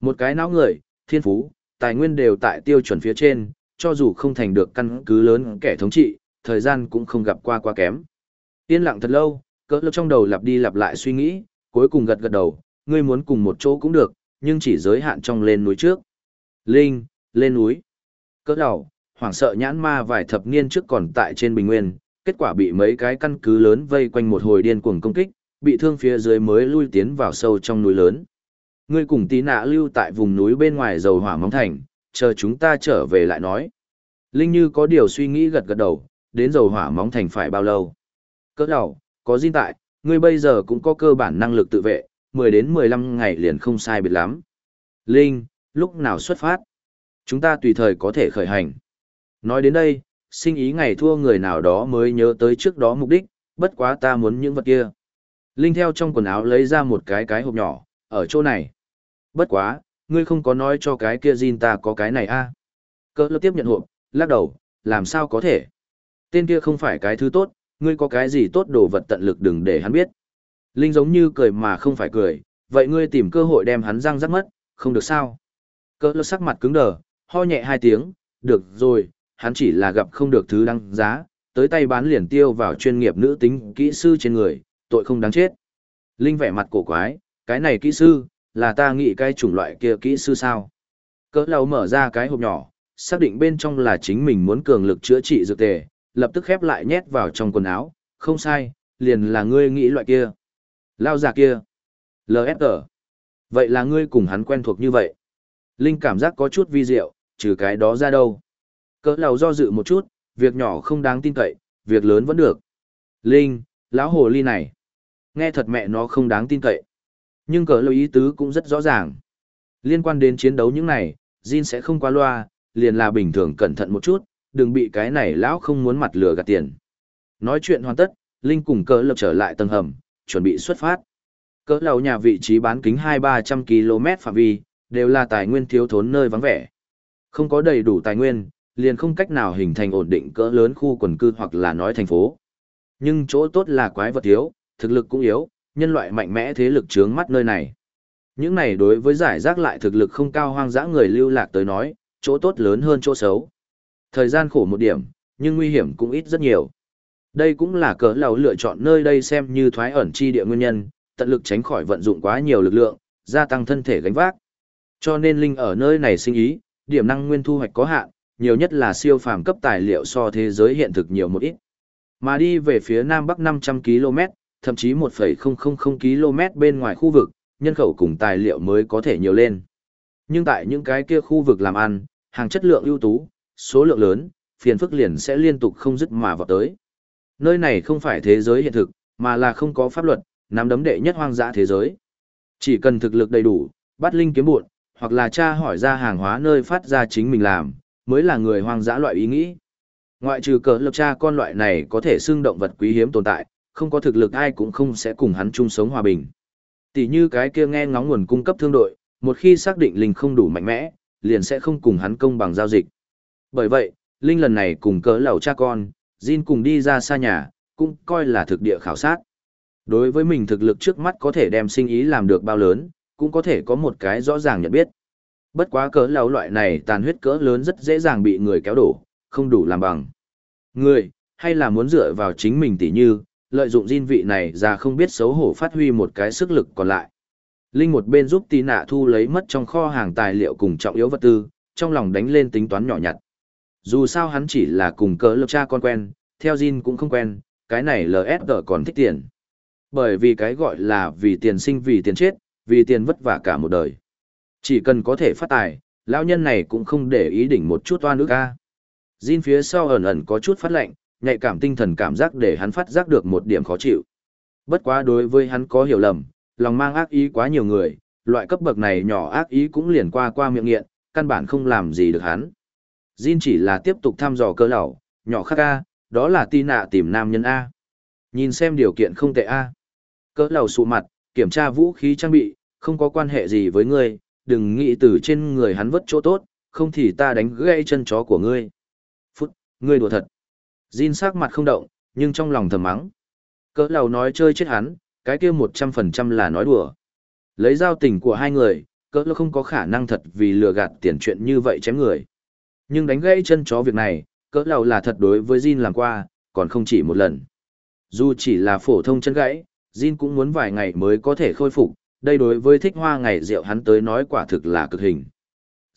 Một cái não người, thiên phú, tài nguyên đều tại tiêu chuẩn phía trên, cho dù không thành được căn cứ lớn kẻ thống trị, thời gian cũng không gặp qua quá kém. Yên lặng thật lâu, cỡ lực trong đầu lặp đi lặp lại suy nghĩ, cuối cùng gật gật đầu, ngươi muốn cùng một chỗ cũng được, nhưng chỉ giới hạn trong lên núi trước. Linh, lên núi. Cỡ đầu, hoảng sợ nhãn ma vài thập niên trước còn tại trên bình nguyên, kết quả bị mấy cái căn cứ lớn vây quanh một hồi điên cuồng công kích, bị thương phía dưới mới lui tiến vào sâu trong núi lớn. Ngươi cùng tí nạ lưu tại vùng núi bên ngoài dầu hỏa móng thành, chờ chúng ta trở về lại nói. Linh như có điều suy nghĩ gật gật đầu, đến dầu hỏa móng thành phải bao lâu. Cỡ đầu, có Jin tại, ngươi bây giờ cũng có cơ bản năng lực tự vệ, 10 đến 15 ngày liền không sai biệt lắm. Linh, lúc nào xuất phát? Chúng ta tùy thời có thể khởi hành. Nói đến đây, sinh ý ngày thua người nào đó mới nhớ tới trước đó mục đích, bất quá ta muốn những vật kia. Linh theo trong quần áo lấy ra một cái cái hộp nhỏ, ở chỗ này. Bất quá, ngươi không có nói cho cái kia Jin ta có cái này a à? Cơ lập tiếp nhận hộp, lắc đầu, làm sao có thể? Tên kia không phải cái thứ tốt, ngươi có cái gì tốt đồ vật tận lực đừng để hắn biết. Linh giống như cười mà không phải cười, vậy ngươi tìm cơ hội đem hắn răng rắc mất, không được sao? Cơ lập sắc mặt cứng đờ, ho nhẹ hai tiếng, được rồi, hắn chỉ là gặp không được thứ đăng giá, tới tay bán liền tiêu vào chuyên nghiệp nữ tính kỹ sư trên người, tội không đáng chết. Linh vẻ mặt cổ quái, cái này kỹ sư, là ta nghĩ cái chủng loại kia kỹ sư sao? Cỡ lâu mở ra cái hộp nhỏ, xác định bên trong là chính mình muốn cường lực chữa trị dược tề, lập tức khép lại nhét vào trong quần áo, không sai, liền là ngươi nghĩ loại kia. Lao già kia. LFG. Vậy là ngươi cùng hắn quen thuộc như vậy. Linh cảm giác có chút vi diệu, trừ cái đó ra đâu. Cỡ lầu do dự một chút, việc nhỏ không đáng tin cậy, việc lớn vẫn được. Linh, lão hồ ly này. Nghe thật mẹ nó không đáng tin cậy. Nhưng cỡ lưu ý tứ cũng rất rõ ràng. Liên quan đến chiến đấu những này, Jin sẽ không qua loa, liền là bình thường cẩn thận một chút, đừng bị cái này lão không muốn mặt lừa gạt tiền. Nói chuyện hoàn tất, Linh cùng cỡ lập trở lại tầng hầm, chuẩn bị xuất phát. Cỡ lầu nhà vị trí bán kính 2-300 km phạm vi, đều là tài nguyên thiếu thốn nơi vắng vẻ. Không có đầy đủ tài nguyên, liền không cách nào hình thành ổn định cỡ lớn khu quần cư hoặc là nói thành phố. Nhưng chỗ tốt là quái vật thiếu, thực lực cũng yếu, nhân loại mạnh mẽ thế lực chướng mắt nơi này. Những này đối với giải rác lại thực lực không cao hoang dã người lưu lạc tới nói, chỗ tốt lớn hơn chỗ xấu. Thời gian khổ một điểm, nhưng nguy hiểm cũng ít rất nhiều. Đây cũng là cỡ lầu lựa chọn nơi đây xem như thoái ẩn chi địa nguyên nhân, tận lực tránh khỏi vận dụng quá nhiều lực lượng, gia tăng thân thể gánh vác. Cho nên Linh ở nơi này sinh ý, điểm năng nguyên thu hoạch có hạn, nhiều nhất là siêu phàm cấp tài liệu so thế giới hiện thực nhiều một ít. Mà đi về phía nam bắc 500 km, thậm chí 1,000 km bên ngoài khu vực, nhân khẩu cùng tài liệu mới có thể nhiều lên. Nhưng tại những cái kia khu vực làm ăn, hàng chất lượng ưu tú, số lượng lớn, phiền phức liền sẽ liên tục không dứt mà vào tới. Nơi này không phải thế giới hiện thực, mà là không có pháp luật, nắm đấm đệ nhất hoang dã thế giới. Chỉ cần thực lực đầy đủ, bắt linh kiếm buộn, hoặc là tra hỏi ra hàng hóa nơi phát ra chính mình làm, mới là người hoang dã loại ý nghĩ. Ngoại trừ cỡ lập cha con loại này có thể xưng động vật quý hiếm tồn tại, không có thực lực ai cũng không sẽ cùng hắn chung sống hòa bình. Tỷ như cái kia nghe ngóng nguồn cung cấp thương đội, một khi xác định Linh không đủ mạnh mẽ, liền sẽ không cùng hắn công bằng giao dịch. Bởi vậy, Linh lần này cùng cỡ lầu cha con, Jin cùng đi ra xa nhà, cũng coi là thực địa khảo sát. Đối với mình thực lực trước mắt có thể đem sinh ý làm được bao lớn, cũng có thể có một cái rõ ràng nhận biết. Bất quá cỡ lẩu loại này tàn huyết cỡ lớn rất dễ dàng bị người kéo đổ, không đủ làm bằng. Người, hay là muốn dựa vào chính mình tỉ như, lợi dụng Jin vị này ra không biết xấu hổ phát huy một cái sức lực còn lại. Linh một bên giúp tí nạ thu lấy mất trong kho hàng tài liệu cùng trọng yếu vật tư, trong lòng đánh lên tính toán nhỏ nhặt. Dù sao hắn chỉ là cùng cỡ lập cha con quen, theo Jin cũng không quen, cái này LSG còn thích tiền. Bởi vì cái gọi là vì tiền sinh vì tiền chết, vì tiền vất vả cả một đời. Chỉ cần có thể phát tài, lão nhân này cũng không để ý đỉnh một chút toa nước ca. Jin phía sau ẩn ẩn có chút phát lệnh, nhạy cảm tinh thần cảm giác để hắn phát giác được một điểm khó chịu. Bất quá đối với hắn có hiểu lầm, lòng mang ác ý quá nhiều người, loại cấp bậc này nhỏ ác ý cũng liền qua qua miệng nghiện, căn bản không làm gì được hắn. Jin chỉ là tiếp tục thăm dò cơ lẩu, nhỏ khắc A, đó là ti nạ tìm nam nhân A. Nhìn xem điều kiện không tệ A. Cỡ lầu sụ mặt, kiểm tra vũ khí trang bị, không có quan hệ gì với ngươi, đừng nghĩ từ trên người hắn vất chỗ tốt, không thì ta đánh gãy chân chó của ngươi. Phút, ngươi đùa thật. Jin sắc mặt không động, nhưng trong lòng thầm mắng. Cỡ lầu nói chơi chết hắn, cái kia một trăm phần trăm là nói đùa. Lấy giao tình của hai người, cỡ lầu không có khả năng thật vì lừa gạt tiền chuyện như vậy chém người. Nhưng đánh gãy chân chó việc này, cỡ lầu là thật đối với Jin làm qua, còn không chỉ một lần. Dù chỉ là phổ thông chân gãy, Jin cũng muốn vài ngày mới có thể khôi phục, đây đối với thích hoa ngày rượu hắn tới nói quả thực là cực hình.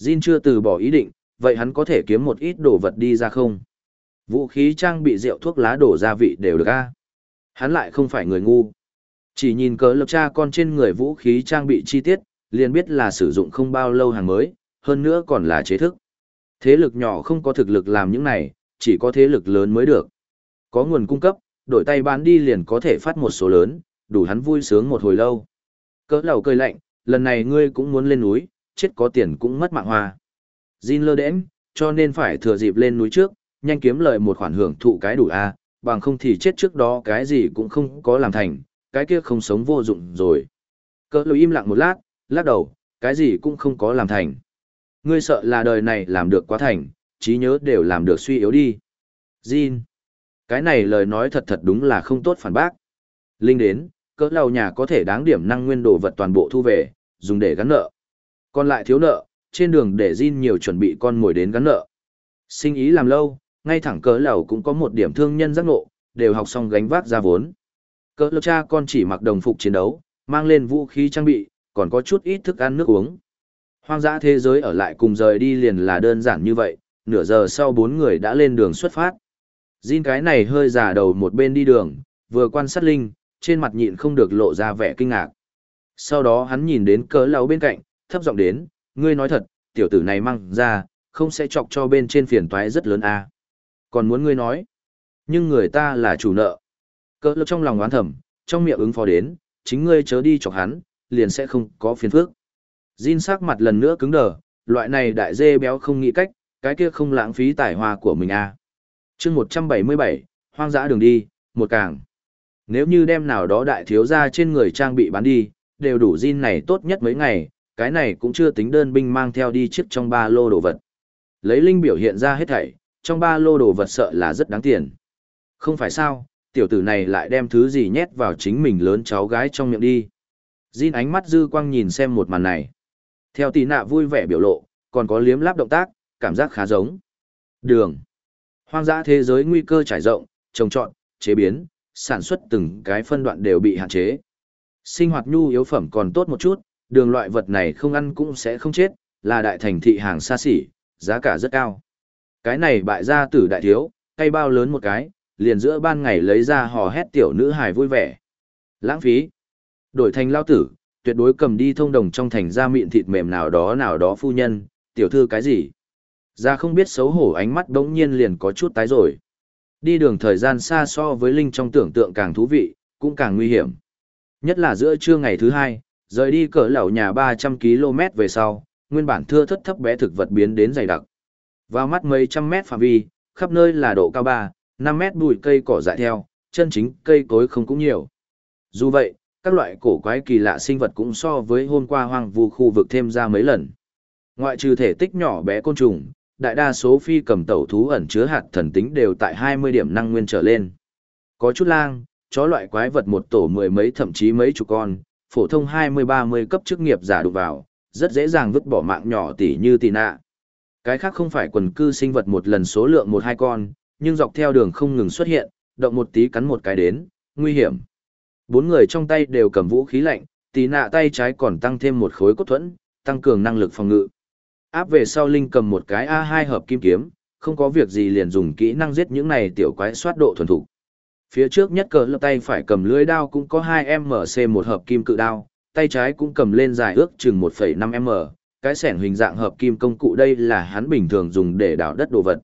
Jin chưa từ bỏ ý định, vậy hắn có thể kiếm một ít đồ vật đi ra không? Vũ khí trang bị rượu thuốc lá đổ gia vị đều được a. Hắn lại không phải người ngu. Chỉ nhìn cỡ lập cha con trên người vũ khí trang bị chi tiết, liền biết là sử dụng không bao lâu hàng mới, hơn nữa còn là chế thức. Thế lực nhỏ không có thực lực làm những này, chỉ có thế lực lớn mới được. Có nguồn cung cấp, đổi tay bán đi liền có thể phát một số lớn, đủ hắn vui sướng một hồi lâu. Cỡ lầu cười lạnh, lần này ngươi cũng muốn lên núi, chết có tiền cũng mất mạng hoa. Jin lơ đễnh, cho nên phải thừa dịp lên núi trước, nhanh kiếm lời một khoản hưởng thụ cái đủ a, bằng không thì chết trước đó cái gì cũng không có làm thành, cái kia không sống vô dụng rồi. Cỡ lầu im lặng một lát, lắc đầu, cái gì cũng không có làm thành. Ngươi sợ là đời này làm được quá thành, trí nhớ đều làm được suy yếu đi. Jin. Cái này lời nói thật thật đúng là không tốt phản bác. Linh đến, cỡ lầu nhà có thể đáng điểm năng nguyên đồ vật toàn bộ thu về, dùng để gắn nợ. Còn lại thiếu nợ, trên đường để Jin nhiều chuẩn bị con mồi đến gắn nợ. Sinh ý làm lâu, ngay thẳng cỡ lầu cũng có một điểm thương nhân giác ngộ, đều học xong gánh vác ra vốn. Cỡ lầu cha con chỉ mặc đồng phục chiến đấu, mang lên vũ khí trang bị, còn có chút ít thức ăn nước uống. Hoang dã thế giới ở lại cùng rời đi liền là đơn giản như vậy, nửa giờ sau bốn người đã lên đường xuất phát. Jin cái này hơi giả đầu một bên đi đường, vừa quan sát Linh, trên mặt nhịn không được lộ ra vẻ kinh ngạc. Sau đó hắn nhìn đến cỡ lão bên cạnh, thấp giọng đến, ngươi nói thật, tiểu tử này mang ra, không sẽ chọc cho bên trên phiền toái rất lớn à. Còn muốn ngươi nói, nhưng người ta là chủ nợ. Cơ lực trong lòng oán thầm, trong miệng ứng phó đến, chính ngươi chớ đi chọc hắn, liền sẽ không có phiền phức. Jin sắc mặt lần nữa cứng đờ, loại này đại dê béo không nghĩ cách, cái kia không lãng phí tài hoa của mình à. chương 177, hoang dã đường đi, một càng. Nếu như đem nào đó đại thiếu ra trên người trang bị bán đi, đều đủ Jin này tốt nhất mấy ngày, cái này cũng chưa tính đơn binh mang theo đi chiếc trong ba lô đồ vật. Lấy Linh biểu hiện ra hết thảy, trong ba lô đồ vật sợ là rất đáng tiền. Không phải sao, tiểu tử này lại đem thứ gì nhét vào chính mình lớn cháu gái trong miệng đi. Jin ánh mắt dư quang nhìn xem một màn này. Theo tỷ nạ vui vẻ biểu lộ, còn có liếm láp động tác, cảm giác khá giống. Đường. Hoang dã thế giới nguy cơ trải rộng, trồng trọt, chế biến, sản xuất từng cái phân đoạn đều bị hạn chế. Sinh hoạt nhu yếu phẩm còn tốt một chút, đường loại vật này không ăn cũng sẽ không chết, là đại thành thị hàng xa xỉ, giá cả rất cao. Cái này bại gia tử đại thiếu, cây bao lớn một cái, liền giữa ban ngày lấy ra hò hét tiểu nữ hài vui vẻ. Lãng phí. Đổi thành lao tử, tuyệt đối cầm đi thông đồng trong thành ra miệng thịt mềm nào đó nào đó phu nhân, tiểu thư cái gì. Ra không biết xấu hổ ánh mắt đống nhiên liền có chút tái rồi. Đi đường thời gian xa so với Linh trong tưởng tượng càng thú vị, cũng càng nguy hiểm. Nhất là giữa trưa ngày thứ hai, rời đi cỡ lẩu nhà 300 km về sau, nguyên bản thưa thất thấp bé thực vật biến đến dày đặc. Vào mắt mấy trăm mét phạm vi, khắp nơi là độ cao 3, 5 mét bụi cây cỏ dại theo, chân chính cây cối không cũng nhiều. Dù vậy, các loại cổ quái kỳ lạ sinh vật cũng so với hôm qua hoang vu khu vực thêm ra mấy lần. Ngoại trừ thể tích nhỏ bé côn trùng, đại đa số phi cầm tẩu thú ẩn chứa hạt thần tính đều tại 20 điểm năng nguyên trở lên. Có chút lang, chó loại quái vật một tổ mười mấy thậm chí mấy chục con, phổ thông 20-30 cấp chức nghiệp giả đụng vào, rất dễ dàng vứt bỏ mạng nhỏ tỷ như tì nạ. Cái khác không phải quần cư sinh vật một lần số lượng một hai con, nhưng dọc theo đường không ngừng xuất hiện, động một tí cắn một cái đến, nguy hiểm. Bốn người trong tay đều cầm vũ khí lạnh, tì nạ tay trái còn tăng thêm một khối cốt thuẫn, tăng cường năng lực phòng ngự. Áp về sau Linh cầm một cái A2 hợp kim kiếm, không có việc gì liền dùng kỹ năng giết những này tiểu quái soát độ thuần thủ. Phía trước nhất cờ lập tay phải cầm lưới đao cũng có 2MC một hợp kim cự đao, tay trái cũng cầm lên dài ước chừng 1,5M, cái sẻn hình dạng hợp kim công cụ đây là hắn bình thường dùng để đào đất đồ vật.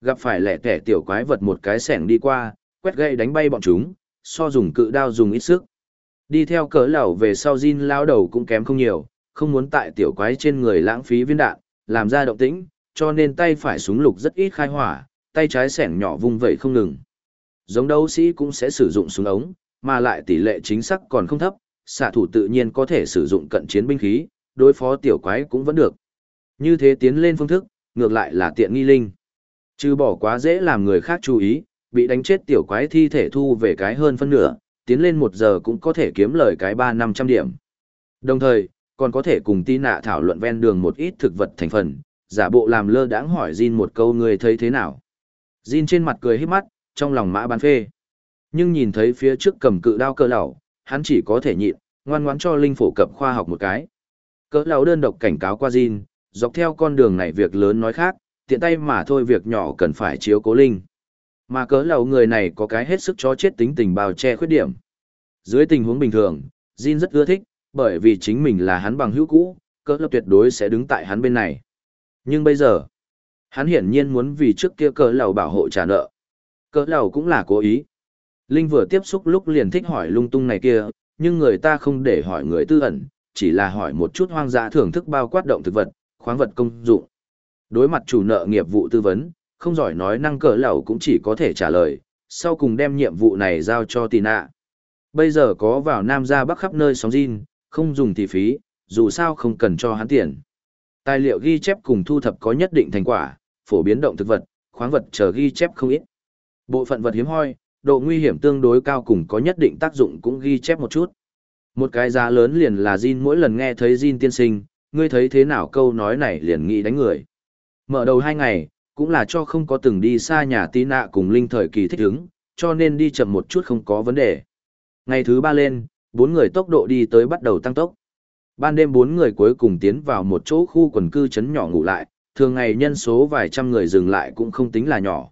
Gặp phải lẻ tẻ tiểu quái vật một cái sẻn đi qua, quét gây đánh bay bọn chúng, so dùng cự đao dùng ít sức. Đi theo cỡ lẩu về sau Jin lao đầu cũng kém không nhiều, không muốn tại tiểu quái trên người lãng phí viên đạn, làm ra động tĩnh, cho nên tay phải súng lục rất ít khai hỏa, tay trái sẻng nhỏ vung vẩy không ngừng. Giống đấu sĩ cũng sẽ sử dụng súng ống, mà lại tỷ lệ chính xác còn không thấp, xạ thủ tự nhiên có thể sử dụng cận chiến binh khí, đối phó tiểu quái cũng vẫn được. Như thế tiến lên phương thức, ngược lại là tiện nghi linh. Chứ bỏ quá dễ làm người khác chú ý, bị đánh chết tiểu quái thi thể thu về cái hơn phân nửa, tiến lên một giờ cũng có thể kiếm lời cái ba năm trăm điểm. Đồng thời, còn có thể cùng tí nạ thảo luận ven đường một ít thực vật thành phần, giả bộ làm lơ đãng hỏi Jin một câu người thấy thế nào. Jin trên mặt cười híp mắt, trong lòng mã bán phê. Nhưng nhìn thấy phía trước cầm cự đao cơ lẩu, hắn chỉ có thể nhịn, ngoan ngoãn cho Linh phổ cập khoa học một cái. Cỡ lão đơn độc cảnh cáo qua Jin, dọc theo con đường này việc lớn nói khác, tiện tay mà thôi việc nhỏ cần phải chiếu cố Linh. Mà cỡ lão người này có cái hết sức cho chết tính tình bao che khuyết điểm. Dưới tình huống bình thường, Jin rất ưa thích, bởi vì chính mình là hắn bằng hữu cũ, cỡ lão tuyệt đối sẽ đứng tại hắn bên này. Nhưng bây giờ, hắn hiển nhiên muốn vì trước kia cỡ lão bảo hộ trả nợ. Cỡ lão cũng là cố ý. Linh vừa tiếp xúc lúc liền thích hỏi lung tung này kia, nhưng người ta không để hỏi người tư ẩn, chỉ là hỏi một chút hoang dã thưởng thức bao quát động thực vật, khoáng vật công dụng. Đối mặt chủ nợ nghiệp vụ tư vấn, không giỏi nói năng cỡ lẩu cũng chỉ có thể trả lời, sau cùng đem nhiệm vụ này giao cho tì nạ. Bây giờ có vào Nam ra Bắc khắp nơi sóng zin, không dùng thì phí, dù sao không cần cho hắn tiền. Tài liệu ghi chép cùng thu thập có nhất định thành quả, phổ biến động thực vật, khoáng vật chờ ghi chép không ít. Bộ phận vật hiếm hoi, độ nguy hiểm tương đối cao cùng có nhất định tác dụng cũng ghi chép một chút. Một cái giá lớn liền là Jin mỗi lần nghe thấy Jin tiên sinh, ngươi thấy thế nào câu nói này liền nghĩ đánh người. Mở đầu hai ngày, cũng là cho không có từng đi xa nhà tí nạ cùng linh thời kỳ thích ứng, cho nên đi chậm một chút không có vấn đề. Ngày thứ ba lên, bốn người tốc độ đi tới bắt đầu tăng tốc. Ban đêm bốn người cuối cùng tiến vào một chỗ khu quần cư trấn nhỏ ngủ lại, thường ngày nhân số vài trăm người dừng lại cũng không tính là nhỏ.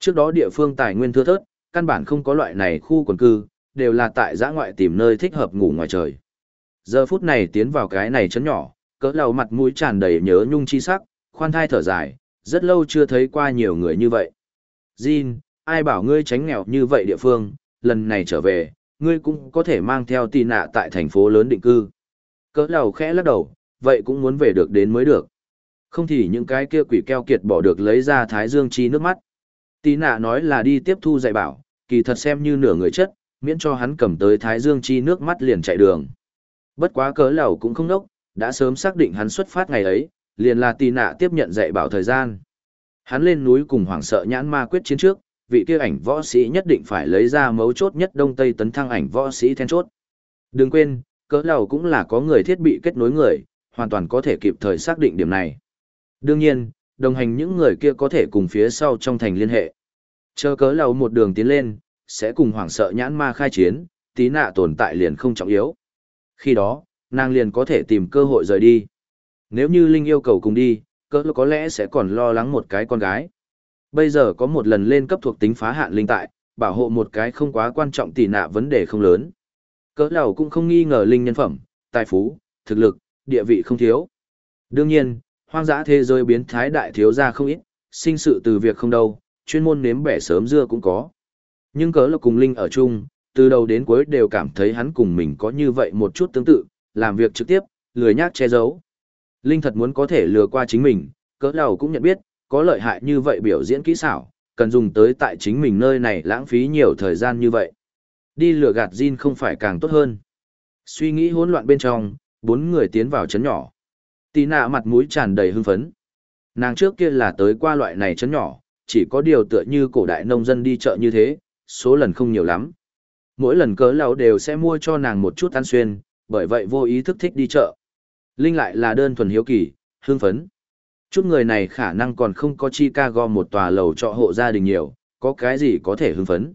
Trước đó địa phương tài nguyên thưa thớt, căn bản không có loại này khu quần cư, đều là tại giã ngoại tìm nơi thích hợp ngủ ngoài trời. Giờ phút này tiến vào cái này chấn nhỏ, cỡ lầu mặt mũi tràn đầy nhớ nhung chi sắc, khoan thai thở dài, rất lâu chưa thấy qua nhiều người như vậy. Jin, ai bảo ngươi tránh nghèo như vậy địa phương, lần này trở về, ngươi cũng có thể mang theo tì nạ tại thành phố lớn định cư. Cỡ lầu khẽ lắc đầu, vậy cũng muốn về được đến mới được. Không thì những cái kia quỷ keo kiệt bỏ được lấy ra thái dương chi nước mắt. Tì nạ nói là đi tiếp thu dạy bảo, kỳ thật xem như nửa người chất, miễn cho hắn cầm tới thái dương chi nước mắt liền chạy đường. Bất quá cỡ lầu cũng không nốc, đã sớm xác định hắn xuất phát ngày ấy, liền là tì nạ tiếp nhận dạy bảo thời gian. Hắn lên núi cùng hoảng sợ nhãn ma quyết chiến trước, vị kia ảnh võ sĩ nhất định phải lấy ra mấu chốt nhất đông tây tấn thăng ảnh võ sĩ then chốt. Đừng quên, cỡ lầu cũng là có người thiết bị kết nối người, hoàn toàn có thể kịp thời xác định điểm này. Đương nhiên, đồng hành những người kia có thể cùng phía sau trong thành liên hệ. Chờ cỡ lầu một đường tiến lên, sẽ cùng hoảng sợ nhãn ma khai chiến, tí nạ tồn tại liền không trọng yếu. Khi đó, nàng liền có thể tìm cơ hội rời đi. Nếu như Linh yêu cầu cùng đi, cỡ có lẽ sẽ còn lo lắng một cái con gái. Bây giờ có một lần lên cấp thuộc tính phá hạn linh tại, bảo hộ một cái không quá quan trọng tỷ nạ vấn đề không lớn. Cỡ lầu cũng không nghi ngờ linh nhân phẩm, tài phú, thực lực, địa vị không thiếu. Đương nhiên, hoang dã thế giới biến thái đại thiếu ra không ít, sinh sự từ việc không đâu, chuyên môn nếm bẻ sớm dưa cũng có. Nhưng cỡ là cùng Linh ở chung, từ đầu đến cuối đều cảm thấy hắn cùng mình có như vậy một chút tương tự, làm việc trực tiếp, lười nhác che giấu. Linh thật muốn có thể lừa qua chính mình, cỡ đầu cũng nhận biết, có lợi hại như vậy biểu diễn kỹ xảo, cần dùng tới tại chính mình nơi này lãng phí nhiều thời gian như vậy. Đi lừa gạt Jin không phải càng tốt hơn. Suy nghĩ hỗn loạn bên trong, bốn người tiến vào chấn nhỏ. Tì nạ mặt mũi tràn đầy hưng phấn. Nàng trước kia là tới qua loại này chấn nhỏ, chỉ có điều tựa như cổ đại nông dân đi chợ như thế, số lần không nhiều lắm. Mỗi lần cớ lão đều sẽ mua cho nàng một chút ăn xuyên, bởi vậy vô ý thức thích đi chợ. Linh lại là đơn thuần hiếu kỳ, hương phấn. Chút người này khả năng còn không có Chicago một tòa lầu trọ hộ gia đình nhiều, có cái gì có thể hưng phấn.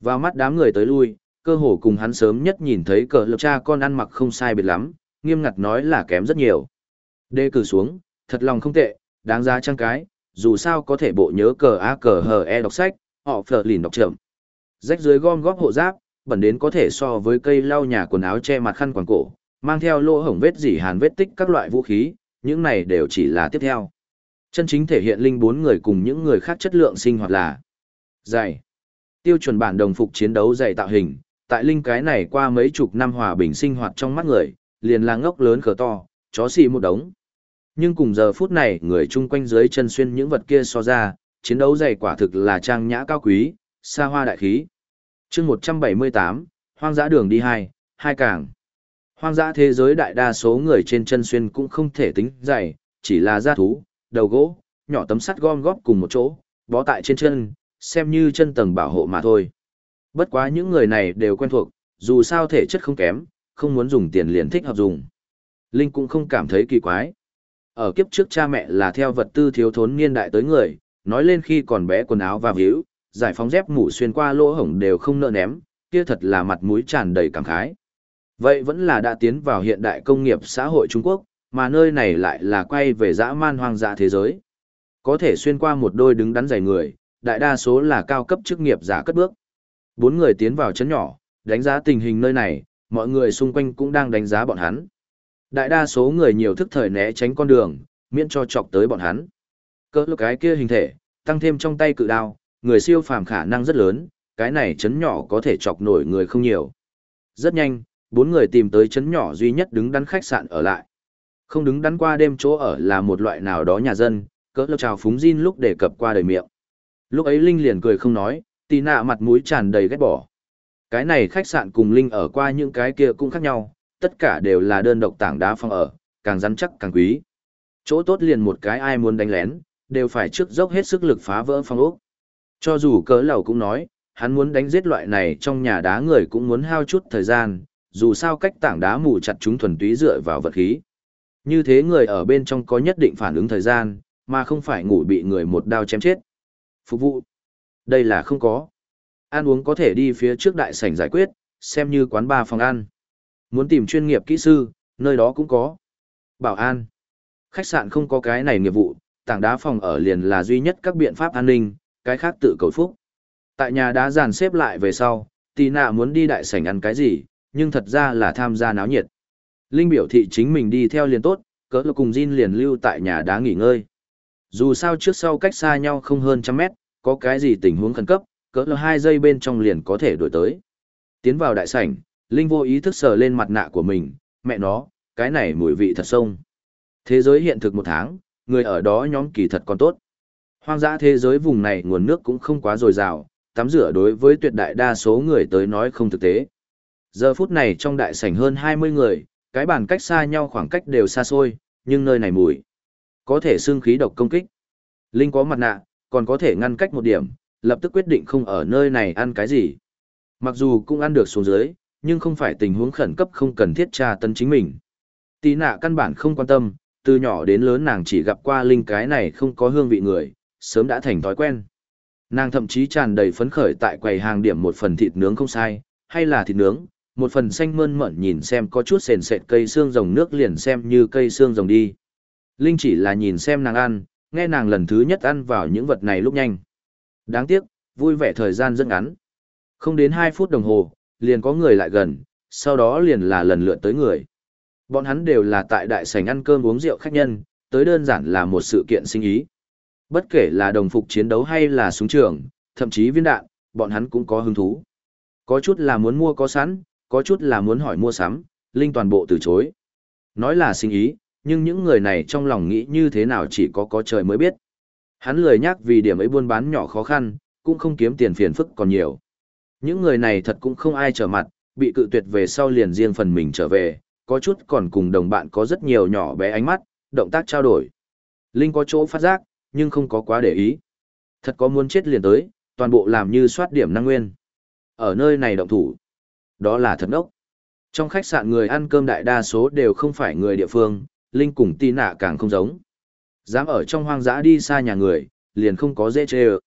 Vào mắt đám người tới lui, cơ hồ cùng hắn sớm nhất nhìn thấy cờ lập cha con ăn mặc không sai biệt lắm, nghiêm ngặt nói là kém rất nhiều. Đê cử xuống, thật lòng không tệ, đáng giá chăng cái, dù sao có thể bộ nhớ cờ A cờ hờ E đọc sách, họ phở lìn đọc chậm. Rách dưới gom góp hộ giáp, bẩn đến có thể so với cây lau nhà quần áo che mặt khăn quàng cổ, mang theo lỗ hổng vết dỉ hàn vết tích các loại vũ khí, những này đều chỉ là tiếp theo. Chân chính thể hiện linh bốn người cùng những người khác chất lượng sinh hoạt là dày. Tiêu chuẩn bản đồng phục chiến đấu dày tạo hình, tại linh cái này qua mấy chục năm hòa bình sinh hoạt trong mắt người, liền là ngốc lớn cờ to, chó xì một đống. Nhưng cùng giờ phút này người chung quanh dưới chân xuyên những vật kia so ra, chiến đấu dày quả thực là trang nhã cao quý, xa hoa đại khí. chương 178, hoang dã đường đi hai, hai càng. Hoang dã thế giới đại đa số người trên chân xuyên cũng không thể tính dày, chỉ là da thú, đầu gỗ, nhỏ tấm sắt gom góp cùng một chỗ, bó tại trên chân, xem như chân tầng bảo hộ mà thôi. Bất quá những người này đều quen thuộc, dù sao thể chất không kém, không muốn dùng tiền liền thích hợp dùng. Linh cũng không cảm thấy kỳ quái. Ở kiếp trước cha mẹ là theo vật tư thiếu thốn niên đại tới người, nói lên khi còn bé quần áo và víu, giải phóng dép mũ xuyên qua lỗ hổng đều không nợ ném, kia thật là mặt mũi tràn đầy cảm khái. Vậy vẫn là đã tiến vào hiện đại công nghiệp xã hội Trung Quốc, mà nơi này lại là quay về dã man hoang dã thế giới. Có thể xuyên qua một đôi đứng đắn dày người, đại đa số là cao cấp chức nghiệp giả cất bước. Bốn người tiến vào chấn nhỏ, đánh giá tình hình nơi này, mọi người xung quanh cũng đang đánh giá bọn hắn. Đại đa số người nhiều thức thời né tránh con đường, miễn cho chọc tới bọn hắn. Cỡ lúc cái kia hình thể, tăng thêm trong tay cự đao, người siêu phàm khả năng rất lớn, cái này chấn nhỏ có thể chọc nổi người không nhiều. Rất nhanh, bốn người tìm tới chấn nhỏ duy nhất đứng đắn khách sạn ở lại. Không đứng đắn qua đêm chỗ ở là một loại nào đó nhà dân, cỡ lâu chào phúng Jin lúc đề cập qua đời miệng. Lúc ấy Linh liền cười không nói, tì nạ mặt mũi tràn đầy ghét bỏ. Cái này khách sạn cùng Linh ở qua những cái kia cũng khác nhau, tất cả đều là đơn độc tảng đá phong ở, càng rắn chắc càng quý. Chỗ tốt liền một cái ai muốn đánh lén, đều phải trước dốc hết sức lực phá vỡ phong ốc. Cho dù cỡ lầu cũng nói, hắn muốn đánh giết loại này trong nhà đá người cũng muốn hao chút thời gian, dù sao cách tảng đá mù chặt chúng thuần túy dựa vào vật khí. Như thế người ở bên trong có nhất định phản ứng thời gian, mà không phải ngủ bị người một đao chém chết. Phục vụ. Đây là không có. Ăn uống có thể đi phía trước đại sảnh giải quyết, xem như quán bar phòng ăn. Muốn tìm chuyên nghiệp kỹ sư, nơi đó cũng có. Bảo an. Khách sạn không có cái này nghiệp vụ, tảng đá phòng ở liền là duy nhất các biện pháp an ninh, cái khác tự cầu phúc. Tại nhà đá dàn xếp lại về sau, tì nạ muốn đi đại sảnh ăn cái gì, nhưng thật ra là tham gia náo nhiệt. Linh biểu thị chính mình đi theo liền tốt, cỡ là cùng Jin liền lưu tại nhà đá nghỉ ngơi. Dù sao trước sau cách xa nhau không hơn trăm mét, có cái gì tình huống khẩn cấp, cỡ là hai giây bên trong liền có thể đổi tới. Tiến vào đại sảnh, Linh vô ý thức sờ lên mặt nạ của mình, mẹ nó, cái này mùi vị thật sông. Thế giới hiện thực một tháng, người ở đó nhóm kỳ thật còn tốt. Hoang dã thế giới vùng này nguồn nước cũng không quá dồi dào, tắm rửa đối với tuyệt đại đa số người tới nói không thực tế. Giờ phút này trong đại sảnh hơn 20 người, cái bàn cách xa nhau khoảng cách đều xa xôi, nhưng nơi này mùi. Có thể xương khí độc công kích. Linh có mặt nạ, còn có thể ngăn cách một điểm, lập tức quyết định không ở nơi này ăn cái gì. Mặc dù cũng ăn được xuống dưới, nhưng không phải tình huống khẩn cấp không cần thiết tra tấn chính mình. Tí nạ căn bản không quan tâm, từ nhỏ đến lớn nàng chỉ gặp qua linh cái này không có hương vị người, sớm đã thành thói quen. Nàng thậm chí tràn đầy phấn khởi tại quầy hàng điểm một phần thịt nướng không sai, hay là thịt nướng, một phần xanh mơn mởn nhìn xem có chút sền sệt cây xương rồng nước liền xem như cây xương rồng đi. Linh chỉ là nhìn xem nàng ăn, nghe nàng lần thứ nhất ăn vào những vật này lúc nhanh. Đáng tiếc, vui vẻ thời gian rất ngắn. Không đến 2 phút đồng hồ, liền có người lại gần, sau đó liền là lần lượt tới người. Bọn hắn đều là tại đại sảnh ăn cơm uống rượu khách nhân, tới đơn giản là một sự kiện sinh ý. Bất kể là đồng phục chiến đấu hay là súng trường, thậm chí viên đạn, bọn hắn cũng có hứng thú. Có chút là muốn mua có sẵn, có chút là muốn hỏi mua sắm, Linh toàn bộ từ chối. Nói là sinh ý, nhưng những người này trong lòng nghĩ như thế nào chỉ có có trời mới biết. Hắn lười nhắc vì điểm ấy buôn bán nhỏ khó khăn, cũng không kiếm tiền phiền phức còn nhiều. Những người này thật cũng không ai trở mặt, bị cự tuyệt về sau liền riêng phần mình trở về, có chút còn cùng đồng bạn có rất nhiều nhỏ bé ánh mắt, động tác trao đổi. Linh có chỗ phát giác, nhưng không có quá để ý. Thật có muốn chết liền tới, toàn bộ làm như soát điểm năng nguyên. Ở nơi này động thủ. Đó là thật ốc. Trong khách sạn người ăn cơm đại đa số đều không phải người địa phương, Linh cùng tì nạ càng không giống. Dám ở trong hoang dã đi xa nhà người, liền không có dễ chê ợ.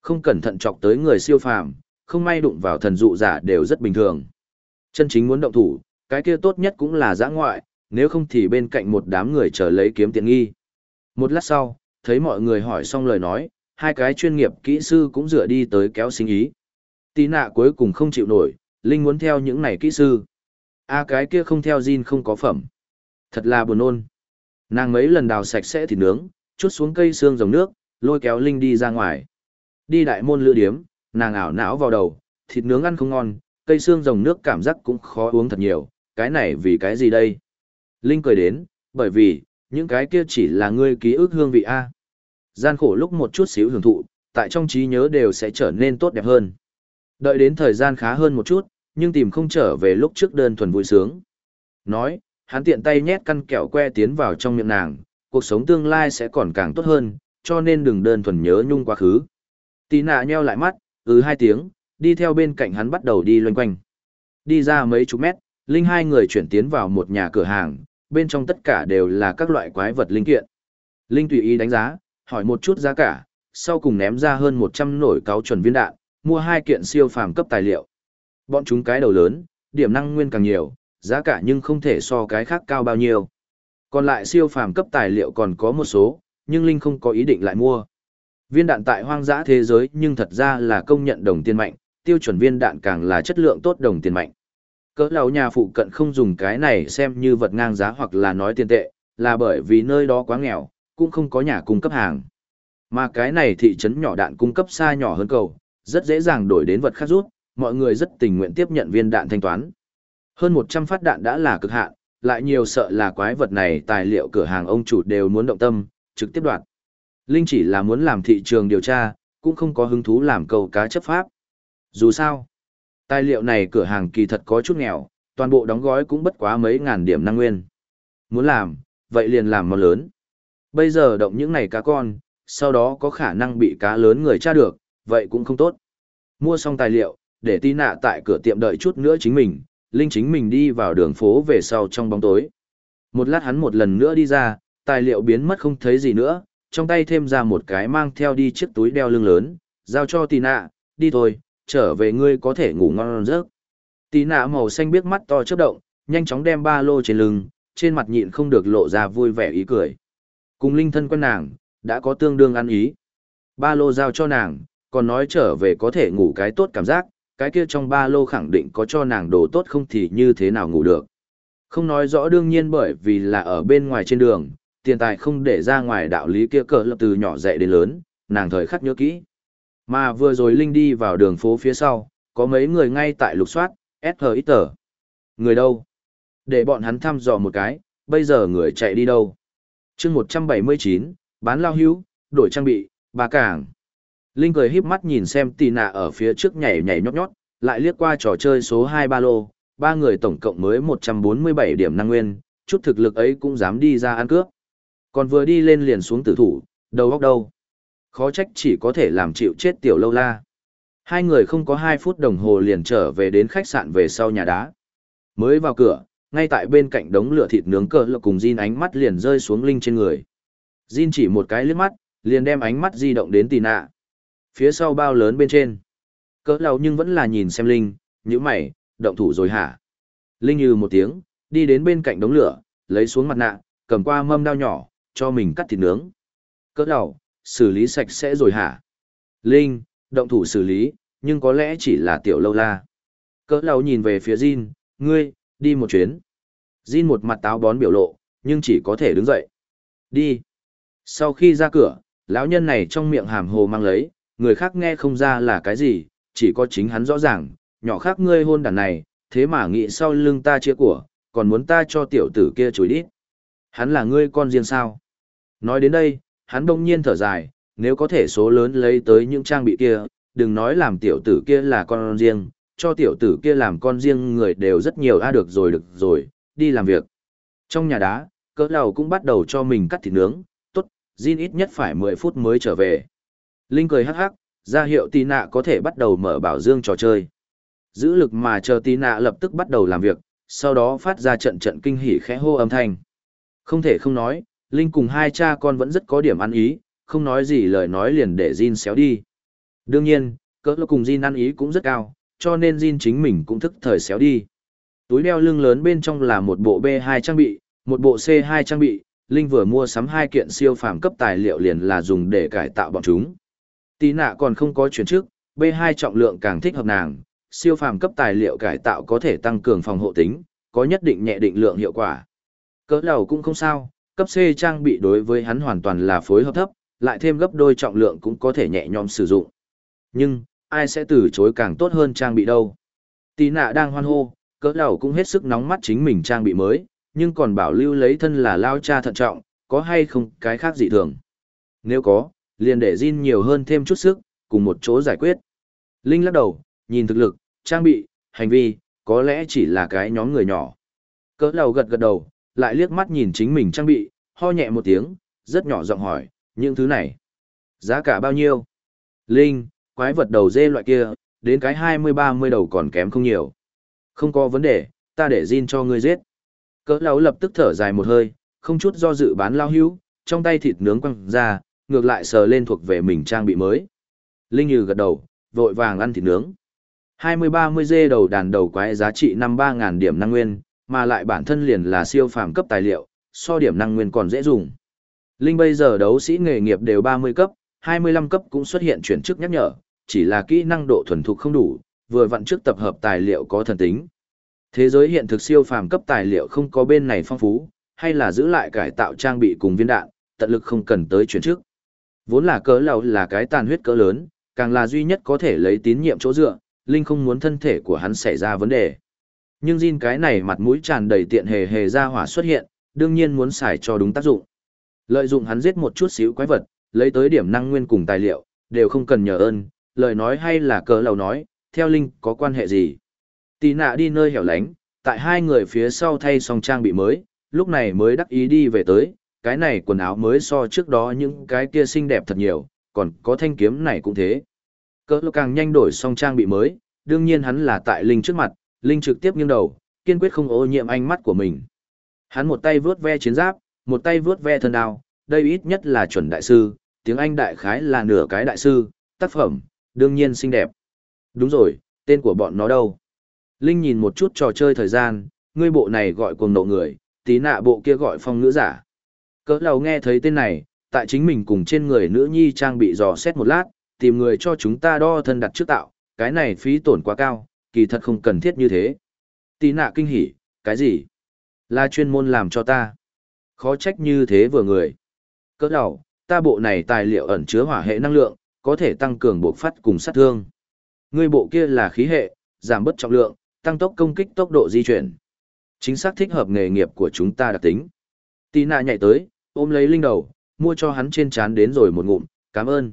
Không cẩn thận chọc tới người siêu phàm, không may đụng vào thần dụ giả đều rất bình thường. Chân chính muốn động thủ, cái kia tốt nhất cũng là giã ngoại, nếu không thì bên cạnh một đám người chờ lấy kiếm tiền nghi. Một lát sau, thấy mọi người hỏi xong lời nói, hai cái chuyên nghiệp kỹ sư cũng dựa đi tới kéo sinh ý. Tí nạ cuối cùng không chịu nổi, Linh muốn theo những này kỹ sư. a cái kia không theo Jin không có phẩm. Thật là buồn nôn. Nàng mấy lần đào sạch sẽ thịt nướng, chút xuống cây xương dòng nước, lôi kéo Linh đi ra ngoài. Đi đại môn lựa điếm, nàng ảo não vào đầu, thịt nướng ăn không ngon, cây xương dòng nước cảm giác cũng khó uống thật nhiều, cái này vì cái gì đây? Linh cười đến, bởi vì, những cái kia chỉ là ngươi ký ức hương vị A. Gian khổ lúc một chút xíu hưởng thụ, tại trong trí nhớ đều sẽ trở nên tốt đẹp hơn. Đợi đến thời gian khá hơn một chút, nhưng tìm không trở về lúc trước đơn thuần vui sướng. Nói, hắn tiện tay nhét căn kẹo que tiến vào trong miệng nàng, cuộc sống tương lai sẽ còn càng tốt hơn, cho nên đừng đơn thuần nhớ nhung quá khứ. Tí nạ nheo lại mắt, ừ hai tiếng, đi theo bên cạnh hắn bắt đầu đi loanh quanh. Đi ra mấy chục mét, Linh hai người chuyển tiến vào một nhà cửa hàng, bên trong tất cả đều là các loại quái vật linh kiện. Linh tùy ý đánh giá, hỏi một chút giá cả, sau cùng ném ra hơn 100 nổi cáo chuẩn viên đạn, mua hai kiện siêu phàm cấp tài liệu. Bọn chúng cái đầu lớn, điểm năng nguyên càng nhiều, giá cả nhưng không thể so cái khác cao bao nhiêu. Còn lại siêu phàm cấp tài liệu còn có một số, nhưng Linh không có ý định lại mua. Viên đạn tại hoang dã thế giới nhưng thật ra là công nhận đồng tiền mạnh, tiêu chuẩn viên đạn càng là chất lượng tốt đồng tiền mạnh. Cỡ lão nhà phụ cận không dùng cái này xem như vật ngang giá hoặc là nói tiền tệ, là bởi vì nơi đó quá nghèo, cũng không có nhà cung cấp hàng. Mà cái này thị trấn nhỏ đạn cung cấp xa nhỏ hơn cầu, rất dễ dàng đổi đến vật khác rút, mọi người rất tình nguyện tiếp nhận viên đạn thanh toán. Hơn 100 phát đạn đã là cực hạn, lại nhiều sợ là quái vật này tài liệu cửa hàng ông chủ đều muốn động tâm, trực tiếp đoạt. Linh chỉ là muốn làm thị trường điều tra, cũng không có hứng thú làm cầu cá chấp pháp. Dù sao, tài liệu này cửa hàng kỳ thật có chút nghèo, toàn bộ đóng gói cũng bất quá mấy ngàn điểm năng nguyên. Muốn làm, vậy liền làm món lớn. Bây giờ động những này cá con, sau đó có khả năng bị cá lớn người tra được, vậy cũng không tốt. Mua xong tài liệu, để tí nạ tại cửa tiệm đợi chút nữa chính mình, Linh chính mình đi vào đường phố về sau trong bóng tối. Một lát hắn một lần nữa đi ra, tài liệu biến mất không thấy gì nữa, trong tay thêm ra một cái mang theo đi chiếc túi đeo lưng lớn, giao cho tí nạ, đi thôi, trở về ngươi có thể ngủ ngon giấc. Tí nạ màu xanh biết mắt to chớp động, nhanh chóng đem ba lô trên lưng, trên mặt nhịn không được lộ ra vui vẻ ý cười. Cùng linh thân quen nàng, đã có tương đương ăn ý. Ba lô giao cho nàng, còn nói trở về có thể ngủ cái tốt cảm giác, cái kia trong ba lô khẳng định có cho nàng đồ tốt không thì như thế nào ngủ được. Không nói rõ đương nhiên bởi vì là ở bên ngoài trên đường, tiền tài không để ra ngoài đạo lý kia cờ lập từ nhỏ dạy đến lớn, nàng thời khắc nhớ kỹ. Mà vừa rồi Linh đi vào đường phố phía sau, có mấy người ngay tại lục soát, SHX. Người đâu? Để bọn hắn thăm dò một cái, bây giờ người chạy đi đâu? Chương 179, bán lao hữu, đổi trang bị, ba cảng. Linh cười híp mắt nhìn xem tì nạ ở phía trước nhảy nhảy nhót nhót, lại liếc qua trò chơi số hai ba lô, ba người tổng cộng mới 147 điểm năng nguyên, chút thực lực ấy cũng dám đi ra ăn cướp. Còn vừa đi lên liền xuống tử thủ, đầu góc đâu. Khó trách chỉ có thể làm chịu chết tiểu lâu la. Hai người không có hai phút đồng hồ liền trở về đến khách sạn về sau nhà đá. Mới vào cửa, ngay tại bên cạnh đống lửa thịt nướng cờ lộc cùng Jin ánh mắt liền rơi xuống Linh trên người. Jin chỉ một cái liếc mắt, liền đem ánh mắt di động đến tì nạ. Phía sau bao lớn bên trên. Cỡ lầu nhưng vẫn là nhìn xem Linh, như mày, động thủ rồi hả? Linh như một tiếng, đi đến bên cạnh đống lửa, lấy xuống mặt nạ, cầm qua mâm đao nhỏ, cho mình cắt thịt nướng. Cỡ lầu, xử lý sạch sẽ rồi hả? Linh, động thủ xử lý, nhưng có lẽ chỉ là tiểu lâu la. Cỡ lầu nhìn về phía Jin, ngươi, đi một chuyến. Jin một mặt táo bón biểu lộ, nhưng chỉ có thể đứng dậy. Đi. Sau khi ra cửa, lão nhân này trong miệng hàm hồ mang lấy, người khác nghe không ra là cái gì, chỉ có chính hắn rõ ràng, nhỏ khác ngươi hôn đàn này, thế mà nghĩ sau lưng ta chia của, còn muốn ta cho tiểu tử kia chối đi. Hắn là ngươi con riêng sao? Nói đến đây, hắn đông nhiên thở dài, nếu có thể số lớn lấy tới những trang bị kia, đừng nói làm tiểu tử kia là con riêng, cho tiểu tử kia làm con riêng người đều rất nhiều a được rồi được rồi, đi làm việc. Trong nhà đá, cỡ lầu cũng bắt đầu cho mình cắt thịt nướng, tốt, Jin ít nhất phải 10 phút mới trở về. Linh cười hắc hắc, ra hiệu tì nạ có thể bắt đầu mở bảo dương trò chơi. Giữ lực mà chờ tì nạ lập tức bắt đầu làm việc, sau đó phát ra trận trận kinh hỉ khẽ hô âm thanh. Không thể không nói, Linh cùng hai cha con vẫn rất có điểm ăn ý, không nói gì lời nói liền để Jin xéo đi. Đương nhiên, cỡ cùng Jin ăn ý cũng rất cao, cho nên Jin chính mình cũng thức thời xéo đi. Túi đeo lưng lớn bên trong là một bộ B2 trang bị, một bộ C2 trang bị, Linh vừa mua sắm hai kiện siêu phàm cấp tài liệu liền là dùng để cải tạo bọn chúng. Tí nạ còn không có chuyển trước, B2 trọng lượng càng thích hợp nàng, siêu phàm cấp tài liệu cải tạo có thể tăng cường phòng hộ tính, có nhất định nhẹ định lượng hiệu quả. Cỡ đầu cũng không sao, cấp C trang bị đối với hắn hoàn toàn là phối hợp thấp, lại thêm gấp đôi trọng lượng cũng có thể nhẹ nhõm sử dụng. Nhưng, ai sẽ từ chối càng tốt hơn trang bị đâu. Tí nạ đang hoan hô, cỡ đầu cũng hết sức nóng mắt chính mình trang bị mới, nhưng còn bảo lưu lấy thân là lao cha thận trọng, có hay không cái khác dị thường. Nếu có, liền để Jin nhiều hơn thêm chút sức, cùng một chỗ giải quyết. Linh lắc đầu, nhìn thực lực, trang bị, hành vi, có lẽ chỉ là cái nhóm người nhỏ. Cỡ đầu gật gật đầu, lại liếc mắt nhìn chính mình trang bị, ho nhẹ một tiếng, rất nhỏ giọng hỏi, những thứ này. Giá cả bao nhiêu? Linh, quái vật đầu dê loại kia, đến cái 20-30 đầu còn kém không nhiều. Không có vấn đề, ta để Jin cho ngươi giết. Cỡ lão lập tức thở dài một hơi, không chút do dự bán lao hữu, trong tay thịt nướng quăng ra, ngược lại sờ lên thuộc về mình trang bị mới. Linh Như gật đầu, vội vàng ăn thịt nướng. 20-30 dê đầu đàn đầu quái giá trị 5-3 ngàn điểm năng nguyên, mà lại bản thân liền là siêu phàm cấp tài liệu, so điểm năng nguyên còn dễ dùng. Linh bây giờ đấu sĩ nghề nghiệp đều 30 cấp, 25 cấp cũng xuất hiện chuyển chức nhắc nhở, chỉ là kỹ năng độ thuần thục không đủ, vừa vặn trước tập hợp tài liệu có thần tính. Thế giới hiện thực siêu phàm cấp tài liệu không có bên này phong phú, hay là giữ lại cải tạo trang bị cùng viên đạn, tận lực không cần tới chuyển trước Vốn là cỡ lầu là cái tàn huyết cỡ lớn, càng là duy nhất có thể lấy tín nhiệm chỗ dựa, Linh không muốn thân thể của hắn xảy ra vấn đề. Nhưng Jin cái này mặt mũi tràn đầy tiện hề hề ra hỏa xuất hiện, đương nhiên muốn xài cho đúng tác dụng. Lợi dụng hắn giết một chút xíu quái vật, lấy tới điểm năng nguyên cùng tài liệu, đều không cần nhờ ơn, lời nói hay là cỡ lầu nói, theo Linh có quan hệ gì. Tì nạ đi nơi hẻo lánh, tại hai người phía sau thay xong trang bị mới, lúc này mới đắc ý đi về tới, cái này quần áo mới so trước đó những cái kia xinh đẹp thật nhiều, còn có thanh kiếm này cũng thế. Cỡ càng nhanh đổi xong trang bị mới, đương nhiên hắn là tại Linh trước mặt, Linh trực tiếp nghiêng đầu, kiên quyết không ô nhiễm ánh mắt của mình. Hắn một tay vướt ve chiến giáp, một tay vướt ve thân đao, đây ít nhất là chuẩn đại sư, tiếng Anh đại khái là nửa cái đại sư, tác phẩm, đương nhiên xinh đẹp. Đúng rồi, tên của bọn nó đâu? Linh nhìn một chút trò chơi thời gian, ngươi bộ này gọi cuồng nộ người, tí nạ bộ kia gọi phong nữ giả. Cỡ lầu nghe thấy tên này, tại chính mình cùng trên người nữ nhi trang bị dò xét một lát, tìm người cho chúng ta đo thân đặt trước tạo, cái này phí tổn quá cao, kỳ thật không cần thiết như thế. Tí nạ kinh hỉ, cái gì? Là chuyên môn làm cho ta. Khó trách như thế vừa người. Cỡ đầu, ta bộ này tài liệu ẩn chứa hỏa hệ năng lượng, có thể tăng cường bộc phát cùng sát thương. Ngươi bộ kia là khí hệ, giảm bớt trọng lượng, tăng tốc công kích tốc độ di chuyển. Chính xác thích hợp nghề nghiệp của chúng ta đặc tính. Tí nạ nhảy tới, ôm lấy linh đầu, mua cho hắn trên chán đến rồi một ngụm, cảm ơn.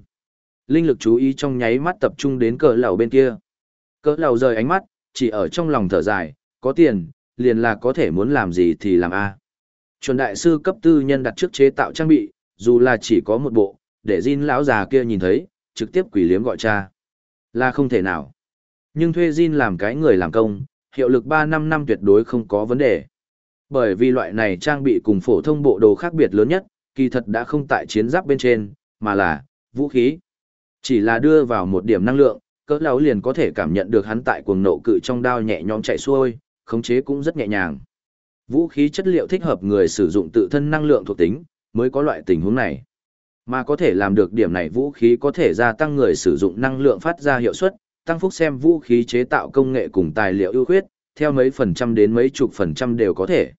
Linh lực chú ý trong nháy mắt tập trung đến cỡ lầu bên kia. Cỡ lầu rời ánh mắt, chỉ ở trong lòng thở dài, có tiền, liền là có thể muốn làm gì thì làm a. Chuẩn đại sư cấp tư nhân đặt trước chế tạo trang bị, dù là chỉ có một bộ, để Jin lão già kia nhìn thấy, trực tiếp quỷ liếm gọi cha. Là không thể nào. Nhưng thuê Jin làm cái người làm công, hiệu lực 3 năm năm tuyệt đối không có vấn đề. Bởi vì loại này trang bị cùng phổ thông bộ đồ khác biệt lớn nhất, kỳ thật đã không tại chiến giáp bên trên, mà là vũ khí. Chỉ là đưa vào một điểm năng lượng, cỡ lão liền có thể cảm nhận được hắn tại cuồng nộ cự trong đao nhẹ nhõm chạy xuôi, khống chế cũng rất nhẹ nhàng. Vũ khí chất liệu thích hợp người sử dụng tự thân năng lượng thuộc tính, mới có loại tình huống này. Mà có thể làm được điểm này vũ khí có thể gia tăng người sử dụng năng lượng phát ra hiệu suất, tăng phúc xem vũ khí chế tạo công nghệ cùng tài liệu ưu khuyết, theo mấy phần trăm đến mấy chục phần trăm đều có thể.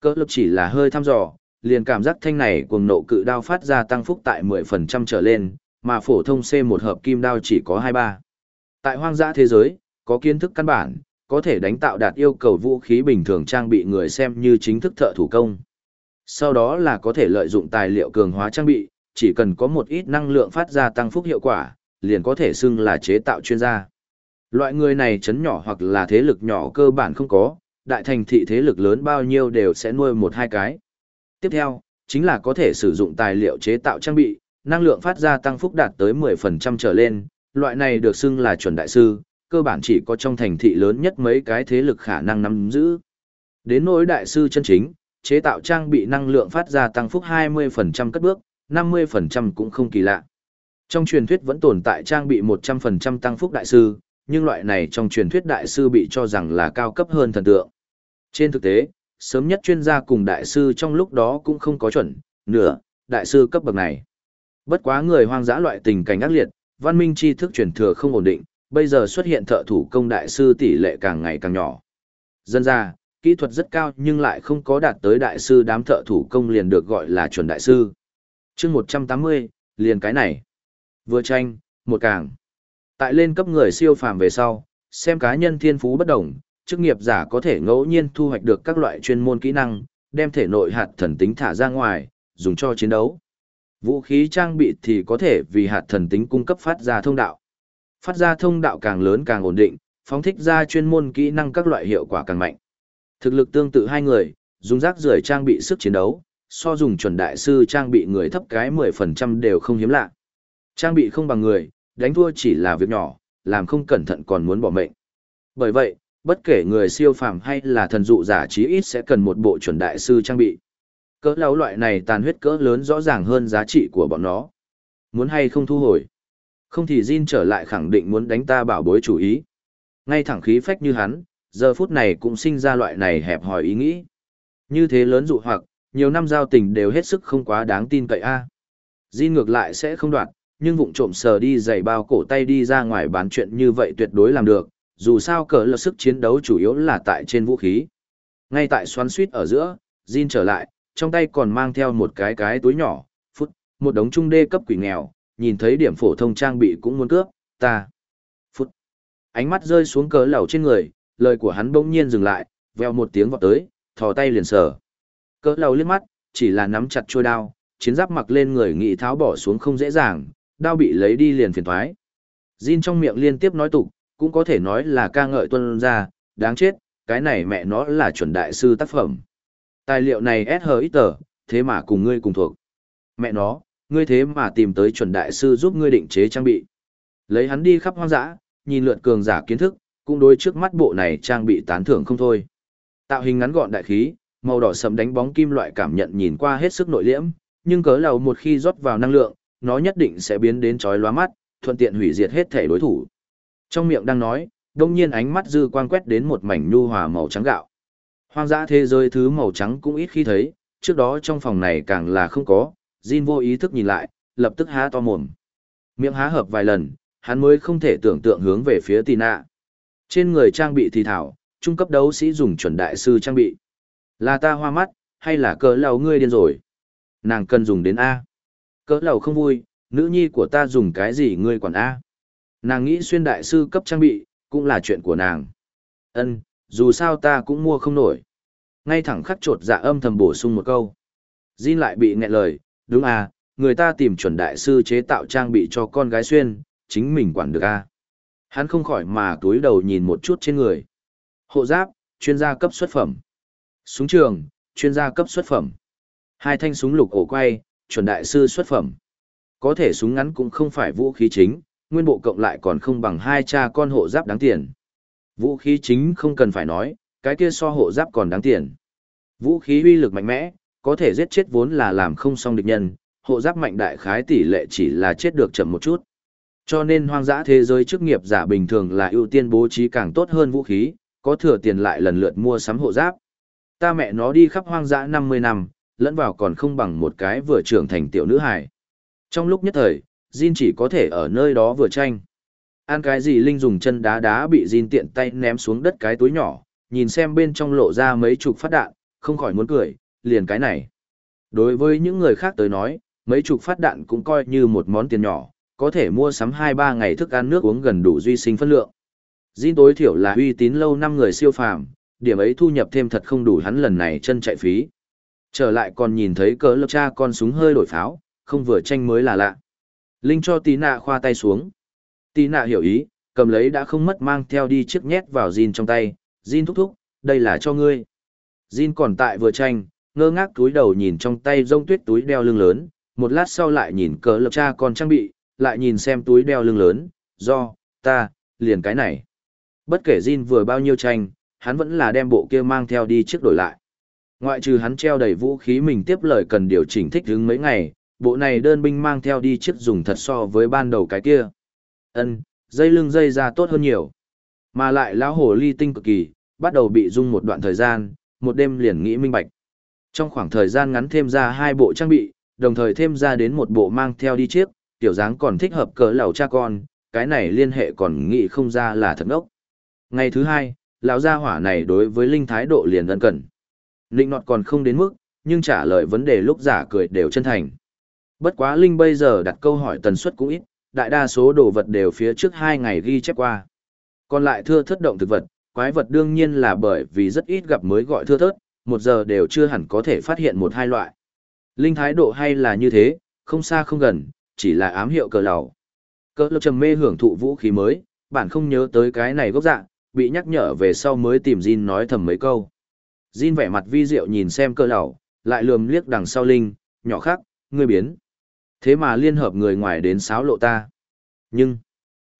Cỡ lập chỉ là hơi thăm dò, liền cảm giác thanh này cuồng nộ cự đao phát ra tăng phúc tại 10% trở lên, mà phổ thông c một hợp kim đao chỉ có 23. Tại hoang dã thế giới, có kiến thức căn bản, có thể đánh tạo đạt yêu cầu vũ khí bình thường trang bị người xem như chính thức thợ thủ công. Sau đó là có thể lợi dụng tài liệu cường hóa trang bị, chỉ cần có một ít năng lượng phát ra tăng phúc hiệu quả, liền có thể xưng là chế tạo chuyên gia. Loại người này chấn nhỏ hoặc là thế lực nhỏ cơ bản không có, đại thành thị thế lực lớn bao nhiêu đều sẽ nuôi một hai cái. Tiếp theo, chính là có thể sử dụng tài liệu chế tạo trang bị, năng lượng phát ra tăng phúc đạt tới 10% trở lên, loại này được xưng là chuẩn đại sư, cơ bản chỉ có trong thành thị lớn nhất mấy cái thế lực khả năng nắm giữ. Đến nỗi đại sư chân chính, chế tạo trang bị năng lượng phát ra tăng phúc 20% cất bước, 50% cũng không kỳ lạ. Trong truyền thuyết vẫn tồn tại trang bị 100% tăng phúc đại sư, nhưng loại này trong truyền thuyết đại sư bị cho rằng là cao cấp hơn thần tượng. Trên thực tế, sớm nhất chuyên gia cùng đại sư trong lúc đó cũng không có chuẩn, nửa, đại sư cấp bậc này. Bất quá người hoang dã loại tình cảnh ác liệt, văn minh tri thức truyền thừa không ổn định, bây giờ xuất hiện thợ thủ công đại sư tỷ lệ càng ngày càng nhỏ. Dân ra, kỹ thuật rất cao nhưng lại không có đạt tới đại sư đám thợ thủ công liền được gọi là chuẩn đại sư chương 180, liền cái này. Vừa tranh, một càng. Tại lên cấp người siêu phàm về sau, xem cá nhân thiên phú bất đồng, chức nghiệp giả có thể ngẫu nhiên thu hoạch được các loại chuyên môn kỹ năng, đem thể nội hạt thần tính thả ra ngoài, dùng cho chiến đấu. Vũ khí trang bị thì có thể vì hạt thần tính cung cấp phát ra thông đạo. Phát ra thông đạo càng lớn càng ổn định, phóng thích ra chuyên môn kỹ năng các loại hiệu quả càng mạnh. Thực lực tương tự hai người, dùng rác rưởi trang bị sức chiến đấu, so dùng chuẩn đại sư trang bị người thấp cái 10% đều không hiếm lạ. Trang bị không bằng người, đánh thua chỉ là việc nhỏ, làm không cẩn thận còn muốn bỏ mệnh. Bởi vậy, bất kể người siêu phàm hay là thần dụ giả chí ít sẽ cần một bộ chuẩn đại sư trang bị. Cỡ lâu loại này tàn huyết cỡ lớn rõ ràng hơn giá trị của bọn nó. Muốn hay không thu hồi. Không thì Jin trở lại khẳng định muốn đánh ta bảo bối chủ ý. Ngay thẳng khí phách như hắn, giờ phút này cũng sinh ra loại này hẹp hòi ý nghĩ. Như thế lớn dụ hoặc, nhiều năm giao tình đều hết sức không quá đáng tin cậy a. Jin ngược lại sẽ không đoạt, nhưng vụng trộm sờ đi giày bao cổ tay đi ra ngoài bán chuyện như vậy tuyệt đối làm được, dù sao cỡ lực sức chiến đấu chủ yếu là tại trên vũ khí. Ngay tại xoắn suýt ở giữa, Jin trở lại, trong tay còn mang theo một cái cái túi nhỏ, phút, một đống trung đê cấp quỷ nghèo, nhìn thấy điểm phổ thông trang bị cũng muốn cướp, ta. Phút. Ánh mắt rơi xuống cỡ lẩu trên người, lời của hắn bỗng nhiên dừng lại, veo một tiếng vọt tới, thò tay liền sờ. Cỡ lầu liếc mắt, chỉ là nắm chặt chuôi đao, chiến giáp mặc lên người nghị tháo bỏ xuống không dễ dàng, đao bị lấy đi liền phiền thoái. Jin trong miệng liên tiếp nói tục, cũng có thể nói là ca ngợi tuân ra, đáng chết, cái này mẹ nó là chuẩn đại sư tác phẩm. Tài liệu này SHX, thế mà cùng ngươi cùng thuộc. Mẹ nó, ngươi thế mà tìm tới chuẩn đại sư giúp ngươi định chế trang bị. Lấy hắn đi khắp hoang dã, nhìn lượn cường giả kiến thức, cũng đối trước mắt bộ này trang bị tán thưởng không thôi. Tạo hình ngắn gọn đại khí, màu đỏ sẫm đánh bóng kim loại cảm nhận nhìn qua hết sức nội liễm, nhưng cớ lầu một khi rót vào năng lượng, nó nhất định sẽ biến đến chói lóa mắt, thuận tiện hủy diệt hết thể đối thủ. Trong miệng đang nói, đông nhiên ánh mắt dư quang quét đến một mảnh nhu hòa màu trắng gạo. Hoang dã thế giới thứ màu trắng cũng ít khi thấy, trước đó trong phòng này càng là không có, Jin vô ý thức nhìn lại, lập tức há to mồm. Miệng há hợp vài lần, hắn mới không thể tưởng tượng hướng về phía Tina. Trên người trang bị thì thảo, trung cấp đấu sĩ dùng chuẩn đại sư trang bị. Là ta hoa mắt, hay là cỡ lầu ngươi điên rồi? Nàng cần dùng đến A. Cỡ lầu không vui, nữ nhi của ta dùng cái gì ngươi quản A. Nàng nghĩ xuyên đại sư cấp trang bị, cũng là chuyện của nàng. Ân, dù sao ta cũng mua không nổi. Ngay thẳng khắc trột dạ âm thầm bổ sung một câu. Jin lại bị nghẹn lời, đúng à, người ta tìm chuẩn đại sư chế tạo trang bị cho con gái xuyên, chính mình quản được à. Hắn không khỏi mà túi đầu nhìn một chút trên người. Hộ giáp, chuyên gia cấp xuất phẩm. Súng trường, chuyên gia cấp xuất phẩm. Hai thanh súng lục ổ quay, chuẩn đại sư xuất phẩm. Có thể súng ngắn cũng không phải vũ khí chính, nguyên bộ cộng lại còn không bằng hai cha con hộ giáp đáng tiền. Vũ khí chính không cần phải nói, cái kia so hộ giáp còn đáng tiền. Vũ khí uy lực mạnh mẽ, có thể giết chết vốn là làm không xong địch nhân, hộ giáp mạnh đại khái tỷ lệ chỉ là chết được chậm một chút. Cho nên hoang dã thế giới chức nghiệp giả bình thường là ưu tiên bố trí càng tốt hơn vũ khí, có thừa tiền lại lần lượt mua sắm hộ giáp. Ta mẹ nó đi khắp hoang dã 50 năm, lẫn vào còn không bằng một cái vừa trưởng thành tiểu nữ hài. Trong lúc nhất thời, Jin chỉ có thể ở nơi đó vừa tranh. Ăn cái gì Linh dùng chân đá đá bị Jin tiện tay ném xuống đất cái túi nhỏ, nhìn xem bên trong lộ ra mấy chục phát đạn, không khỏi muốn cười, liền cái này. Đối với những người khác tới nói, mấy chục phát đạn cũng coi như một món tiền nhỏ, có thể mua sắm 2-3 ngày thức ăn nước uống gần đủ duy sinh phân lượng. Jin tối thiểu là uy tín lâu năm người siêu phàm, điểm ấy thu nhập thêm thật không đủ hắn lần này chân chạy phí. Trở lại còn nhìn thấy cỡ lớp cha con súng hơi đổi pháo, không vừa tranh mới là lạ. Linh cho tí nạ khoa tay xuống. Tí nạ hiểu ý, cầm lấy đã không mất mang theo đi chiếc nhét vào Jin trong tay. Jin thúc thúc, đây là cho ngươi. Jin còn tại vừa tranh, ngơ ngác túi đầu nhìn trong tay rông tuyết túi đeo lưng lớn, một lát sau lại nhìn cỡ lập cha còn trang bị, lại nhìn xem túi đeo lưng lớn, do, ta, liền cái này. Bất kể Jin vừa bao nhiêu tranh, hắn vẫn là đem bộ kia mang theo đi trước đổi lại. Ngoại trừ hắn treo đầy vũ khí mình tiếp lời cần điều chỉnh thích ứng mấy ngày, bộ này đơn binh mang theo đi chiếc dùng thật so với ban đầu cái kia. Ân, dây lưng dây ra tốt hơn nhiều. Mà lại lão hồ ly tinh cực kỳ, bắt đầu bị dung một đoạn thời gian, một đêm liền nghĩ minh bạch. Trong khoảng thời gian ngắn thêm ra hai bộ trang bị, đồng thời thêm ra đến một bộ mang theo đi chiếc, tiểu dáng còn thích hợp cỡ lão cha con, cái này liên hệ còn nghĩ không ra là thật ngốc. Ngày thứ hai, lão gia hỏa này đối với linh thái độ liền ân cần. Linh nọt còn không đến mức, nhưng trả lời vấn đề lúc giả cười đều chân thành. Bất quá Linh bây giờ đặt câu hỏi tần suất cũng ít, đại đa số đồ vật đều phía trước hai ngày ghi chép qua. Còn lại thưa thất động thực vật, quái vật đương nhiên là bởi vì rất ít gặp mới gọi thưa thớt, một giờ đều chưa hẳn có thể phát hiện một hai loại. Linh thái độ hay là như thế, không xa không gần, chỉ là ám hiệu cờ lầu. Cờ lầu trầm mê hưởng thụ vũ khí mới, bản không nhớ tới cái này gốc dạng, bị nhắc nhở về sau mới tìm Jin nói thầm mấy câu. Jin vẻ mặt vi diệu nhìn xem cơ lão, lại lườm liếc đằng sau Linh, nhỏ khác, ngươi biến. Thế mà liên hợp người ngoài đến sáo lộ ta. Nhưng,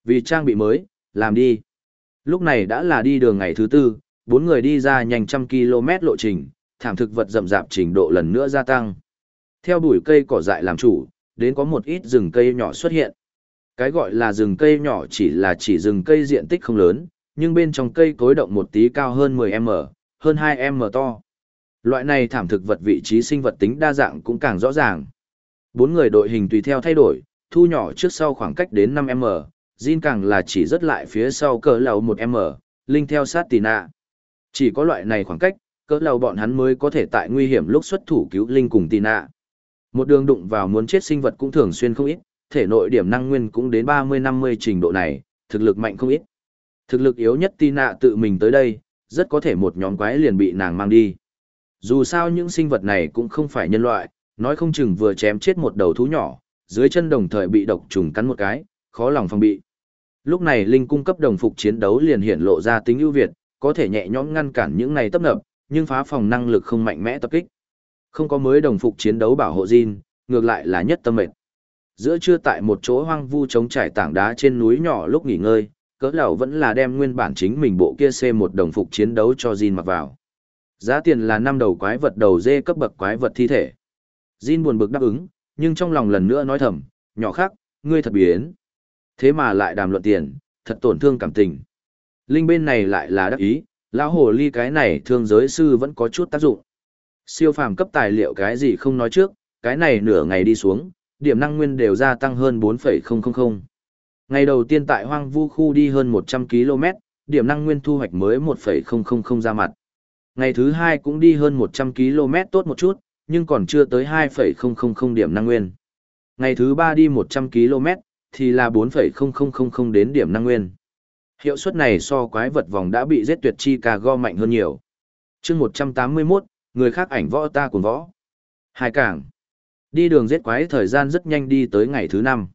vì trang bị mới, làm đi. Lúc này đã là đi đường ngày thứ tư, bốn người đi ra nhanh trăm km lộ trình, thảm thực vật rậm rạp trình độ lần nữa gia tăng. Theo bụi cây cỏ dại làm chủ, đến có một ít rừng cây nhỏ xuất hiện. Cái gọi là rừng cây nhỏ chỉ là chỉ rừng cây diện tích không lớn, nhưng bên trong cây cối động một tí cao hơn 10m, hơn 2m to. Loại này thảm thực vật vị trí sinh vật tính đa dạng cũng càng rõ ràng. Bốn người đội hình tùy theo thay đổi, thu nhỏ trước sau khoảng cách đến 5m, Jin càng là chỉ rất lại phía sau cỡ lầu 1m, Linh theo sát tì nạ. Chỉ có loại này khoảng cách, cỡ lầu bọn hắn mới có thể tại nguy hiểm lúc xuất thủ cứu Linh cùng tì nạ. Một đường đụng vào muốn chết sinh vật cũng thường xuyên không ít, thể nội điểm năng nguyên cũng đến 30-50 trình độ này, thực lực mạnh không ít. Thực lực yếu nhất tì nạ tự mình tới đây, rất có thể một nhóm quái liền bị nàng mang đi. Dù sao những sinh vật này cũng không phải nhân loại, nói không chừng vừa chém chết một đầu thú nhỏ, dưới chân đồng thời bị độc trùng cắn một cái, khó lòng phòng bị. Lúc này linh cung cấp đồng phục chiến đấu liền hiện lộ ra tính ưu việt, có thể nhẹ nhõm ngăn cản những này tấp nập, nhưng phá phòng năng lực không mạnh mẽ tập kích. Không có mới đồng phục chiến đấu bảo hộ Jin, ngược lại là nhất tâm mệt. Giữa trưa tại một chỗ hoang vu trống trải tảng đá trên núi nhỏ lúc nghỉ ngơi, cỡ lão vẫn là đem nguyên bản chính mình bộ kia C một đồng phục chiến đấu cho Jin mặc vào. Giá tiền là năm đầu quái vật đầu dê cấp bậc quái vật thi thể. Jin buồn bực đáp ứng, nhưng trong lòng lần nữa nói thầm, nhỏ khác, ngươi thật biến. Thế mà lại đàm luận tiền, thật tổn thương cảm tình. Linh bên này lại là đắc ý, lão hồ ly cái này thương giới sư vẫn có chút tác dụng. Siêu phàm cấp tài liệu cái gì không nói trước, cái này nửa ngày đi xuống, điểm năng nguyên đều gia tăng hơn 4,000. Ngày đầu tiên tại hoang vu khu đi hơn 100 km, điểm năng nguyên thu hoạch mới 1,000 ra mặt. Ngày thứ hai cũng đi hơn 100 km tốt một chút, nhưng còn chưa tới 2,000 điểm năng nguyên. Ngày thứ ba đi 100 km, thì là 4,000 đến điểm năng nguyên. Hiệu suất này so quái vật vòng đã bị giết tuyệt chi cà go mạnh hơn nhiều. chương 181, người khác ảnh võ ta cùng võ. Hai cảng. Đi đường giết quái thời gian rất nhanh đi tới ngày thứ năm.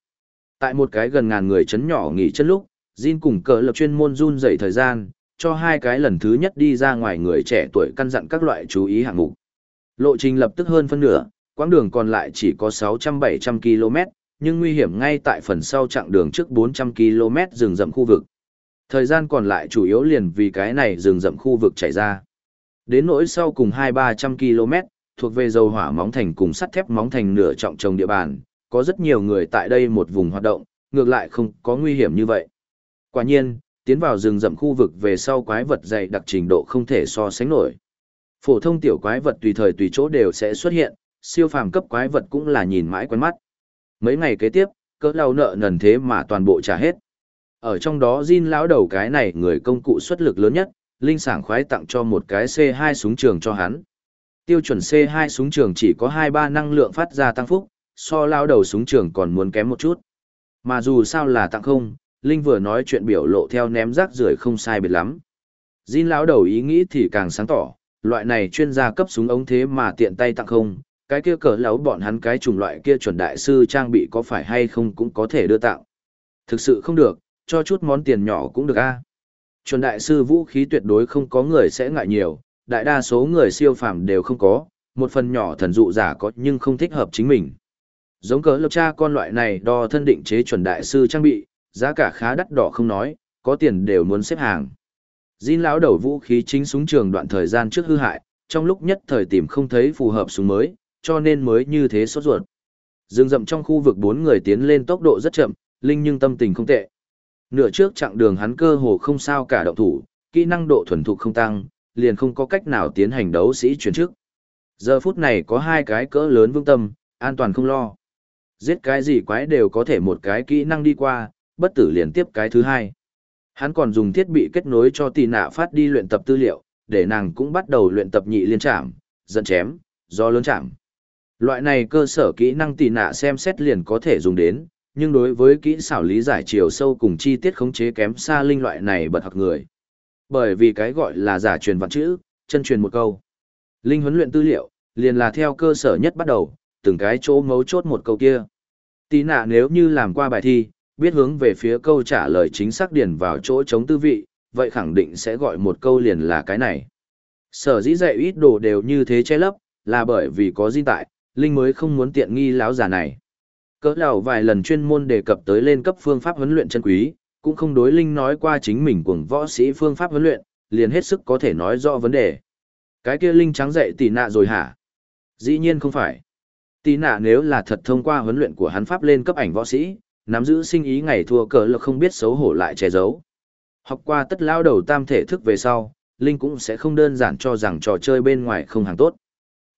Tại một cái gần ngàn người chấn nhỏ nghỉ chân lúc, Jin cùng cờ lập chuyên môn run dậy thời gian, cho hai cái lần thứ nhất đi ra ngoài người trẻ tuổi căn dặn các loại chú ý hạng mục. Lộ trình lập tức hơn phân nửa, quãng đường còn lại chỉ có 600-700 km, nhưng nguy hiểm ngay tại phần sau chặng đường trước 400 km rừng rậm khu vực. Thời gian còn lại chủ yếu liền vì cái này rừng rậm khu vực chảy ra. Đến nỗi sau cùng 2-300 km, thuộc về dầu hỏa móng thành cùng sắt thép móng thành nửa trọng trồng địa bàn, có rất nhiều người tại đây một vùng hoạt động, ngược lại không có nguy hiểm như vậy. Quả nhiên, tiến vào rừng rậm khu vực về sau quái vật dày đặc trình độ không thể so sánh nổi. Phổ thông tiểu quái vật tùy thời tùy chỗ đều sẽ xuất hiện, siêu phàm cấp quái vật cũng là nhìn mãi quen mắt. Mấy ngày kế tiếp, cỡ lao nợ nần thế mà toàn bộ trả hết. Ở trong đó Jin lão đầu cái này người công cụ xuất lực lớn nhất, Linh sảng khoái tặng cho một cái C2 súng trường cho hắn. Tiêu chuẩn C2 súng trường chỉ có 2-3 năng lượng phát ra tăng phúc, so lao đầu súng trường còn muốn kém một chút. Mà dù sao là tặng không, Linh vừa nói chuyện biểu lộ theo ném rác rưởi không sai biệt lắm. Jin lão đầu ý nghĩ thì càng sáng tỏ, loại này chuyên gia cấp súng ống thế mà tiện tay tặng không, cái kia cỡ lão bọn hắn cái chủng loại kia chuẩn đại sư trang bị có phải hay không cũng có thể đưa tặng. Thực sự không được, cho chút món tiền nhỏ cũng được a. Chuẩn đại sư vũ khí tuyệt đối không có người sẽ ngại nhiều, đại đa số người siêu phàm đều không có, một phần nhỏ thần dụ giả có nhưng không thích hợp chính mình. Giống cỡ lộc cha con loại này đo thân định chế chuẩn đại sư trang bị, giá cả khá đắt đỏ không nói, có tiền đều muốn xếp hàng. Jin lão đầu vũ khí chính súng trường đoạn thời gian trước hư hại, trong lúc nhất thời tìm không thấy phù hợp súng mới, cho nên mới như thế sốt ruột. Dương rậm trong khu vực bốn người tiến lên tốc độ rất chậm, Linh nhưng tâm tình không tệ. Nửa trước chặng đường hắn cơ hồ không sao cả động thủ, kỹ năng độ thuần thục không tăng, liền không có cách nào tiến hành đấu sĩ chuyển trước. Giờ phút này có hai cái cỡ lớn vương tâm, an toàn không lo. Giết cái gì quái đều có thể một cái kỹ năng đi qua, bất tử liền tiếp cái thứ hai. Hắn còn dùng thiết bị kết nối cho tì nạ phát đi luyện tập tư liệu, để nàng cũng bắt đầu luyện tập nhị liên trảm, dẫn chém, do lớn chạm. Loại này cơ sở kỹ năng tì nạ xem xét liền có thể dùng đến, nhưng đối với kỹ xảo lý giải chiều sâu cùng chi tiết khống chế kém xa linh loại này bật học người. Bởi vì cái gọi là giả truyền văn chữ, chân truyền một câu. Linh huấn luyện tư liệu, liền là theo cơ sở nhất bắt đầu, từng cái chỗ mấu chốt một câu kia tí nạ nếu như làm qua bài thi, biết hướng về phía câu trả lời chính xác điền vào chỗ chống tư vị, vậy khẳng định sẽ gọi một câu liền là cái này. Sở dĩ dạy ít đồ đều như thế che lấp, là bởi vì có di tại, Linh mới không muốn tiện nghi láo giả này. Cỡ nào vài lần chuyên môn đề cập tới lên cấp phương pháp huấn luyện chân quý, cũng không đối Linh nói qua chính mình cuồng võ sĩ phương pháp huấn luyện, liền hết sức có thể nói rõ vấn đề. Cái kia Linh trắng dậy tỷ nạ rồi hả? Dĩ nhiên không phải. Tí nạ nếu là thật thông qua huấn luyện của hắn pháp lên cấp ảnh võ sĩ, nắm giữ sinh ý ngày thua cờ lực không biết xấu hổ lại che giấu. Học qua tất lao đầu tam thể thức về sau, Linh cũng sẽ không đơn giản cho rằng trò chơi bên ngoài không hàng tốt.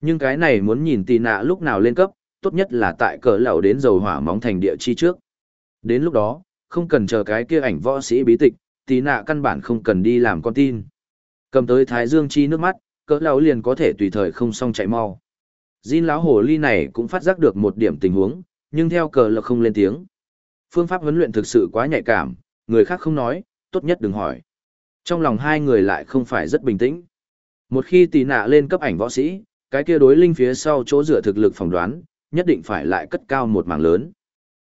Nhưng cái này muốn nhìn Tì nạ lúc nào lên cấp, tốt nhất là tại cờ lẩu đến dầu hỏa móng thành địa chi trước. Đến lúc đó, không cần chờ cái kia ảnh võ sĩ bí tịch, Tì nạ căn bản không cần đi làm con tin. Cầm tới Thái Dương chi nước mắt, cỡ lão liền có thể tùy thời không xong chạy mau. Jin lão hồ ly này cũng phát giác được một điểm tình huống, nhưng theo cờ là không lên tiếng. Phương pháp huấn luyện thực sự quá nhạy cảm, người khác không nói, tốt nhất đừng hỏi. Trong lòng hai người lại không phải rất bình tĩnh. Một khi tỷ nạ lên cấp ảnh võ sĩ, cái kia đối linh phía sau chỗ dựa thực lực phỏng đoán, nhất định phải lại cất cao một mảng lớn.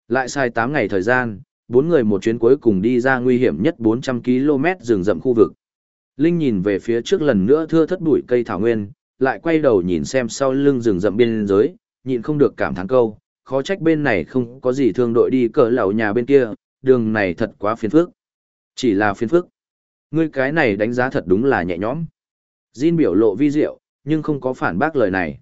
Lại sai 8 ngày thời gian, bốn người một chuyến cuối cùng đi ra nguy hiểm nhất 400 km rừng rậm khu vực. Linh nhìn về phía trước lần nữa thưa thất bụi cây thảo nguyên, lại quay đầu nhìn xem sau lưng rừng rậm biên giới, nhịn không được cảm thán câu, khó trách bên này không có gì thương đội đi cỡ lầu nhà bên kia, đường này thật quá phiền phức. Chỉ là phiền phức. Ngươi cái này đánh giá thật đúng là nhẹ nhõm. Jin biểu lộ vi diệu, nhưng không có phản bác lời này.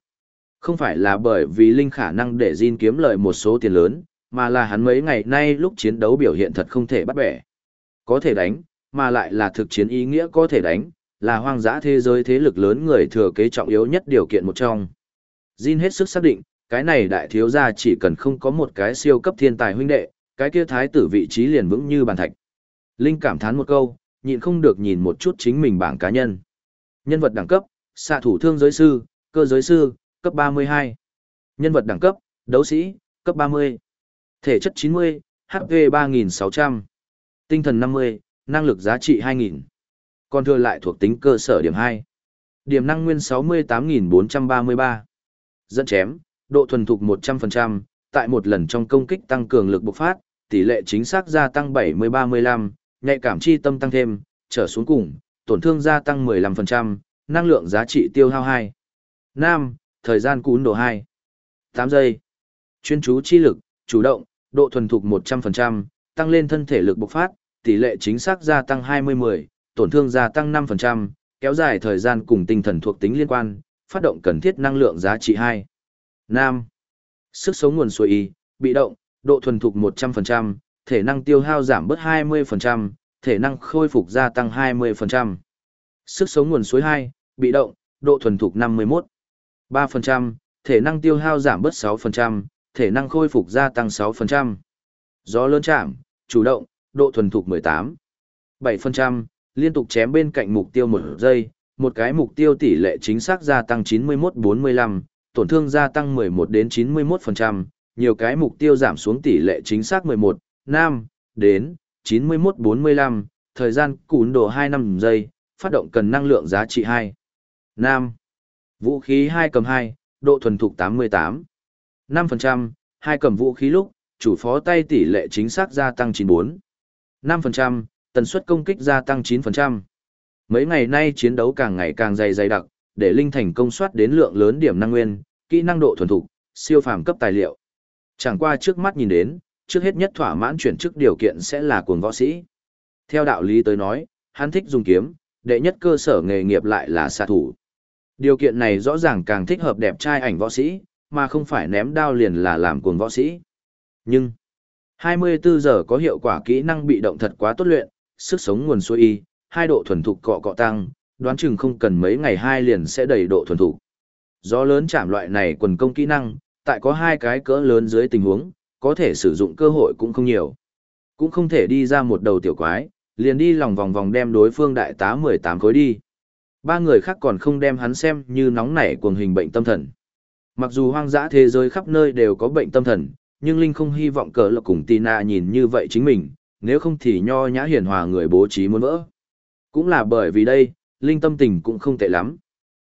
Không phải là bởi vì Linh khả năng để Jin kiếm lợi một số tiền lớn, mà là hắn mấy ngày nay lúc chiến đấu biểu hiện thật không thể bắt bẻ. Có thể đánh, mà lại là thực chiến ý nghĩa có thể đánh, là hoang dã thế giới thế lực lớn người thừa kế trọng yếu nhất điều kiện một trong. Jin hết sức xác định, cái này đại thiếu gia chỉ cần không có một cái siêu cấp thiên tài huynh đệ, cái kia thái tử vị trí liền vững như bàn thạch. Linh cảm thán một câu, nhịn không được nhìn một chút chính mình bảng cá nhân. Nhân vật đẳng cấp, xạ thủ thương giới sư, cơ giới sư, cấp 32. Nhân vật đẳng cấp, đấu sĩ, cấp 30. Thể chất 90, HP 3600. Tinh thần 50, năng lực giá trị 2000. Còn thừa lại thuộc tính cơ sở điểm 2. Điểm năng nguyên 68.433, Dẫn chém, độ thuần thục 100%, tại một lần trong công kích tăng cường lực bộc phát, tỷ lệ chính xác gia tăng 70-35, nhạy cảm chi tâm tăng thêm, trở xuống cùng, tổn thương gia tăng 15%, năng lượng giá trị tiêu hao 2. Nam, thời gian cún độ 2. 8 giây. Chuyên chú chi lực, chủ động, độ thuần thục 100%, tăng lên thân thể lực bộc phát, tỷ lệ chính xác gia tăng 20-10, tổn thương gia tăng 5%, kéo dài thời gian cùng tinh thần thuộc tính liên quan, phát động cần thiết năng lượng giá trị 2. Nam. Sức sống nguồn suối y, bị động, độ thuần thục 100%, thể năng tiêu hao giảm bớt 20%, thể năng khôi phục gia tăng 20%. Sức sống nguồn suối 2, bị động, độ thuần thục 51. 3%, thể năng tiêu hao giảm bớt 6%, thể năng khôi phục gia tăng 6%. Gió lớn chạm, chủ động, độ thuần thục 18. 7%, liên tục chém bên cạnh mục tiêu một giây, một cái mục tiêu tỷ lệ chính xác gia tăng 91-45, tổn thương gia tăng 11 đến 91%, nhiều cái mục tiêu giảm xuống tỷ lệ chính xác 11, 5, đến 91-45, thời gian cún độ 2 năm giây, phát động cần năng lượng giá trị 2. 5. Vũ khí 2 cầm 2, độ thuần thục 88. 5%, 2 cầm vũ khí lúc, chủ phó tay tỷ lệ chính xác gia tăng 94. 5%, tần suất công kích gia tăng 9%. Mấy ngày nay chiến đấu càng ngày càng dày dày đặc, để linh thành công soát đến lượng lớn điểm năng nguyên, kỹ năng độ thuần thục, siêu phàm cấp tài liệu. Chẳng qua trước mắt nhìn đến, trước hết nhất thỏa mãn chuyển chức điều kiện sẽ là cuồng võ sĩ. Theo đạo lý tới nói, hắn thích dùng kiếm, đệ nhất cơ sở nghề nghiệp lại là xạ thủ. Điều kiện này rõ ràng càng thích hợp đẹp trai ảnh võ sĩ, mà không phải ném đao liền là làm cuồng võ sĩ. Nhưng, 24 giờ có hiệu quả kỹ năng bị động thật quá tốt luyện, sức sống nguồn suối y, hai độ thuần thục cọ cọ tăng, đoán chừng không cần mấy ngày hai liền sẽ đầy độ thuần thục. Gió lớn chạm loại này quần công kỹ năng, tại có hai cái cỡ lớn dưới tình huống, có thể sử dụng cơ hội cũng không nhiều. Cũng không thể đi ra một đầu tiểu quái, liền đi lòng vòng vòng đem đối phương đại tá 18 khối đi. Ba người khác còn không đem hắn xem như nóng nảy cuồng hình bệnh tâm thần. Mặc dù hoang dã thế giới khắp nơi đều có bệnh tâm thần, nhưng Linh không hy vọng cỡ lộc cùng Tina nhìn như vậy chính mình, nếu không thì nho nhã hiền hòa người bố trí muốn vỡ. Cũng là bởi vì đây, Linh tâm tình cũng không tệ lắm.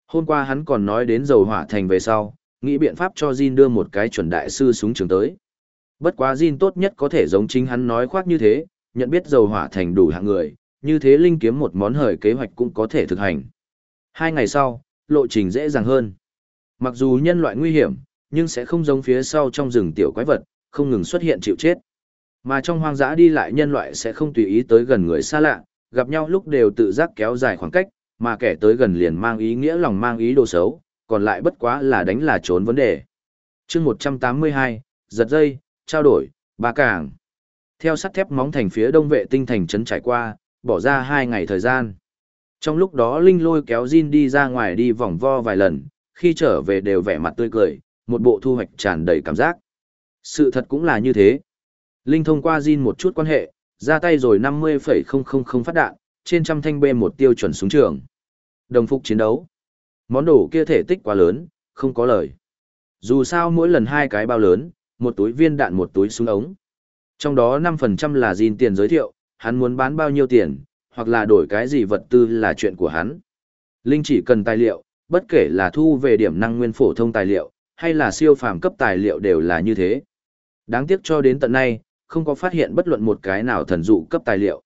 Hôm qua hắn còn nói đến dầu hỏa thành về sau, nghĩ biện pháp cho Jin đưa một cái chuẩn đại sư súng trường tới. Bất quá Jin tốt nhất có thể giống chính hắn nói khoác như thế, nhận biết dầu hỏa thành đủ hạng người, như thế Linh kiếm một món hời kế hoạch cũng có thể thực hành. Hai ngày sau, lộ trình dễ dàng hơn. Mặc dù nhân loại nguy hiểm, nhưng sẽ không giống phía sau trong rừng tiểu quái vật, không ngừng xuất hiện chịu chết. Mà trong hoang dã đi lại nhân loại sẽ không tùy ý tới gần người xa lạ, gặp nhau lúc đều tự giác kéo dài khoảng cách, mà kẻ tới gần liền mang ý nghĩa lòng mang ý đồ xấu, còn lại bất quá là đánh là trốn vấn đề. chương 182, giật dây, trao đổi, ba càng. Theo sắt thép móng thành phía đông vệ tinh thành trấn trải qua, bỏ ra hai ngày thời gian. Trong lúc đó Linh lôi kéo Jin đi ra ngoài đi vòng vo vài lần, khi trở về đều vẻ mặt tươi cười, một bộ thu hoạch tràn đầy cảm giác. Sự thật cũng là như thế. Linh thông qua Jin một chút quan hệ, ra tay rồi 50,000 phát đạn, trên trăm thanh bê một tiêu chuẩn súng trường. Đồng phục chiến đấu. Món đồ kia thể tích quá lớn, không có lời. Dù sao mỗi lần hai cái bao lớn, một túi viên đạn một túi súng ống. Trong đó 5% là Jin tiền giới thiệu, hắn muốn bán bao nhiêu tiền, hoặc là đổi cái gì vật tư là chuyện của hắn. Linh chỉ cần tài liệu, bất kể là thu về điểm năng nguyên phổ thông tài liệu, hay là siêu phàm cấp tài liệu đều là như thế. Đáng tiếc cho đến tận nay, không có phát hiện bất luận một cái nào thần dụ cấp tài liệu.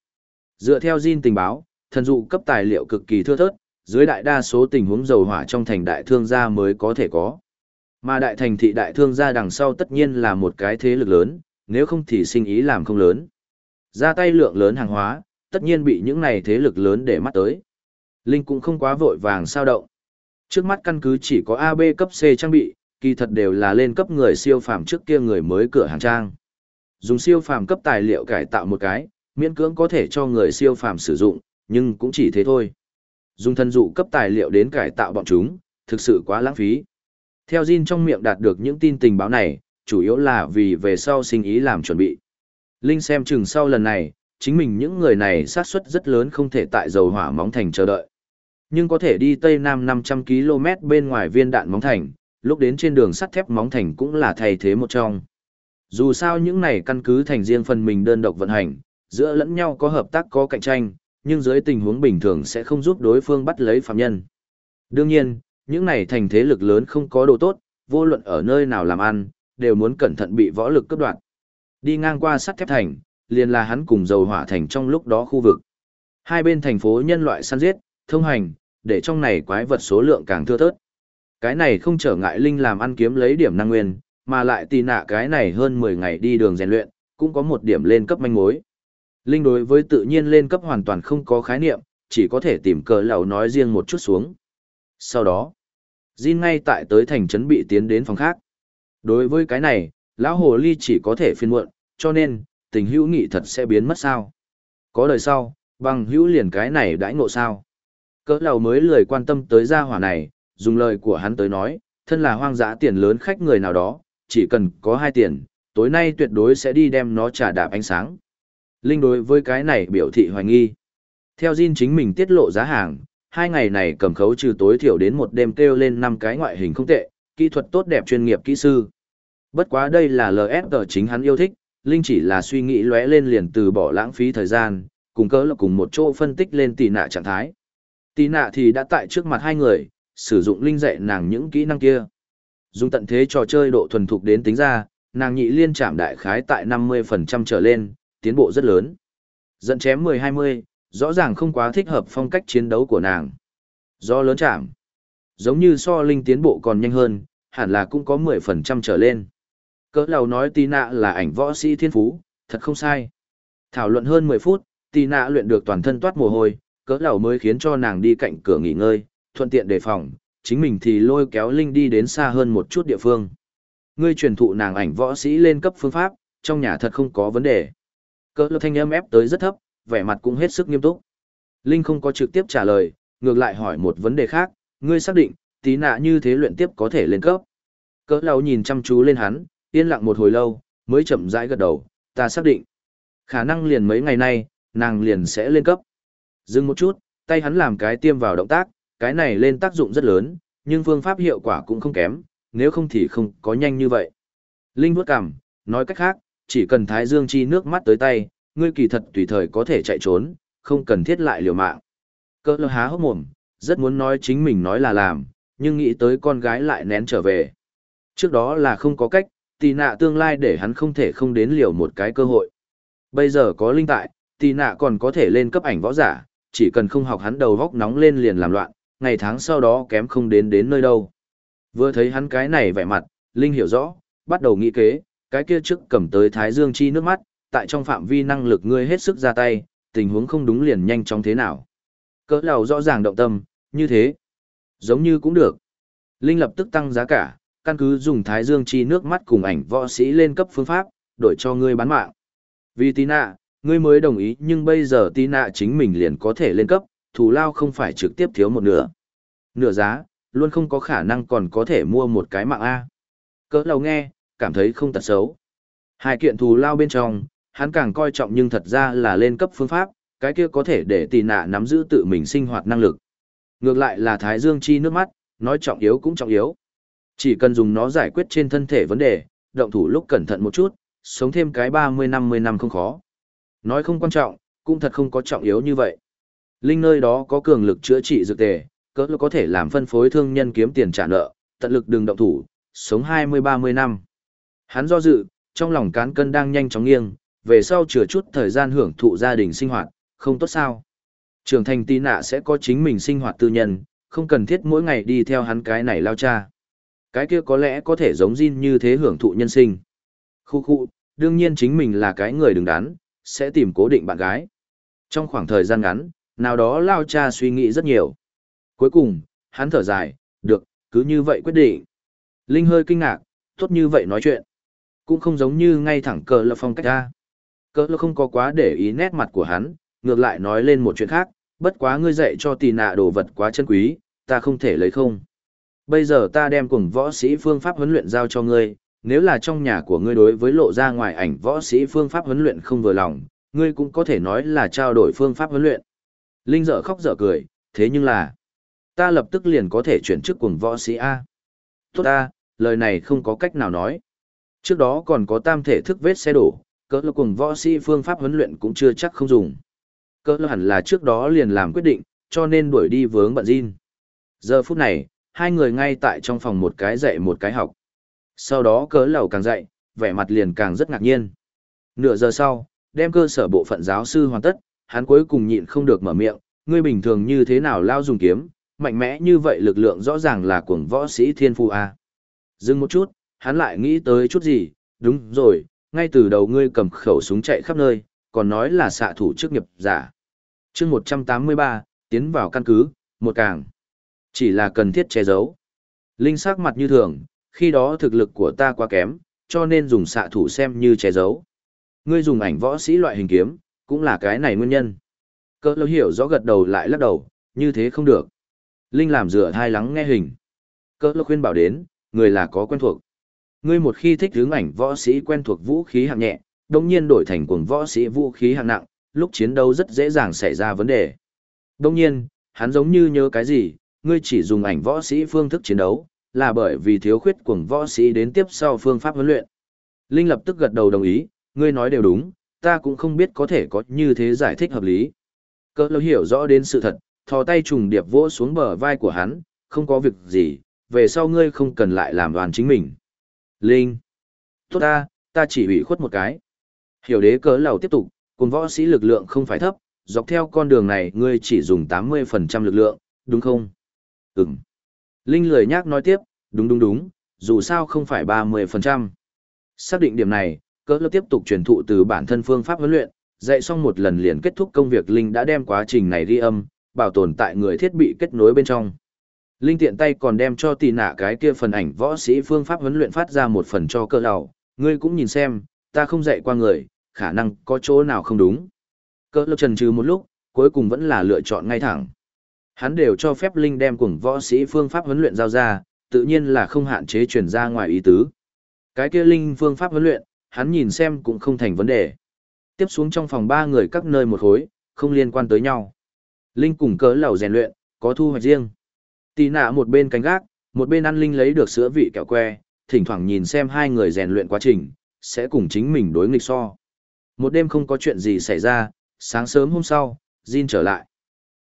Dựa theo Jin tình báo, thần dụ cấp tài liệu cực kỳ thưa thớt, dưới đại đa số tình huống dầu hỏa trong thành đại thương gia mới có thể có. Mà đại thành thị đại thương gia đằng sau tất nhiên là một cái thế lực lớn, nếu không thì sinh ý làm không lớn. Ra tay lượng lớn hàng hóa, tất nhiên bị những này thế lực lớn để mắt tới. Linh cũng không quá vội vàng sao động. Trước mắt căn cứ chỉ có AB cấp C trang bị, kỳ thật đều là lên cấp người siêu phàm trước kia người mới cửa hàng trang. Dùng siêu phàm cấp tài liệu cải tạo một cái, miễn cưỡng có thể cho người siêu phàm sử dụng, nhưng cũng chỉ thế thôi. Dùng thân dụ cấp tài liệu đến cải tạo bọn chúng, thực sự quá lãng phí. Theo Jin trong miệng đạt được những tin tình báo này, chủ yếu là vì về sau sinh ý làm chuẩn bị. Linh xem chừng sau lần này, chính mình những người này sát suất rất lớn không thể tại dầu hỏa móng thành chờ đợi. Nhưng có thể đi Tây Nam 500 km bên ngoài viên đạn móng thành, lúc đến trên đường sắt thép móng thành cũng là thay thế một trong. Dù sao những này căn cứ thành riêng phần mình đơn độc vận hành, giữa lẫn nhau có hợp tác có cạnh tranh, nhưng dưới tình huống bình thường sẽ không giúp đối phương bắt lấy phạm nhân. Đương nhiên, những này thành thế lực lớn không có đồ tốt, vô luận ở nơi nào làm ăn, đều muốn cẩn thận bị võ lực cướp đoạt. Đi ngang qua sắt thép thành, liền là hắn cùng dầu hỏa thành trong lúc đó khu vực. Hai bên thành phố nhân loại săn giết, thông hành, để trong này quái vật số lượng càng thưa thớt. Cái này không trở ngại Linh làm ăn kiếm lấy điểm năng nguyên, mà lại tì nạ cái này hơn 10 ngày đi đường rèn luyện, cũng có một điểm lên cấp manh mối. Linh đối với tự nhiên lên cấp hoàn toàn không có khái niệm, chỉ có thể tìm cờ lầu nói riêng một chút xuống. Sau đó, Jin ngay tại tới thành trấn bị tiến đến phòng khác. Đối với cái này, lão hồ ly chỉ có thể phiên muộn, cho nên, tình hữu nghị thật sẽ biến mất sao. Có đời sau, bằng hữu liền cái này đãi ngộ sao. Cỡ lầu mới lười quan tâm tới gia hỏa này, dùng lời của hắn tới nói, thân là hoang dã tiền lớn khách người nào đó, chỉ cần có hai tiền, tối nay tuyệt đối sẽ đi đem nó trả đạp ánh sáng. Linh đối với cái này biểu thị hoài nghi. Theo Jin chính mình tiết lộ giá hàng, hai ngày này cầm khấu trừ tối thiểu đến một đêm kêu lên năm cái ngoại hình không tệ, kỹ thuật tốt đẹp chuyên nghiệp kỹ sư. Bất quá đây là LSG chính hắn yêu thích, Linh chỉ là suy nghĩ lóe lên liền từ bỏ lãng phí thời gian, cùng cỡ là cùng một chỗ phân tích lên tỷ nạ trạng thái. Tỷ nạ thì đã tại trước mặt hai người, sử dụng Linh dạy nàng những kỹ năng kia. Dùng tận thế trò chơi độ thuần thục đến tính ra, nàng nhị liên chạm đại khái tại 50% trở lên, tiến bộ rất lớn. Dẫn chém 10-20, rõ ràng không quá thích hợp phong cách chiến đấu của nàng. Do lớn chạm, giống như so linh tiến bộ còn nhanh hơn, hẳn là cũng có 10% trở lên. Cỡ lầu nói tì nạ là ảnh võ sĩ thiên phú, thật không sai. Thảo luận hơn 10 phút, tì nạ luyện được toàn thân toát mồ hôi, cỡ lầu mới khiến cho nàng đi cạnh cửa nghỉ ngơi, thuận tiện đề phòng, chính mình thì lôi kéo linh đi đến xa hơn một chút địa phương. Ngươi truyền thụ nàng ảnh võ sĩ lên cấp phương pháp, trong nhà thật không có vấn đề. Cỡ lầu thanh âm ép tới rất thấp, vẻ mặt cũng hết sức nghiêm túc. Linh không có trực tiếp trả lời, ngược lại hỏi một vấn đề khác, ngươi xác định, tí nạ như thế luyện tiếp có thể lên cấp. Cỡ lầu nhìn chăm chú lên hắn, yên lặng một hồi lâu, mới chậm rãi gật đầu, ta xác định. Khả năng liền mấy ngày nay, nàng liền sẽ lên cấp. Dừng một chút, tay hắn làm cái tiêm vào động tác, cái này lên tác dụng rất lớn, nhưng phương pháp hiệu quả cũng không kém, nếu không thì không có nhanh như vậy. Linh vuốt cằm, nói cách khác, chỉ cần Thái Dương chi nước mắt tới tay, ngươi kỳ thật tùy thời có thể chạy trốn, không cần thiết lại liều mạng. Cơ lơ há hốc mồm, rất muốn nói chính mình nói là làm, nhưng nghĩ tới con gái lại nén trở về. Trước đó là không có cách, tì nạ tương lai để hắn không thể không đến liều một cái cơ hội. Bây giờ có linh tại, tì nạ còn có thể lên cấp ảnh võ giả, chỉ cần không học hắn đầu vóc nóng lên liền làm loạn, ngày tháng sau đó kém không đến đến nơi đâu. Vừa thấy hắn cái này vẻ mặt, Linh hiểu rõ, bắt đầu nghĩ kế, cái kia trước cầm tới Thái Dương chi nước mắt, tại trong phạm vi năng lực ngươi hết sức ra tay, tình huống không đúng liền nhanh chóng thế nào. Cỡ nào rõ ràng động tâm, như thế. Giống như cũng được. Linh lập tức tăng giá cả, căn cứ dùng thái dương chi nước mắt cùng ảnh võ sĩ lên cấp phương pháp, đổi cho ngươi bán mạng. Vì tí nạ, ngươi mới đồng ý nhưng bây giờ tí nạ chính mình liền có thể lên cấp, thù lao không phải trực tiếp thiếu một nửa. Nửa giá, luôn không có khả năng còn có thể mua một cái mạng A. Cỡ lầu nghe, cảm thấy không tật xấu. Hai kiện thù lao bên trong, hắn càng coi trọng nhưng thật ra là lên cấp phương pháp, cái kia có thể để tì nạ nắm giữ tự mình sinh hoạt năng lực. Ngược lại là Thái Dương chi nước mắt, nói trọng yếu cũng trọng yếu. Chỉ cần dùng nó giải quyết trên thân thể vấn đề, động thủ lúc cẩn thận một chút, sống thêm cái 30-50 năm không khó. Nói không quan trọng, cũng thật không có trọng yếu như vậy. Linh nơi đó có cường lực chữa trị dược tề, cỡ có thể làm phân phối thương nhân kiếm tiền trả nợ, tận lực đừng động thủ, sống 20-30 năm. Hắn do dự, trong lòng cán cân đang nhanh chóng nghiêng, về sau chừa chút thời gian hưởng thụ gia đình sinh hoạt, không tốt sao. Trưởng thành tí nạ sẽ có chính mình sinh hoạt tư nhân, không cần thiết mỗi ngày đi theo hắn cái này lao cha. Cái kia có lẽ có thể giống Jin như thế hưởng thụ nhân sinh. Khu khu, đương nhiên chính mình là cái người đứng đắn, sẽ tìm cố định bạn gái. Trong khoảng thời gian ngắn, nào đó lao cha suy nghĩ rất nhiều. Cuối cùng, hắn thở dài, được, cứ như vậy quyết định. Linh hơi kinh ngạc, tốt như vậy nói chuyện. Cũng không giống như ngay thẳng cờ lập phong cách ra. Cờ lập không có quá để ý nét mặt của hắn, ngược lại nói lên một chuyện khác, bất quá ngươi dạy cho tì nạ đồ vật quá chân quý, ta không thể lấy không. Bây giờ ta đem cùng võ sĩ phương pháp huấn luyện giao cho ngươi, nếu là trong nhà của ngươi đối với lộ ra ngoài ảnh võ sĩ phương pháp huấn luyện không vừa lòng, ngươi cũng có thể nói là trao đổi phương pháp huấn luyện. Linh dở khóc dở cười, thế nhưng là, ta lập tức liền có thể chuyển chức cùng võ sĩ A. Tốt a, lời này không có cách nào nói. Trước đó còn có tam thể thức vết xe đổ, cỡ là cùng võ sĩ phương pháp huấn luyện cũng chưa chắc không dùng. Cỡ là hẳn là trước đó liền làm quyết định, cho nên đuổi đi vướng bận Jin. Giờ phút này, hai người ngay tại trong phòng một cái dạy một cái học. Sau đó cỡ lầu càng dạy, vẻ mặt liền càng rất ngạc nhiên. Nửa giờ sau, đem cơ sở bộ phận giáo sư hoàn tất, hắn cuối cùng nhịn không được mở miệng, ngươi bình thường như thế nào lao dùng kiếm, mạnh mẽ như vậy lực lượng rõ ràng là cuồng võ sĩ thiên phu a. Dừng một chút, hắn lại nghĩ tới chút gì, đúng rồi, ngay từ đầu ngươi cầm khẩu súng chạy khắp nơi, còn nói là xạ thủ chức nghiệp giả. chương 183, tiến vào căn cứ, một càng. Chỉ là cần thiết che giấu. Linh sắc mặt như thường, khi đó thực lực của ta quá kém, cho nên dùng xạ thủ xem như che giấu. Ngươi dùng ảnh võ sĩ loại hình kiếm, cũng là cái này nguyên nhân. Cơ lâu hiểu rõ gật đầu lại lắc đầu, như thế không được. Linh làm rửa hai lắng nghe hình. Cơ lâu khuyên bảo đến, người là có quen thuộc. Ngươi một khi thích hướng ảnh võ sĩ quen thuộc vũ khí hạng nhẹ, đồng nhiên đổi thành cuồng võ sĩ vũ khí hạng nặng, lúc chiến đấu rất dễ dàng xảy ra vấn đề. Đồng nhiên, hắn giống như nhớ cái gì, ngươi chỉ dùng ảnh võ sĩ phương thức chiến đấu, là bởi vì thiếu khuyết cuồng võ sĩ đến tiếp sau phương pháp huấn luyện. Linh lập tức gật đầu đồng ý, ngươi nói đều đúng, ta cũng không biết có thể có như thế giải thích hợp lý. Cơ lâu hiểu rõ đến sự thật, thò tay trùng điệp vỗ xuống bờ vai của hắn, không có việc gì, về sau ngươi không cần lại làm đoàn chính mình. Linh. Tốt ta, ta chỉ ủy khuất một cái. Hiểu đế cớ lầu tiếp tục, cùng võ sĩ lực lượng không phải thấp, dọc theo con đường này ngươi chỉ dùng 80% lực lượng, đúng không? Ừm. Linh lười nhác nói tiếp, đúng đúng đúng, dù sao không phải 30%. Xác định điểm này, cỡ lớp tiếp tục truyền thụ từ bản thân phương pháp huấn luyện, dạy xong một lần liền kết thúc công việc Linh đã đem quá trình này ghi âm, bảo tồn tại người thiết bị kết nối bên trong. Linh tiện tay còn đem cho tì nạ cái kia phần ảnh võ sĩ phương pháp huấn luyện phát ra một phần cho cơ lầu ngươi cũng nhìn xem, ta không dạy qua người, khả năng có chỗ nào không đúng. Cơ lớp trần trừ một lúc, cuối cùng vẫn là lựa chọn ngay thẳng. Hắn đều cho phép Linh đem cùng võ sĩ phương pháp huấn luyện giao ra, tự nhiên là không hạn chế truyền ra ngoài ý tứ. Cái kia Linh phương pháp huấn luyện, hắn nhìn xem cũng không thành vấn đề. Tiếp xuống trong phòng ba người các nơi một khối, không liên quan tới nhau. Linh cùng cớ lầu rèn luyện, có thu hoạch riêng. Tì nạ một bên canh gác, một bên ăn Linh lấy được sữa vị kẹo que, thỉnh thoảng nhìn xem hai người rèn luyện quá trình, sẽ cùng chính mình đối nghịch so. Một đêm không có chuyện gì xảy ra, sáng sớm hôm sau, Jin trở lại.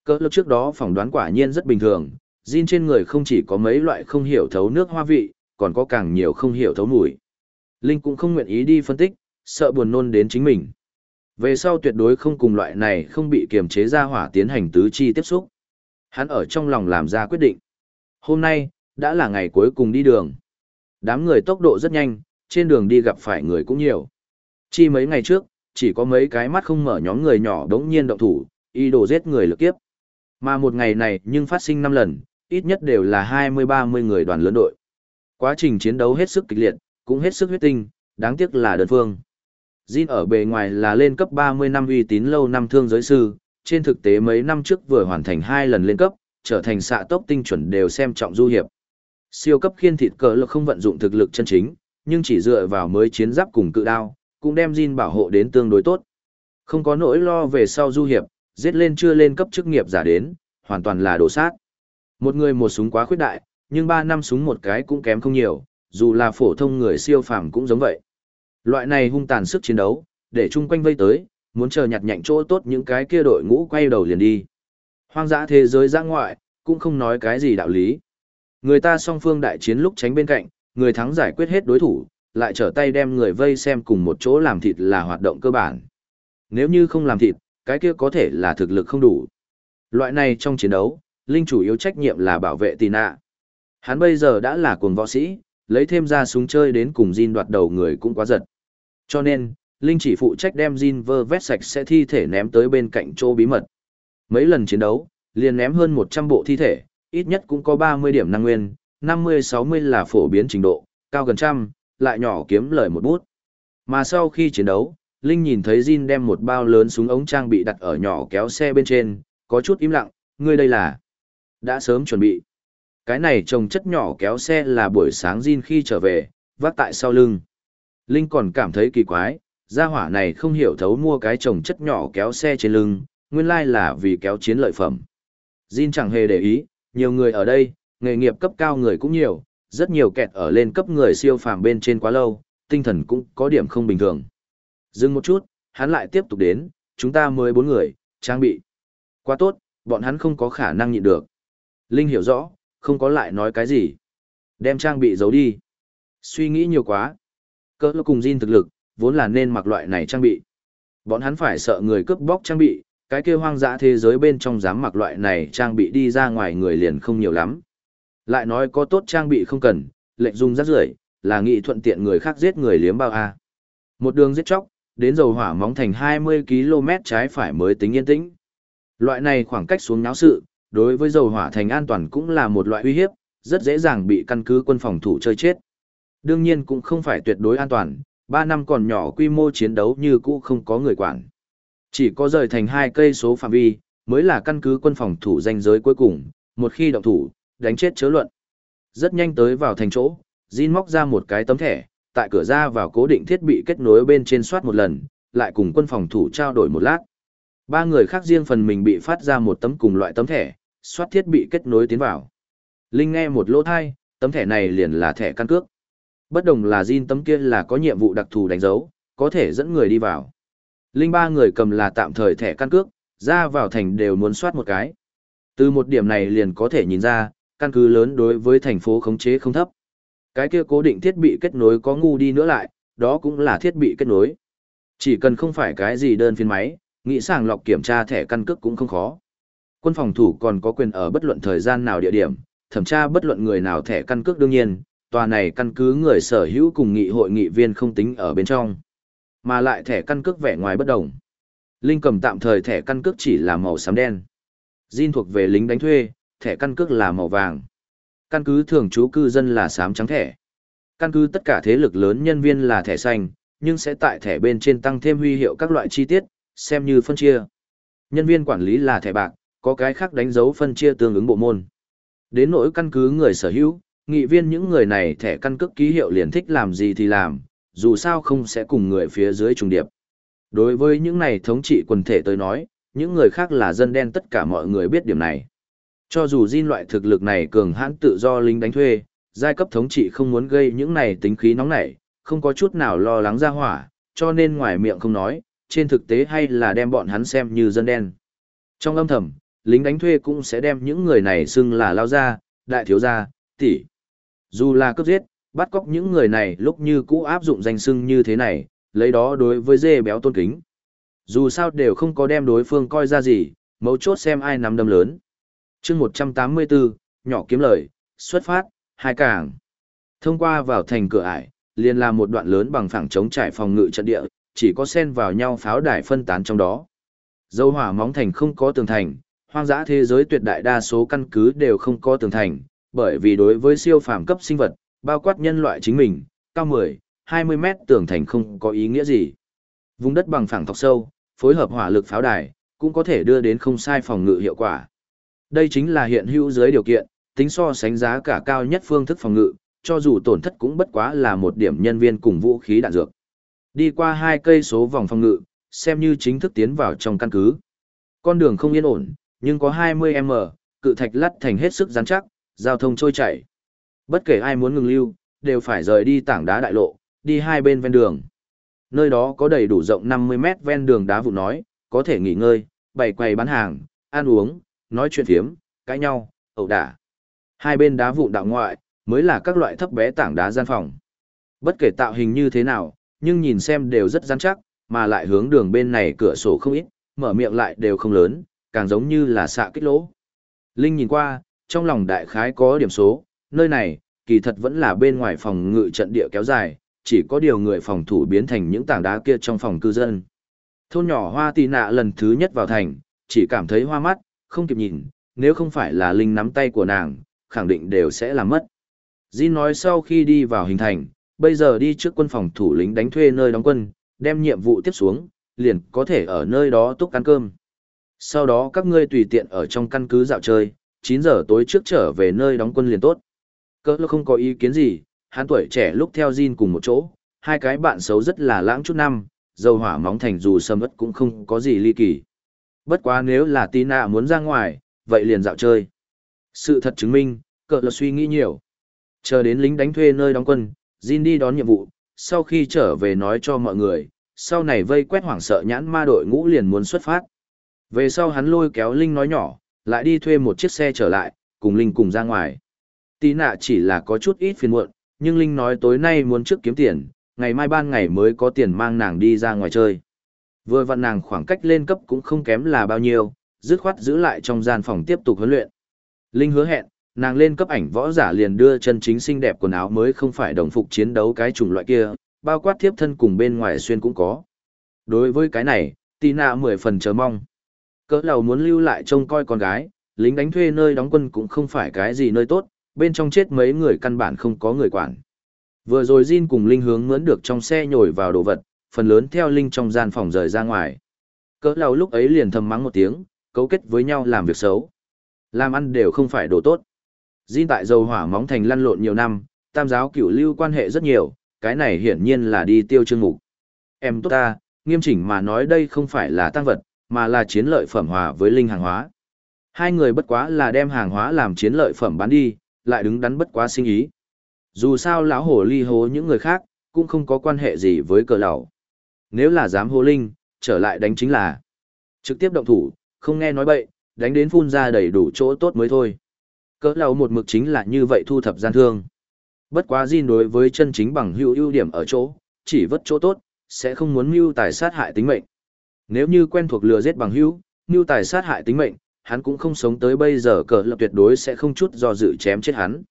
Cỡ lúc trước đó phỏng đoán quả nhiên rất bình thường, Jin trên người không chỉ có mấy loại không hiểu thấu nước hoa vị, còn có càng nhiều không hiểu thấu mùi. Linh cũng không nguyện ý đi phân tích, sợ buồn nôn đến chính mình. Về sau tuyệt đối không cùng loại này không bị kiềm chế ra hỏa tiến hành tứ chi tiếp xúc. Hắn ở trong lòng làm ra quyết định. Hôm nay, đã là ngày cuối cùng đi đường. Đám người tốc độ rất nhanh, trên đường đi gặp phải người cũng nhiều. Chi mấy ngày trước, chỉ có mấy cái mắt không mở nhóm người nhỏ đống nhiên động thủ, y đồ giết người lực kiếp. Mà một ngày này nhưng phát sinh 5 lần, ít nhất đều là 20-30 người đoàn lớn đội. Quá trình chiến đấu hết sức kịch liệt, cũng hết sức huyết tinh, đáng tiếc là đơn phương. Jin ở bề ngoài là lên cấp 30 năm uy tín lâu năm thương giới sư, trên thực tế mấy năm trước vừa hoàn thành hai lần lên cấp, trở thành xạ tốc tinh chuẩn đều xem trọng du hiệp. Siêu cấp khiên thịt cờ lực không vận dụng thực lực chân chính, nhưng chỉ dựa vào mới chiến giáp cùng cự đao, cũng đem Jin bảo hộ đến tương đối tốt. Không có nỗi lo về sau du hiệp, giết lên chưa lên cấp chức nghiệp giả đến, hoàn toàn là đổ sát. Một người một súng quá khuyết đại, nhưng ba năm súng một cái cũng kém không nhiều, dù là phổ thông người siêu phàm cũng giống vậy. Loại này hung tàn sức chiến đấu, để chung quanh vây tới, muốn chờ nhặt nhạnh chỗ tốt những cái kia đội ngũ quay đầu liền đi. Hoang dã thế giới giã ngoại, cũng không nói cái gì đạo lý. Người ta song phương đại chiến lúc tránh bên cạnh, người thắng giải quyết hết đối thủ, lại trở tay đem người vây xem cùng một chỗ làm thịt là hoạt động cơ bản. Nếu như không làm thịt, cái kia có thể là thực lực không đủ. Loại này trong chiến đấu, Linh chủ yếu trách nhiệm là bảo vệ tì nạ. Hắn bây giờ đã là cuồng võ sĩ, lấy thêm ra súng chơi đến cùng Jin đoạt đầu người cũng quá giật. Cho nên, Linh chỉ phụ trách đem Jin vơ vét sạch sẽ thi thể ném tới bên cạnh chỗ bí mật. Mấy lần chiến đấu, liền ném hơn 100 bộ thi thể, ít nhất cũng có 30 điểm năng nguyên, 50-60 là phổ biến trình độ, cao gần trăm, lại nhỏ kiếm lời một bút. Mà sau khi chiến đấu, Linh nhìn thấy Jin đem một bao lớn súng ống trang bị đặt ở nhỏ kéo xe bên trên, có chút im lặng, ngươi đây là đã sớm chuẩn bị. Cái này trồng chất nhỏ kéo xe là buổi sáng Jin khi trở về, vác tại sau lưng. Linh còn cảm thấy kỳ quái, gia hỏa này không hiểu thấu mua cái trồng chất nhỏ kéo xe trên lưng, nguyên lai là vì kéo chiến lợi phẩm. Jin chẳng hề để ý, nhiều người ở đây, nghề nghiệp cấp cao người cũng nhiều, rất nhiều kẹt ở lên cấp người siêu phàm bên trên quá lâu, tinh thần cũng có điểm không bình thường. Dừng một chút, hắn lại tiếp tục đến, chúng ta mới bốn người, trang bị. Quá tốt, bọn hắn không có khả năng nhịn được. Linh hiểu rõ, không có lại nói cái gì. Đem trang bị giấu đi. Suy nghĩ nhiều quá. Cơ cùng Jin thực lực, vốn là nên mặc loại này trang bị. Bọn hắn phải sợ người cướp bóc trang bị, cái kia hoang dã thế giới bên trong dám mặc loại này trang bị đi ra ngoài người liền không nhiều lắm. Lại nói có tốt trang bị không cần, lệnh dùng rắc rưởi là nghị thuận tiện người khác giết người liếm bao a. Một đường giết chóc, đến dầu hỏa móng thành 20 km trái phải mới tính yên tĩnh. Loại này khoảng cách xuống náo sự, đối với dầu hỏa thành an toàn cũng là một loại uy hiếp, rất dễ dàng bị căn cứ quân phòng thủ chơi chết. Đương nhiên cũng không phải tuyệt đối an toàn, 3 năm còn nhỏ quy mô chiến đấu như cũ không có người quản. Chỉ có rời thành hai cây số phạm vi, mới là căn cứ quân phòng thủ danh giới cuối cùng, một khi động thủ, đánh chết chớ luận. Rất nhanh tới vào thành chỗ, Jin móc ra một cái tấm thẻ, tại cửa ra vào cố định thiết bị kết nối bên trên soát một lần, lại cùng quân phòng thủ trao đổi một lát. Ba người khác riêng phần mình bị phát ra một tấm cùng loại tấm thẻ, soát thiết bị kết nối tiến vào. Linh nghe một lỗ thai, tấm thẻ này liền là thẻ căn cước. Bất đồng là Jin tấm kia là có nhiệm vụ đặc thù đánh dấu, có thể dẫn người đi vào. Linh ba người cầm là tạm thời thẻ căn cước, ra vào thành đều muốn soát một cái. Từ một điểm này liền có thể nhìn ra, căn cứ lớn đối với thành phố khống chế không thấp. Cái kia cố định thiết bị kết nối có ngu đi nữa lại, đó cũng là thiết bị kết nối. Chỉ cần không phải cái gì đơn phiên máy, nghĩ sàng lọc kiểm tra thẻ căn cước cũng không khó. Quân phòng thủ còn có quyền ở bất luận thời gian nào địa điểm, thẩm tra bất luận người nào thẻ căn cước đương nhiên, tòa này căn cứ người sở hữu cùng nghị hội nghị viên không tính ở bên trong. Mà lại thẻ căn cước vẻ ngoài bất đồng. Linh cầm tạm thời thẻ căn cước chỉ là màu xám đen. Jin thuộc về lính đánh thuê, thẻ căn cước là màu vàng. Căn cứ thường trú cư dân là xám trắng thẻ. Căn cứ tất cả thế lực lớn nhân viên là thẻ xanh, nhưng sẽ tại thẻ bên trên tăng thêm huy hiệu các loại chi tiết, xem như phân chia. Nhân viên quản lý là thẻ bạc, có cái khác đánh dấu phân chia tương ứng bộ môn. Đến nỗi căn cứ người sở hữu, nghị viên những người này thẻ căn cước ký hiệu liền thích làm gì thì làm, dù sao không sẽ cùng người phía dưới trùng điệp. Đối với những này thống trị quần thể tới nói, những người khác là dân đen tất cả mọi người biết điểm này. Cho dù Jin loại thực lực này cường hãn tự do lính đánh thuê, giai cấp thống trị không muốn gây những này tính khí nóng nảy, không có chút nào lo lắng ra hỏa, cho nên ngoài miệng không nói, trên thực tế hay là đem bọn hắn xem như dân đen. Trong âm thầm, lính đánh thuê cũng sẽ đem những người này xưng là lao gia, đại thiếu gia, tỷ. Dù là cướp giết, bắt cóc những người này lúc như cũ áp dụng danh xưng như thế này, lấy đó đối với dê béo tôn kính. Dù sao đều không có đem đối phương coi ra gì, mấu chốt xem ai nắm đâm lớn. chương 184, nhỏ kiếm lời, xuất phát, hai cảng. Thông qua vào thành cửa ải, liền là một đoạn lớn bằng phẳng chống trải phòng ngự trận địa, chỉ có xen vào nhau pháo đài phân tán trong đó. Dâu hỏa móng thành không có tường thành, hoang dã thế giới tuyệt đại đa số căn cứ đều không có tường thành, bởi vì đối với siêu phàm cấp sinh vật, bao quát nhân loại chính mình, cao 10, 20 mét tường thành không có ý nghĩa gì. Vùng đất bằng phẳng thọc sâu, phối hợp hỏa lực pháo đài, cũng có thể đưa đến không sai phòng ngự hiệu quả. Đây chính là hiện hữu dưới điều kiện, tính so sánh giá cả cao nhất phương thức phòng ngự, cho dù tổn thất cũng bất quá là một điểm nhân viên cùng vũ khí đạn dược. Đi qua hai cây số vòng phòng ngự, xem như chính thức tiến vào trong căn cứ. Con đường không yên ổn, nhưng có 20m, cự thạch lắt thành hết sức rắn chắc, giao thông trôi chảy. Bất kể ai muốn ngừng lưu, đều phải rời đi tảng đá đại lộ, đi hai bên ven đường. Nơi đó có đầy đủ rộng 50 mét ven đường đá vụ nói, có thể nghỉ ngơi, bày quầy bán hàng, ăn uống, nói chuyện phiếm, cãi nhau, ẩu đả. Hai bên đá vụn đạo ngoại, mới là các loại thấp bé tảng đá gian phòng. Bất kể tạo hình như thế nào, nhưng nhìn xem đều rất rắn chắc, mà lại hướng đường bên này cửa sổ không ít, mở miệng lại đều không lớn, càng giống như là xạ kích lỗ. Linh nhìn qua, trong lòng đại khái có điểm số, nơi này, kỳ thật vẫn là bên ngoài phòng ngự trận địa kéo dài, chỉ có điều người phòng thủ biến thành những tảng đá kia trong phòng cư dân. Thôn nhỏ hoa tì nạ lần thứ nhất vào thành, chỉ cảm thấy hoa mắt, không kịp nhìn, nếu không phải là Linh nắm tay của nàng, khẳng định đều sẽ làm mất. Jin nói sau khi đi vào hình thành, bây giờ đi trước quân phòng thủ lính đánh thuê nơi đóng quân, đem nhiệm vụ tiếp xuống, liền có thể ở nơi đó túc ăn cơm. Sau đó các ngươi tùy tiện ở trong căn cứ dạo chơi, 9 giờ tối trước trở về nơi đóng quân liền tốt. Cơ không có ý kiến gì, hắn tuổi trẻ lúc theo Jin cùng một chỗ, hai cái bạn xấu rất là lãng chút năm, dầu hỏa móng thành dù sâm ất cũng không có gì ly kỳ. Bất quá nếu là Tina muốn ra ngoài, vậy liền dạo chơi. Sự thật chứng minh, cỡ là suy nghĩ nhiều. Chờ đến lính đánh thuê nơi đóng quân, Jin đi đón nhiệm vụ, sau khi trở về nói cho mọi người, sau này vây quét hoảng sợ nhãn ma đội ngũ liền muốn xuất phát. Về sau hắn lôi kéo Linh nói nhỏ, lại đi thuê một chiếc xe trở lại, cùng Linh cùng ra ngoài. Tí nạ chỉ là có chút ít phiền muộn, nhưng Linh nói tối nay muốn trước kiếm tiền, ngày mai ban ngày mới có tiền mang nàng đi ra ngoài chơi. Vừa vặn nàng khoảng cách lên cấp cũng không kém là bao nhiêu, dứt khoát giữ lại trong gian phòng tiếp tục huấn luyện. Linh hứa hẹn, nàng lên cấp ảnh võ giả liền đưa chân chính xinh đẹp quần áo mới không phải đồng phục chiến đấu cái chủng loại kia, bao quát thiếp thân cùng bên ngoài xuyên cũng có. Đối với cái này, Tina mười phần chờ mong. Cỡ lầu muốn lưu lại trông coi con gái, lính đánh thuê nơi đóng quân cũng không phải cái gì nơi tốt, bên trong chết mấy người căn bản không có người quản. Vừa rồi Jin cùng Linh hướng mướn được trong xe nhồi vào đồ vật, phần lớn theo Linh trong gian phòng rời ra ngoài. Cỡ lầu lúc ấy liền thầm mắng một tiếng, cấu kết với nhau làm việc xấu. Làm ăn đều không phải đồ tốt. Jin tại dầu hỏa móng thành lăn lộn nhiều năm, tam giáo cửu lưu quan hệ rất nhiều, cái này hiển nhiên là đi tiêu chương mục. Em tốt ta, nghiêm chỉnh mà nói đây không phải là tăng vật, mà là chiến lợi phẩm hòa với linh hàng hóa. Hai người bất quá là đem hàng hóa làm chiến lợi phẩm bán đi, lại đứng đắn bất quá sinh ý. Dù sao lão hổ ly hố những người khác, cũng không có quan hệ gì với cờ lão. Nếu là dám hô linh, trở lại đánh chính là trực tiếp động thủ, không nghe nói bậy, đánh đến phun ra đầy đủ chỗ tốt mới thôi. Cỡ lão một mực chính là như vậy thu thập gian thương. Bất quá Jin đối với chân chính bằng hữu ưu điểm ở chỗ, chỉ vất chỗ tốt, sẽ không muốn mưu tài sát hại tính mệnh. Nếu như quen thuộc lừa giết bằng hữu, như tài sát hại tính mệnh, hắn cũng không sống tới bây giờ Cờ lập tuyệt đối sẽ không chút do dự chém chết hắn.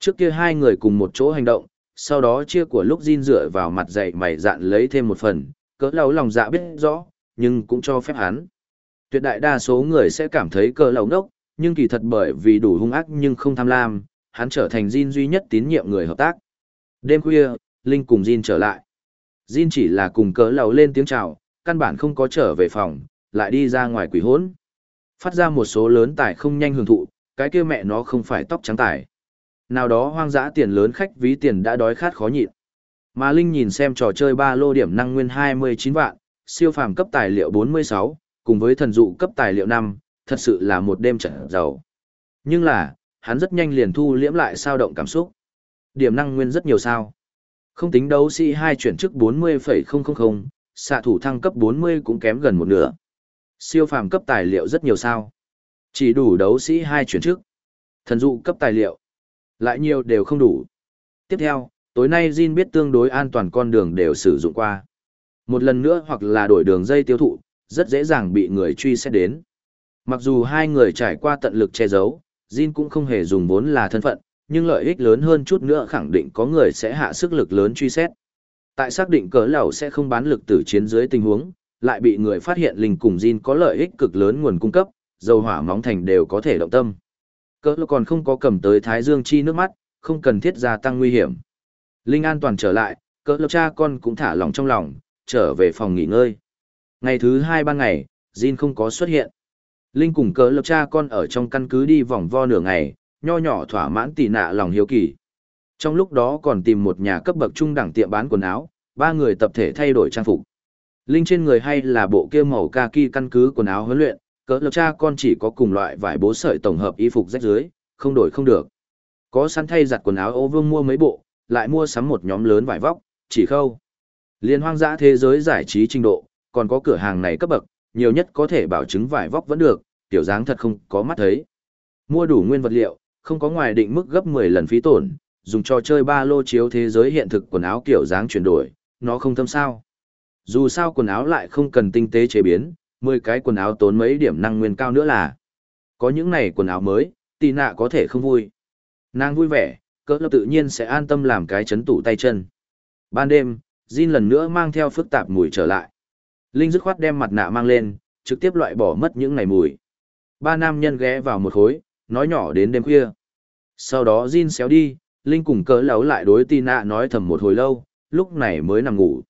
Trước kia hai người cùng một chỗ hành động, sau đó chia của lúc Jin dựa vào mặt dậy mày dạn lấy thêm một phần, cỡ lầu lòng dạ biết rõ, nhưng cũng cho phép hắn. Tuyệt đại đa số người sẽ cảm thấy cờ lầu ngốc, nhưng kỳ thật bởi vì đủ hung ác nhưng không tham lam, hắn trở thành Jin duy nhất tín nhiệm người hợp tác. Đêm khuya, Linh cùng Jin trở lại. Jin chỉ là cùng cỡ lầu lên tiếng chào, căn bản không có trở về phòng, lại đi ra ngoài quỷ hỗn. Phát ra một số lớn tài không nhanh hưởng thụ, cái kia mẹ nó không phải tóc trắng tài. Nào đó hoang dã tiền lớn khách ví tiền đã đói khát khó nhịn. Mà Linh nhìn xem trò chơi ba lô điểm năng nguyên 29 vạn, siêu phàm cấp tài liệu 46, cùng với thần dụ cấp tài liệu 5, thật sự là một đêm trở giàu. Nhưng là, hắn rất nhanh liền thu liễm lại sao động cảm xúc. Điểm năng nguyên rất nhiều sao. Không tính đấu sĩ 2 chuyển chức 40,000, xạ thủ thăng cấp 40 cũng kém gần một nửa. Siêu phàm cấp tài liệu rất nhiều sao. Chỉ đủ đấu sĩ 2 chuyển trước. Thần dụ cấp tài liệu. Lại nhiều đều không đủ. Tiếp theo, tối nay Jin biết tương đối an toàn con đường đều sử dụng qua. Một lần nữa hoặc là đổi đường dây tiêu thụ, rất dễ dàng bị người truy xét đến. Mặc dù hai người trải qua tận lực che giấu, Jin cũng không hề dùng vốn là thân phận, nhưng lợi ích lớn hơn chút nữa khẳng định có người sẽ hạ sức lực lớn truy xét. Tại xác định cỡ lẩu sẽ không bán lực tử chiến dưới tình huống, lại bị người phát hiện linh cùng Jin có lợi ích cực lớn nguồn cung cấp, dầu hỏa móng thành đều có thể động tâm. Cỡ lẩu còn không có cầm tới Thái Dương chi nước mắt, không cần thiết gia tăng nguy hiểm. Linh an toàn trở lại, cỡ lẩu cha con cũng thả lòng trong lòng, trở về phòng nghỉ ngơi. Ngày thứ hai ban ngày, Jin không có xuất hiện. Linh cùng cỡ lẩu cha con ở trong căn cứ đi vòng vo nửa ngày, nho nhỏ thỏa mãn tỉ nạ lòng hiếu kỳ. Trong lúc đó còn tìm một nhà cấp bậc trung đẳng tiệm bán quần áo, ba người tập thể thay đổi trang phục. Linh trên người hay là bộ kia màu kaki căn cứ quần áo huấn luyện, cỡ lập cha con chỉ có cùng loại vải bố sợi tổng hợp y phục rách dưới, không đổi không được. Có sẵn thay giặt quần áo ô vương mua mấy bộ, lại mua sắm một nhóm lớn vải vóc, chỉ khâu. Liên hoang dã thế giới giải trí trình độ, còn có cửa hàng này cấp bậc, nhiều nhất có thể bảo chứng vải vóc vẫn được, tiểu dáng thật không có mắt thấy. Mua đủ nguyên vật liệu, không có ngoài định mức gấp 10 lần phí tổn, dùng trò chơi ba lô chiếu thế giới hiện thực quần áo kiểu dáng chuyển đổi, nó không thâm sao. Dù sao quần áo lại không cần tinh tế chế biến, 10 cái quần áo tốn mấy điểm năng nguyên cao nữa là. Có những này quần áo mới, tì nạ có thể không vui. Nàng vui vẻ, cỡ lập tự nhiên sẽ an tâm làm cái chấn tủ tay chân. Ban đêm, Jin lần nữa mang theo phức tạp mùi trở lại. Linh dứt khoát đem mặt nạ mang lên, trực tiếp loại bỏ mất những ngày mùi. Ba nam nhân ghé vào một khối, nói nhỏ đến đêm khuya. Sau đó Jin xéo đi, Linh cùng cỡ lão lại đối tì nạ nói thầm một hồi lâu, lúc này mới nằm ngủ.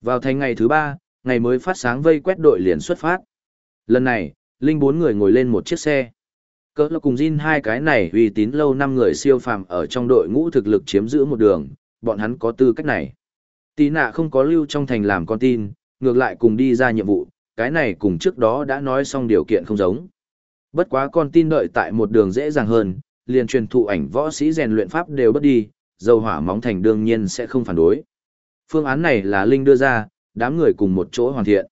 Vào thành ngày thứ ba, ngày mới phát sáng vây quét đội liền xuất phát. Lần này, Linh bốn người ngồi lên một chiếc xe. Cỡ lão cùng Jin hai cái này uy tín lâu năm người siêu phàm ở trong đội ngũ thực lực chiếm giữ một đường, bọn hắn có tư cách này. Tí nạ không có lưu trong thành làm con tin, ngược lại cùng đi ra nhiệm vụ, cái này cùng trước đó đã nói xong điều kiện không giống. Bất quá con tin đợi tại một đường dễ dàng hơn, liền truyền thụ ảnh võ sĩ rèn luyện pháp đều bất đi, dầu hỏa móng thành đương nhiên sẽ không phản đối. Phương án này là Linh đưa ra, đám người cùng một chỗ hoàn thiện.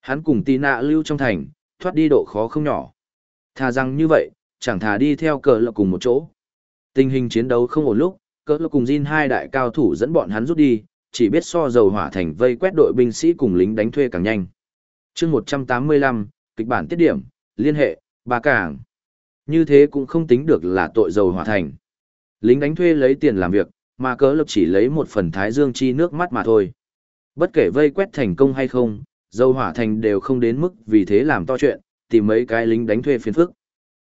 Hắn cùng tì nạ lưu trong thành, thoát đi độ khó không nhỏ. Thà rằng như vậy, chẳng thà đi theo cờ lộc cùng một chỗ. Tình hình chiến đấu không ổn lúc, cờ lộc cùng Jin hai đại cao thủ dẫn bọn hắn rút đi, chỉ biết so dầu hỏa thành vây quét đội binh sĩ cùng lính đánh thuê càng nhanh. chương 185, kịch bản tiết điểm, liên hệ, ba cảng. Như thế cũng không tính được là tội dầu hỏa thành. Lính đánh thuê lấy tiền làm việc, mà cớ lập chỉ lấy một phần thái dương chi nước mắt mà thôi. Bất kể vây quét thành công hay không, dầu hỏa thành đều không đến mức vì thế làm to chuyện, tìm mấy cái lính đánh thuê phiền phức.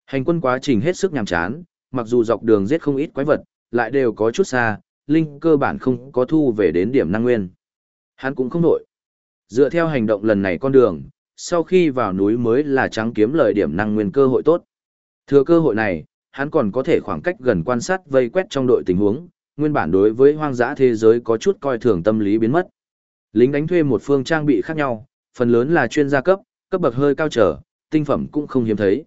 Hành quân quá trình hết sức nhàm chán, mặc dù dọc đường giết không ít quái vật, lại đều có chút xa, linh cơ bản không có thu về đến điểm năng nguyên. Hắn cũng không nổi. Dựa theo hành động lần này con đường, sau khi vào núi mới là trắng kiếm lời điểm năng nguyên cơ hội tốt. Thừa cơ hội này, hắn còn có thể khoảng cách gần quan sát vây quét trong đội tình huống, nguyên bản đối với hoang dã thế giới có chút coi thường tâm lý biến mất. Lính đánh thuê một phương trang bị khác nhau, phần lớn là chuyên gia cấp, cấp bậc hơi cao trở, tinh phẩm cũng không hiếm thấy.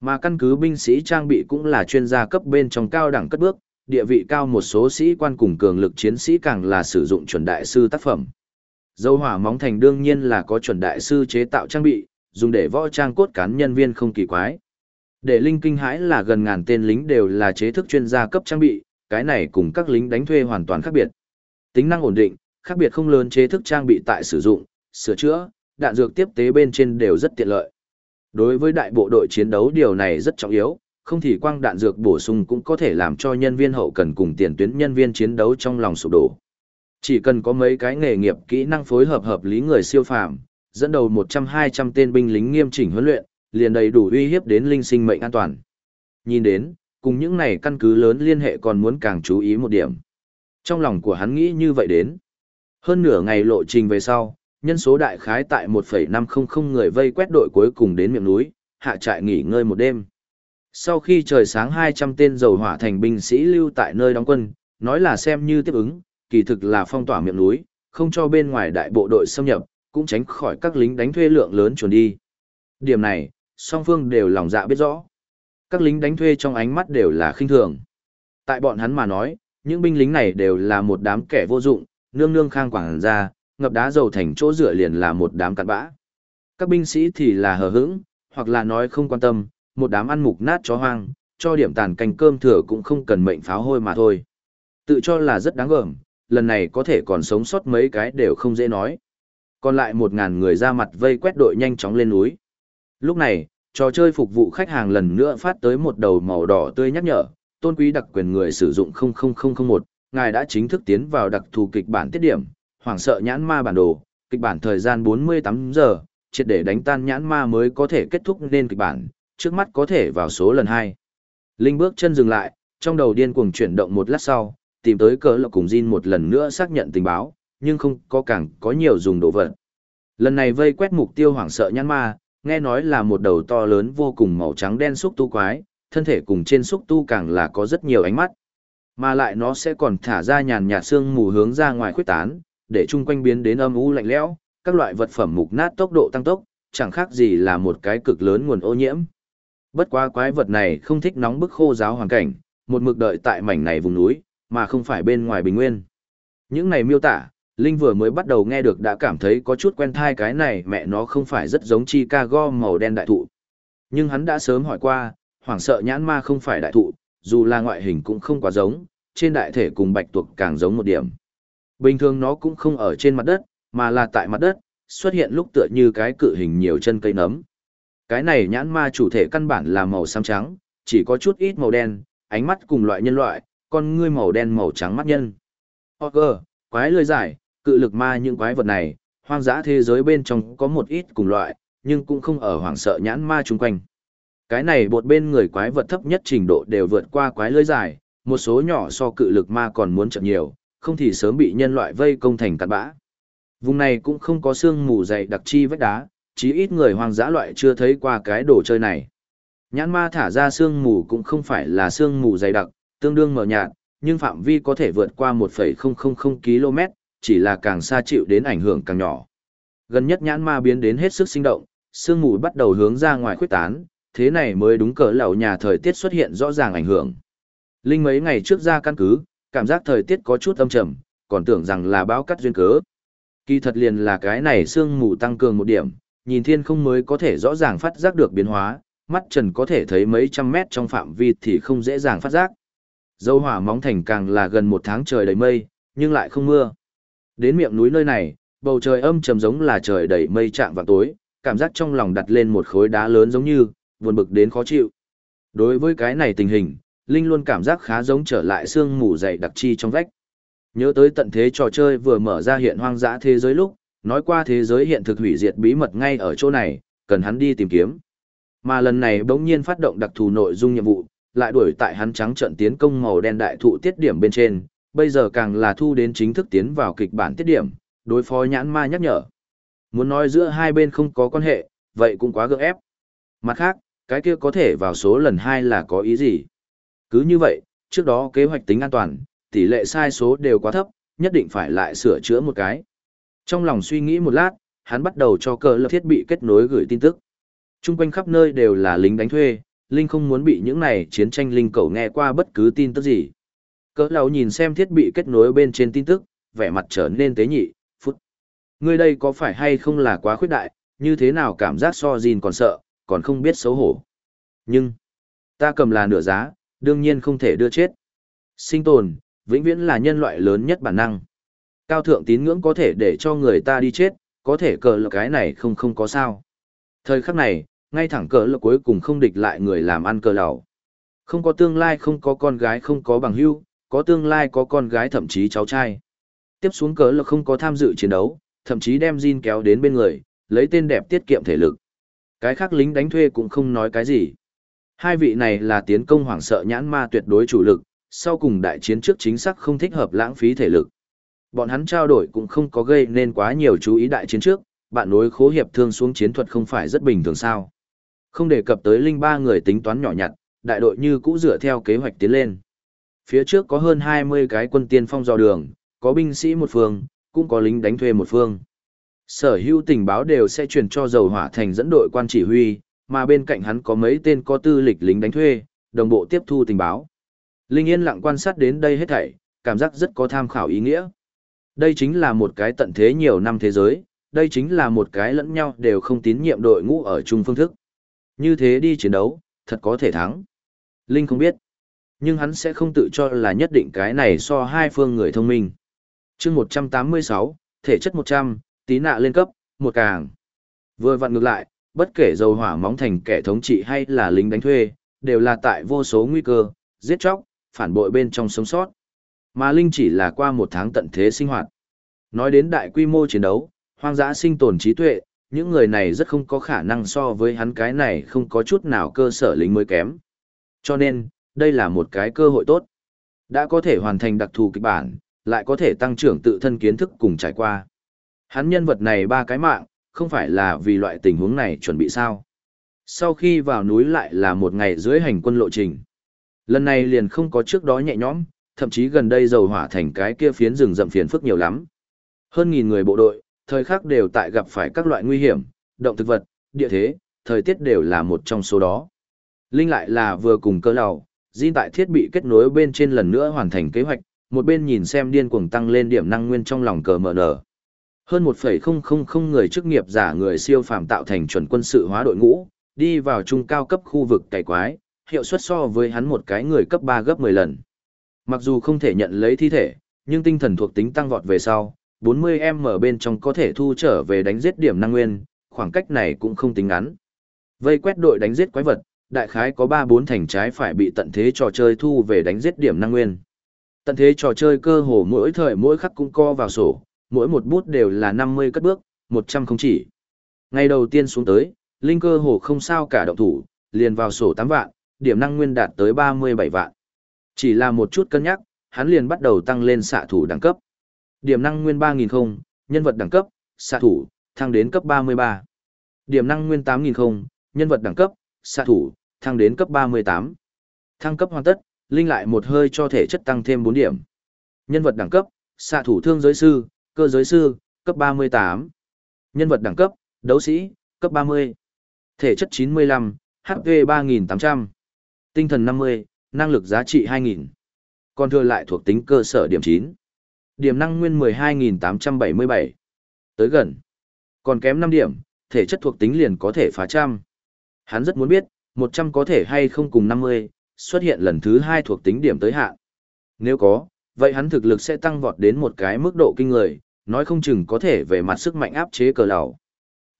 Mà căn cứ binh sĩ trang bị cũng là chuyên gia cấp bên trong cao đẳng cất bước, địa vị cao một số sĩ quan cùng cường lực chiến sĩ càng là sử dụng chuẩn đại sư tác phẩm. Dâu hỏa móng thành đương nhiên là có chuẩn đại sư chế tạo trang bị, dùng để võ trang cốt cán nhân viên không kỳ quái. Để linh kinh hãi là gần ngàn tên lính đều là chế thức chuyên gia cấp trang bị, cái này cùng các lính đánh thuê hoàn toàn khác biệt. Tính năng ổn định, khác biệt không lớn chế thức trang bị tại sử dụng, sửa chữa, đạn dược tiếp tế bên trên đều rất tiện lợi. Đối với đại bộ đội chiến đấu điều này rất trọng yếu, không thì quang đạn dược bổ sung cũng có thể làm cho nhân viên hậu cần cùng tiền tuyến nhân viên chiến đấu trong lòng sụp đổ. Chỉ cần có mấy cái nghề nghiệp kỹ năng phối hợp hợp lý người siêu phàm, dẫn đầu 100-200 tên binh lính nghiêm chỉnh huấn luyện, liền đầy đủ uy hiếp đến linh sinh mệnh an toàn. Nhìn đến, cùng những này căn cứ lớn liên hệ còn muốn càng chú ý một điểm. Trong lòng của hắn nghĩ như vậy đến. Hơn nửa ngày lộ trình về sau, nhân số đại khái tại 1,500 người vây quét đội cuối cùng đến miệng núi, hạ trại nghỉ ngơi một đêm. Sau khi trời sáng 200 tên dầu hỏa thành binh sĩ lưu tại nơi đóng quân, nói là xem như tiếp ứng, kỳ thực là phong tỏa miệng núi, không cho bên ngoài đại bộ đội xâm nhập, cũng tránh khỏi các lính đánh thuê lượng lớn chuồn đi. Điểm này, song phương đều lòng dạ biết rõ. Các lính đánh thuê trong ánh mắt đều là khinh thường. Tại bọn hắn mà nói, những binh lính này đều là một đám kẻ vô dụng, nương nương khang quảng ra, ngập đá dầu thành chỗ rửa liền là một đám cặn bã. Các binh sĩ thì là hờ hững, hoặc là nói không quan tâm, một đám ăn mục nát chó hoang, cho điểm tàn canh cơm thừa cũng không cần mệnh pháo hôi mà thôi. Tự cho là rất đáng gờm, lần này có thể còn sống sót mấy cái đều không dễ nói. Còn lại một ngàn người ra mặt vây quét đội nhanh chóng lên núi. Lúc này, trò chơi phục vụ khách hàng lần nữa phát tới một đầu màu đỏ tươi nhắc nhở, tôn quý đặc quyền người sử dụng 00001, ngài đã chính thức tiến vào đặc thù kịch bản tiết điểm, hoảng sợ nhãn ma bản đồ, kịch bản thời gian 48 giờ, triệt để đánh tan nhãn ma mới có thể kết thúc nên kịch bản, trước mắt có thể vào số lần 2. Linh bước chân dừng lại, trong đầu điên cuồng chuyển động một lát sau, tìm tới cỡ lộc cùng Jin một lần nữa xác nhận tình báo, nhưng không có càng có nhiều dùng đồ vật. Lần này vây quét mục tiêu hoảng sợ nhãn ma, nghe nói là một đầu to lớn vô cùng màu trắng đen xúc tu quái, thân thể cùng trên xúc tu càng là có rất nhiều ánh mắt. Mà lại nó sẽ còn thả ra nhàn nhạt xương mù hướng ra ngoài khuyết tán, để chung quanh biến đến âm u lạnh lẽo, các loại vật phẩm mục nát tốc độ tăng tốc, chẳng khác gì là một cái cực lớn nguồn ô nhiễm. Bất quá quái vật này không thích nóng bức khô giáo hoàn cảnh, một mực đợi tại mảnh này vùng núi, mà không phải bên ngoài bình nguyên. Những này miêu tả, Linh vừa mới bắt đầu nghe được đã cảm thấy có chút quen thai cái này mẹ nó không phải rất giống Chicago màu đen đại thụ. Nhưng hắn đã sớm hỏi qua, hoảng sợ nhãn ma không phải đại thụ, dù là ngoại hình cũng không quá giống, trên đại thể cùng bạch tuộc càng giống một điểm. Bình thường nó cũng không ở trên mặt đất, mà là tại mặt đất, xuất hiện lúc tựa như cái cự hình nhiều chân cây nấm. Cái này nhãn ma chủ thể căn bản là màu xám trắng, chỉ có chút ít màu đen, ánh mắt cùng loại nhân loại, con ngươi màu đen màu trắng mắt nhân. Ogre, quái lười giải, cự lực ma những quái vật này, hoang dã thế giới bên trong có một ít cùng loại, nhưng cũng không ở hoảng sợ nhãn ma chung quanh. Cái này bột bên người quái vật thấp nhất trình độ đều vượt qua quái lưới dài, một số nhỏ so cự lực ma còn muốn chậm nhiều, không thì sớm bị nhân loại vây công thành cát bã. Vùng này cũng không có xương mù dày đặc chi vách đá, chí ít người hoang dã loại chưa thấy qua cái đồ chơi này. Nhãn ma thả ra xương mù cũng không phải là xương mù dày đặc, tương đương mờ nhạt, nhưng phạm vi có thể vượt qua 1,000 km, chỉ là càng xa chịu đến ảnh hưởng càng nhỏ. Gần nhất nhãn ma biến đến hết sức sinh động, sương mù bắt đầu hướng ra ngoài khuyết tán, thế này mới đúng cỡ lẩu nhà thời tiết xuất hiện rõ ràng ảnh hưởng. Linh mấy ngày trước ra căn cứ, cảm giác thời tiết có chút âm trầm, còn tưởng rằng là bão cắt duyên cớ. Kỳ thật liền là cái này sương mù tăng cường một điểm, nhìn thiên không mới có thể rõ ràng phát giác được biến hóa, mắt trần có thể thấy mấy trăm mét trong phạm vi thì không dễ dàng phát giác. Dâu hỏa móng thành càng là gần một tháng trời đầy mây, nhưng lại không mưa. Đến miệng núi nơi này, bầu trời âm trầm giống là trời đầy mây chạm vào tối, cảm giác trong lòng đặt lên một khối đá lớn giống như, buồn bực đến khó chịu. Đối với cái này tình hình, Linh luôn cảm giác khá giống trở lại sương mù dày đặc chi trong vách. Nhớ tới tận thế trò chơi vừa mở ra hiện hoang dã thế giới lúc, nói qua thế giới hiện thực hủy diệt bí mật ngay ở chỗ này, cần hắn đi tìm kiếm. Mà lần này bỗng nhiên phát động đặc thù nội dung nhiệm vụ, lại đuổi tại hắn trắng trận tiến công màu đen đại thụ tiết điểm bên trên, bây giờ càng là thu đến chính thức tiến vào kịch bản tiết điểm, đối phó nhãn ma nhắc nhở. Muốn nói giữa hai bên không có quan hệ, vậy cũng quá gượng ép. Mặt khác, cái kia có thể vào số lần hai là có ý gì? Cứ như vậy, trước đó kế hoạch tính an toàn, tỷ lệ sai số đều quá thấp, nhất định phải lại sửa chữa một cái. Trong lòng suy nghĩ một lát, hắn bắt đầu cho cờ lập thiết bị kết nối gửi tin tức. Trung quanh khắp nơi đều là lính đánh thuê, Linh không muốn bị những này chiến tranh Linh cầu nghe qua bất cứ tin tức gì. Cỡ lão nhìn xem thiết bị kết nối bên trên tin tức, vẻ mặt trở nên tế nhị, phút. Ngươi đây có phải hay không là quá khuyết đại, như thế nào cảm giác so gìn còn sợ, còn không biết xấu hổ. Nhưng, ta cầm là nửa giá, đương nhiên không thể đưa chết. Sinh tồn, vĩnh viễn là nhân loại lớn nhất bản năng. Cao thượng tín ngưỡng có thể để cho người ta đi chết, có thể cờ lộc cái này không không có sao. Thời khắc này, ngay thẳng cờ lộc cuối cùng không địch lại người làm ăn cờ lầu. Không có tương lai không có con gái không có bằng hữu, có tương lai có con gái thậm chí cháu trai. Tiếp xuống cớ là không có tham dự chiến đấu, thậm chí đem Jin kéo đến bên người, lấy tên đẹp tiết kiệm thể lực. Cái khác lính đánh thuê cũng không nói cái gì. Hai vị này là tiến công hoảng sợ nhãn ma tuyệt đối chủ lực, sau cùng đại chiến trước chính xác không thích hợp lãng phí thể lực. Bọn hắn trao đổi cũng không có gây nên quá nhiều chú ý đại chiến trước, bạn nối khố hiệp thương xuống chiến thuật không phải rất bình thường sao. Không đề cập tới linh ba người tính toán nhỏ nhặt, đại đội như cũ dựa theo kế hoạch tiến lên. Phía trước có hơn 20 cái quân tiên phong dò đường, có binh sĩ một phương, cũng có lính đánh thuê một phương. Sở hữu tình báo đều sẽ truyền cho dầu hỏa thành dẫn đội quan chỉ huy, mà bên cạnh hắn có mấy tên có tư lịch lính đánh thuê, đồng bộ tiếp thu tình báo. Linh Yên lặng quan sát đến đây hết thảy, cảm giác rất có tham khảo ý nghĩa. Đây chính là một cái tận thế nhiều năm thế giới, đây chính là một cái lẫn nhau đều không tín nhiệm đội ngũ ở chung phương thức. Như thế đi chiến đấu, thật có thể thắng. Linh không biết. Nhưng hắn sẽ không tự cho là nhất định cái này so hai phương người thông minh. chương 186, thể chất 100, tí nạ lên cấp, một càng. Vừa vặn ngược lại, bất kể dầu hỏa móng thành kẻ thống trị hay là lính đánh thuê, đều là tại vô số nguy cơ, giết chóc, phản bội bên trong sống sót. Mà Linh chỉ là qua một tháng tận thế sinh hoạt. Nói đến đại quy mô chiến đấu, hoang dã sinh tồn trí tuệ, những người này rất không có khả năng so với hắn cái này không có chút nào cơ sở lính mới kém. Cho nên, đây là một cái cơ hội tốt. Đã có thể hoàn thành đặc thù kịch bản, lại có thể tăng trưởng tự thân kiến thức cùng trải qua. Hắn nhân vật này ba cái mạng, không phải là vì loại tình huống này chuẩn bị sao. Sau khi vào núi lại là một ngày dưới hành quân lộ trình. Lần này liền không có trước đó nhẹ nhõm, thậm chí gần đây dầu hỏa thành cái kia phiến rừng rậm phiền phức nhiều lắm. Hơn nghìn người bộ đội, thời khắc đều tại gặp phải các loại nguy hiểm, động thực vật, địa thế, thời tiết đều là một trong số đó. Linh lại là vừa cùng cơ lầu, Jin tại thiết bị kết nối bên trên lần nữa hoàn thành kế hoạch, một bên nhìn xem điên cuồng tăng lên điểm năng nguyên trong lòng cờ mở nở. Hơn 1,000 người chức nghiệp giả người siêu phàm tạo thành chuẩn quân sự hóa đội ngũ, đi vào trung cao cấp khu vực cày quái, hiệu suất so với hắn một cái người cấp 3 gấp 10 lần. Mặc dù không thể nhận lấy thi thể, nhưng tinh thần thuộc tính tăng vọt về sau, 40M bên trong có thể thu trở về đánh giết điểm năng nguyên, khoảng cách này cũng không tính ngắn. Vây quét đội đánh giết quái vật, đại khái có 3-4 thành trái phải bị tận thế trò chơi thu về đánh giết điểm năng nguyên. Tận thế trò chơi cơ hồ mỗi thời mỗi khắc cũng co vào sổ, mỗi một bút đều là 50 cất bước, 100 không chỉ. Ngày đầu tiên xuống tới, linh cơ hồ không sao cả động thủ, liền vào sổ 8 vạn, điểm năng nguyên đạt tới 37 vạn. Chỉ là một chút cân nhắc, hắn liền bắt đầu tăng lên xạ thủ đẳng cấp. Điểm năng nguyên 3000 không, nhân vật đẳng cấp, xạ thủ, thăng đến cấp 33. Điểm năng nguyên 8000 không, nhân vật đẳng cấp, xạ thủ, thăng đến cấp 38. Thăng cấp hoàn tất, linh lại một hơi cho thể chất tăng thêm 4 điểm. Nhân vật đẳng cấp, xạ thủ thương giới sư, cơ giới sư, cấp 38. Nhân vật đẳng cấp, đấu sĩ, cấp 30. Thể chất 95, HP 3800. Tinh thần 50, năng lực giá trị 2000. Còn thừa lại thuộc tính cơ sở điểm 9. Điểm năng nguyên 12877. Tới gần. Còn kém 5 điểm, thể chất thuộc tính liền có thể phá trăm. Hắn rất muốn biết, 100 có thể hay không cùng 50, xuất hiện lần thứ hai thuộc tính điểm tới hạn. Nếu có, vậy hắn thực lực sẽ tăng vọt đến một cái mức độ kinh người, nói không chừng có thể về mặt sức mạnh áp chế cờ lầu.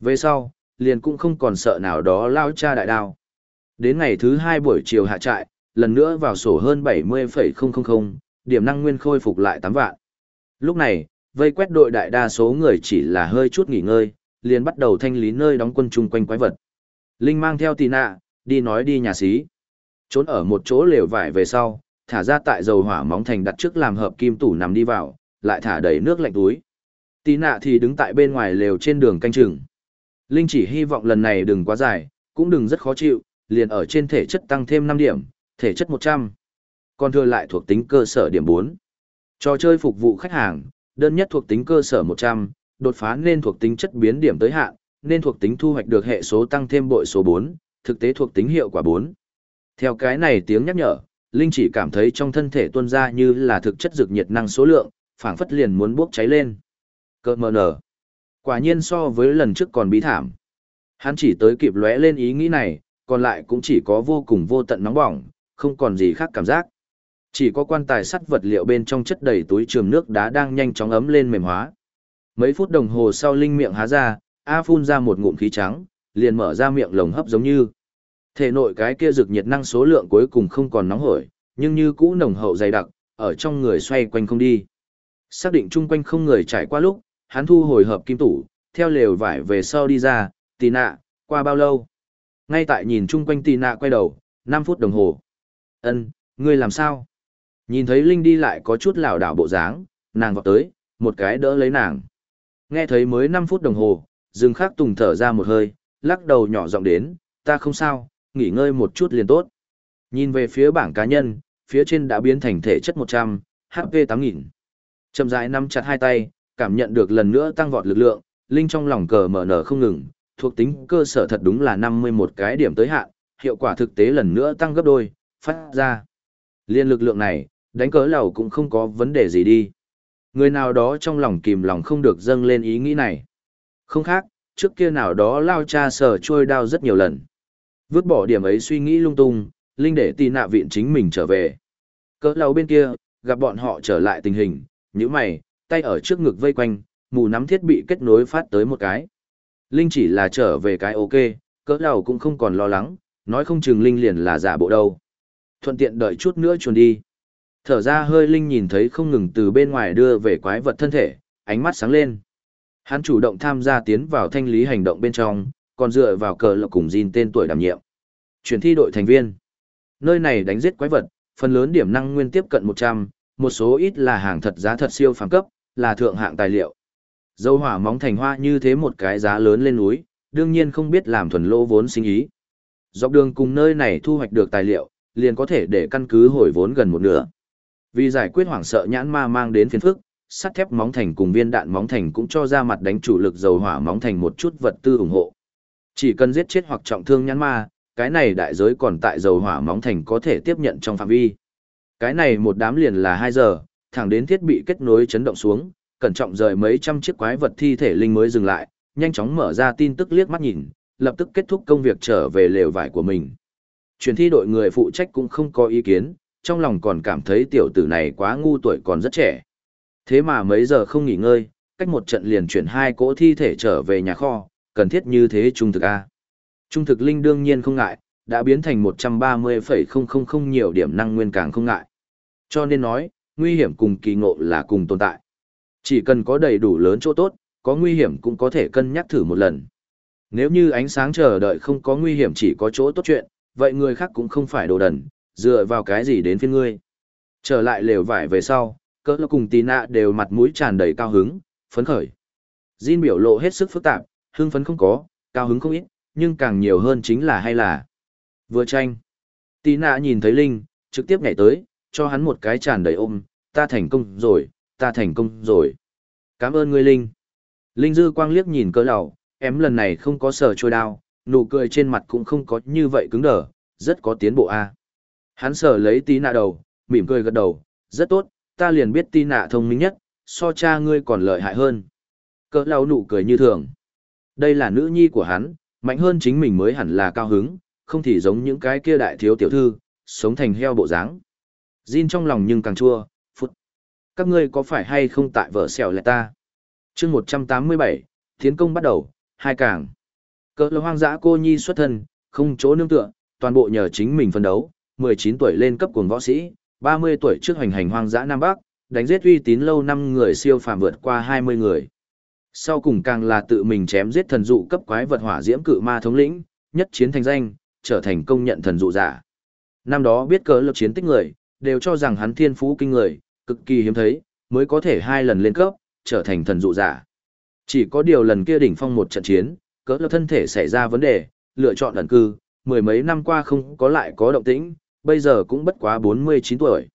Về sau, liền cũng không còn sợ nào đó lao cha đại đao. Đến ngày thứ hai buổi chiều hạ trại, lần nữa vào sổ hơn 70,000, điểm năng nguyên khôi phục lại 8 vạn. Lúc này, vây quét đội đại đa số người chỉ là hơi chút nghỉ ngơi, liền bắt đầu thanh lý nơi đóng quân chung quanh quái vật. Linh mang theo tì nạ, đi nói đi nhà xí. Trốn ở một chỗ lều vải về sau, thả ra tại dầu hỏa móng thành đặt trước làm hợp kim tủ nằm đi vào, lại thả đầy nước lạnh túi. Tí nạ thì đứng tại bên ngoài lều trên đường canh chừng. Linh chỉ hy vọng lần này đừng quá dài, cũng đừng rất khó chịu, liền ở trên thể chất tăng thêm 5 điểm, thể chất 100. Còn thừa lại thuộc tính cơ sở điểm 4. Trò chơi phục vụ khách hàng, đơn nhất thuộc tính cơ sở 100, đột phá nên thuộc tính chất biến điểm tới hạn, nên thuộc tính thu hoạch được hệ số tăng thêm bội số 4, thực tế thuộc tính hiệu quả 4. Theo cái này tiếng nhắc nhở, Linh chỉ cảm thấy trong thân thể tuôn ra như là thực chất dược nhiệt năng số lượng, phảng phất liền muốn bốc cháy lên. Cơ mờ nở. Quả nhiên so với lần trước còn bí thảm. Hắn chỉ tới kịp lóe lên ý nghĩ này, còn lại cũng chỉ có vô cùng vô tận nóng bỏng, không còn gì khác cảm giác. Chỉ có quan tài sắt vật liệu bên trong chất đầy túi trường nước đá đang nhanh chóng ấm lên mềm hóa. Mấy phút đồng hồ sau linh miệng há ra, A phun ra một ngụm khí trắng, liền mở ra miệng lồng hấp giống như. Thể nội cái kia rực nhiệt năng số lượng cuối cùng không còn nóng hổi, nhưng như cũ nồng hậu dày đặc, ở trong người xoay quanh không đi. Xác định chung quanh không người trải qua lúc, hắn thu hồi hợp kim tủ, theo lều vải về sau đi ra, tì nạ, qua bao lâu? Ngay tại nhìn chung quanh tì nạ quay đầu, 5 phút đồng hồ. ân ngươi làm sao? Nhìn thấy Linh đi lại có chút lảo đảo bộ dáng, nàng vọt tới, một cái đỡ lấy nàng. Nghe thấy mới 5 phút đồng hồ, dừng khắc tùng thở ra một hơi, lắc đầu nhỏ giọng đến, ta không sao, nghỉ ngơi một chút liền tốt. Nhìn về phía bảng cá nhân, phía trên đã biến thành thể chất 100, HP 8000. Chậm rãi nắm chặt hai tay, cảm nhận được lần nữa tăng vọt lực lượng, Linh trong lòng cờ mở nở không ngừng, thuộc tính cơ sở thật đúng là 51 cái điểm tới hạn, hiệu quả thực tế lần nữa tăng gấp đôi, phát ra. Liên lực lượng này, đánh cớ lầu cũng không có vấn đề gì đi. Người nào đó trong lòng kìm lòng không được dâng lên ý nghĩ này. Không khác, trước kia nào đó lao cha sở trôi đao rất nhiều lần. Vứt bỏ điểm ấy suy nghĩ lung tung, Linh để tì nạ viện chính mình trở về. Cỡ lầu bên kia, gặp bọn họ trở lại tình hình, như mày, tay ở trước ngực vây quanh, mù nắm thiết bị kết nối phát tới một cái. Linh chỉ là trở về cái ok, cỡ đầu cũng không còn lo lắng, nói không chừng Linh liền là giả bộ đâu. Thuận tiện đợi chút nữa chuồn đi. Thở ra hơi Linh nhìn thấy không ngừng từ bên ngoài đưa về quái vật thân thể, ánh mắt sáng lên. Hắn chủ động tham gia tiến vào thanh lý hành động bên trong, còn dựa vào cờ lộc cùng Jin tên tuổi đảm nhiệm. Chuyển thi đội thành viên. Nơi này đánh giết quái vật, phần lớn điểm năng nguyên tiếp cận 100, một số ít là hàng thật giá thật siêu phàm cấp, là thượng hạng tài liệu. Dâu hỏa móng thành hoa như thế một cái giá lớn lên núi, đương nhiên không biết làm thuần lỗ vốn sinh ý. Dọc đường cùng nơi này thu hoạch được tài liệu, liền có thể để căn cứ hồi vốn gần một nửa. Vì giải quyết hoảng sợ nhãn ma mang đến phiền phức, sắt thép móng thành cùng viên đạn móng thành cũng cho ra mặt đánh chủ lực dầu hỏa móng thành một chút vật tư ủng hộ. Chỉ cần giết chết hoặc trọng thương nhãn ma, cái này đại giới còn tại dầu hỏa móng thành có thể tiếp nhận trong phạm vi. Cái này một đám liền là 2 giờ, thẳng đến thiết bị kết nối chấn động xuống, cẩn trọng rời mấy trăm chiếc quái vật thi thể linh mới dừng lại, nhanh chóng mở ra tin tức liếc mắt nhìn, lập tức kết thúc công việc trở về lều vải của mình. Chuyển thi đội người phụ trách cũng không có ý kiến, trong lòng còn cảm thấy tiểu tử này quá ngu tuổi còn rất trẻ. Thế mà mấy giờ không nghỉ ngơi, cách một trận liền chuyển hai cỗ thi thể trở về nhà kho, cần thiết như thế trung thực A. Trung thực linh đương nhiên không ngại, đã biến thành 130,000 nhiều điểm năng nguyên càng không ngại. Cho nên nói, nguy hiểm cùng kỳ ngộ là cùng tồn tại. Chỉ cần có đầy đủ lớn chỗ tốt, có nguy hiểm cũng có thể cân nhắc thử một lần. Nếu như ánh sáng chờ đợi không có nguy hiểm chỉ có chỗ tốt chuyện, vậy người khác cũng không phải đồ đần, dựa vào cái gì đến phiên ngươi. Trở lại lều vải về sau, cỡ cùng tì nạ đều mặt mũi tràn đầy cao hứng, phấn khởi. Jin biểu lộ hết sức phức tạp, hưng phấn không có, cao hứng không ít, nhưng càng nhiều hơn chính là hay là vừa tranh. tì nạ nhìn thấy Linh, trực tiếp nhảy tới, cho hắn một cái tràn đầy ôm, ta thành công rồi, ta thành công rồi. Cảm ơn ngươi Linh. Linh dư quang liếc nhìn cỡ lầu, em lần này không có sờ trôi đao, nụ cười trên mặt cũng không có như vậy cứng đờ, rất có tiến bộ a. Hắn sờ lấy tí nạ đầu, mỉm cười gật đầu, rất tốt, ta liền biết tin nạ thông minh nhất, so cha ngươi còn lợi hại hơn. Cỡ lao nụ cười như thường. Đây là nữ nhi của hắn, mạnh hơn chính mình mới hẳn là cao hứng, không thì giống những cái kia đại thiếu tiểu thư, sống thành heo bộ dáng. Jin trong lòng nhưng càng chua, phút. Các ngươi có phải hay không tại vợ xẻo lại ta? chương 187, tiến công bắt đầu, hai càng. Cỡ lao hoang dã cô nhi xuất thân, không chỗ nương tựa, toàn bộ nhờ chính mình phân đấu, 19 tuổi lên cấp cuồng võ sĩ, 30 tuổi trước hành hành hoang dã Nam Bắc, đánh giết uy tín lâu năm người siêu phàm vượt qua 20 người. Sau cùng càng là tự mình chém giết thần dụ cấp quái vật hỏa diễm cự ma thống lĩnh, nhất chiến thành danh, trở thành công nhận thần dụ giả. Năm đó biết cỡ lực chiến tích người, đều cho rằng hắn thiên phú kinh người, cực kỳ hiếm thấy, mới có thể hai lần lên cấp, trở thành thần dụ giả. Chỉ có điều lần kia đỉnh phong một trận chiến, cỡ lực thân thể xảy ra vấn đề, lựa chọn ẩn cư, mười mấy năm qua không có lại có động tĩnh, bây giờ cũng bất quá 49 tuổi.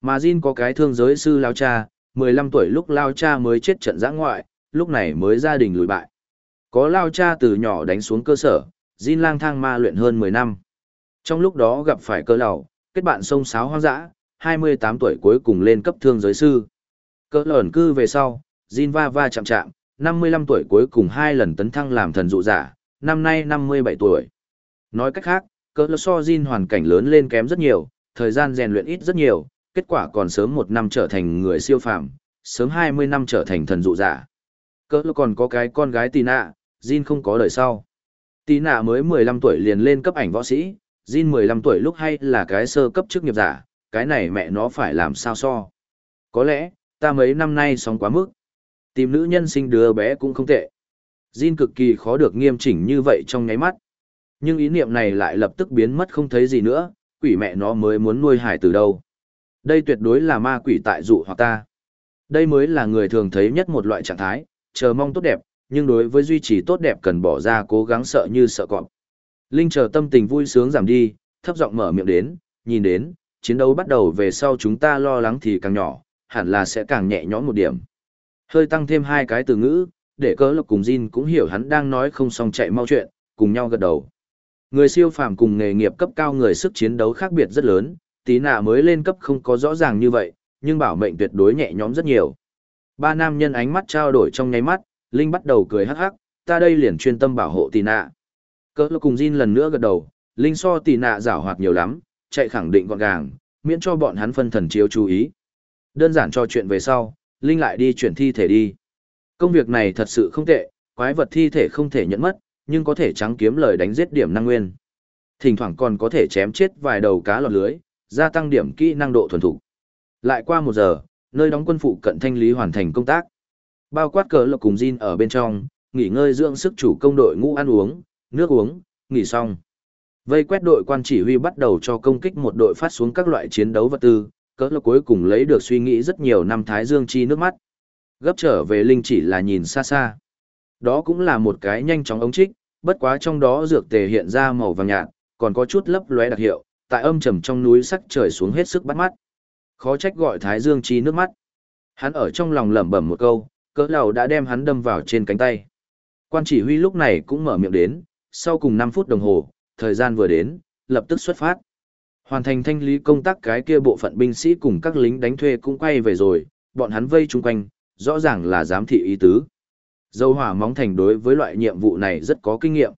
Mà Jin có cái thương giới sư lao cha, 15 tuổi lúc lao cha mới chết trận giã ngoại, lúc này mới gia đình lùi bại. Có lao cha từ nhỏ đánh xuống cơ sở, Jin lang thang ma luyện hơn 10 năm. Trong lúc đó gặp phải cơ lầu, kết bạn sông sáo hoang dã, 28 tuổi cuối cùng lên cấp thương giới sư. Cơ lởn cư về sau, Jin va va chạm chạm, 55 tuổi cuối cùng hai lần tấn thăng làm thần dụ giả, năm nay 57 tuổi. Nói cách khác, cơ lơ so Jin hoàn cảnh lớn lên kém rất nhiều, thời gian rèn luyện ít rất nhiều, kết quả còn sớm một năm trở thành người siêu phàm, sớm 20 năm trở thành thần dụ giả. Cơ lơ còn có cái con gái tì nạ, Jin không có đời sau. Tì nạ mới 15 tuổi liền lên cấp ảnh võ sĩ, Jin 15 tuổi lúc hay là cái sơ cấp chức nghiệp giả, cái này mẹ nó phải làm sao so. Có lẽ, ta mấy năm nay sống quá mức. Tìm nữ nhân sinh đứa bé cũng không tệ. Jin cực kỳ khó được nghiêm chỉnh như vậy trong nháy mắt. Nhưng ý niệm này lại lập tức biến mất không thấy gì nữa, quỷ mẹ nó mới muốn nuôi hải từ đâu. Đây tuyệt đối là ma quỷ tại dụ hoặc ta. Đây mới là người thường thấy nhất một loại trạng thái, chờ mong tốt đẹp, nhưng đối với duy trì tốt đẹp cần bỏ ra cố gắng sợ như sợ cọp. Linh chờ tâm tình vui sướng giảm đi, thấp giọng mở miệng đến, nhìn đến, chiến đấu bắt đầu về sau chúng ta lo lắng thì càng nhỏ, hẳn là sẽ càng nhẹ nhõm một điểm. Hơi tăng thêm hai cái từ ngữ, để cỡ lộc cùng Jin cũng hiểu hắn đang nói không xong chạy mau chuyện, cùng nhau gật đầu. Người siêu phàm cùng nghề nghiệp cấp cao người sức chiến đấu khác biệt rất lớn, tí nạ mới lên cấp không có rõ ràng như vậy, nhưng bảo mệnh tuyệt đối nhẹ nhõm rất nhiều. Ba nam nhân ánh mắt trao đổi trong nháy mắt, Linh bắt đầu cười hắc hắc, ta đây liền chuyên tâm bảo hộ Tì nạ. Cỡ cùng Jin lần nữa gật đầu, Linh so Tì nạ giảo hoạt nhiều lắm, chạy khẳng định gọn gàng, miễn cho bọn hắn phân thần chiếu chú ý. Đơn giản cho chuyện về sau, Linh lại đi chuyển thi thể đi. Công việc này thật sự không tệ, quái vật thi thể không thể nhận mất, nhưng có thể trắng kiếm lời đánh giết điểm năng nguyên. Thỉnh thoảng còn có thể chém chết vài đầu cá lọt lưới, gia tăng điểm kỹ năng độ thuần thục. Lại qua một giờ, nơi đóng quân phụ cận thanh lý hoàn thành công tác. Bao quát cờ lộc cùng Jin ở bên trong, nghỉ ngơi dưỡng sức chủ công đội ngũ ăn uống, nước uống, nghỉ xong. Vây quét đội quan chỉ huy bắt đầu cho công kích một đội phát xuống các loại chiến đấu vật tư, cỡ lộc cuối cùng lấy được suy nghĩ rất nhiều năm Thái Dương chi nước mắt. Gấp trở về Linh chỉ là nhìn xa xa. Đó cũng là một cái nhanh chóng ống trích, bất quá trong đó dược tề hiện ra màu vàng nhạt, còn có chút lấp lóe đặc hiệu, tại âm trầm trong núi sắc trời xuống hết sức bắt mắt. Khó trách gọi Thái Dương chi nước mắt. Hắn ở trong lòng lẩm bẩm một câu, cỡ đầu đã đem hắn đâm vào trên cánh tay. Quan chỉ huy lúc này cũng mở miệng đến, sau cùng 5 phút đồng hồ, thời gian vừa đến, lập tức xuất phát. Hoàn thành thanh lý công tác cái kia bộ phận binh sĩ cùng các lính đánh thuê cũng quay về rồi, bọn hắn vây chung quanh, rõ ràng là giám thị ý tứ. Dâu hỏa móng thành đối với loại nhiệm vụ này rất có kinh nghiệm.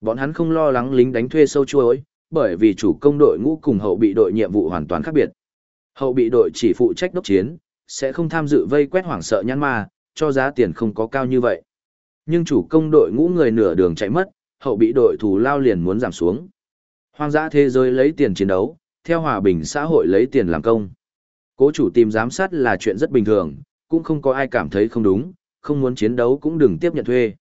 Bọn hắn không lo lắng lính đánh thuê sâu chuối, bởi vì chủ công đội ngũ cùng hậu bị đội nhiệm vụ hoàn toàn khác biệt. Hậu bị đội chỉ phụ trách đốc chiến, sẽ không tham dự vây quét hoảng sợ nhãn ma, cho giá tiền không có cao như vậy. Nhưng chủ công đội ngũ người nửa đường chạy mất, hậu bị đội thù lao liền muốn giảm xuống. Hoang dã thế giới lấy tiền chiến đấu, theo hòa bình xã hội lấy tiền làm công. Cố chủ tìm giám sát là chuyện rất bình thường, cũng không có ai cảm thấy không đúng, không muốn chiến đấu cũng đừng tiếp nhận thuê.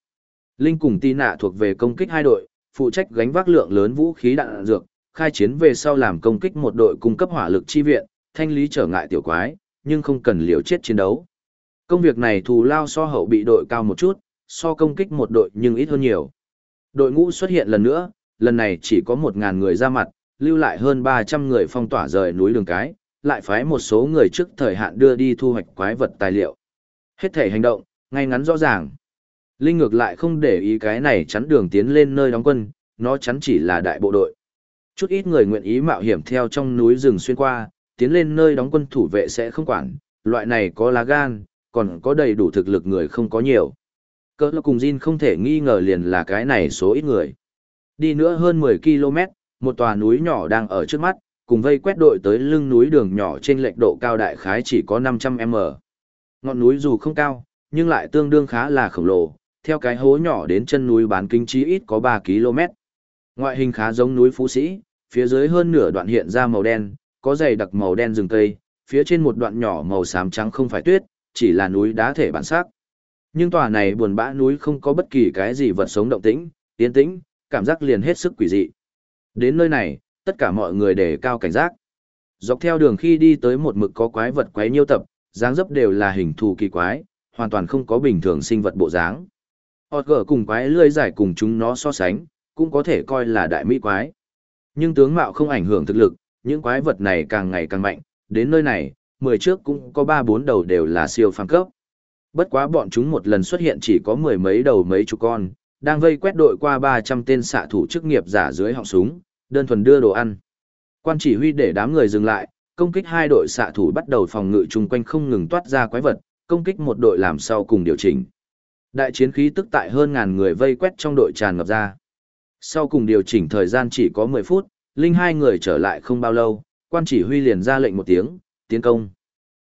Linh cùng Tì Nạ thuộc về công kích hai đội, phụ trách gánh vác lượng lớn vũ khí đạn dược, khai chiến về sau làm công kích một đội cung cấp hỏa lực chi viện, thanh lý trở ngại tiểu quái, nhưng không cần liều chết chiến đấu. Công việc này thù lao so hậu bị đội cao một chút, so công kích một đội nhưng ít hơn nhiều. Đội ngũ xuất hiện lần nữa, lần này chỉ có 1.000 người ra mặt, lưu lại hơn 300 người phong tỏa rời núi đường cái, lại phái một số người trước thời hạn đưa đi thu hoạch quái vật tài liệu. Hết thể hành động, ngay ngắn rõ ràng. Linh ngược lại không để ý cái này chắn đường tiến lên nơi đóng quân, nó chắn chỉ là đại bộ đội. Chút ít người nguyện ý mạo hiểm theo trong núi rừng xuyên qua, tiến lên nơi đóng quân thủ vệ sẽ không quản, loại này có lá gan, còn có đầy đủ thực lực người không có nhiều. Cỡ là cùng Jin không thể nghi ngờ liền là cái này số ít người. Đi nữa hơn 10 km, một tòa núi nhỏ đang ở trước mắt, cùng vây quét đội tới lưng núi đường nhỏ trên lệch độ cao đại khái chỉ có 500m. Ngọn núi dù không cao, nhưng lại tương đương khá là khổng lồ, theo cái hố nhỏ đến chân núi bán kính chí ít có 3 km. Ngoại hình khá giống núi Phú Sĩ, phía dưới hơn nửa đoạn hiện ra màu đen, có dày đặc màu đen rừng cây, phía trên một đoạn nhỏ màu xám trắng không phải tuyết, chỉ là núi đá thể bản sắc. Nhưng tòa này buồn bã núi không có bất kỳ cái gì vật sống động tĩnh, tiến tĩnh, cảm giác liền hết sức quỷ dị. Đến nơi này, tất cả mọi người đề cao cảnh giác. Dọc theo đường khi đi tới một mực có quái vật quái nhiêu tập, dáng dấp đều là hình thù kỳ quái, hoàn toàn không có bình thường sinh vật bộ dáng. Họt gở cùng quái lươi giải cùng chúng nó so sánh, cũng có thể coi là đại mỹ quái. Nhưng tướng mạo không ảnh hưởng thực lực, những quái vật này càng ngày càng mạnh, đến nơi này, mười trước cũng có ba bốn đầu đều là siêu phàm cấp. Bất quá bọn chúng một lần xuất hiện chỉ có mười mấy đầu mấy chục con, đang vây quét đội qua 300 tên xạ thủ chức nghiệp giả dưới họng súng, đơn thuần đưa đồ ăn. Quan chỉ huy để đám người dừng lại, công kích hai đội xạ thủ bắt đầu phòng ngự chung quanh không ngừng toát ra quái vật, công kích một đội làm sau cùng điều chỉnh. Đại chiến khí tức tại hơn ngàn người vây quét trong đội tràn ngập ra. Sau cùng điều chỉnh thời gian chỉ có 10 phút, linh hai người trở lại không bao lâu, quan chỉ huy liền ra lệnh một tiếng, tiến công.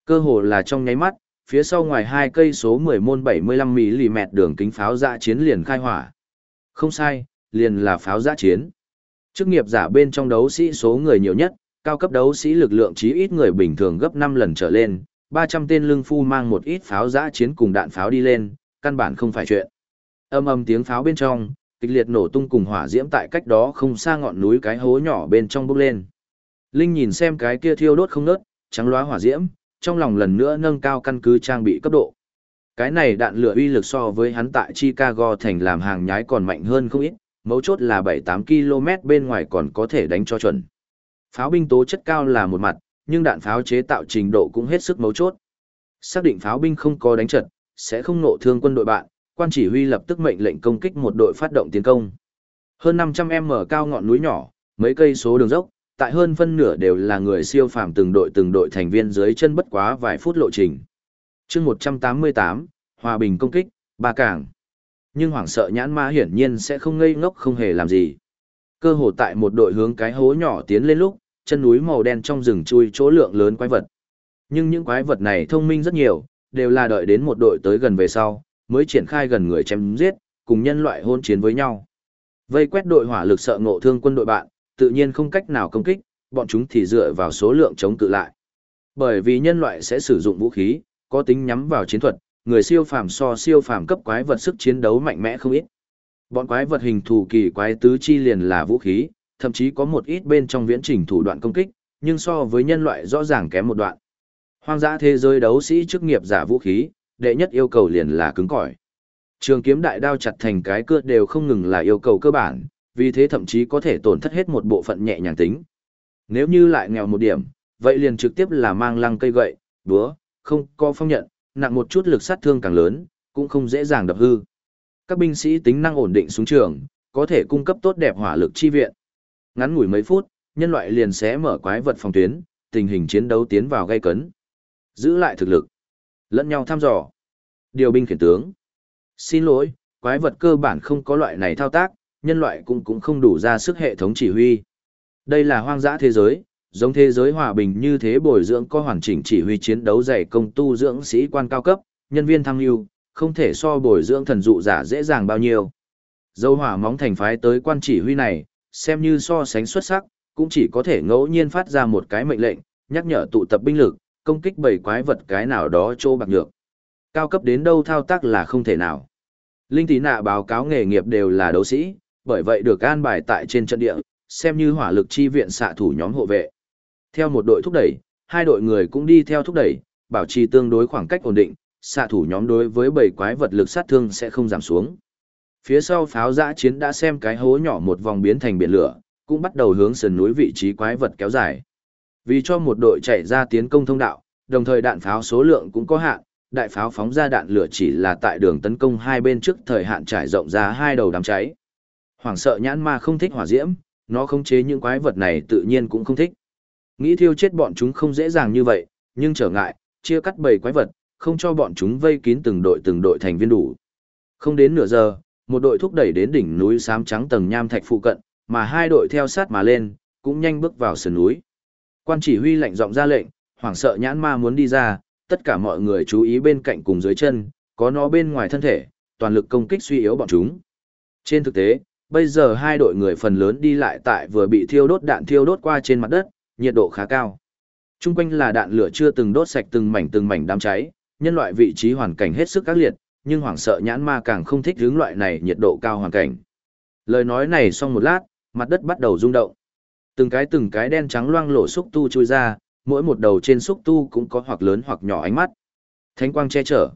Cơ hồ là trong nháy mắt, phía sau ngoài hai cây số 10 môn 75mm đường kính pháo dạ chiến liền khai hỏa. Không sai, liền là pháo dạ chiến. Chức nghiệp giả bên trong đấu sĩ số người nhiều nhất, cao cấp đấu sĩ lực lượng chí ít người bình thường gấp 5 lần trở lên, 300 tên lưng phu mang một ít pháo giã chiến cùng đạn pháo đi lên, căn bản không phải chuyện. Âm âm tiếng pháo bên trong, kịch liệt nổ tung cùng hỏa diễm tại cách đó không xa ngọn núi cái hố nhỏ bên trong bốc lên. Linh nhìn xem cái kia thiêu đốt không nớt, trắng loá hỏa diễm, trong lòng lần nữa nâng cao căn cứ trang bị cấp độ. Cái này đạn lửa uy lực so với hắn tại Chicago thành làm hàng nhái còn mạnh hơn không ít, mấu chốt là 7-8 km bên ngoài còn có thể đánh cho chuẩn. Pháo binh tố chất cao là một mặt, nhưng đạn pháo chế tạo trình độ cũng hết sức mấu chốt. Xác định pháo binh không có đánh trận, sẽ không nộ thương quân đội bạn, quan chỉ huy lập tức mệnh lệnh công kích một đội phát động tiến công. Hơn 500m cao ngọn núi nhỏ, mấy cây số đường dốc, tại hơn phân nửa đều là người siêu phàm từng đội từng đội thành viên dưới chân bất quá vài phút lộ trình. chương 188, Hòa bình công kích, ba cảng. Nhưng hoảng sợ nhãn ma hiển nhiên sẽ không ngây ngốc không hề làm gì. Cơ hồ tại một đội hướng cái hố nhỏ tiến lên lúc, chân núi màu đen trong rừng chui chỗ lượng lớn quái vật. Nhưng những quái vật này thông minh rất nhiều, đều là đợi đến một đội tới gần về sau, mới triển khai gần người chém giết, cùng nhân loại hôn chiến với nhau. Vây quét đội hỏa lực sợ ngộ thương quân đội bạn, tự nhiên không cách nào công kích, bọn chúng thì dựa vào số lượng chống cự lại. Bởi vì nhân loại sẽ sử dụng vũ khí, có tính nhắm vào chiến thuật, người siêu phàm so siêu phàm cấp quái vật sức chiến đấu mạnh mẽ không ít. Bọn quái vật hình thù kỳ quái tứ chi liền là vũ khí, thậm chí có một ít bên trong viễn trình thủ đoạn công kích, nhưng so với nhân loại rõ ràng kém một đoạn. Hoang dã thế giới đấu sĩ chức nghiệp giả vũ khí, đệ nhất yêu cầu liền là cứng cỏi. Trường kiếm đại đao chặt thành cái cưa đều không ngừng là yêu cầu cơ bản, vì thế thậm chí có thể tổn thất hết một bộ phận nhẹ nhàng tính. Nếu như lại nghèo một điểm, vậy liền trực tiếp là mang lăng cây gậy, búa, không có phong nhận, nặng một chút lực sát thương càng lớn, cũng không dễ dàng đập hư. Các binh sĩ tính năng ổn định xuống trường, có thể cung cấp tốt đẹp hỏa lực chi viện. Ngắn ngủi mấy phút, nhân loại liền sẽ mở quái vật phòng tuyến, tình hình chiến đấu tiến vào gây cấn. Giữ lại thực lực, lẫn nhau thăm dò. Điều binh khiển tướng. Xin lỗi, quái vật cơ bản không có loại này thao tác, nhân loại cũng cũng không đủ ra sức hệ thống chỉ huy. Đây là hoang dã thế giới, giống thế giới hòa bình như thế bồi dưỡng có hoàn chỉnh chỉ huy chiến đấu dày công tu dưỡng sĩ quan cao cấp, nhân viên thăng lưu, không thể so bồi dưỡng thần dụ giả dễ dàng bao nhiêu. Dâu hỏa móng thành phái tới quan chỉ huy này, xem như so sánh xuất sắc, cũng chỉ có thể ngẫu nhiên phát ra một cái mệnh lệnh, nhắc nhở tụ tập binh lực, công kích bầy quái vật cái nào đó trô bạc nhược. Cao cấp đến đâu thao tác là không thể nào. Linh tí nạ báo cáo nghề nghiệp đều là đấu sĩ, bởi vậy được an bài tại trên trận địa, xem như hỏa lực chi viện xạ thủ nhóm hộ vệ. Theo một đội thúc đẩy, hai đội người cũng đi theo thúc đẩy, bảo trì tương đối khoảng cách ổn định, xạ thủ nhóm đối với bầy quái vật lực sát thương sẽ không giảm xuống. Phía sau pháo giã chiến đã xem cái hố nhỏ một vòng biến thành biển lửa, cũng bắt đầu hướng sườn núi vị trí quái vật kéo dài. Vì cho một đội chạy ra tiến công thông đạo, đồng thời đạn pháo số lượng cũng có hạn, đại pháo phóng ra đạn lửa chỉ là tại đường tấn công hai bên trước thời hạn trải rộng ra hai đầu đám cháy. Hoàng sợ nhãn ma không thích hỏa diễm, nó khống chế những quái vật này tự nhiên cũng không thích. Nghĩ thiêu chết bọn chúng không dễ dàng như vậy, nhưng trở ngại, chia cắt bầy quái vật, không cho bọn chúng vây kín từng đội từng đội thành viên đủ. Không đến nửa giờ, một đội thúc đẩy đến đỉnh núi xám trắng tầng nham thạch phụ cận, mà hai đội theo sát mà lên, cũng nhanh bước vào sườn núi. Quan chỉ huy lệnh giọng ra lệnh, hoảng sợ nhãn ma muốn đi ra, tất cả mọi người chú ý bên cạnh cùng dưới chân, có nó bên ngoài thân thể, toàn lực công kích suy yếu bọn chúng. Trên thực tế, bây giờ hai đội người phần lớn đi lại tại vừa bị thiêu đốt đạn thiêu đốt qua trên mặt đất, nhiệt độ khá cao. Trung quanh là đạn lửa chưa từng đốt sạch từng mảnh từng mảnh đám cháy, nhân loại vị trí hoàn cảnh hết sức các liệt, nhưng hoảng sợ nhãn ma càng không thích hướng loại này nhiệt độ cao hoàn cảnh. Lời nói này xong một lát, mặt đất bắt đầu rung động. Từng cái từng cái đen trắng loang lổ xúc tu chui ra, mỗi một đầu trên xúc tu cũng có hoặc lớn hoặc nhỏ ánh mắt. Thánh quang che chở.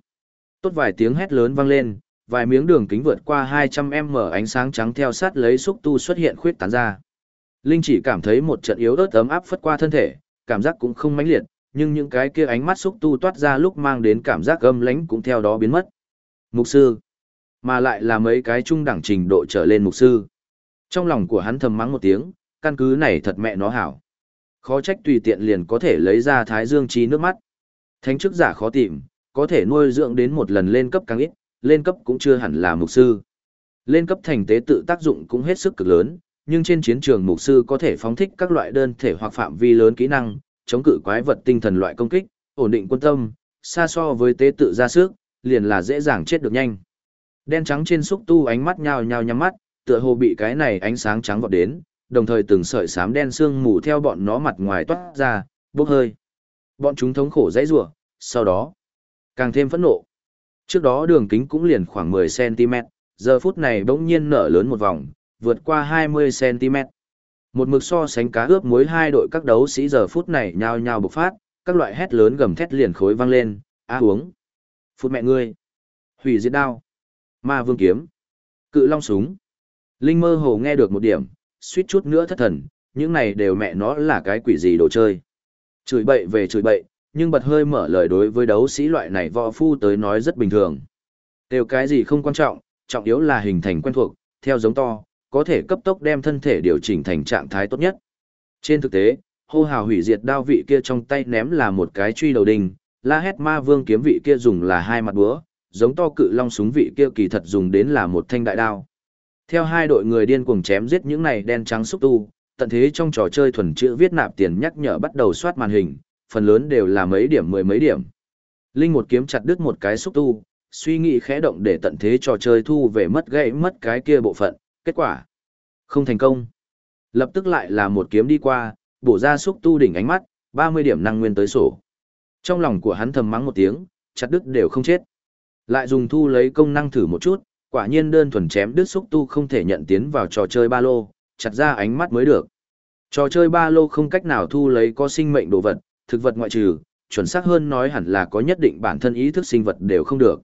Tốt vài tiếng hét lớn vang lên, vài miếng đường kính vượt qua 200m ánh sáng trắng theo sát lấy xúc tu xuất hiện khuyết tán ra. Linh chỉ cảm thấy một trận yếu ớt ấm áp phất qua thân thể, cảm giác cũng không mãnh liệt, nhưng những cái kia ánh mắt xúc tu toát ra lúc mang đến cảm giác âm lãnh cũng theo đó biến mất. Mục sư, mà lại là mấy cái trung đẳng trình độ trở lên mục sư. Trong lòng của hắn thầm mắng một tiếng, căn cứ này thật mẹ nó hảo. Khó trách tùy tiện liền có thể lấy ra thái dương trí nước mắt. Thánh chức giả khó tìm, có thể nuôi dưỡng đến một lần lên cấp càng ít, lên cấp cũng chưa hẳn là mục sư. Lên cấp thành tế tự tác dụng cũng hết sức cực lớn, nhưng trên chiến trường mục sư có thể phóng thích các loại đơn thể hoặc phạm vi lớn kỹ năng, chống cự quái vật tinh thần loại công kích, ổn định quân tâm, xa so với tế tự ra sức, liền là dễ dàng chết được nhanh. Đen trắng trên xúc tu ánh mắt nhao nhao nhắm mắt, tựa hồ bị cái này ánh sáng trắng vọt đến, đồng thời từng sợi xám đen sương mù theo bọn nó mặt ngoài toát ra, bốc hơi. Bọn chúng thống khổ dãy rủa, sau đó càng thêm phẫn nộ. Trước đó đường kính cũng liền khoảng 10cm, giờ phút này bỗng nhiên nở lớn một vòng, vượt qua 20cm. Một mực so sánh cá ướp muối hai đội các đấu sĩ giờ phút này nhao nhao bộc phát, các loại hét lớn gầm thét liền khối vang lên, a uống. Phút mẹ ngươi. Hủy diệt đao. Ma vương kiếm. Cự long súng. Linh mơ hồ nghe được một điểm, suýt chút nữa thất thần, những này đều mẹ nó là cái quỷ gì đồ chơi. Chửi bậy về chửi bậy, nhưng bật hơi mở lời đối với đấu sĩ loại này võ phu tới nói rất bình thường. Đều cái gì không quan trọng, trọng yếu là hình thành quen thuộc, theo giống to, có thể cấp tốc đem thân thể điều chỉnh thành trạng thái tốt nhất. Trên thực tế, hô hào hủy diệt đao vị kia trong tay ném là một cái truy đầu đình, la hét ma vương kiếm vị kia dùng là hai mặt búa, giống to cự long súng vị kia kỳ thật dùng đến là một thanh đại đao. Theo hai đội người điên cuồng chém giết những này đen trắng xúc tu, tận thế trong trò chơi thuần chữ viết nạp tiền nhắc nhở bắt đầu soát màn hình, phần lớn đều là mấy điểm mười mấy điểm. Linh một kiếm chặt đứt một cái xúc tu, suy nghĩ khẽ động để tận thế trò chơi thu về mất gãy mất cái kia bộ phận, kết quả không thành công. Lập tức lại là một kiếm đi qua, bổ ra xúc tu đỉnh ánh mắt, 30 điểm năng nguyên tới sổ. Trong lòng của hắn thầm mắng một tiếng, chặt đứt đều không chết. Lại dùng thu lấy công năng thử một chút, quả nhiên đơn thuần chém đứt xúc tu không thể nhận tiến vào trò chơi ba lô, chặt ra ánh mắt mới được. Trò chơi ba lô không cách nào thu lấy có sinh mệnh đồ vật, thực vật ngoại trừ, chuẩn xác hơn nói hẳn là có nhất định bản thân ý thức sinh vật đều không được.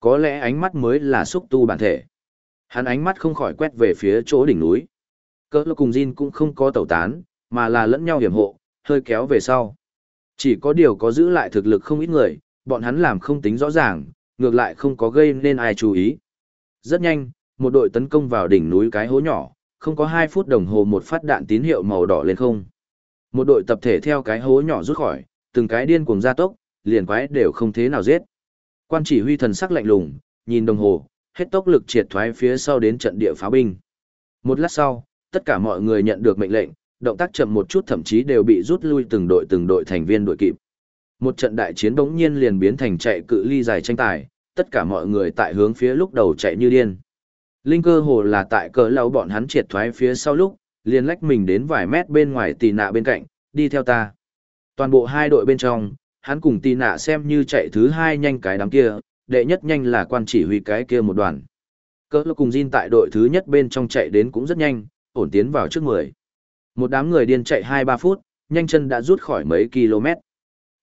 Có lẽ ánh mắt mới là xúc tu bản thể. Hắn ánh mắt không khỏi quét về phía chỗ đỉnh núi. Cỡ cùng Jin cũng không có tẩu tán, mà là lẫn nhau hiểm hộ, hơi kéo về sau. Chỉ có điều có giữ lại thực lực không ít người, bọn hắn làm không tính rõ ràng, ngược lại không có gây nên ai chú ý. Rất nhanh, một đội tấn công vào đỉnh núi cái hố nhỏ, không có 2 phút đồng hồ một phát đạn tín hiệu màu đỏ lên không. Một đội tập thể theo cái hố nhỏ rút khỏi, từng cái điên cuồng gia tốc, liền quái đều không thế nào giết. Quan chỉ huy thần sắc lạnh lùng, nhìn đồng hồ, hết tốc lực triệt thoái phía sau đến trận địa pháo binh. Một lát sau, tất cả mọi người nhận được mệnh lệnh, động tác chậm một chút thậm chí đều bị rút lui từng đội từng đội thành viên đội kịp. Một trận đại chiến bỗng nhiên liền biến thành chạy cự ly dài tranh tài, tất cả mọi người tại hướng phía lúc đầu chạy như điên. Linh cơ hồ là tại cỡ lâu bọn hắn triệt thoái phía sau lúc, liền lách mình đến vài mét bên ngoài tì nạ bên cạnh, đi theo ta. Toàn bộ hai đội bên trong, hắn cùng tì nạ xem như chạy thứ hai nhanh cái đám kia, đệ nhất nhanh là quan chỉ huy cái kia một đoàn. Cỡ lão cùng Jin tại đội thứ nhất bên trong chạy đến cũng rất nhanh, ổn tiến vào trước 10. Một đám người điên chạy 2-3 phút, nhanh chân đã rút khỏi mấy km.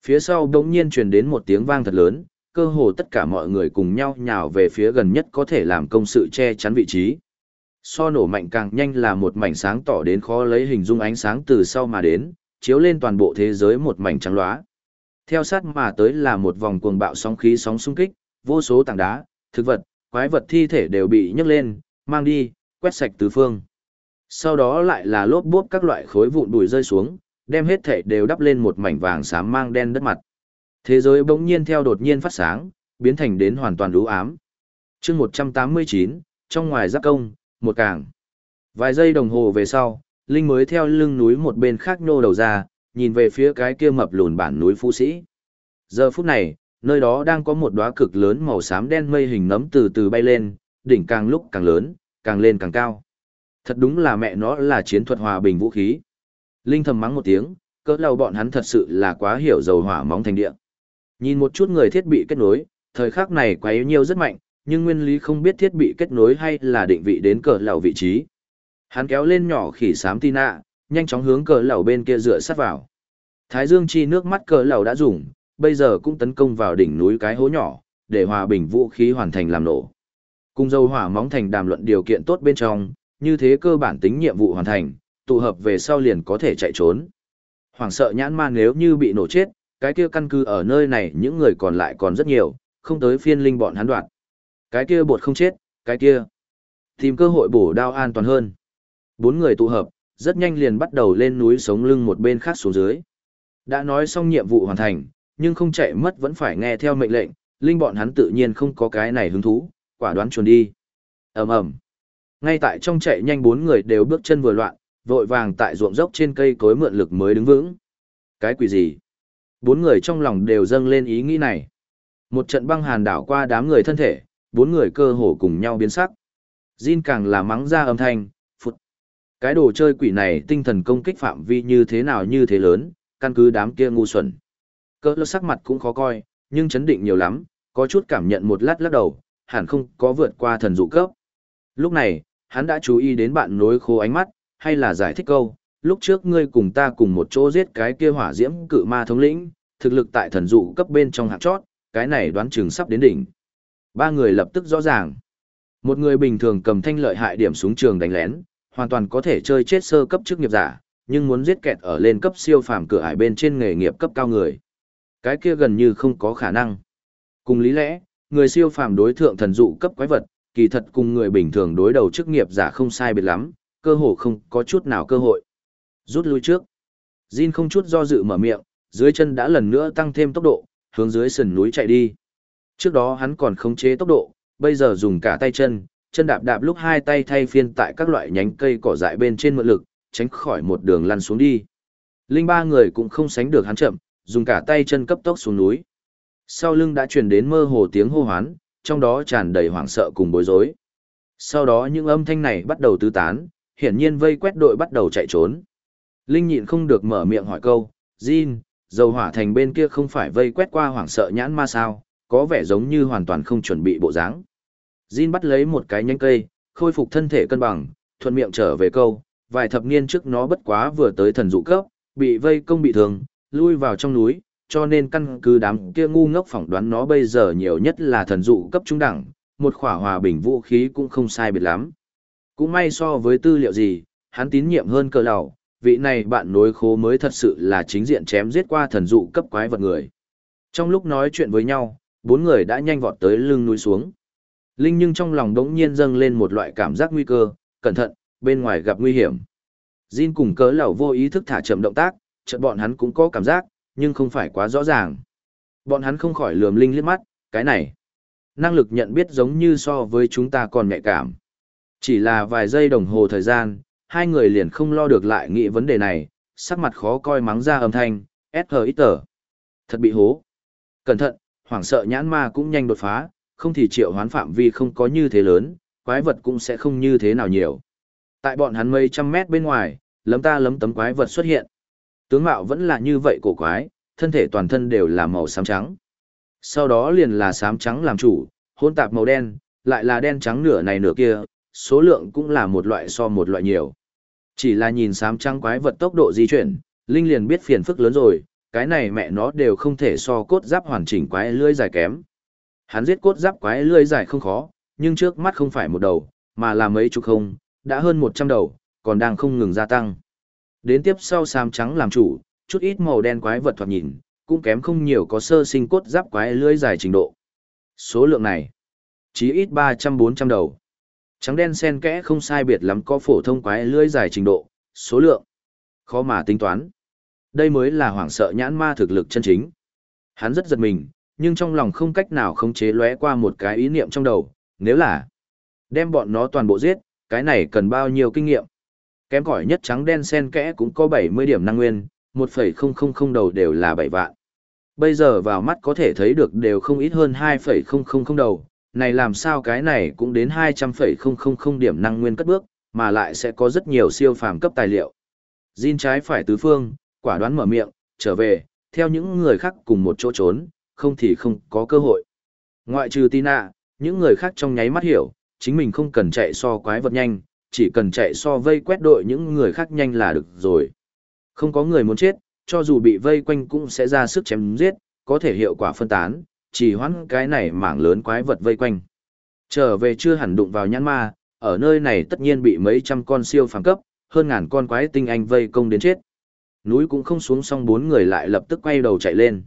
Phía sau đống nhiên truyền đến một tiếng vang thật lớn, cơ hồ tất cả mọi người cùng nhau nhào về phía gần nhất có thể làm công sự che chắn vị trí. So nổ mạnh càng nhanh là một mảnh sáng tỏ đến khó lấy hình dung ánh sáng từ sau mà đến, chiếu lên toàn bộ thế giới một mảnh trắng loá. Theo sát mà tới là một vòng cuồng bạo sóng khí sóng xung kích, vô số tảng đá, thực vật, quái vật thi thể đều bị nhấc lên, mang đi, quét sạch tứ phương. Sau đó lại là lốp bốp các loại khối vụn bùi rơi xuống, đem hết thể đều đắp lên một mảnh vàng xám mang đen đất mặt. Thế giới bỗng nhiên theo đột nhiên phát sáng, biến thành đến hoàn toàn đú ám. chương 189, trong ngoài giáp công, một càng. Vài giây đồng hồ về sau, Linh mới theo lưng núi một bên khác nhô đầu ra, nhìn về phía cái kia mập lùn bản núi Phú Sĩ. Giờ phút này, nơi đó đang có một đóa cực lớn màu xám đen mây hình nấm từ từ bay lên, đỉnh càng lúc càng lớn, càng lên càng cao. Thật đúng là mẹ nó là chiến thuật hòa bình vũ khí. Linh thầm mắng một tiếng, cỡ lâu bọn hắn thật sự là quá hiểu dầu hỏa móng thành địa. Nhìn một chút người thiết bị kết nối, thời khắc này quá yếu nhiều rất mạnh, nhưng nguyên lý không biết thiết bị kết nối hay là định vị đến cỡ lầu vị trí. Hắn kéo lên nhỏ khỉ sám tina, nhanh chóng hướng cỡ lầu bên kia dựa sát vào. Thái Dương chi nước mắt cỡ lầu đã dùng, bây giờ cũng tấn công vào đỉnh núi cái hố nhỏ, để hòa bình vũ khí hoàn thành làm nổ. Cùng dầu hỏa móng thành đàm luận điều kiện tốt bên trong, như thế cơ bản tính nhiệm vụ hoàn thành, tụ hợp về sau liền có thể chạy trốn. Hoàng sợ nhãn ma nếu như bị nổ chết, cái kia căn cứ ở nơi này những người còn lại còn rất nhiều, không tới phiên linh bọn hắn đoạt. Cái kia bột không chết, cái kia. Tìm cơ hội bổ đao an toàn hơn. Bốn người tụ hợp, rất nhanh liền bắt đầu lên núi sống lưng một bên khác xuống dưới. Đã nói xong nhiệm vụ hoàn thành, nhưng không chạy mất vẫn phải nghe theo mệnh lệnh, linh bọn hắn tự nhiên không có cái này hứng thú, quả đoán chuồn đi. ầm ầm ngay tại trong chạy nhanh bốn người đều bước chân vừa loạn, vội vàng tại ruộng dốc trên cây cối mượn lực mới đứng vững. Cái quỷ gì? Bốn người trong lòng đều dâng lên ý nghĩ này. Một trận băng hàn đảo qua đám người thân thể, bốn người cơ hồ cùng nhau biến sắc. Jin càng là mắng ra âm thanh, phụt. Cái đồ chơi quỷ này tinh thần công kích phạm vi như thế nào như thế lớn, căn cứ đám kia ngu xuẩn. Cơ lơ sắc mặt cũng khó coi, nhưng chấn định nhiều lắm, có chút cảm nhận một lát lắc đầu, hẳn không có vượt qua thần dụ cấp. Lúc này, hắn đã chú ý đến bạn nối khô ánh mắt, hay là giải thích câu, lúc trước ngươi cùng ta cùng một chỗ giết cái kia hỏa diễm cự ma thống lĩnh, thực lực tại thần dụ cấp bên trong hạt chót, cái này đoán chừng sắp đến đỉnh. Ba người lập tức rõ ràng. Một người bình thường cầm thanh lợi hại điểm súng trường đánh lén, hoàn toàn có thể chơi chết sơ cấp chức nghiệp giả, nhưng muốn giết kẹt ở lên cấp siêu phàm cửa ải bên trên nghề nghiệp cấp cao người. Cái kia gần như không có khả năng. Cùng lý lẽ, người siêu phàm đối thượng thần dụ cấp quái vật, kỳ thật cùng người bình thường đối đầu chức nghiệp giả không sai biệt lắm, cơ hồ không có chút nào cơ hội. Rút lui trước. Jin không chút do dự mở miệng, dưới chân đã lần nữa tăng thêm tốc độ, hướng dưới sườn núi chạy đi. Trước đó hắn còn khống chế tốc độ, bây giờ dùng cả tay chân, chân đạp đạp lúc hai tay thay phiên tại các loại nhánh cây cỏ dại bên trên mượn lực, tránh khỏi một đường lăn xuống đi. Linh ba người cũng không sánh được hắn chậm, dùng cả tay chân cấp tốc xuống núi. Sau lưng đã truyền đến mơ hồ tiếng hô hoán, trong đó tràn đầy hoảng sợ cùng bối rối. Sau đó những âm thanh này bắt đầu tứ tán, hiển nhiên vây quét đội bắt đầu chạy trốn. Linh nhịn không được mở miệng hỏi câu, Jin, dầu hỏa thành bên kia không phải vây quét qua hoảng sợ nhãn ma sao, có vẻ giống như hoàn toàn không chuẩn bị bộ dáng. Jin bắt lấy một cái nhánh cây, khôi phục thân thể cân bằng, thuận miệng trở về câu, vài thập niên trước nó bất quá vừa tới thần dụ cấp, bị vây công bị thương, lui vào trong núi, cho nên căn cứ đám kia ngu ngốc phỏng đoán nó bây giờ nhiều nhất là thần dụ cấp trung đẳng, một khỏa hòa bình vũ khí cũng không sai biệt lắm. Cũng may so với tư liệu gì, hắn tín nhiệm hơn cờ lầu, vị này bạn nối khố mới thật sự là chính diện chém giết qua thần dụ cấp quái vật người. Trong lúc nói chuyện với nhau, bốn người đã nhanh vọt tới lưng núi xuống. Linh nhưng trong lòng đống nhiên dâng lên một loại cảm giác nguy cơ, cẩn thận, bên ngoài gặp nguy hiểm. Jin cùng cớ lẩu vô ý thức thả chậm động tác, chợt bọn hắn cũng có cảm giác, nhưng không phải quá rõ ràng. Bọn hắn không khỏi lườm Linh liếc mắt, cái này. Năng lực nhận biết giống như so với chúng ta còn nhạy cảm. Chỉ là vài giây đồng hồ thời gian, hai người liền không lo được lại nghĩ vấn đề này, sắc mặt khó coi mắng ra âm thanh, SHX. Thật bị hố. Cẩn thận, hoảng sợ nhãn ma cũng nhanh đột phá, không thì triệu hoán phạm vi không có như thế lớn, quái vật cũng sẽ không như thế nào nhiều. Tại bọn hắn mấy trăm mét bên ngoài, lấm ta lấm tấm quái vật xuất hiện. Tướng mạo vẫn là như vậy cổ quái, thân thể toàn thân đều là màu xám trắng. Sau đó liền là xám trắng làm chủ, hỗn tạp màu đen, lại là đen trắng nửa này nửa kia, số lượng cũng là một loại so một loại nhiều. Chỉ là nhìn xám trắng quái vật tốc độ di chuyển, Linh liền biết phiền phức lớn rồi, cái này mẹ nó đều không thể so cốt giáp hoàn chỉnh quái lưỡi dài kém. Hắn giết cốt giáp quái lưỡi dài không khó, nhưng trước mắt không phải một đầu, mà là mấy chục không, đã hơn 100 đầu, còn đang không ngừng gia tăng. Đến tiếp sau xám trắng làm chủ, chút ít màu đen quái vật thoạt nhìn, cũng kém không nhiều có sơ sinh cốt giáp quái lưỡi dài trình độ. Số lượng này, chí ít 300-400 đầu. Trắng đen sen kẽ không sai biệt lắm có phổ thông quái lưỡi dài trình độ, số lượng. Khó mà tính toán. Đây mới là hoảng sợ nhãn ma thực lực chân chính. Hắn rất giật mình, nhưng trong lòng không cách nào khống chế lóe qua một cái ý niệm trong đầu, nếu là đem bọn nó toàn bộ giết, cái này cần bao nhiêu kinh nghiệm. Kém cỏi nhất trắng đen sen kẽ cũng có 70 điểm năng nguyên, 1,000 đầu đều là 7 vạn. Bây giờ vào mắt có thể thấy được đều không ít hơn 2,000 đầu, này làm sao cái này cũng đến 200,000 điểm năng nguyên cất bước, mà lại sẽ có rất nhiều siêu phàm cấp tài liệu. Jin trái phải tứ phương, quả đoán mở miệng, trở về, theo những người khác cùng một chỗ trốn, không thì không có cơ hội. Ngoại trừ Tina, những người khác trong nháy mắt hiểu, chính mình không cần chạy so quái vật nhanh, chỉ cần chạy so vây quét đội những người khác nhanh là được rồi. Không có người muốn chết, cho dù bị vây quanh cũng sẽ ra sức chém giết, có thể hiệu quả phân tán, chỉ hoãn cái này mảng lớn quái vật vây quanh. Trở về chưa hẳn đụng vào nhãn ma, ở nơi này tất nhiên bị mấy trăm con siêu phàm cấp, hơn ngàn con quái tinh anh vây công đến chết. Núi cũng không xuống xong bốn người lại lập tức quay đầu chạy lên.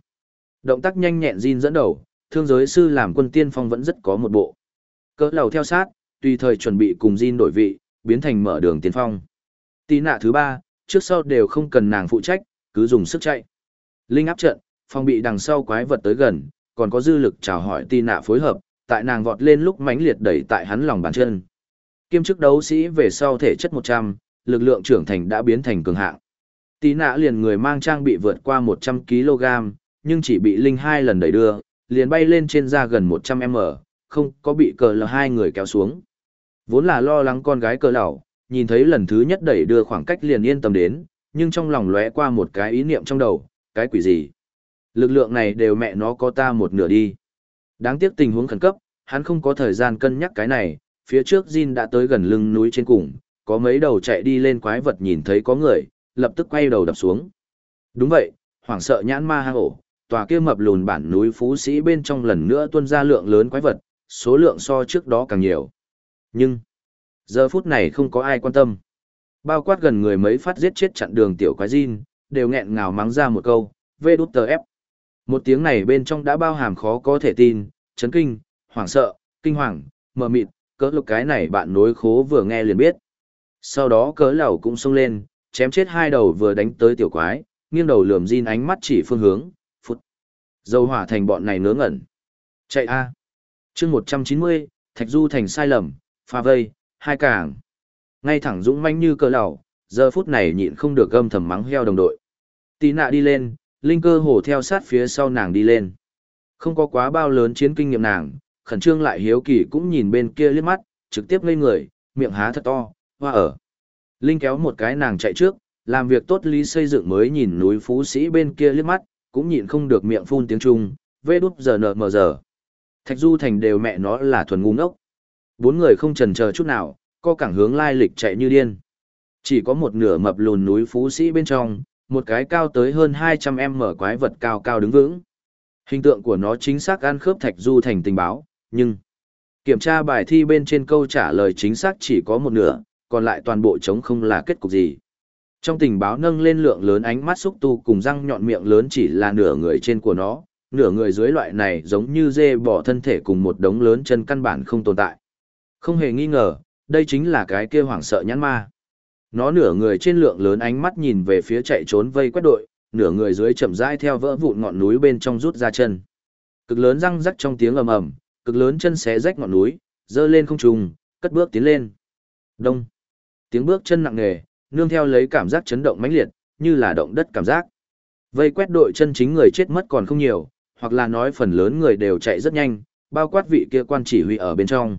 Động tác nhanh nhẹn Jin dẫn đầu, thương giới sư làm quân tiên phong vẫn rất có một bộ. Cỡ lầu theo sát, tùy thời chuẩn bị cùng Jin đổi vị, biến thành mở đường tiên phong. Tí nạ thứ ba, trước sau đều không cần nàng phụ trách, cứ dùng sức chạy. Linh áp trận, phong bị đằng sau quái vật tới gần, còn có dư lực chào hỏi tí nạ phối hợp, tại nàng vọt lên lúc mãnh liệt đẩy tại hắn lòng bàn chân. Kiêm chức đấu sĩ về sau thể chất 100, lực lượng trưởng thành đã biến thành cường hạng. Tí nạ liền người mang trang bị vượt qua 100 kg, nhưng chỉ bị Linh hai lần đẩy đưa, liền bay lên trên da gần 100m, không có bị cờ lờ hai người kéo xuống. Vốn là lo lắng con gái cờ lão, nhìn thấy lần thứ nhất đẩy đưa khoảng cách liền yên tâm đến, nhưng trong lòng lóe qua một cái ý niệm trong đầu, cái quỷ gì? Lực lượng này đều mẹ nó có ta một nửa đi. Đáng tiếc tình huống khẩn cấp, hắn không có thời gian cân nhắc cái này, phía trước Jin đã tới gần lưng núi trên cùng, có mấy đầu chạy đi lên quái vật nhìn thấy có người, lập tức quay đầu đập xuống. Đúng vậy, hoảng sợ nhãn ma hang ổ, tòa kia mập lùn bản núi phú sĩ bên trong lần nữa tuôn ra lượng lớn quái vật, số lượng so trước đó càng nhiều. Nhưng, giờ phút này không có ai quan tâm. Bao quát gần người mấy phát giết chết chặn đường tiểu quái Jin, đều nghẹn ngào mắng ra một câu, vê đút tờ ép. Một tiếng này bên trong đã bao hàm khó có thể tin, chấn kinh, hoảng sợ, kinh hoàng, mờ mịt, cỡ lục cái này bạn nối khố vừa nghe liền biết. Sau đó cỡ lẩu cũng xông lên, chém chết hai đầu vừa đánh tới tiểu quái, nghiêng đầu lườm Jin ánh mắt chỉ phương hướng, phút. Dầu hỏa thành bọn này ngớ ngẩn. Chạy a. À. Chương 190, Thạch Du thành sai lầm, pha vây, hai càng. Ngay thẳng dũng manh như cỡ lẩu, giờ phút này nhịn không được gâm thầm mắng heo đồng đội. Tí nạ đi lên, linh cơ hồ theo sát phía sau nàng đi lên. Không có quá bao lớn chiến kinh nghiệm nàng, khẩn trương lại hiếu kỳ cũng nhìn bên kia liếc mắt, trực tiếp ngây người, miệng há thật to, hoa ở. Linh kéo một cái nàng chạy trước, làm việc tốt lý xây dựng mới nhìn núi phú sĩ bên kia liếc mắt, cũng nhịn không được miệng phun tiếng Trung, vê đút giờ nợ mờ giờ, Thạch Du Thành đều mẹ nó là thuần ngu ngốc. Bốn người không chần chờ chút nào, co cảng hướng lai lịch chạy như điên. Chỉ có một nửa mập lùn núi phú sĩ bên trong, một cái cao tới hơn 200m quái vật cao cao đứng vững. Hình tượng của nó chính xác ăn khớp Thạch Du Thành tình báo, nhưng kiểm tra bài thi bên trên câu trả lời chính xác chỉ có một nửa, còn lại toàn bộ chống không là kết cục gì. Trong tình báo nâng lên lượng lớn ánh mắt xúc tu cùng răng nhọn miệng lớn chỉ là nửa người trên của nó, nửa người dưới loại này giống như dê bỏ thân thể cùng một đống lớn chân căn bản không tồn tại. Không hề nghi ngờ, đây chính là cái kia hoảng sợ nhãn ma. Nó nửa người trên lượng lớn ánh mắt nhìn về phía chạy trốn vây quét đội, nửa người dưới chậm rãi theo vỡ vụn ngọn núi bên trong rút ra chân. Cực lớn răng rắc trong tiếng ầm ầm, cực lớn chân xé rách ngọn núi, dơ lên không trùng, cất bước tiến lên. Đông. Tiếng bước chân nặng nề, nương theo lấy cảm giác chấn động mãnh liệt, như là động đất cảm giác. Vây quét đội chân chính người chết mất còn không nhiều, hoặc là nói phần lớn người đều chạy rất nhanh, bao quát vị kia quan chỉ huy ở bên trong.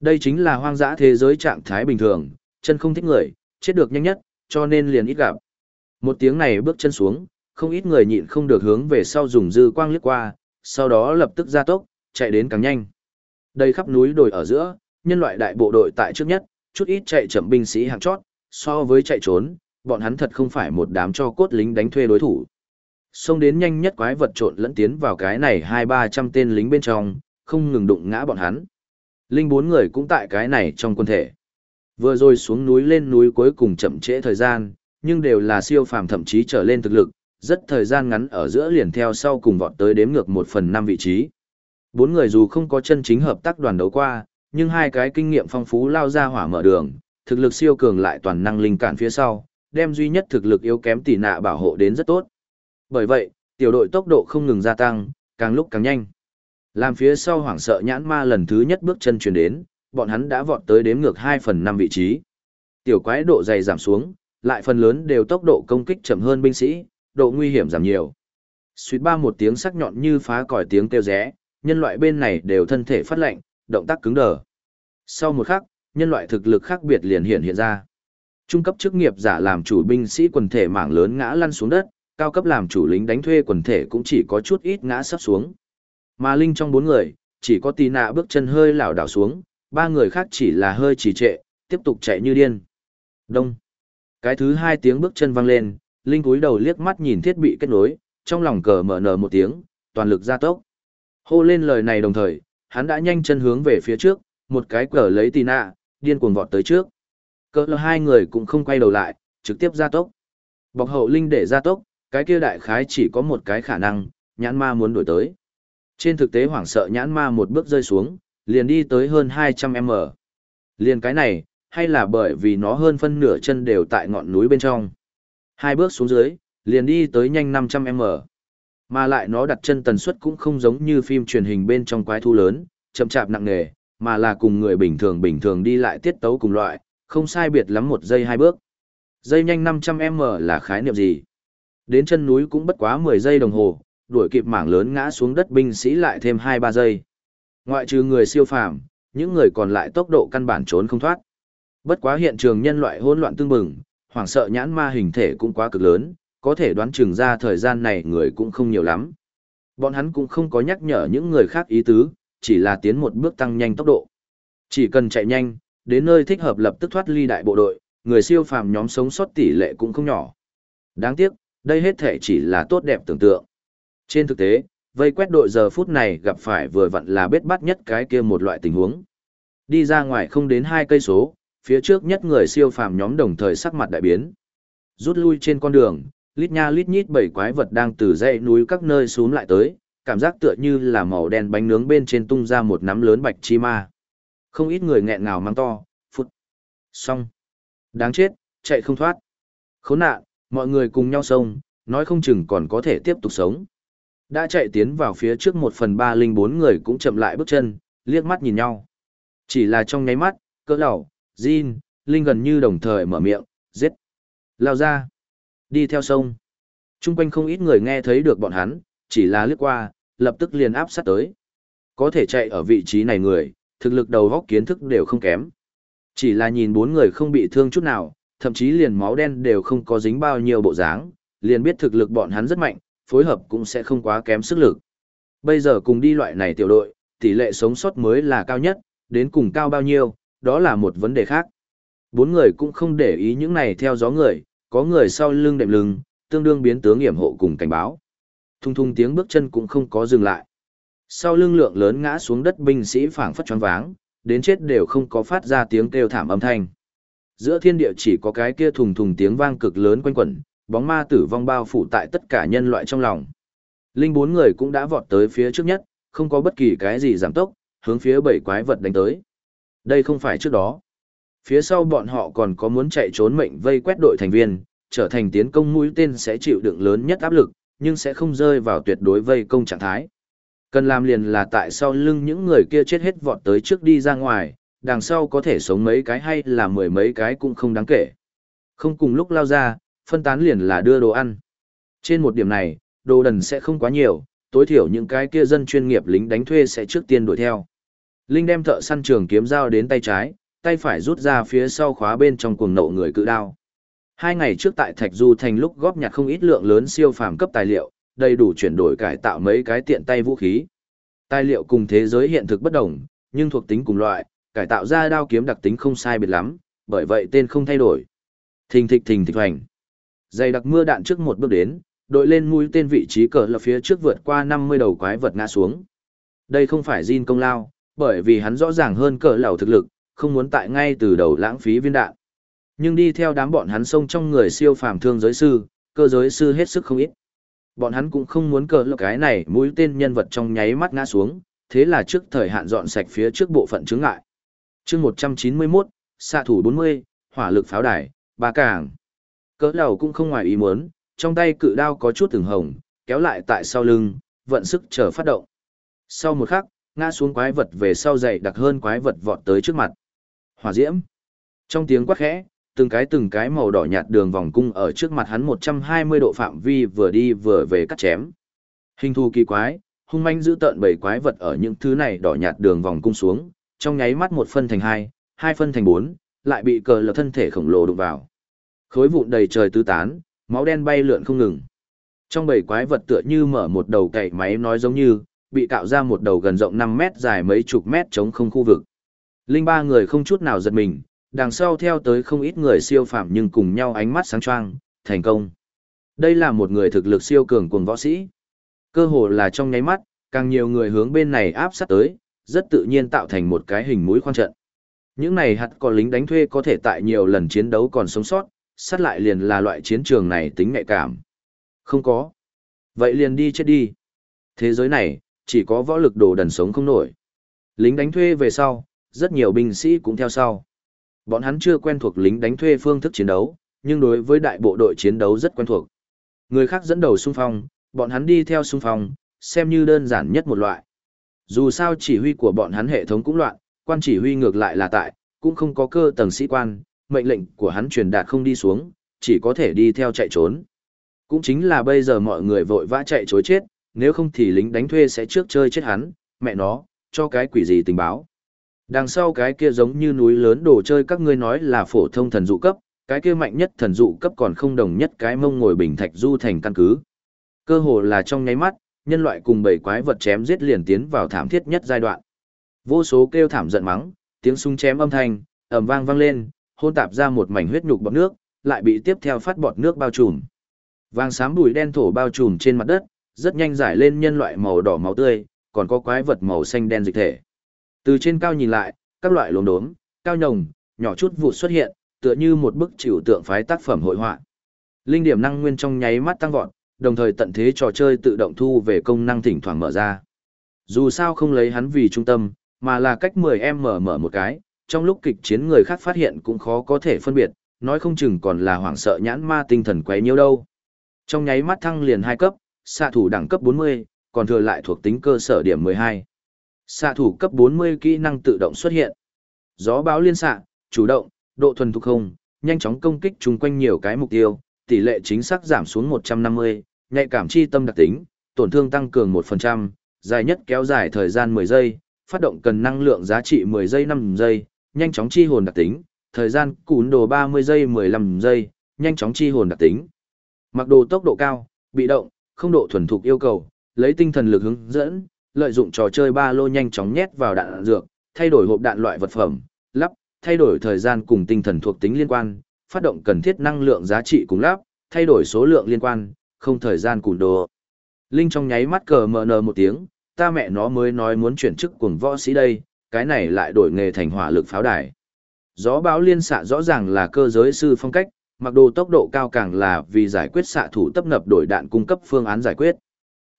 Đây chính là hoang dã thế giới trạng thái bình thường, chân không thích người, chết được nhanh nhất, cho nên liền ít gặp. Một tiếng này bước chân xuống, không ít người nhịn không được hướng về sau dùng dư quang liếc qua, sau đó lập tức ra tốc, chạy đến càng nhanh. Đây khắp núi đồi ở giữa, nhân loại đại bộ đội tại trước nhất, chút ít chạy chậm binh sĩ hàng chót, so với chạy trốn, bọn hắn thật không phải một đám cho cốt lính đánh thuê đối thủ. Xông đến nhanh nhất quái vật trộn lẫn tiến vào cái này hai ba trăm tên lính bên trong, không ngừng đụng ngã bọn hắn. Linh bốn người cũng tại cái này trong quân thể. Vừa rồi xuống núi lên núi cuối cùng chậm trễ thời gian, nhưng đều là siêu phàm thậm chí trở lên thực lực, rất thời gian ngắn ở giữa liền theo sau cùng vọt tới đếm ngược một phần năm vị trí. Bốn người dù không có chân chính hợp tác đoàn đấu qua, nhưng hai cái kinh nghiệm phong phú lao ra hỏa mở đường, thực lực siêu cường lại toàn năng linh cản phía sau, đem duy nhất thực lực yếu kém tỷ nạ bảo hộ đến rất tốt. Bởi vậy, tiểu đội tốc độ không ngừng gia tăng, càng lúc càng nhanh. Làm phía sau hoảng sợ nhãn ma lần thứ nhất bước chân chuyển đến, bọn hắn đã vọt tới đếm ngược 2 phần 5 vị trí. Tiểu quái độ dày giảm xuống, lại phần lớn đều tốc độ công kích chậm hơn binh sĩ, độ nguy hiểm giảm nhiều. Suýt ba một tiếng sắc nhọn như phá còi tiếng kêu rẽ, nhân loại bên này đều thân thể phát lạnh, động tác cứng đờ. Sau một khắc, nhân loại thực lực khác biệt liền hiện hiện ra. Trung cấp chức nghiệp giả làm chủ binh sĩ quần thể mảng lớn ngã lăn xuống đất, cao cấp làm chủ lính đánh thuê quần thể cũng chỉ có chút ít ngã sắp xuống. Mà linh trong bốn người, chỉ có tì nạ bước chân hơi lảo đảo xuống, ba người khác chỉ là hơi trì trệ, tiếp tục chạy như điên. Đông. Cái thứ hai tiếng bước chân vang lên, linh cúi đầu liếc mắt nhìn thiết bị kết nối, trong lòng cờ mở nở một tiếng, toàn lực gia tốc. Hô lên lời này đồng thời, hắn đã nhanh chân hướng về phía trước, một cái cờ lấy tì nạ, điên cuồng vọt tới trước. Cỡ hai người cũng không quay đầu lại, trực tiếp gia tốc. Bọc hậu linh để gia tốc, cái kia đại khái chỉ có một cái khả năng, nhãn ma muốn đổi tới. Trên thực tế hoảng sợ nhãn ma một bước rơi xuống, liền đi tới hơn 200m. Liền cái này, hay là bởi vì nó hơn phân nửa chân đều tại ngọn núi bên trong. Hai bước xuống dưới, liền đi tới nhanh 500m. Mà lại nó đặt chân tần suất cũng không giống như phim truyền hình bên trong quái thu lớn, chậm chạp nặng nề, mà là cùng người bình thường bình thường đi lại tiết tấu cùng loại, không sai biệt lắm một giây hai bước. Dây nhanh 500m là khái niệm gì? Đến chân núi cũng bất quá 10 giây đồng hồ, đuổi kịp mảng lớn ngã xuống đất binh sĩ lại thêm 2-3 giây. Ngoại trừ người siêu phàm, những người còn lại tốc độ căn bản trốn không thoát. Bất quá hiện trường nhân loại hỗn loạn tương bừng, hoảng sợ nhãn ma hình thể cũng quá cực lớn, có thể đoán chừng ra thời gian này người cũng không nhiều lắm. Bọn hắn cũng không có nhắc nhở những người khác ý tứ, chỉ là tiến một bước tăng nhanh tốc độ. Chỉ cần chạy nhanh, đến nơi thích hợp lập tức thoát ly đại bộ đội, người siêu phàm nhóm sống sót tỷ lệ cũng không nhỏ. Đáng tiếc, đây hết thể chỉ là tốt đẹp tưởng tượng. Trên thực tế, vây quét đội giờ phút này gặp phải vừa vặn là bết bắt nhất cái kia một loại tình huống. Đi ra ngoài không đến hai cây số, phía trước nhất người siêu phàm nhóm đồng thời sắc mặt đại biến. Rút lui trên con đường, lít nha lít nhít bảy quái vật đang từ dãy núi các nơi xuống lại tới, cảm giác tựa như là màu đen bánh nướng bên trên tung ra một nắm lớn bạch chi ma. Không ít người nghẹn ngào mang to, phút. Xong. Đáng chết, chạy không thoát. Khốn nạn, mọi người cùng nhau xông, nói không chừng còn có thể tiếp tục sống. Đã chạy tiến vào phía trước một phần ba linh bốn người cũng chậm lại bước chân, liếc mắt nhìn nhau. Chỉ là trong nháy mắt, cỡ lẩu Jin, Linh gần như đồng thời mở miệng, giết. Lao ra. Đi theo sông. Trung quanh không ít người nghe thấy được bọn hắn, chỉ là liếc qua, lập tức liền áp sát tới. Có thể chạy ở vị trí này người, thực lực đầu góc kiến thức đều không kém. Chỉ là nhìn bốn người không bị thương chút nào, thậm chí liền máu đen đều không có dính bao nhiêu bộ dáng, liền biết thực lực bọn hắn rất mạnh, phối hợp cũng sẽ không quá kém sức lực. Bây giờ cùng đi loại này tiểu đội, tỷ lệ sống sót mới là cao nhất, đến cùng cao bao nhiêu, đó là một vấn đề khác. Bốn người cũng không để ý những này theo gió người, có người sau lưng đệm lưng, tương đương biến tướng hiểm hộ cùng cảnh báo. Thung thung tiếng bước chân cũng không có dừng lại. Sau lưng lượng lớn ngã xuống đất binh sĩ phảng phất choáng váng, đến chết đều không có phát ra tiếng kêu thảm âm thanh. Giữa thiên địa chỉ có cái kia thùng thùng tiếng vang cực lớn quanh quẩn, bóng ma tử vong bao phủ tại tất cả nhân loại trong lòng. Linh bốn người cũng đã vọt tới phía trước nhất, không có bất kỳ cái gì giảm tốc, hướng phía bảy quái vật đánh tới. Đây không phải trước đó. Phía sau bọn họ còn có muốn chạy trốn mệnh vây quét đội thành viên, trở thành tiến công mũi tên sẽ chịu đựng lớn nhất áp lực, nhưng sẽ không rơi vào tuyệt đối vây công trạng thái. Cần làm liền là tại sau lưng những người kia chết hết vọt tới trước đi ra ngoài, đằng sau có thể sống mấy cái hay là mười mấy cái cũng không đáng kể. Không cùng lúc lao ra, phân tán liền là đưa đồ ăn. Trên một điểm này, đồ đần sẽ không quá nhiều, tối thiểu những cái kia dân chuyên nghiệp lính đánh thuê sẽ trước tiên đuổi theo. Linh đem thợ săn trường kiếm dao đến tay trái, tay phải rút ra phía sau khóa bên trong cuồng nộ người cự đao. Hai ngày trước tại Thạch Du thành lúc góp nhặt không ít lượng lớn siêu phàm cấp tài liệu, đầy đủ chuyển đổi cải tạo mấy cái tiện tay vũ khí. Tài liệu cùng thế giới hiện thực bất đồng, nhưng thuộc tính cùng loại, cải tạo ra đao kiếm đặc tính không sai biệt lắm, bởi vậy tên không thay đổi. Thình thịch thình thịch hoành. Dày đặc mưa đạn trước một bước đến, đội lên mũi tên vị trí cờ là phía trước vượt qua 50 đầu quái vật ngã xuống. Đây không phải Jin công lao, bởi vì hắn rõ ràng hơn cờ lầu thực lực, không muốn tại ngay từ đầu lãng phí viên đạn. Nhưng đi theo đám bọn hắn xông trong người siêu phàm thương giới sư, cơ giới sư hết sức không ít. Bọn hắn cũng không muốn cờ lộc cái này mũi tên nhân vật trong nháy mắt ngã xuống, thế là trước thời hạn dọn sạch phía trước bộ phận chứng ngại. chương 191, xạ thủ 40, hỏa lực pháo đài, ba càng. Cỡ lầu cũng không ngoài ý muốn, trong tay cự đao có chút từng hồng, kéo lại tại sau lưng, vận sức chờ phát động. Sau một khắc, ngã xuống quái vật về sau dày đặc hơn quái vật vọt tới trước mặt. Hỏa diễm. Trong tiếng quát khẽ, từng cái từng cái màu đỏ nhạt đường vòng cung ở trước mặt hắn 120 độ phạm vi vừa đi vừa về cắt chém. Hình thù kỳ quái, hung manh giữ tợn bảy quái vật ở những thứ này đỏ nhạt đường vòng cung xuống, trong nháy mắt một phân thành hai, hai phân thành bốn, lại bị cờ lập thân thể khổng lồ đụng vào. Khối vụn đầy trời tứ tán, máu đen bay lượn không ngừng. Trong bảy quái vật tựa như mở một đầu cày máy nói giống như, bị cạo ra một đầu gần rộng 5 mét dài mấy chục mét chống không khu vực. Linh ba người không chút nào giật mình, đằng sau theo tới không ít người siêu phạm nhưng cùng nhau ánh mắt sáng choang, thành công. Đây là một người thực lực siêu cường cùng võ sĩ. Cơ hồ là trong nháy mắt, càng nhiều người hướng bên này áp sát tới, rất tự nhiên tạo thành một cái hình mũi khoan trận. Những này hạt có lính đánh thuê có thể tại nhiều lần chiến đấu còn sống sót, sát lại liền là loại chiến trường này tính nhạy cảm. Không có. Vậy liền đi chết đi. Thế giới này, chỉ có võ lực đồ đần sống không nổi. Lính đánh thuê về sau, rất nhiều binh sĩ cũng theo sau. Bọn hắn chưa quen thuộc lính đánh thuê phương thức chiến đấu, nhưng đối với đại bộ đội chiến đấu rất quen thuộc. Người khác dẫn đầu xung phong, bọn hắn đi theo xung phong, xem như đơn giản nhất một loại. Dù sao chỉ huy của bọn hắn hệ thống cũng loạn, quan chỉ huy ngược lại là tại, cũng không có cơ tầng sĩ quan, mệnh lệnh của hắn truyền đạt không đi xuống, chỉ có thể đi theo chạy trốn. Cũng chính là bây giờ mọi người vội vã chạy chối chết, nếu không thì lính đánh thuê sẽ trước chơi chết hắn, mẹ nó, cho cái quỷ gì tình báo. Đằng sau cái kia giống như núi lớn đồ chơi các ngươi nói là phổ thông thần dụ cấp, cái kia mạnh nhất thần dụ cấp còn không đồng nhất cái mông ngồi bình thạch du thành căn cứ. Cơ hồ là trong nháy mắt, nhân loại cùng bảy quái vật chém giết liền tiến vào thảm thiết nhất giai đoạn. Vô số kêu thảm giận mắng, tiếng súng chém âm thanh, ầm vang vang lên, hôn tạp ra một mảnh huyết nhục bọt nước, lại bị tiếp theo phát bọt nước bao trùm. Vàng xám bụi đen thổ bao trùm trên mặt đất, rất nhanh giải lên nhân loại màu đỏ máu tươi, còn có quái vật màu xanh đen dịch thể. Từ trên cao nhìn lại, các loại lốm đốm, cao nhồng, nhỏ chút vụ xuất hiện, tựa như một bức chịu tượng phái tác phẩm hội họa. Linh điểm năng nguyên trong nháy mắt tăng vọt, đồng thời tận thế trò chơi tự động thu về công năng thỉnh thoảng mở ra. Dù sao không lấy hắn vì trung tâm, mà là cách 10 em mở mở một cái, trong lúc kịch chiến người khác phát hiện cũng khó có thể phân biệt, nói không chừng còn là hoảng sợ nhãn ma tinh thần quấy nhiêu đâu. Trong nháy mắt thăng liền hai cấp, xạ thủ đẳng cấp 40, còn thừa lại thuộc tính cơ sở điểm 12. Xạ thủ cấp 40 kỹ năng tự động xuất hiện. Gió báo liên xạ, chủ động, độ thuần thục không, nhanh chóng công kích chung quanh nhiều cái mục tiêu, tỷ lệ chính xác giảm xuống 150, nhạy cảm chi tâm đặc tính, tổn thương tăng cường 1%, dài nhất kéo dài thời gian 10 giây, phát động cần năng lượng giá trị 10 giây 5 giây, nhanh chóng chi hồn đặc tính, thời gian cún đồ 30 giây 15 giây, nhanh chóng chi hồn đặc tính. Mặc đồ tốc độ cao, bị động, không độ thuần thục yêu cầu, lấy tinh thần lực hướng dẫn, lợi dụng trò chơi ba lô nhanh chóng nhét vào đạn dược, thay đổi hộp đạn loại vật phẩm, lắp, thay đổi thời gian cùng tinh thần thuộc tính liên quan, phát động cần thiết năng lượng giá trị cùng lắp, thay đổi số lượng liên quan, không thời gian cùn đồ. Linh trong nháy mắt cờ mờ nờ một tiếng, ta mẹ nó mới nói muốn chuyển chức cuồng võ sĩ đây, cái này lại đổi nghề thành hỏa lực pháo đài. Gió báo liên xạ rõ ràng là cơ giới sư phong cách, mặc đồ tốc độ cao càng là vì giải quyết xạ thủ tấp nập đổi đạn cung cấp phương án giải quyết.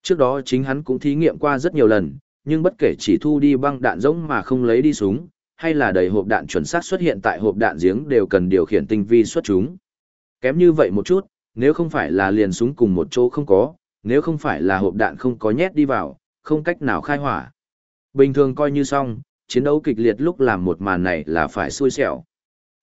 Trước đó chính hắn cũng thí nghiệm qua rất nhiều lần, nhưng bất kể chỉ thu đi băng đạn giống mà không lấy đi súng, hay là đầy hộp đạn chuẩn xác xuất hiện tại hộp đạn giếng đều cần điều khiển tinh vi xuất chúng. Kém như vậy một chút, nếu không phải là liền súng cùng một chỗ không có, nếu không phải là hộp đạn không có nhét đi vào, không cách nào khai hỏa. Bình thường coi như xong, chiến đấu kịch liệt lúc làm một màn này là phải xui xẻo.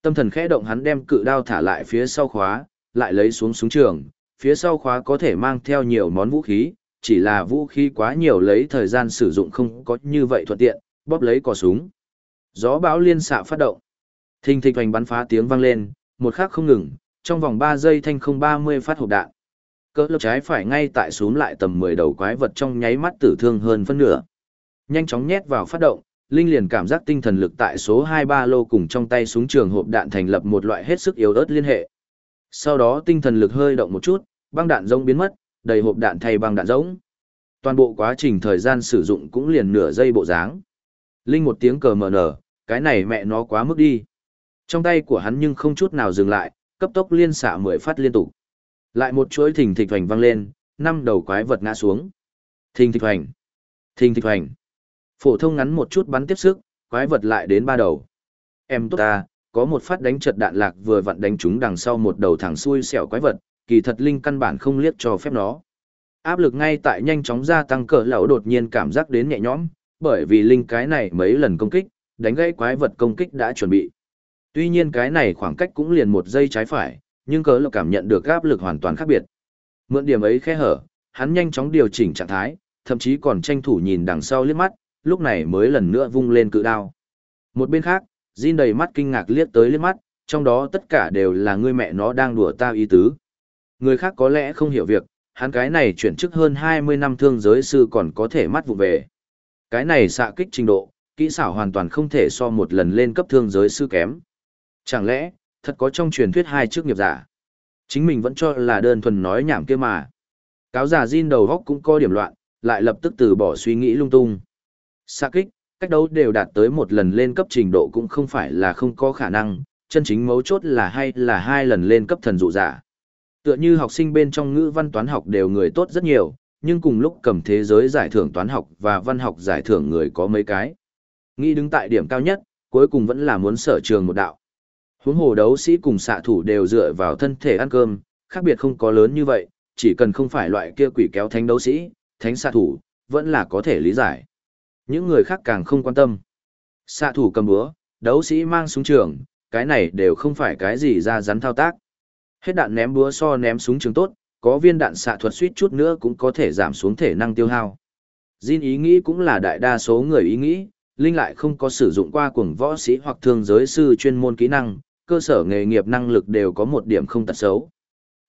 Tâm thần khẽ động hắn đem cự đao thả lại phía sau khóa, lại lấy xuống súng trường, phía sau khóa có thể mang theo nhiều món vũ khí, chỉ là vũ khí quá nhiều lấy thời gian sử dụng không có như vậy thuận tiện, bóp lấy cò súng. Gió bão liên xạ phát động. Thình thịch hoành bắn phá tiếng vang lên, một khắc không ngừng, trong vòng 3 giây thanh không 30 phát hộp đạn. Cỡ lực trái phải ngay tại xuống lại tầm 10 đầu quái vật trong nháy mắt tử thương hơn phân nửa. Nhanh chóng nhét vào phát động, Linh liền cảm giác tinh thần lực tại số 23 lô cùng trong tay súng trường hộp đạn thành lập một loại hết sức yếu ớt liên hệ. Sau đó tinh thần lực hơi động một chút, băng đạn rỗng biến mất, đầy hộp đạn thay băng đạn rỗng. Toàn bộ quá trình thời gian sử dụng cũng liền nửa giây bộ dáng. Linh một tiếng cờ mở nở, cái này mẹ nó quá mức đi. Trong tay của hắn nhưng không chút nào dừng lại, cấp tốc liên xạ mười phát liên tục. Lại một chuỗi thình thịch hoành vang lên, năm đầu quái vật ngã xuống. Thình thịch hoành. Thình thịch hoành. Phổ thông ngắn một chút bắn tiếp sức, quái vật lại đến ba đầu. Em tốt ta, có một phát đánh chật đạn lạc vừa vặn đánh trúng đằng sau một đầu thẳng xuôi xẻo quái vật, kỳ thật linh căn bản không liếc cho phép nó. Áp lực ngay tại nhanh chóng gia tăng cỡ lão đột nhiên cảm giác đến nhẹ nhõm, bởi vì linh cái này mấy lần công kích, đánh gãy quái vật công kích đã chuẩn bị. Tuy nhiên cái này khoảng cách cũng liền một giây trái phải, nhưng cỡ lão cảm nhận được áp lực hoàn toàn khác biệt. Mượn điểm ấy khe hở, hắn nhanh chóng điều chỉnh trạng thái, thậm chí còn tranh thủ nhìn đằng sau liếc mắt, lúc này mới lần nữa vung lên cự đao. Một bên khác, Jin đầy mắt kinh ngạc liếc tới liếc mắt, trong đó tất cả đều là người mẹ nó đang đùa ta ý tứ. Người khác có lẽ không hiểu việc, hắn cái này chuyển chức hơn 20 năm thương giới sư còn có thể mắt vụ về. Cái này xạ kích trình độ, kỹ xảo hoàn toàn không thể so một lần lên cấp thương giới sư kém. Chẳng lẽ, thật có trong truyền thuyết hai chức nghiệp giả? Chính mình vẫn cho là đơn thuần nói nhảm kia mà. Cáo giả Jin đầu góc cũng có điểm loạn, lại lập tức từ bỏ suy nghĩ lung tung. Xạ kích, cách đấu đều đạt tới một lần lên cấp trình độ cũng không phải là không có khả năng, chân chính mấu chốt là hay là hai lần lên cấp thần dụ giả. Tựa như học sinh bên trong ngữ văn toán học đều người tốt rất nhiều, nhưng cùng lúc cầm thế giới giải thưởng toán học và văn học giải thưởng người có mấy cái. Nghĩ đứng tại điểm cao nhất, cuối cùng vẫn là muốn sở trường một đạo. Huống hồ đấu sĩ cùng xạ thủ đều dựa vào thân thể ăn cơm, khác biệt không có lớn như vậy, chỉ cần không phải loại kia quỷ kéo thánh đấu sĩ, thánh xạ thủ, vẫn là có thể lý giải. Những người khác càng không quan tâm. Xạ thủ cầm búa, đấu sĩ mang súng trường, cái này đều không phải cái gì ra rắn thao tác. Hết đạn ném búa so ném súng trường tốt, có viên đạn xạ thuật suýt chút nữa cũng có thể giảm xuống thể năng tiêu hao. Jin ý nghĩ cũng là đại đa số người ý nghĩ, Linh lại không có sử dụng qua cuồng võ sĩ hoặc thương giới sư chuyên môn kỹ năng, cơ sở nghề nghiệp năng lực đều có một điểm không tật xấu.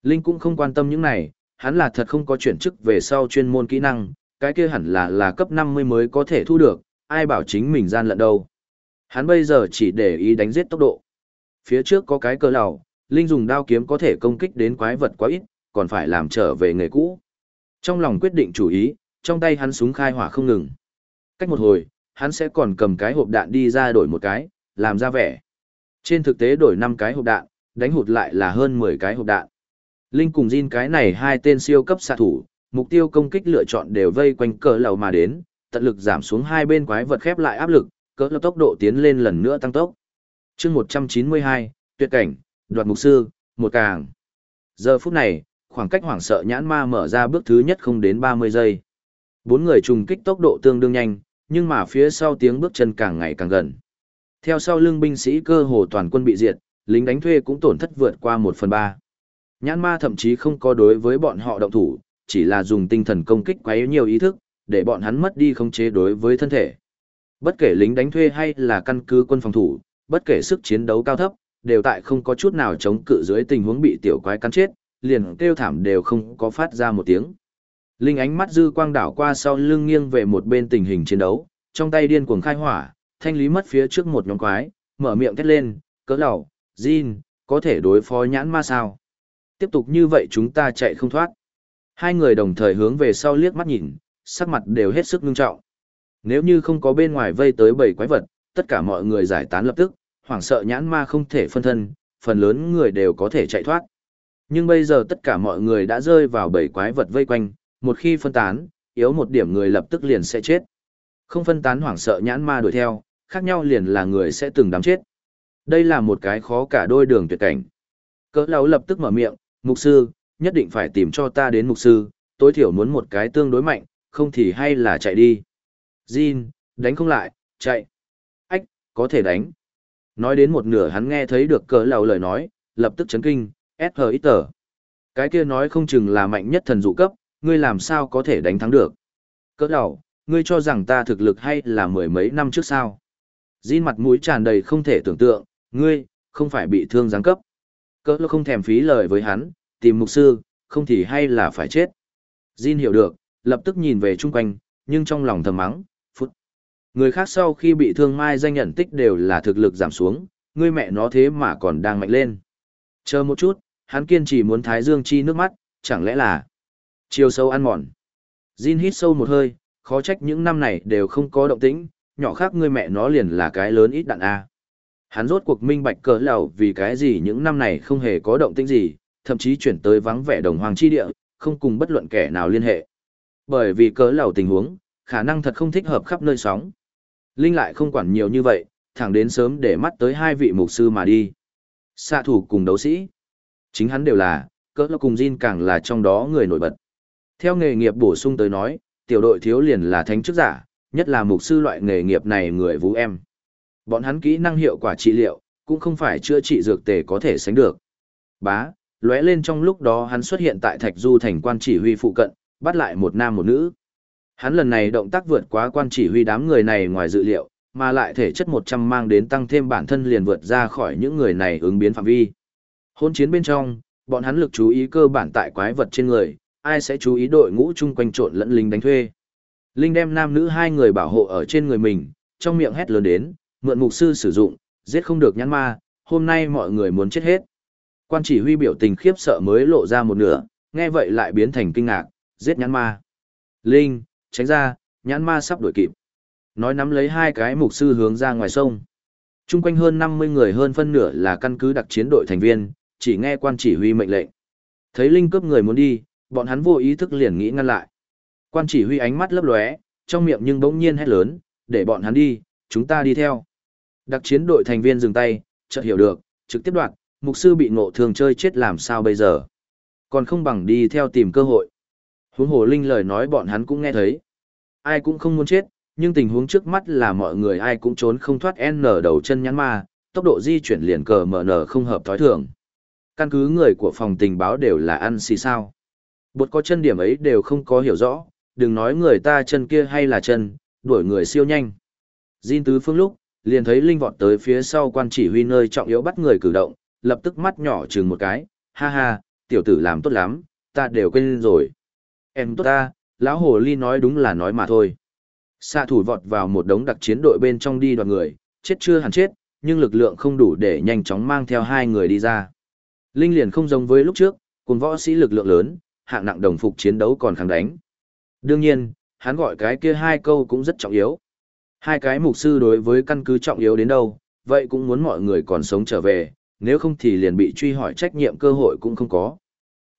Linh cũng không quan tâm những này, hắn là thật không có chuyển chức về sau chuyên môn kỹ năng, cái kia hẳn là là cấp 50 mới có thể thu được, ai bảo chính mình gian lận đâu. Hắn bây giờ chỉ để ý đánh giết tốc độ. Phía trước có cái cơ lầu, Linh dùng đao kiếm có thể công kích đến quái vật quá ít, còn phải làm trở về nghề cũ. Trong lòng quyết định chủ ý, trong tay hắn súng khai hỏa không ngừng. Cách một hồi, hắn sẽ còn cầm cái hộp đạn đi ra đổi một cái, làm ra vẻ. Trên thực tế đổi 5 cái hộp đạn, đánh hụt lại là hơn 10 cái hộp đạn. Linh cùng Jin cái này hai tên siêu cấp xạ thủ, mục tiêu công kích lựa chọn đều vây quanh cỡ lầu mà đến, tận lực giảm xuống hai bên quái vật khép lại áp lực, cỡ lầu tốc độ tiến lên lần nữa tăng tốc. chương 192, tuyệt cảnh, đoạt mục sư, một càng. Giờ phút này, khoảng cách hoảng sợ nhãn ma mở ra bước thứ nhất không đến 30 giây. Bốn người trùng kích tốc độ tương đương nhanh, nhưng mà phía sau tiếng bước chân càng ngày càng gần. Theo sau lưng binh sĩ cơ hồ toàn quân bị diệt, lính đánh thuê cũng tổn thất vượt qua 1 phần 3. Nhãn ma thậm chí không có đối với bọn họ động thủ, chỉ là dùng tinh thần công kích quấy nhiều ý thức, để bọn hắn mất đi khống chế đối với thân thể. Bất kể lính đánh thuê hay là căn cứ quân phòng thủ, bất kể sức chiến đấu cao thấp, đều tại không có chút nào chống cự dưới tình huống bị tiểu quái cắn chết, liền kêu thảm đều không có phát ra một tiếng. Linh ánh mắt dư quang đảo qua sau lưng nghiêng về một bên tình hình chiến đấu, trong tay điên cuồng khai hỏa, thanh lý mất phía trước một nhóm quái, mở miệng thét lên, cỡ lầu, Jin, có thể đối phó nhãn ma sao? Tiếp tục như vậy chúng ta chạy không thoát. Hai người đồng thời hướng về sau liếc mắt nhìn, sắc mặt đều hết sức ngưng trọng. Nếu như không có bên ngoài vây tới bảy quái vật, tất cả mọi người giải tán lập tức, hoảng sợ nhãn ma không thể phân thân, phần lớn người đều có thể chạy thoát. Nhưng bây giờ tất cả mọi người đã rơi vào bảy quái vật vây quanh, một khi phân tán, yếu một điểm người lập tức liền sẽ chết. Không phân tán hoảng sợ nhãn ma đuổi theo, khác nhau liền là người sẽ từng đám chết. Đây là một cái khó cả đôi đường tuyệt cảnh. Cỡ lão lập tức mở miệng, mục sư, nhất định phải tìm cho ta đến mục sư, tối thiểu muốn một cái tương đối mạnh, không thì hay là chạy đi. Jin, đánh không lại, chạy. Ách, có thể đánh. Nói đến một nửa hắn nghe thấy được cỡ lầu lời nói, lập tức chấn kinh, SHX. Cái kia nói không chừng là mạnh nhất thần dụ cấp, ngươi làm sao có thể đánh thắng được. Cỡ lầu, ngươi cho rằng ta thực lực hay là mười mấy năm trước sao. Jin mặt mũi tràn đầy không thể tưởng tượng, ngươi, không phải bị thương giáng cấp. Cỡ lầu không thèm phí lời với hắn, tìm mục sư, không thì hay là phải chết. Jin hiểu được, lập tức nhìn về chung quanh, nhưng trong lòng thầm mắng, phút. Người khác sau khi bị thương mai danh nhận tích đều là thực lực giảm xuống, ngươi mẹ nó thế mà còn đang mạnh lên. Chờ một chút, hắn kiên trì muốn thái dương chi nước mắt, chẳng lẽ là chiều sâu ăn mòn. Jin hít sâu một hơi, khó trách những năm này đều không có động tĩnh, nhỏ khác ngươi mẹ nó liền là cái lớn ít đạn A. Hắn rốt cuộc minh bạch cỡ lầu vì cái gì những năm này không hề có động tĩnh gì, thậm chí chuyển tới vắng vẻ đồng hoàng chi địa, không cùng bất luận kẻ nào liên hệ. Bởi vì cỡ lầu tình huống, khả năng thật không thích hợp khắp nơi sóng. Linh lại không quản nhiều như vậy, thẳng đến sớm để mắt tới hai vị mục sư mà đi. Xạ thủ cùng đấu sĩ. Chính hắn đều là, cỡ lầu cùng Jin càng là trong đó người nổi bật. Theo nghề nghiệp bổ sung tới nói, tiểu đội thiếu liền là thánh chức giả, nhất là mục sư loại nghề nghiệp này người vũ em. Bọn hắn kỹ năng hiệu quả trị liệu, cũng không phải chữa trị dược tề có thể sánh được. Bá, lóe lên trong lúc đó hắn xuất hiện tại Thạch Du thành quan chỉ huy phụ cận, bắt lại một nam một nữ. Hắn lần này động tác vượt quá quan chỉ huy đám người này ngoài dự liệu, mà lại thể chất 100 mang đến tăng thêm bản thân liền vượt ra khỏi những người này ứng biến phạm vi. Hôn chiến bên trong, bọn hắn lực chú ý cơ bản tại quái vật trên người, ai sẽ chú ý đội ngũ chung quanh trộn lẫn lính đánh thuê. Linh đem nam nữ hai người bảo hộ ở trên người mình, trong miệng hét lớn đến, mượn mục sư sử dụng, giết không được nhãn ma, hôm nay mọi người muốn chết hết. Quan chỉ huy biểu tình khiếp sợ mới lộ ra một nửa, nghe vậy lại biến thành kinh ngạc, giết nhãn ma. Linh, tránh ra, nhãn ma sắp đuổi kịp. Nói nắm lấy hai cái mục sư hướng ra ngoài sông. Trung quanh hơn 50 người hơn phân nửa là căn cứ đặc chiến đội thành viên, chỉ nghe quan chỉ huy mệnh lệnh. Thấy Linh cướp người muốn đi, bọn hắn vô ý thức liền nghĩ ngăn lại. Quan chỉ huy ánh mắt lấp lóe, trong miệng nhưng bỗng nhiên hét lớn, để bọn hắn đi, chúng ta đi theo. Đặc chiến đội thành viên dừng tay, chợt hiểu được, trực tiếp đoạt, mục sư bị ngộ thường chơi chết làm sao bây giờ. Còn không bằng đi theo tìm cơ hội. Huống hồ linh lời nói bọn hắn cũng nghe thấy. Ai cũng không muốn chết, nhưng tình huống trước mắt là mọi người ai cũng trốn không thoát N đầu chân nhắn ma, tốc độ di chuyển liền cờ mở nở không hợp thói thường. Căn cứ người của phòng tình báo đều là ăn xì sao. Bột có chân điểm ấy đều không có hiểu rõ, đừng nói người ta chân kia hay là chân, đuổi người siêu nhanh. Jin tứ phương lúc, liền thấy Linh vọt tới phía sau quan chỉ huy nơi trọng yếu bắt người cử động, lập tức mắt nhỏ chừng một cái, ha ha, tiểu tử làm tốt lắm, ta đều quên rồi. Em tốt ta, lão hồ ly nói đúng là nói mà thôi. Xạ thủ vọt vào một đống đặc chiến đội bên trong đi đoàn người, chết chưa hẳn chết, nhưng lực lượng không đủ để nhanh chóng mang theo hai người đi ra. Linh liền không giống với lúc trước, cùng võ sĩ lực lượng lớn, hạng nặng đồng phục chiến đấu còn kháng đánh. Đương nhiên, hắn gọi cái kia hai câu cũng rất trọng yếu. Hai cái mục sư đối với căn cứ trọng yếu đến đâu, vậy cũng muốn mọi người còn sống trở về, nếu không thì liền bị truy hỏi trách nhiệm cơ hội cũng không có.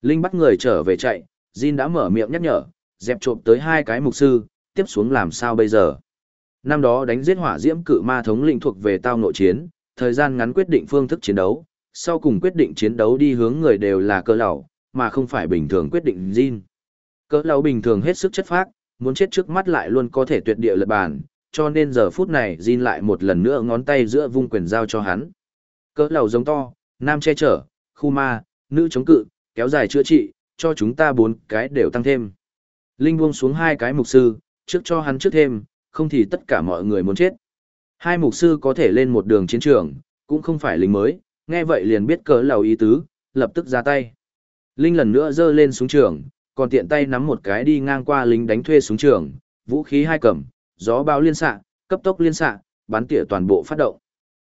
Linh bắt người trở về chạy, Jin đã mở miệng nhắc nhở, dẹp trộm tới hai cái mục sư, tiếp xuống làm sao bây giờ. Năm đó đánh giết hỏa diễm cự ma thống lĩnh thuộc về tao nội chiến, thời gian ngắn quyết định phương thức chiến đấu, sau cùng quyết định chiến đấu đi hướng người đều là cơ lão, mà không phải bình thường quyết định Jin. Cơ lão bình thường hết sức chất phác, muốn chết trước mắt lại luôn có thể tuyệt địa lật bàn, cho nên giờ phút này Jin lại một lần nữa ngón tay giữa vung quyền giao cho hắn. Cỡ lầu giống to, nam che chở, khu ma, nữ chống cự, kéo dài chữa trị, cho chúng ta bốn cái đều tăng thêm. Linh buông xuống hai cái mục sư, trước cho hắn trước thêm, không thì tất cả mọi người muốn chết. Hai mục sư có thể lên một đường chiến trường, cũng không phải lính mới, nghe vậy liền biết cỡ lầu ý tứ, lập tức ra tay. Linh lần nữa giơ lên xuống trường, còn tiện tay nắm một cái đi ngang qua lính đánh thuê súng trường, vũ khí hai cầm, gió bao liên xạ, cấp tốc liên xạ, bắn tỉa toàn bộ phát động.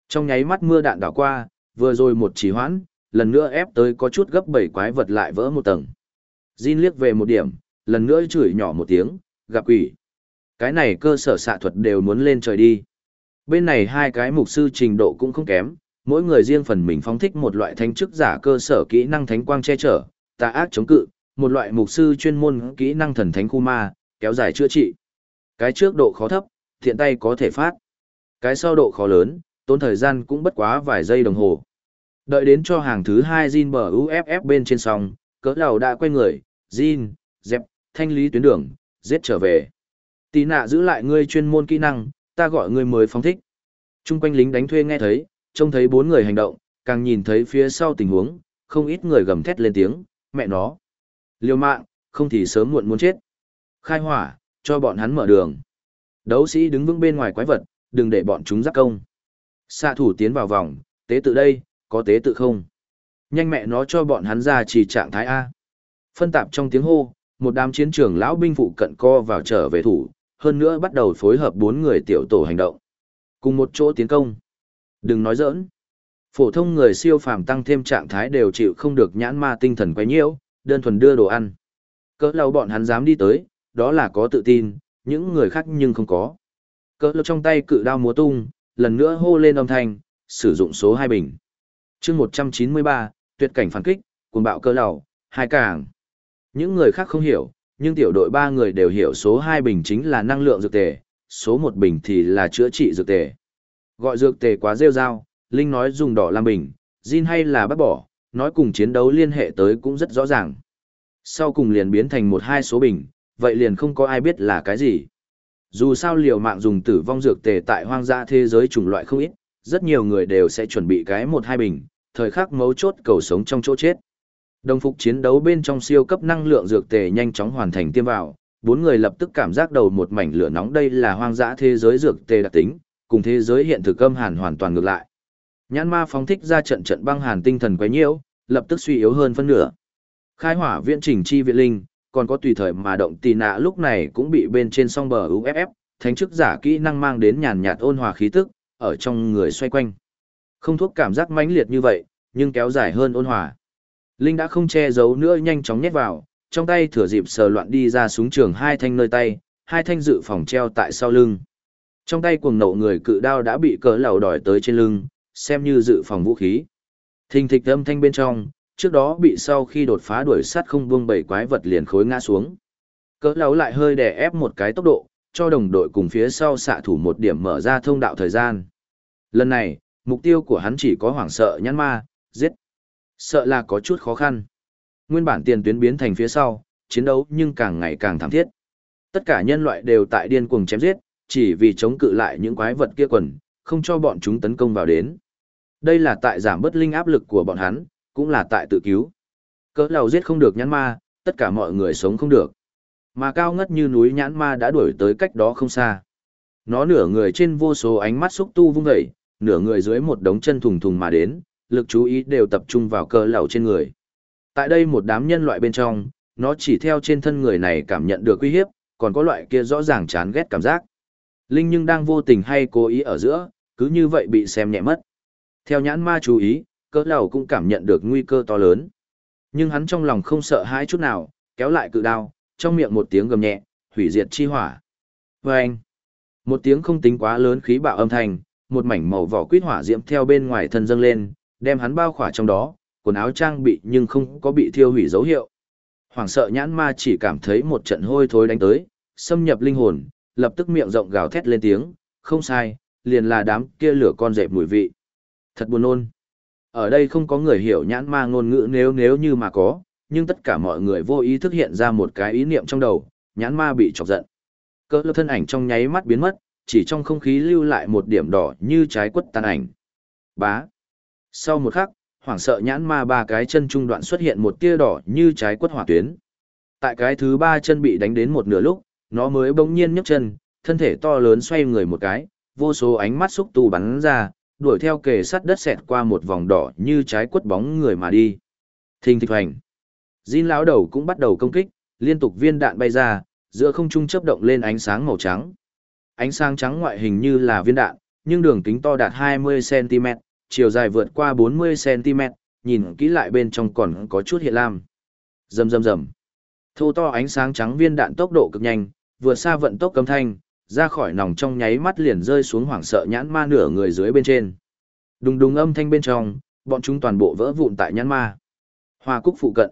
Trong nháy mắt mưa đạn đảo qua, vừa rồi một chỉ hoãn, lần nữa ép tới có chút gấp bảy quái vật lại vỡ một tầng. Jin liếc về một điểm, lần nữa chửi nhỏ một tiếng, gặp quỷ. Cái này cơ sở xạ thuật đều muốn lên trời đi. Bên này hai cái mục sư trình độ cũng không kém, mỗi người riêng phần mình phóng thích một loại thánh chức giả cơ sở kỹ năng thánh quang che chở, tà ác chống cự, một loại mục sư chuyên môn kỹ năng thần thánh khu ma, kéo dài chữa trị. Cái trước độ khó thấp, thiện tay có thể phát. Cái sau độ khó lớn, tốn thời gian cũng bất quá vài giây đồng hồ. Đợi đến cho hàng thứ hai Jin bờ UFF bên trên song, cỡ đầu đã quay người, Jin, dẹp, thanh lý tuyến đường, giết trở về. Tí nạ giữ lại ngươi chuyên môn kỹ năng, ta gọi ngươi mới phóng thích. Trung quanh lính đánh thuê nghe thấy, trông thấy bốn người hành động, càng nhìn thấy phía sau tình huống, không ít người gầm thét lên tiếng, mẹ nó. Liêu mạng, không thì sớm muộn muốn chết. Khai hỏa, cho bọn hắn mở đường. Đấu sĩ đứng vững bên ngoài quái vật, đừng để bọn chúng giáp công. Xạ thủ tiến vào vòng, tế tự đây, có tế tự không? Nhanh mẹ nó cho bọn hắn ra chỉ trạng thái A. Phân tạp trong tiếng hô, một đám chiến trường lão binh phụ cận co vào trở về thủ, hơn nữa bắt đầu phối hợp bốn người tiểu tổ hành động. Cùng một chỗ tiến công. Đừng nói giỡn. Phổ thông người siêu phàm tăng thêm trạng thái đều chịu không được nhãn ma tinh thần quấy nhiễu, đơn thuần đưa đồ ăn. Cỡ lâu bọn hắn dám đi tới, đó là có tự tin, những người khác nhưng không có. Cỡ lâu trong tay cự đao múa tung, lần nữa hô lên âm thanh, sử dụng số hai bình. chương 193, tuyệt cảnh phản kích, cuồng bạo cơ lầu, hai càng. Những người khác không hiểu, nhưng tiểu đội ba người đều hiểu số hai bình chính là năng lượng dược tề, số một bình thì là chữa trị dược tề. Gọi dược tề quá rêu rao, Linh nói dùng đỏ làm bình, Jin hay là bắt bỏ, nói cùng chiến đấu liên hệ tới cũng rất rõ ràng. Sau cùng liền biến thành một hai số bình, vậy liền không có ai biết là cái gì. Dù sao liều mạng dùng tử vong dược tề tại hoang dã thế giới chủng loại không ít, rất nhiều người đều sẽ chuẩn bị cái một hai bình, thời khắc mấu chốt cầu sống trong chỗ chết. Đồng phục chiến đấu bên trong siêu cấp năng lượng dược tề nhanh chóng hoàn thành tiêm vào, bốn người lập tức cảm giác đầu một mảnh lửa nóng đây là hoang dã thế giới dược tề đặc tính, cùng thế giới hiện thực âm hàn hoàn toàn ngược lại. Nhãn ma phóng thích ra trận trận băng hàn tinh thần quấy nhiễu, lập tức suy yếu hơn phân nửa. Khai hỏa viện trình chi viện linh, còn có tùy thời mà động tì nạ lúc này cũng bị bên trên song bờ UFF, thánh chức giả kỹ năng mang đến nhàn nhạt ôn hòa khí tức, ở trong người xoay quanh. Không thuốc cảm giác mãnh liệt như vậy, nhưng kéo dài hơn ôn hòa. Linh đã không che giấu nữa nhanh chóng nhét vào, trong tay thừa dịp sờ loạn đi ra súng trường hai thanh nơi tay, hai thanh dự phòng treo tại sau lưng. Trong tay cuồng nộ người cự đao đã bị cỡ lầu đòi tới trên lưng, xem như dự phòng vũ khí. Thình thịch âm thanh bên trong, trước đó bị sau khi đột phá đuổi sát không buông bảy quái vật liền khối ngã xuống. Cỡ lão lại hơi đè ép một cái tốc độ, cho đồng đội cùng phía sau xạ thủ một điểm mở ra thông đạo thời gian. Lần này, mục tiêu của hắn chỉ có hoảng sợ nhãn ma, giết. Sợ là có chút khó khăn. Nguyên bản tiền tuyến biến thành phía sau, chiến đấu nhưng càng ngày càng thảm thiết. Tất cả nhân loại đều tại điên cuồng chém giết, chỉ vì chống cự lại những quái vật kia quần, không cho bọn chúng tấn công vào đến. Đây là tại giảm bớt linh áp lực của bọn hắn, cũng là tại tự cứu. Cỡ lầu giết không được nhãn ma, tất cả mọi người sống không được. Mà cao ngất như núi nhãn ma đã đuổi tới cách đó không xa. Nó nửa người trên vô số ánh mắt xúc tu vung dậy, nửa người dưới một đống chân thùng thùng mà đến, lực chú ý đều tập trung vào cỡ lầu trên người. Tại đây một đám nhân loại bên trong, nó chỉ theo trên thân người này cảm nhận được uy hiếp, còn có loại kia rõ ràng chán ghét cảm giác. Linh nhưng đang vô tình hay cố ý ở giữa, cứ như vậy bị xem nhẹ mất. Theo nhãn ma chú ý, cỡ lầu cũng cảm nhận được nguy cơ to lớn. Nhưng hắn trong lòng không sợ hãi chút nào, kéo lại cự đao, trong miệng một tiếng gầm nhẹ, hủy diệt chi hỏa. Vâng! Một tiếng không tính quá lớn khí bạo âm thanh, một mảnh màu vỏ quýt hỏa diễm theo bên ngoài thân dâng lên, đem hắn bao khỏa trong đó, quần áo trang bị nhưng không có bị thiêu hủy dấu hiệu. Hoàng sợ nhãn ma chỉ cảm thấy một trận hôi thối đánh tới, xâm nhập linh hồn, lập tức miệng rộng gào thét lên tiếng, không sai, liền là đám kia lửa con dẹp mùi vị. Thật buồn nôn. Ở đây không có người hiểu nhãn ma ngôn ngữ nếu nếu như mà có, nhưng tất cả mọi người vô ý thức hiện ra một cái ý niệm trong đầu, nhãn ma bị chọc giận. Cỡ lớp thân ảnh trong nháy mắt biến mất, chỉ trong không khí lưu lại một điểm đỏ như trái quất tàn ảnh. Bá. Sau một khắc, hoảng sợ nhãn ma ba cái chân trung đoạn xuất hiện một tia đỏ như trái quất hỏa tuyến. Tại cái thứ ba chân bị đánh đến một nửa lúc, nó mới bỗng nhiên nhấc chân, thân thể to lớn xoay người một cái, vô số ánh mắt xúc tu bắn ra, đuổi theo kề sắt đất xẹt qua một vòng đỏ như trái quất bóng người mà đi. Thình thịch hoành. Jin lão đầu cũng bắt đầu công kích, liên tục viên đạn bay ra, giữa không trung chớp động lên ánh sáng màu trắng. Ánh sáng trắng ngoại hình như là viên đạn, nhưng đường kính to đạt 20cm, chiều dài vượt qua 40cm, nhìn kỹ lại bên trong còn có chút hiện lam. Rầm rầm rầm. Thô to ánh sáng trắng viên đạn tốc độ cực nhanh, vừa xa vận tốc cấm thanh, ra khỏi nòng trong nháy mắt liền rơi xuống hoảng sợ nhãn ma nửa người dưới bên trên. Đùng đùng âm thanh bên trong, bọn chúng toàn bộ vỡ vụn tại nhãn ma. Hoa cúc phụ cận.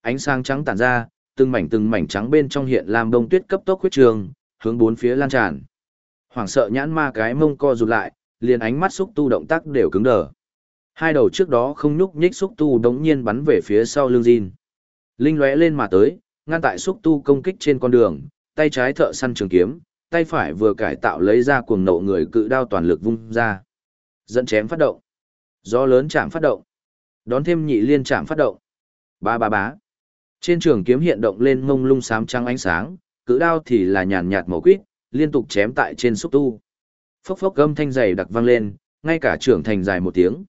Ánh sáng trắng tản ra, từng mảnh từng mảnh trắng bên trong hiện làm đông tuyết cấp tốc huyết trường, hướng bốn phía lan tràn. Hoảng sợ nhãn ma cái mông co rụt lại, liền ánh mắt xúc tu động tác đều cứng đờ. Hai đầu trước đó không nhúc nhích xúc tu đống nhiên bắn về phía sau lưng Jin. Linh lóe lên mà tới, ngăn tại xúc tu công kích trên con đường, tay trái thợ săn trường kiếm, tay phải vừa cải tạo lấy ra cuồng nộ người cự đao toàn lực vung ra. Dẫn chém phát động. Gió lớn chạm phát động. Đón thêm nhị liên chạm phát động. Ba ba bá. Trên trường kiếm hiện động lên mông lung xám trắng ánh sáng, cự đao thì là nhàn nhạt màu quýt, liên tục chém tại trên xúc tu. Phốc phốc gâm thanh dày đặc vang lên, ngay cả trưởng thành dài một tiếng.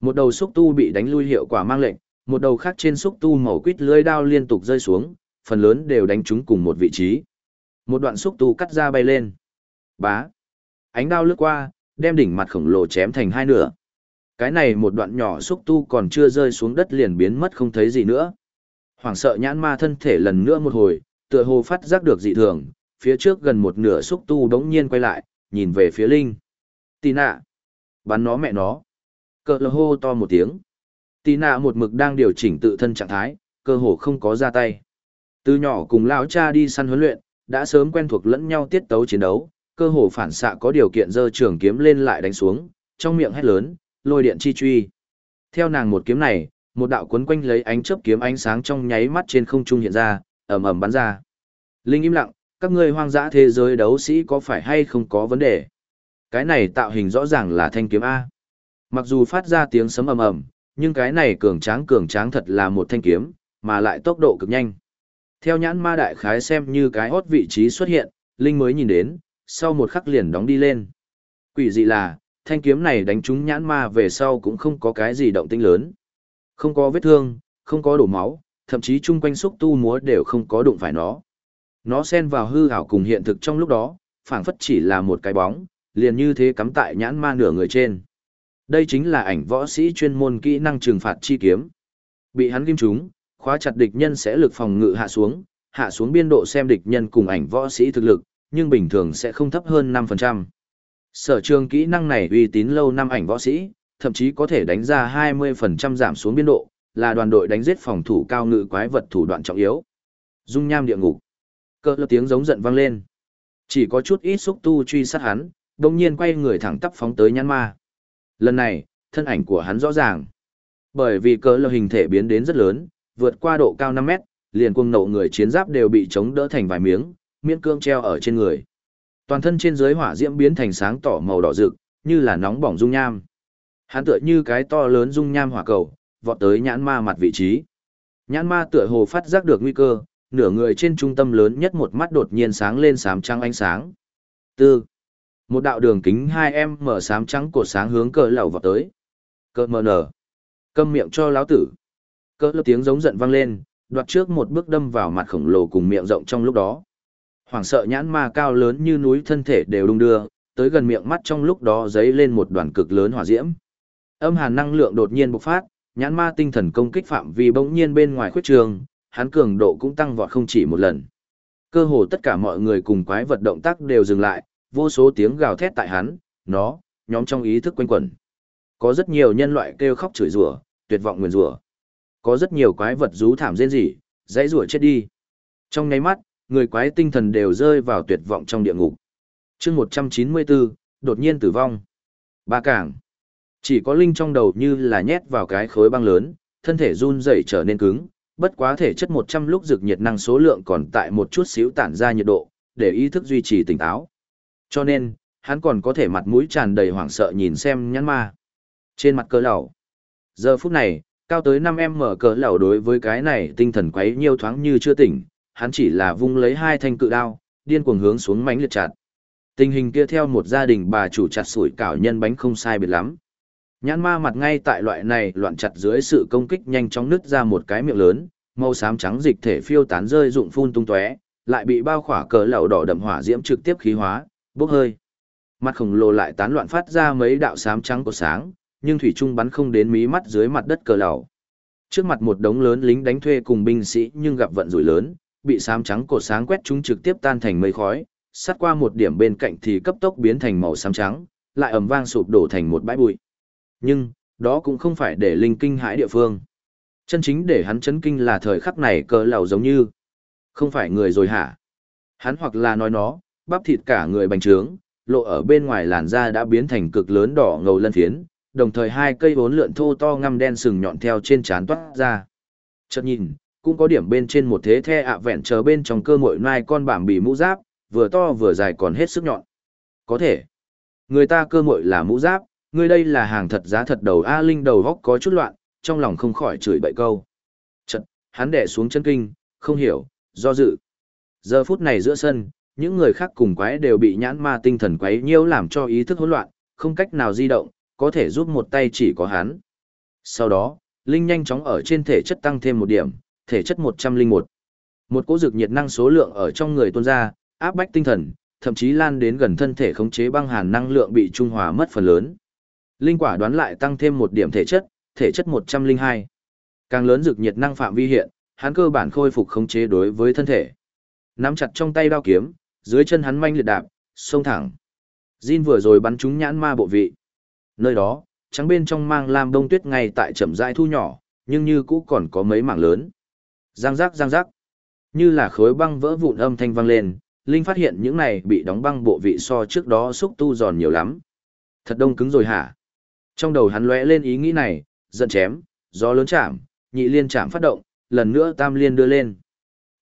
Một đầu xúc tu bị đánh lui hiệu quả mang lệnh, một đầu khác trên xúc tu màu quýt lưới đao liên tục rơi xuống, phần lớn đều đánh trúng cùng một vị trí. Một đoạn xúc tu cắt ra bay lên. Bá. Ánh đao lướt qua, đem đỉnh mặt khổng lồ chém thành hai nửa. Cái này một đoạn nhỏ xúc tu còn chưa rơi xuống đất liền biến mất không thấy gì nữa. Hoảng sợ nhãn ma thân thể lần nữa một hồi, tựa hồ phát giác được dị thường, phía trước gần một nửa xúc tu đống nhiên quay lại, nhìn về phía Linh. Tì nạ. Bắn nó mẹ nó. Cờ lờ hô to một tiếng. Tì nạ một mực đang điều chỉnh tự thân trạng thái, cơ hồ không có ra tay. Từ nhỏ cùng lão cha đi săn huấn luyện, đã sớm quen thuộc lẫn nhau tiết tấu chiến đấu, cơ hồ phản xạ có điều kiện giơ trường kiếm lên lại đánh xuống, trong miệng hét lớn, lôi điện chi truy. Theo nàng một kiếm này, một đạo cuốn quanh lấy ánh chớp kiếm ánh sáng trong nháy mắt trên không trung hiện ra, ầm ầm bắn ra. Linh im lặng, các ngươi hoang dã thế giới đấu sĩ có phải hay không có vấn đề? Cái này tạo hình rõ ràng là thanh kiếm A. Mặc dù phát ra tiếng sấm ầm ầm, nhưng cái này cường tráng cường tráng thật là một thanh kiếm, mà lại tốc độ cực nhanh. Theo nhãn ma đại khái xem như cái hốt vị trí xuất hiện, Linh mới nhìn đến, sau một khắc liền đóng đi lên. Quỷ dị là, thanh kiếm này đánh trúng nhãn ma về sau cũng không có cái gì động tĩnh lớn. Không có vết thương, không có đổ máu, thậm chí chung quanh xúc tu múa đều không có đụng phải nó. Nó xen vào hư ảo cùng hiện thực trong lúc đó, phảng phất chỉ là một cái bóng, liền như thế cắm tại nhãn ma nửa người trên. Đây chính là ảnh võ sĩ chuyên môn kỹ năng trừng phạt chi kiếm. Bị hắn ghim trúng, khóa chặt địch nhân sẽ lực phòng ngự hạ xuống, hạ xuống biên độ xem địch nhân cùng ảnh võ sĩ thực lực, nhưng bình thường sẽ không thấp hơn 5%. Sở trường kỹ năng này uy tín lâu năm ảnh võ sĩ, thậm chí có thể đánh ra 20% giảm xuống biên độ, là đoàn đội đánh giết phòng thủ cao ngự quái vật thủ đoạn trọng yếu. Dung nham địa ngục. Cơ lơ tiếng giống giận vang lên. Chỉ có chút ít xúc tu truy sát hắn, đồng nhiên quay người thẳng tắp phóng tới nhãn ma. Lần này, thân ảnh của hắn rõ ràng. Bởi vì cỡ lơ hình thể biến đến rất lớn, vượt qua độ cao 5 mét, liền cuồng nộ người chiến giáp đều bị chống đỡ thành vài miếng, miễn cương treo ở trên người. Toàn thân trên dưới hỏa diễm biến thành sáng tỏ màu đỏ rực, như là nóng bỏng dung nham. Hắn tựa như cái to lớn dung nham hỏa cầu, vọt tới nhãn ma mặt vị trí. Nhãn ma tựa hồ phát giác được nguy cơ, nửa người trên trung tâm lớn nhất một mắt đột nhiên sáng lên sám trắng ánh sáng. Tư. Một đạo đường kính 2M mở sám trắng cột sáng hướng cờ lẩu vọt tới. Cờ mờ nở. Câm miệng cho lão tử. Cỡ lớp tiếng giống giận vang lên, đoạt trước một bước đâm vào mặt khổng lồ cùng miệng rộng trong lúc đó. Hoàng sợ nhãn ma cao lớn như núi thân thể đều đung đưa, tới gần miệng mắt trong lúc đó dấy lên một đoàn cực lớn hỏa diễm. Âm hàn năng lượng đột nhiên bộc phát, nhãn ma tinh thần công kích phạm vi bỗng nhiên bên ngoài khuyết trường, hắn cường độ cũng tăng vọt không chỉ một lần. Cơ hồ tất cả mọi người cùng quái vật động tác đều dừng lại, vô số tiếng gào thét tại hắn, nó, nhóm trong ý thức quanh quẩn. Có rất nhiều nhân loại kêu khóc chửi rủa, tuyệt vọng nguyền rủa. Có rất nhiều quái vật rú thảm rên rỉ, dãy rủa chết đi. Trong nháy mắt, người quái tinh thần đều rơi vào tuyệt vọng trong địa ngục. chương 194, đột nhiên tử vong. Ba cảng. Chỉ có linh trong đầu như là nhét vào cái khối băng lớn, thân thể run rẩy trở nên cứng, bất quá thể chất 100 lúc dược nhiệt năng số lượng còn tại một chút xíu tản ra nhiệt độ, để ý thức duy trì tỉnh táo. Cho nên, hắn còn có thể mặt mũi tràn đầy hoảng sợ nhìn xem nhãn ma. Trên mặt cơ lẩu. Giờ phút này, cao tới 5 em mở cỡ lẩu đối với cái này tinh thần quấy nhiều thoáng như chưa tỉnh, hắn chỉ là vung lấy hai thanh cự đao, điên cuồng hướng xuống mánh liệt chặt. Tình hình kia theo một gia đình bà chủ chặt sủi cảo nhân bánh không sai biệt lắm. Nhãn ma mặt ngay tại loại này loạn chặt dưới sự công kích nhanh chóng nứt ra một cái miệng lớn, màu xám trắng dịch thể phiêu tán rơi rụng phun tung tóe, lại bị bao khỏa cỡ lẩu đỏ đậm hỏa diễm trực tiếp khí hóa, bốc hơi. Mặt khổng lồ lại tán loạn phát ra mấy đạo xám trắng của sáng, nhưng thủy trung bắn không đến mí mắt dưới mặt đất cờ lẩu. Trước mặt một đống lớn lính đánh thuê cùng binh sĩ nhưng gặp vận rủi lớn, bị xám trắng cột sáng quét chúng trực tiếp tan thành mây khói, sát qua một điểm bên cạnh thì cấp tốc biến thành màu xám trắng, lại ầm vang sụp đổ thành một bãi bụi. Nhưng, đó cũng không phải để linh kinh hãi địa phương. Chân chính để hắn chấn kinh là thời khắc này cờ lầu giống như không phải người rồi hả? Hắn hoặc là nói nó, bắp thịt cả người bành trướng, lộ ở bên ngoài làn da đã biến thành cực lớn đỏ ngầu lân phiến, đồng thời hai cây bốn lượn thô to ngăm đen sừng nhọn theo trên trán toát ra. Chợt nhìn, cũng có điểm bên trên một thế the ạ vẹn chờ bên trong cơ mội nai con bảm bị mũ giáp, vừa to vừa dài còn hết sức nhọn. Có thể, người ta cơ mội là mũ giáp, người đây là hàng thật giá thật đầu A Linh đầu góc có chút loạn, trong lòng không khỏi chửi bậy câu. chợt hắn đẻ xuống chân kinh, không hiểu, do dự. Giờ phút này giữa sân, những người khác cùng quái đều bị nhãn ma tinh thần quái nhiễu làm cho ý thức hỗn loạn, không cách nào di động, có thể giúp một tay chỉ có hắn. Sau đó, Linh nhanh chóng ở trên thể chất tăng thêm một điểm, thể chất 101. Một cỗ dược nhiệt năng số lượng ở trong người tuôn ra, áp bách tinh thần, thậm chí lan đến gần thân thể khống chế băng hàn năng lượng bị trung hòa mất phần lớn. Linh quả đoán lại tăng thêm một điểm thể chất, thể chất 102. Càng lớn dược nhiệt năng phạm vi hiện, hắn cơ bản khôi phục khống chế đối với thân thể. Nắm chặt trong tay đao kiếm, dưới chân hắn manh liệt đạp, xông thẳng. Jin vừa rồi bắn trúng nhãn ma bộ vị. Nơi đó, trắng bên trong mang lam đông tuyết ngay tại chậm rãi thu nhỏ, nhưng như cũ còn có mấy mảng lớn. Giang giác giang giác. Như là khối băng vỡ vụn âm thanh vang lên, Linh phát hiện những này bị đóng băng bộ vị so trước đó xúc tu giòn nhiều lắm. Thật đông cứng rồi hả? Trong đầu hắn lóe lên ý nghĩ này, giận chém, gió lớn chạm, nhị liên chạm phát động, lần nữa tam liên đưa lên.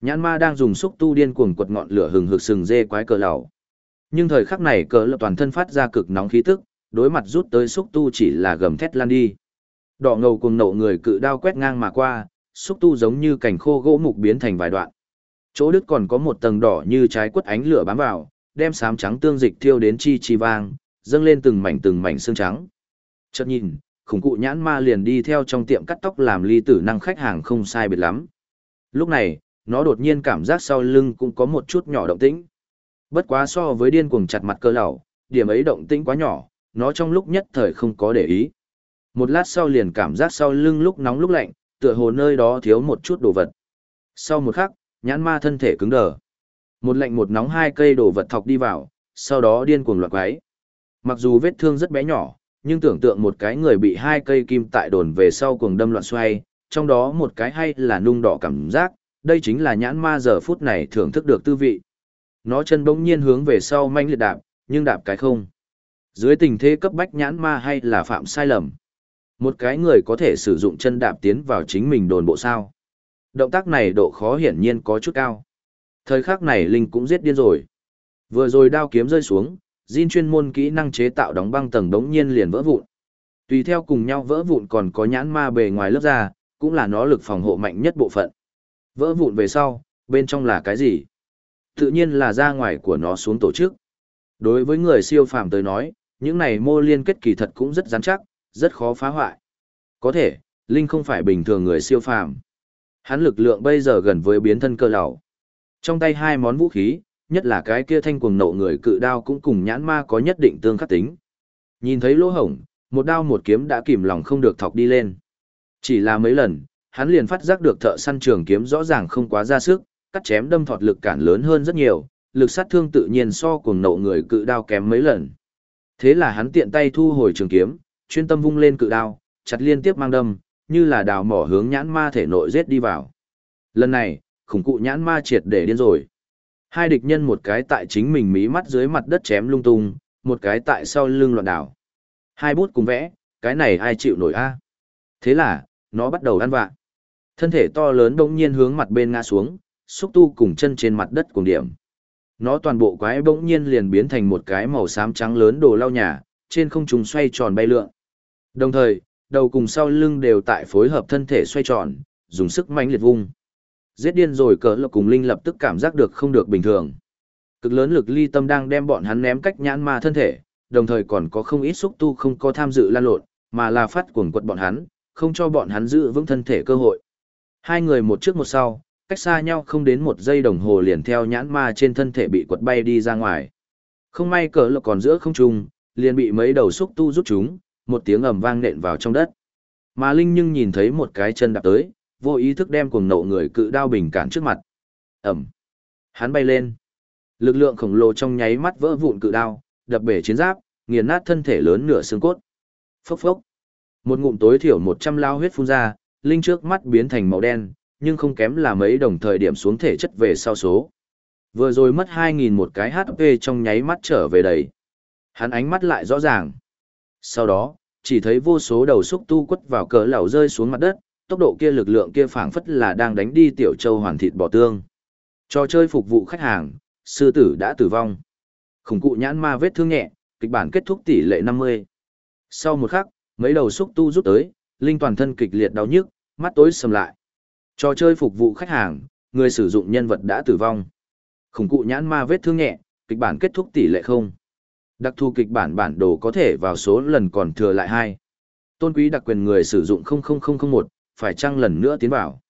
Nhãn ma đang dùng xúc tu điên cuồng quật ngọn lửa hừng hực sừng dê quái cờ lầu. Nhưng thời khắc này cờ lầu toàn thân phát ra cực nóng khí tức, đối mặt rút tới xúc tu chỉ là gầm thét lan đi. Đỏ ngầu cùng nộ người cự đao quét ngang mà qua, xúc tu giống như cành khô gỗ mục biến thành vài đoạn. Chỗ đứt còn có một tầng đỏ như trái quất ánh lửa bám vào, đem sám trắng tương dịch thiêu đến chi chi vang, dâng lên từng mảnh từng mảnh xương trắng. Chợt nhìn, khủng cụ nhãn ma liền đi theo trong tiệm cắt tóc làm ly tử năng khách hàng không sai biệt lắm. Lúc này, nó đột nhiên cảm giác sau lưng cũng có một chút nhỏ động tĩnh. Bất quá so với điên cuồng chặt mặt cơ lão, điểm ấy động tĩnh quá nhỏ, nó trong lúc nhất thời không có để ý. Một lát sau liền cảm giác sau lưng lúc nóng lúc lạnh, tựa hồ nơi đó thiếu một chút đồ vật. Sau một khắc, nhãn ma thân thể cứng đờ. Một lạnh một nóng hai cây đồ vật thọc đi vào, sau đó điên cuồng loạn quái. Mặc dù vết thương rất bé nhỏ, nhưng tưởng tượng một cái người bị hai cây kim tại đồn về sau cuồng đâm loạn xoay, trong đó một cái hay là nung đỏ cảm giác, đây chính là nhãn ma giờ phút này thưởng thức được tư vị. Nó chân bỗng nhiên hướng về sau manh liệt đạp, nhưng đạp cái không. Dưới tình thế cấp bách nhãn ma hay là phạm sai lầm. Một cái người có thể sử dụng chân đạp tiến vào chính mình đồn bộ sao. Động tác này độ khó hiển nhiên có chút cao. Thời khắc này Linh cũng giết điên rồi. Vừa rồi đao kiếm rơi xuống, Jin chuyên môn kỹ năng chế tạo đóng băng tầng đống nhiên liền vỡ vụn. Tùy theo cùng nhau vỡ vụn còn có nhãn ma bề ngoài lớp da, cũng là nó lực phòng hộ mạnh nhất bộ phận. Vỡ vụn về sau, bên trong là cái gì? Tự nhiên là ra ngoài của nó xuống tổ chức. Đối với người siêu phàm tới nói, những này mô liên kết kỳ thật cũng rất rắn chắc, rất khó phá hoại. Có thể, Linh không phải bình thường người siêu phàm. Hắn lực lượng bây giờ gần với biến thân cơ lão. Trong tay hai món vũ khí, nhất là cái kia thanh cuồng nộ người cự đao cũng cùng nhãn ma có nhất định tương khắc tính. Nhìn thấy lỗ hổng, một đao một kiếm đã kìm lòng không được thọc đi lên. Chỉ là mấy lần, hắn liền phát giác được thợ săn trường kiếm rõ ràng không quá ra sức, cắt chém đâm thọt lực cản lớn hơn rất nhiều, lực sát thương tự nhiên so cuồng nộ người cự đao kém mấy lần. Thế là hắn tiện tay thu hồi trường kiếm, chuyên tâm vung lên cự đao, chặt liên tiếp mang đâm, như là đào mỏ hướng nhãn ma thể nội giết đi vào. Lần này, khủng cụ nhãn ma triệt để điên rồi. Hai địch nhân một cái tại chính mình mí mắt dưới mặt đất chém lung tung, một cái tại sau lưng loạn đảo. Hai bút cùng vẽ, cái này ai chịu nổi a? Thế là, nó bắt đầu ăn vạ. Thân thể to lớn đông nhiên hướng mặt bên ngã xuống, xúc tu cùng chân trên mặt đất cùng điểm. Nó toàn bộ quái bỗng nhiên liền biến thành một cái màu xám trắng lớn đồ lau nhà, trên không trung xoay tròn bay lượn. Đồng thời, đầu cùng sau lưng đều tại phối hợp thân thể xoay tròn, dùng sức mạnh liệt vung. Giết điên rồi cỡ lộc cùng Linh lập tức cảm giác được không được bình thường. Cực lớn lực ly tâm đang đem bọn hắn ném cách nhãn ma thân thể, đồng thời còn có không ít xúc tu không có tham dự lan lộn, mà là phát cuồng quật bọn hắn, không cho bọn hắn giữ vững thân thể cơ hội. Hai người một trước một sau, cách xa nhau không đến một giây đồng hồ liền theo nhãn ma trên thân thể bị quật bay đi ra ngoài. Không may cỡ lộc còn giữa không trung, liền bị mấy đầu xúc tu rút chúng, một tiếng ầm vang nện vào trong đất. Mà Linh nhưng nhìn thấy một cái chân đạp tới, vô ý thức đem cuồng nộ người cự đao bình cản trước mặt. Ẩm. Hắn bay lên. Lực lượng khổng lồ trong nháy mắt vỡ vụn cự đao, đập bể chiến giáp, nghiền nát thân thể lớn nửa xương cốt. Phốc phốc. Một ngụm tối thiểu 100 lao huyết phun ra, Linh trước mắt biến thành màu đen, nhưng không kém là mấy đồng thời điểm xuống thể chất về sau số. Vừa rồi mất 2.000 một cái HP trong nháy mắt trở về đầy. Hắn ánh mắt lại rõ ràng. Sau đó, chỉ thấy vô số đầu xúc tu quất vào cỡ lẩu rơi xuống mặt đất, tốc độ kia lực lượng kia phảng phất là đang đánh đi tiểu châu hoàn thịt bò tương. Trò chơi phục vụ khách hàng, sư tử đã tử vong. Khủng cụ nhãn ma vết thương nhẹ, kịch bản kết thúc tỷ lệ 50. Sau một khắc, mấy đầu xúc tu rút tới, linh toàn thân kịch liệt đau nhức, mắt tối sầm lại. Trò chơi phục vụ khách hàng, người sử dụng nhân vật đã tử vong. Khủng cụ nhãn ma vết thương nhẹ, kịch bản kết thúc tỷ lệ không. Đặc thù kịch bản bản đồ có thể vào số lần còn thừa lại hai. Tôn quý đặc quyền người sử dụng 00001, phải chăng lần nữa tiến vào.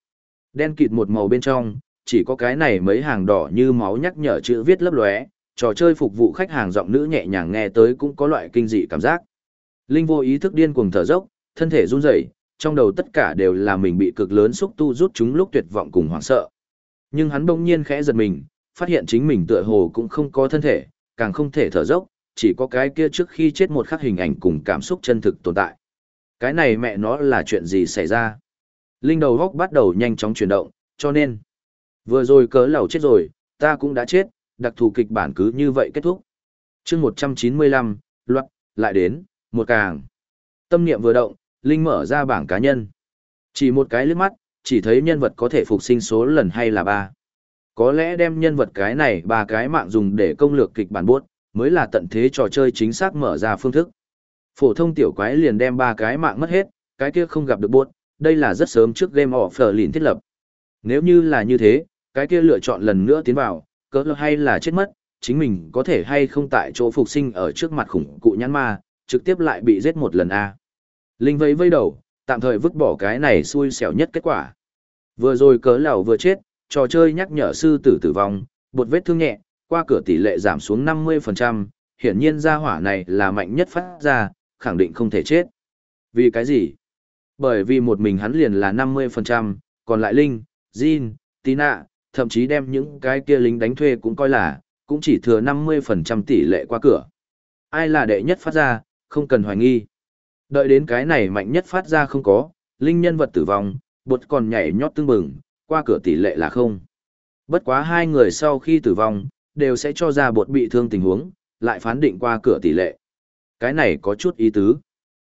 Đen kịt một màu bên trong, chỉ có cái này mấy hàng đỏ như máu nhắc nhở chữ viết lấp lóe, trò chơi phục vụ khách hàng giọng nữ nhẹ nhàng nghe tới cũng có loại kinh dị cảm giác. Linh vô ý thức điên cuồng thở dốc, thân thể run rẩy, trong đầu tất cả đều là mình bị cực lớn xúc tu rút chúng lúc tuyệt vọng cùng hoảng sợ. Nhưng hắn bỗng nhiên khẽ giật mình, phát hiện chính mình tựa hồ cũng không có thân thể, càng không thể thở dốc, chỉ có cái kia trước khi chết một khắc hình ảnh cùng cảm xúc chân thực tồn tại. Cái này mẹ nó là chuyện gì xảy ra? Linh đầu góc bắt đầu nhanh chóng chuyển động, cho nên, vừa rồi cớ lầu chết rồi, ta cũng đã chết, đặc thù kịch bản cứ như vậy kết thúc. chương 195, loạt, lại đến, một càng. Tâm niệm vừa động, Linh mở ra bảng cá nhân. Chỉ một cái lướt mắt, chỉ thấy nhân vật có thể phục sinh số lần hay là ba. Có lẽ đem nhân vật cái này ba cái mạng dùng để công lược kịch bản buốt, mới là tận thế trò chơi chính xác mở ra phương thức. Phổ thông tiểu quái liền đem ba cái mạng mất hết, cái kia không gặp được buốt, đây là rất sớm trước game offer liền thiết lập. Nếu như là như thế, cái kia lựa chọn lần nữa tiến vào, cỡ hay là chết mất, chính mình có thể hay không tại chỗ phục sinh ở trước mặt khủng cụ nhãn ma, trực tiếp lại bị giết một lần a. Linh vẫy vây đầu, tạm thời vứt bỏ cái này xui xẻo nhất kết quả. Vừa rồi cớ lẩu vừa chết, trò chơi nhắc nhở sư tử tử vong, bột vết thương nhẹ, qua cửa tỷ lệ giảm xuống 50%, hiển nhiên gia hỏa này là mạnh nhất phát ra, khẳng định không thể chết. Vì cái gì? Bởi vì một mình hắn liền là 50%, còn lại Linh, Jin, Tina, thậm chí đem những cái kia lính đánh thuê cũng coi là, cũng chỉ thừa 50% tỷ lệ qua cửa. Ai là đệ nhất phát ra, không cần hoài nghi. Đợi đến cái này mạnh nhất phát ra không có, Linh nhân vật tử vong, bột còn nhảy nhót tương bừng, qua cửa tỷ lệ là không. Bất quá hai người sau khi tử vong, đều sẽ cho ra bột bị thương tình huống, lại phán định qua cửa tỷ lệ. Cái này có chút ý tứ.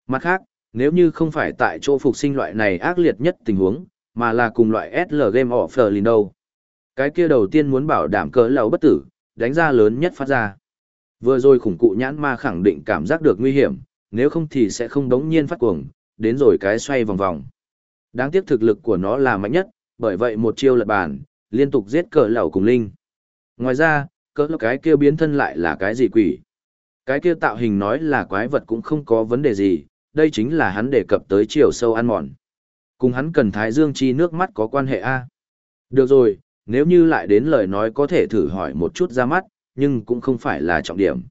Mặt khác, nếu như không phải tại chỗ phục sinh loại này ác liệt nhất tình huống, mà là cùng loại SL Game of lìn đâu. Cái kia đầu tiên muốn bảo đảm cỡ lầu bất tử, đánh ra lớn nhất phát ra. Vừa rồi khủng cụ nhãn ma khẳng định cảm giác được nguy hiểm, nếu không thì sẽ không đống nhiên phát cuồng, đến rồi cái xoay vòng vòng. Đáng tiếc thực lực của nó là mạnh nhất, bởi vậy một chiêu lật bàn, liên tục giết cỡ lẩu cùng linh. Ngoài ra, cỡ cái kia biến thân lại là cái gì quỷ? Cái kia tạo hình nói là quái vật cũng không có vấn đề gì, đây chính là hắn đề cập tới chiều sâu ăn mòn. Cùng hắn cần thái dương chi nước mắt có quan hệ A. Được rồi, nếu như lại đến lời nói có thể thử hỏi một chút ra mắt, nhưng cũng không phải là trọng điểm.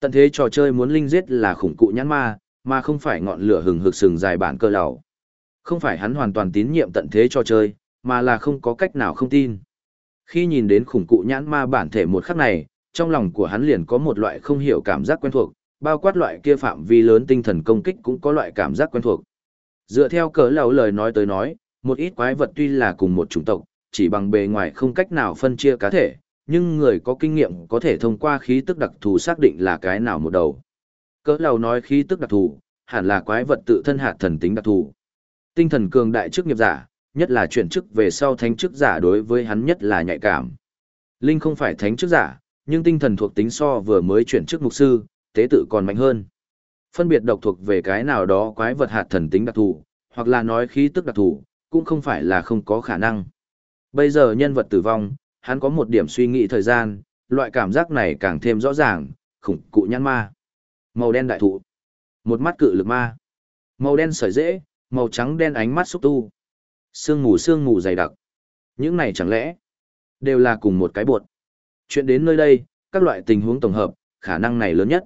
Tận thế trò chơi muốn linh giết là khủng cụ nhãn ma, mà không phải ngọn lửa hừng hực sừng dài bản cơ lầu. Không phải hắn hoàn toàn tín nhiệm tận thế trò chơi, mà là không có cách nào không tin. Khi nhìn đến khủng cụ nhãn ma bản thể một khắc này, trong lòng của hắn liền có một loại không hiểu cảm giác quen thuộc, bao quát loại kia phạm vi lớn tinh thần công kích cũng có loại cảm giác quen thuộc. Dựa theo cỡ lầu lời nói tới nói, một ít quái vật tuy là cùng một chủng tộc, chỉ bằng bề ngoài không cách nào phân chia cá thể, nhưng người có kinh nghiệm có thể thông qua khí tức đặc thù xác định là cái nào một đầu. Cỡ lầu nói khí tức đặc thù, hẳn là quái vật tự thân hạt thần tính đặc thù. Tinh thần cường đại chức nghiệp giả, nhất là chuyển chức về sau thánh chức giả đối với hắn nhất là nhạy cảm. Linh không phải thánh chức giả, nhưng tinh thần thuộc tính so vừa mới chuyển chức mục sư, tế tự còn mạnh hơn. Phân biệt độc thuộc về cái nào đó quái vật hạt thần tính đặc thù, hoặc là nói khí tức đặc thù, cũng không phải là không có khả năng. Bây giờ nhân vật tử vong, hắn có một điểm suy nghĩ thời gian, loại cảm giác này càng thêm rõ ràng, khủng cụ nhăn ma. Màu đen đại thụ. Một mắt cự lực ma. Màu đen sợi dễ, màu trắng đen ánh mắt xúc tu. Sương mù sương mù dày đặc. Những này chẳng lẽ đều là cùng một cái bột. Chuyện đến nơi đây, các loại tình huống tổng hợp, khả năng này lớn nhất.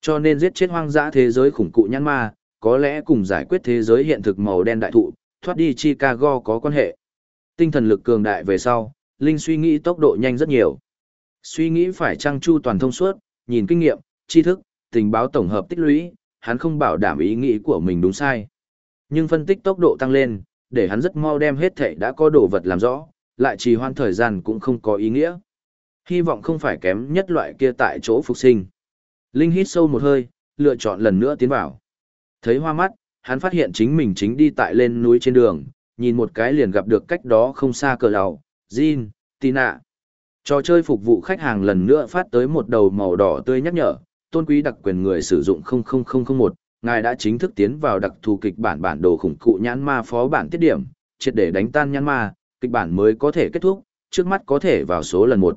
Cho nên giết chết hoang dã thế giới khủng cụ nhãn ma, có lẽ cùng giải quyết thế giới hiện thực màu đen đại thụ, thoát đi Chicago có quan hệ. Tinh thần lực cường đại về sau, Linh suy nghĩ tốc độ nhanh rất nhiều. Suy nghĩ phải trăng chu toàn thông suốt, nhìn kinh nghiệm, tri thức, tình báo tổng hợp tích lũy, hắn không bảo đảm ý nghĩ của mình đúng sai. Nhưng phân tích tốc độ tăng lên, để hắn rất mau đem hết thảy đã có đồ vật làm rõ, lại trì hoãn thời gian cũng không có ý nghĩa. Hy vọng không phải kém nhất loại kia tại chỗ phục sinh. Linh hít sâu một hơi, lựa chọn lần nữa tiến vào. Thấy hoa mắt, hắn phát hiện chính mình chính đi tại lên núi trên đường, nhìn một cái liền gặp được cách đó không xa cờ lầu, Jin, Tina. Trò chơi phục vụ khách hàng lần nữa phát tới một đầu màu đỏ tươi nhắc nhở, tôn quý đặc quyền người sử dụng 00001, ngài đã chính thức tiến vào đặc thù kịch bản bản đồ khủng cụ nhãn ma phó bản tiết điểm, triệt để đánh tan nhãn ma, kịch bản mới có thể kết thúc, trước mắt có thể vào số lần một.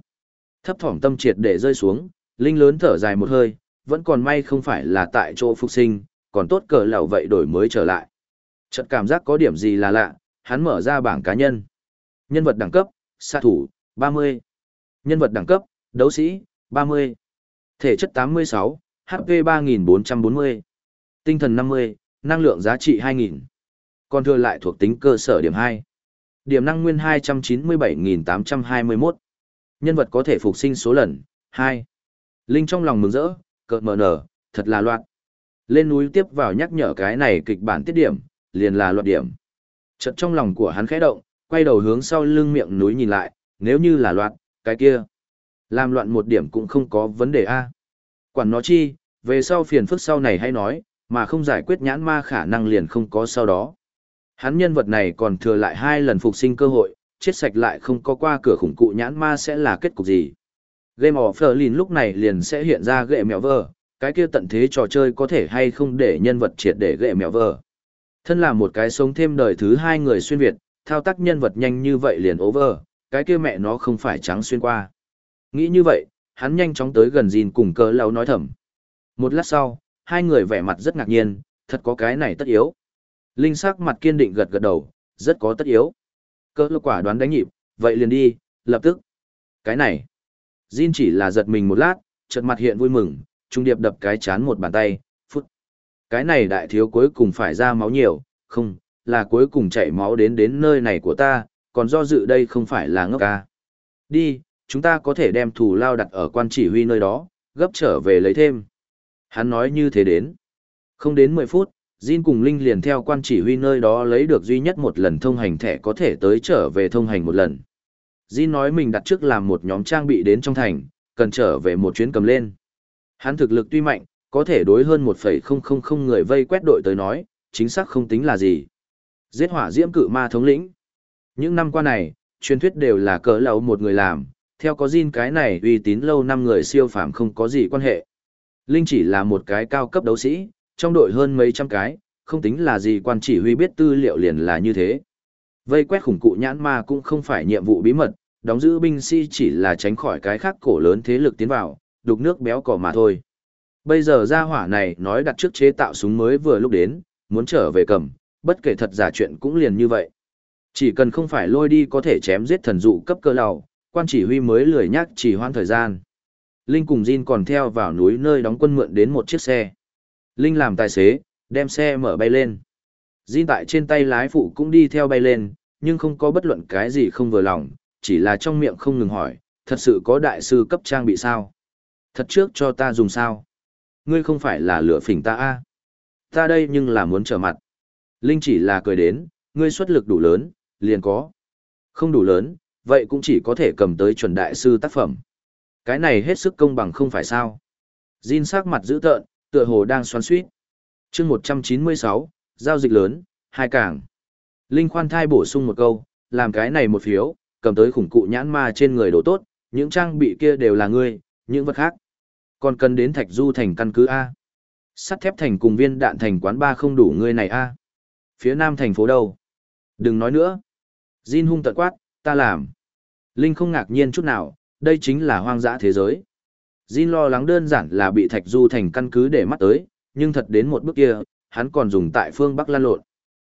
Thấp thỏm tâm triệt để rơi xuống, linh lớn thở dài một hơi, vẫn còn may không phải là tại chỗ phục sinh, còn tốt cờ lẩu vậy đổi mới trở lại. Chợt cảm giác có điểm gì là lạ, hắn mở ra bảng cá nhân. Nhân vật đẳng cấp, xạ thủ, 30. Nhân vật đẳng cấp, đấu sĩ, 30. Thể chất 86, HP 3440. Tinh thần 50, năng lượng giá trị 2000. Còn thừa lại thuộc tính cơ sở điểm 2. Điểm năng nguyên 297.821. Nhân vật có thể phục sinh số lần, 2. Linh trong lòng mừng rỡ, cợt mở nở, thật là loạt. Lên núi tiếp vào nhắc nhở cái này kịch bản tiết điểm, liền là loạt điểm. Chợt trong lòng của hắn khẽ động, quay đầu hướng sau lưng miệng núi nhìn lại, nếu như là loạn cái kia. Làm loạn một điểm cũng không có vấn đề a. Quản nó chi, về sau phiền phức sau này hay nói, mà không giải quyết nhãn ma khả năng liền không có sau đó. Hắn nhân vật này còn thừa lại hai lần phục sinh cơ hội, chết sạch lại không có qua cửa khủng cụ nhãn ma sẽ là kết cục gì. Game of Berlin lúc này liền sẽ hiện ra ghệ mèo vờ, cái kia tận thế trò chơi có thể hay không để nhân vật triệt để ghệ mèo vờ. Thân là một cái sống thêm đời thứ hai người xuyên Việt, thao tác nhân vật nhanh như vậy liền over, cái kia mẹ nó không phải trắng xuyên qua. Nghĩ như vậy, hắn nhanh chóng tới gần Jin cùng cờ lâu nói thầm. Một lát sau, hai người vẻ mặt rất ngạc nhiên, thật có cái này tất yếu. Linh sắc mặt kiên định gật gật đầu, rất có tất yếu. Cơ lực quả đoán đánh nhịp, vậy liền đi, lập tức. Cái này. Jin chỉ là giật mình một lát, chợt mặt hiện vui mừng, trung điệp đập cái chán một bàn tay, phút. Cái này đại thiếu cuối cùng phải ra máu nhiều, không, là cuối cùng chảy máu đến đến nơi này của ta, còn do dự đây không phải là ngốc ca. Đi, chúng ta có thể đem thủ lao đặt ở quan chỉ huy nơi đó, gấp trở về lấy thêm. Hắn nói như thế đến. Không đến 10 phút, Jin cùng Linh liền theo quan chỉ huy nơi đó lấy được duy nhất một lần thông hành thẻ có thể tới trở về thông hành một lần. Jin nói mình đặt trước làm một nhóm trang bị đến trong thành, cần trở về một chuyến cầm lên. Hắn thực lực tuy mạnh, có thể đối hơn 1,000 người vây quét đội tới nói, chính xác không tính là gì. Giết hỏa diễm cự ma thống lĩnh. Những năm qua này, truyền thuyết đều là cỡ lầu một người làm, theo có Jin cái này uy tín lâu năm người siêu phàm không có gì quan hệ. Linh chỉ là một cái cao cấp đấu sĩ, trong đội hơn mấy trăm cái, không tính là gì quan chỉ huy biết tư liệu liền là như thế. Vây quét khủng cụ nhãn ma cũng không phải nhiệm vụ bí mật, đóng giữ binh sĩ chỉ là tránh khỏi cái khác cổ lớn thế lực tiến vào, đục nước béo cỏ mà thôi. Bây giờ ra hỏa này nói đặt trước chế tạo súng mới vừa lúc đến, muốn trở về cầm, bất kể thật giả chuyện cũng liền như vậy. Chỉ cần không phải lôi đi có thể chém giết thần dụ cấp cơ lầu, quan chỉ huy mới lười nhắc chỉ hoãn thời gian. Linh cùng Jin còn theo vào núi nơi đóng quân mượn đến một chiếc xe. Linh làm tài xế, đem xe mở bay lên. Jin tại trên tay lái phụ cũng đi theo bay lên, nhưng không có bất luận cái gì không vừa lòng, chỉ là trong miệng không ngừng hỏi, thật sự có đại sư cấp trang bị sao? Thật trước cho ta dùng sao? Ngươi không phải là lửa phỉnh ta a Ta đây nhưng là muốn trở mặt. Linh chỉ là cười đến, ngươi xuất lực đủ lớn, liền có. Không đủ lớn, vậy cũng chỉ có thể cầm tới chuẩn đại sư tác phẩm. Cái này hết sức công bằng không phải sao. Jin sắc mặt dữ tợn, tựa hồ đang xoắn suýt. chương 196, giao dịch lớn, hai cảng. Linh khoan thai bổ sung một câu, làm cái này một phiếu, cầm tới khủng cụ nhãn ma trên người đồ tốt, những trang bị kia đều là ngươi, những vật khác. Còn cần đến thạch du thành căn cứ A. Sắt thép thành cùng viên đạn thành quán ba không đủ ngươi này A. Phía nam thành phố đâu? Đừng nói nữa. Jin hung tận quát, ta làm. Linh không ngạc nhiên chút nào, đây chính là hoang dã thế giới. Jin lo lắng đơn giản là bị Thạch Du thành căn cứ để mắt tới, nhưng thật đến một bước kia, hắn còn dùng tại phương Bắc lan lộn.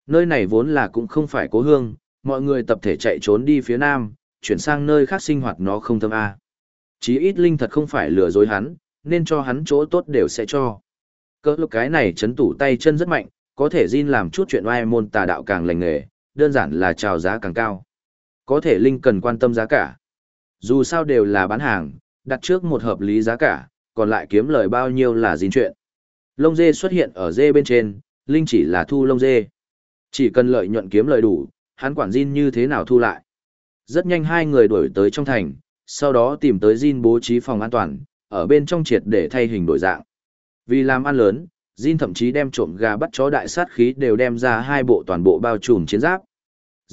Nơi này vốn là cũng không phải cố hương, mọi người tập thể chạy trốn đi phía nam, chuyển sang nơi khác sinh hoạt nó không tâm a. Chí ít Linh thật không phải lừa dối hắn, nên cho hắn chỗ tốt đều sẽ cho. Cỡ lúc cái này chấn tủ tay chân rất mạnh, có thể Jin làm chút chuyện oai môn tà đạo càng lành nghề, đơn giản là chào giá càng cao. Có thể Linh cần quan tâm giá cả. Dù sao đều là bán hàng, đặt trước một hợp lý giá cả, còn lại kiếm lời bao nhiêu là Jin chuyện. Lông dê xuất hiện ở dê bên trên, Linh chỉ là thu lông dê. Chỉ cần lợi nhuận kiếm lời đủ, hắn quản Jin như thế nào thu lại. Rất nhanh hai người đuổi tới trong thành, sau đó tìm tới Jin bố trí phòng an toàn, ở bên trong triệt để thay hình đổi dạng. Vì làm ăn lớn, Jin thậm chí đem trộm gà bắt chó đại sát khí đều đem ra hai bộ toàn bộ bao trùm chiến giáp.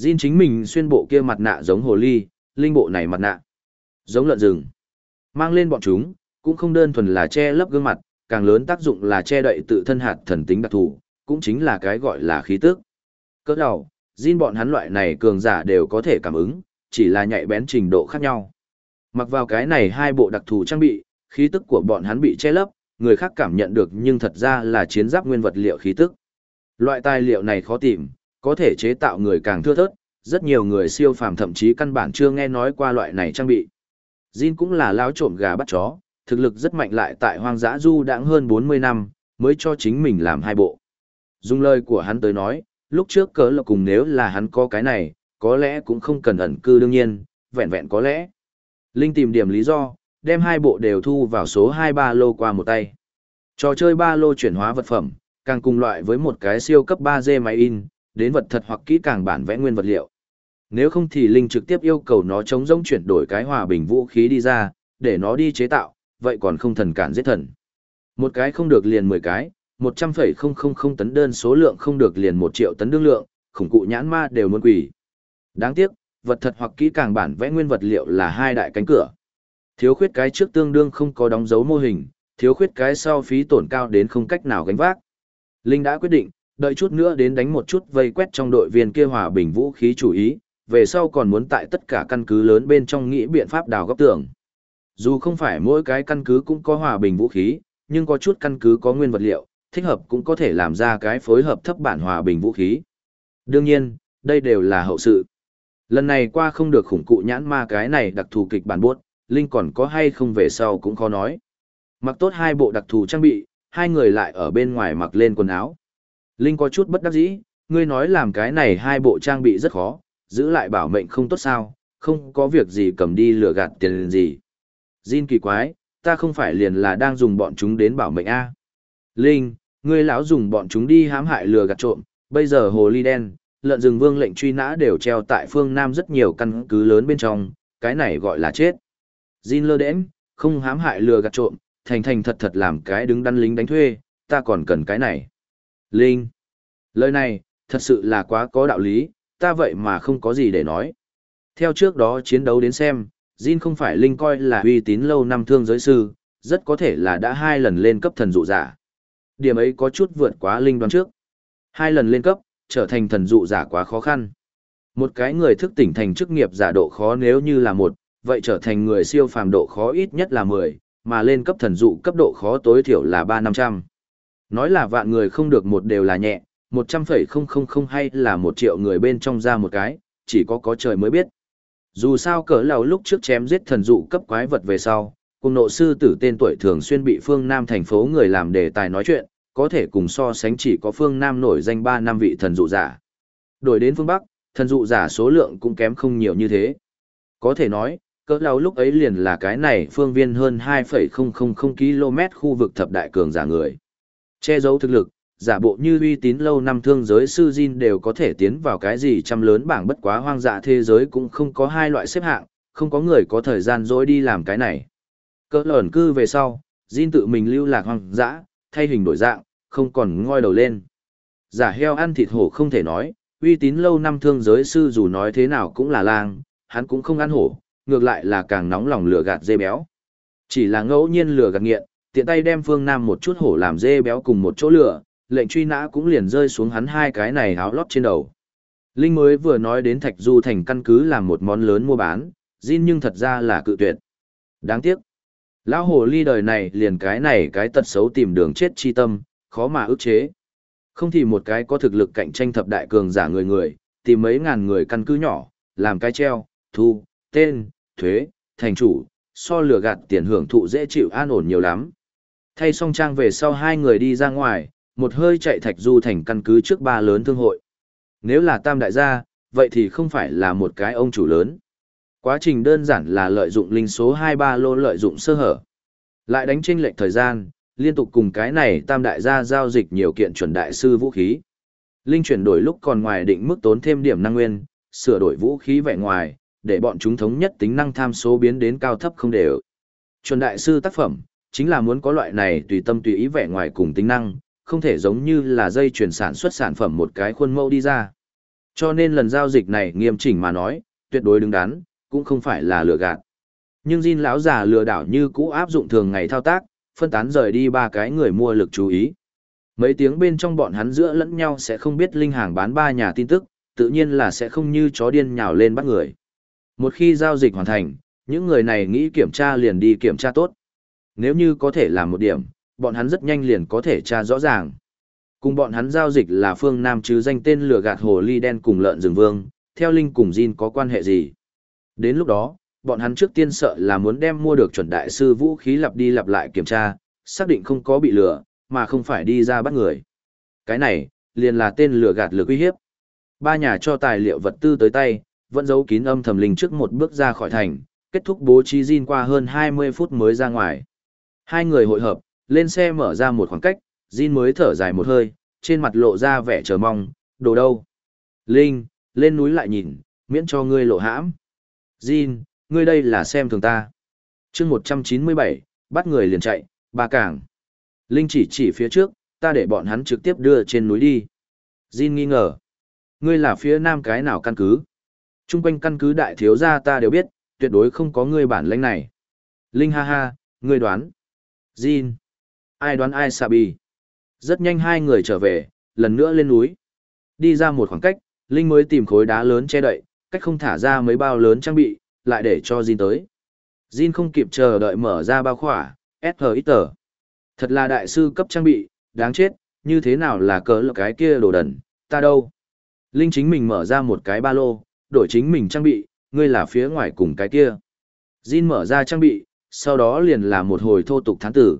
Jin chính mình xuyên bộ kia mặt nạ giống hồ ly, linh bộ này mặt nạ giống lợn rừng. Mang lên bọn chúng, cũng không đơn thuần là che lấp gương mặt, càng lớn tác dụng là che đậy tự thân hạt thần tính đặc thù, cũng chính là cái gọi là khí tức. Cỡ đầu, Jin bọn hắn loại này cường giả đều có thể cảm ứng, chỉ là nhạy bén trình độ khác nhau. Mặc vào cái này hai bộ đặc thù trang bị, khí tức của bọn hắn bị che lấp, người khác cảm nhận được nhưng thật ra là chiến giáp nguyên vật liệu khí tức. Loại tài liệu này khó tìm, có thể chế tạo người càng thưa thớt, rất nhiều người siêu phàm thậm chí căn bản chưa nghe nói qua loại này trang bị. Jin cũng là lão trộm gà bắt chó, thực lực rất mạnh lại tại hoang dã du đãng hơn 40 năm, mới cho chính mình làm hai bộ. Dùng lời của hắn tới nói, lúc trước cớ là cùng nếu là hắn có cái này, có lẽ cũng không cần ẩn cư đương nhiên, vẹn vẹn có lẽ. Linh tìm điểm lý do, đem hai bộ đều thu vào số 23 lô qua một tay. Trò chơi ba lô chuyển hóa vật phẩm, càng cùng loại với một cái siêu cấp 3D máy in, đến vật thật hoặc kỹ càng bản vẽ nguyên vật liệu. Nếu không thì Linh trực tiếp yêu cầu nó chống rỗng chuyển đổi cái hòa bình vũ khí đi ra, để nó đi chế tạo, vậy còn không thần cản giết thần. Một cái không được liền 10 cái, 100,000 tấn đơn số lượng không được liền 1 triệu tấn đương lượng, khủng cụ nhãn ma đều muốn quỷ. Đáng tiếc, vật thật hoặc kỹ càng bản vẽ nguyên vật liệu là hai đại cánh cửa. Thiếu khuyết cái trước tương đương không có đóng dấu mô hình, thiếu khuyết cái sau phí tổn cao đến không cách nào gánh vác. Linh đã quyết định, đợi chút nữa đến đánh một chút vây quét trong đội viên kia hòa bình vũ khí chủ ý, về sau còn muốn tại tất cả căn cứ lớn bên trong nghĩ biện pháp đào góc tường. Dù không phải mỗi cái căn cứ cũng có hòa bình vũ khí, nhưng có chút căn cứ có nguyên vật liệu, thích hợp cũng có thể làm ra cái phối hợp thấp bản hòa bình vũ khí. Đương nhiên, đây đều là hậu sự. Lần này qua không được khủng cụ nhãn ma cái này đặc thù kịch bản buốt, Linh còn có hay không về sau cũng khó nói. Mặc tốt hai bộ đặc thù trang bị, hai người lại ở bên ngoài mặc lên quần áo. Linh có chút bất đắc dĩ, ngươi nói làm cái này hai bộ trang bị rất khó, giữ lại bảo mệnh không tốt sao, không có việc gì cầm đi lừa gạt tiền gì. Jin kỳ quái, ta không phải liền là đang dùng bọn chúng đến bảo mệnh A. Linh, ngươi lão dùng bọn chúng đi hãm hại lừa gạt trộm, bây giờ hồ ly đen, lợn rừng vương lệnh truy nã đều treo tại phương Nam rất nhiều căn cứ lớn bên trong, cái này gọi là chết. Jin lơ đễnh, không hám hại lừa gạt trộm, thành thành thật thật làm cái đứng đắn lính đánh thuê, ta còn cần cái này. Linh, lời này, thật sự là quá có đạo lý, ta vậy mà không có gì để nói. Theo trước đó chiến đấu đến xem, Jin không phải Linh coi là uy tín lâu năm thương giới sư, rất có thể là đã hai lần lên cấp thần dụ giả. Điểm ấy có chút vượt quá Linh đoán trước. Hai lần lên cấp, trở thành thần dụ giả quá khó khăn. Một cái người thức tỉnh thành chức nghiệp giả độ khó nếu như là một, vậy trở thành người siêu phàm độ khó ít nhất là 10, mà lên cấp thần dụ cấp độ khó tối thiểu là 3-500. Nói là vạn người không được một đều là nhẹ, 100,000 hay là một triệu người bên trong ra một cái, chỉ có có trời mới biết. Dù sao cỡ lầu lúc trước chém giết thần dụ cấp quái vật về sau, cùng nộ sư tử tên tuổi thường xuyên bị phương Nam thành phố người làm đề tài nói chuyện, có thể cùng so sánh chỉ có phương Nam nổi danh 3 năm vị thần dụ giả. Đổi đến phương Bắc, thần dụ giả số lượng cũng kém không nhiều như thế. Có thể nói, cỡ lầu lúc ấy liền là cái này phương viên hơn 2,000 km khu vực thập đại cường giả người. Che giấu thực lực, giả bộ như uy tín lâu năm thương giới sư Jin đều có thể tiến vào cái gì trăm lớn bảng bất quá hoang dã thế giới cũng không có hai loại xếp hạng, không có người có thời gian dối đi làm cái này. Cỡ lởn cư về sau, Jin tự mình lưu lạc hoang dã, thay hình đổi dạng, không còn ngoi đầu lên. Giả heo ăn thịt hổ không thể nói, uy tín lâu năm thương giới sư dù nói thế nào cũng là lang, hắn cũng không ăn hổ, ngược lại là càng nóng lòng lửa gạt dê béo. Chỉ là ngẫu nhiên lửa gạt nghiện, tiện tay đem phương Nam một chút hổ làm dê béo cùng một chỗ lửa, lệnh truy nã cũng liền rơi xuống hắn hai cái này áo lót trên đầu. Linh mới vừa nói đến Thạch Du thành căn cứ làm một món lớn mua bán, Jin nhưng thật ra là cự tuyệt. Đáng tiếc. Lão hồ ly đời này liền cái này cái tật xấu tìm đường chết chi tâm, khó mà ức chế. Không thì một cái có thực lực cạnh tranh thập đại cường giả người người, tìm mấy ngàn người căn cứ nhỏ, làm cái treo, thu, tên, thuế, thành chủ, so lừa gạt tiền hưởng thụ dễ chịu an ổn nhiều lắm. Thay xong trang về sau hai người đi ra ngoài, một hơi chạy thạch du thành căn cứ trước ba lớn thương hội. Nếu là tam đại gia, vậy thì không phải là một cái ông chủ lớn. Quá trình đơn giản là lợi dụng linh số 23 lô lợi dụng sơ hở. Lại đánh chênh lệch thời gian, liên tục cùng cái này tam đại gia giao dịch nhiều kiện chuẩn đại sư vũ khí. Linh chuyển đổi lúc còn ngoài định mức tốn thêm điểm năng nguyên, sửa đổi vũ khí vẻ ngoài, để bọn chúng thống nhất tính năng tham số biến đến cao thấp không đều. Chuẩn đại sư tác phẩm, chính là muốn có loại này tùy tâm tùy ý vẻ ngoài cùng tính năng, không thể giống như là dây chuyển sản xuất sản phẩm một cái khuôn mẫu đi ra. Cho nên lần giao dịch này nghiêm chỉnh mà nói, tuyệt đối đứng đắn, cũng không phải là lừa gạt. Nhưng Jin lão già lừa đảo như cũ áp dụng thường ngày thao tác, phân tán rời đi ba cái người mua lực chú ý. Mấy tiếng bên trong bọn hắn giữa lẫn nhau sẽ không biết linh hàng bán ba nhà tin tức, tự nhiên là sẽ không như chó điên nhào lên bắt người. Một khi giao dịch hoàn thành, những người này nghĩ kiểm tra liền đi kiểm tra tốt. Nếu như có thể làm một điểm, bọn hắn rất nhanh liền có thể tra rõ ràng. Cùng bọn hắn giao dịch là phương Nam chứ danh tên lừa gạt hồ ly đen cùng lợn rừng vương, theo Linh cùng Jin có quan hệ gì. Đến lúc đó, bọn hắn trước tiên sợ là muốn đem mua được chuẩn đại sư vũ khí lặp đi lặp lại kiểm tra, xác định không có bị lừa, mà không phải đi ra bắt người. Cái này, liền là tên lừa gạt lừa uy hiếp. Ba nhà cho tài liệu vật tư tới tay, vẫn giấu kín âm thầm linh trước một bước ra khỏi thành, kết thúc bố trí Jin qua hơn 20 phút mới ra ngoài. Hai người hội hợp, lên xe mở ra một khoảng cách, Jin mới thở dài một hơi, trên mặt lộ ra vẻ chờ mong, đồ đâu? Linh, lên núi lại nhìn, miễn cho ngươi lộ hãm. Jin, ngươi đây là xem thường ta. chương 197, bắt người liền chạy, ba cảng. Linh chỉ chỉ phía trước, ta để bọn hắn trực tiếp đưa trên núi đi. Jin nghi ngờ. Ngươi là phía nam cái nào căn cứ? Trung quanh căn cứ đại thiếu gia ta đều biết, tuyệt đối không có ngươi bản lĩnh này. Linh ha ha, ngươi đoán. Jin. Ai đoán ai xà bì. Rất nhanh hai người trở về, lần nữa lên núi. Đi ra một khoảng cách, Linh mới tìm khối đá lớn che đậy, cách không thả ra mấy bao lớn trang bị, lại để cho Jin tới. Jin không kịp chờ đợi mở ra bao khỏa, SHX. Thật là đại sư cấp trang bị, đáng chết, như thế nào là cỡ lực cái kia đồ đần, ta đâu. Linh chính mình mở ra một cái ba lô, đổi chính mình trang bị, ngươi là phía ngoài cùng cái kia. Jin mở ra trang bị, sau đó liền là một hồi thô tục thán tử.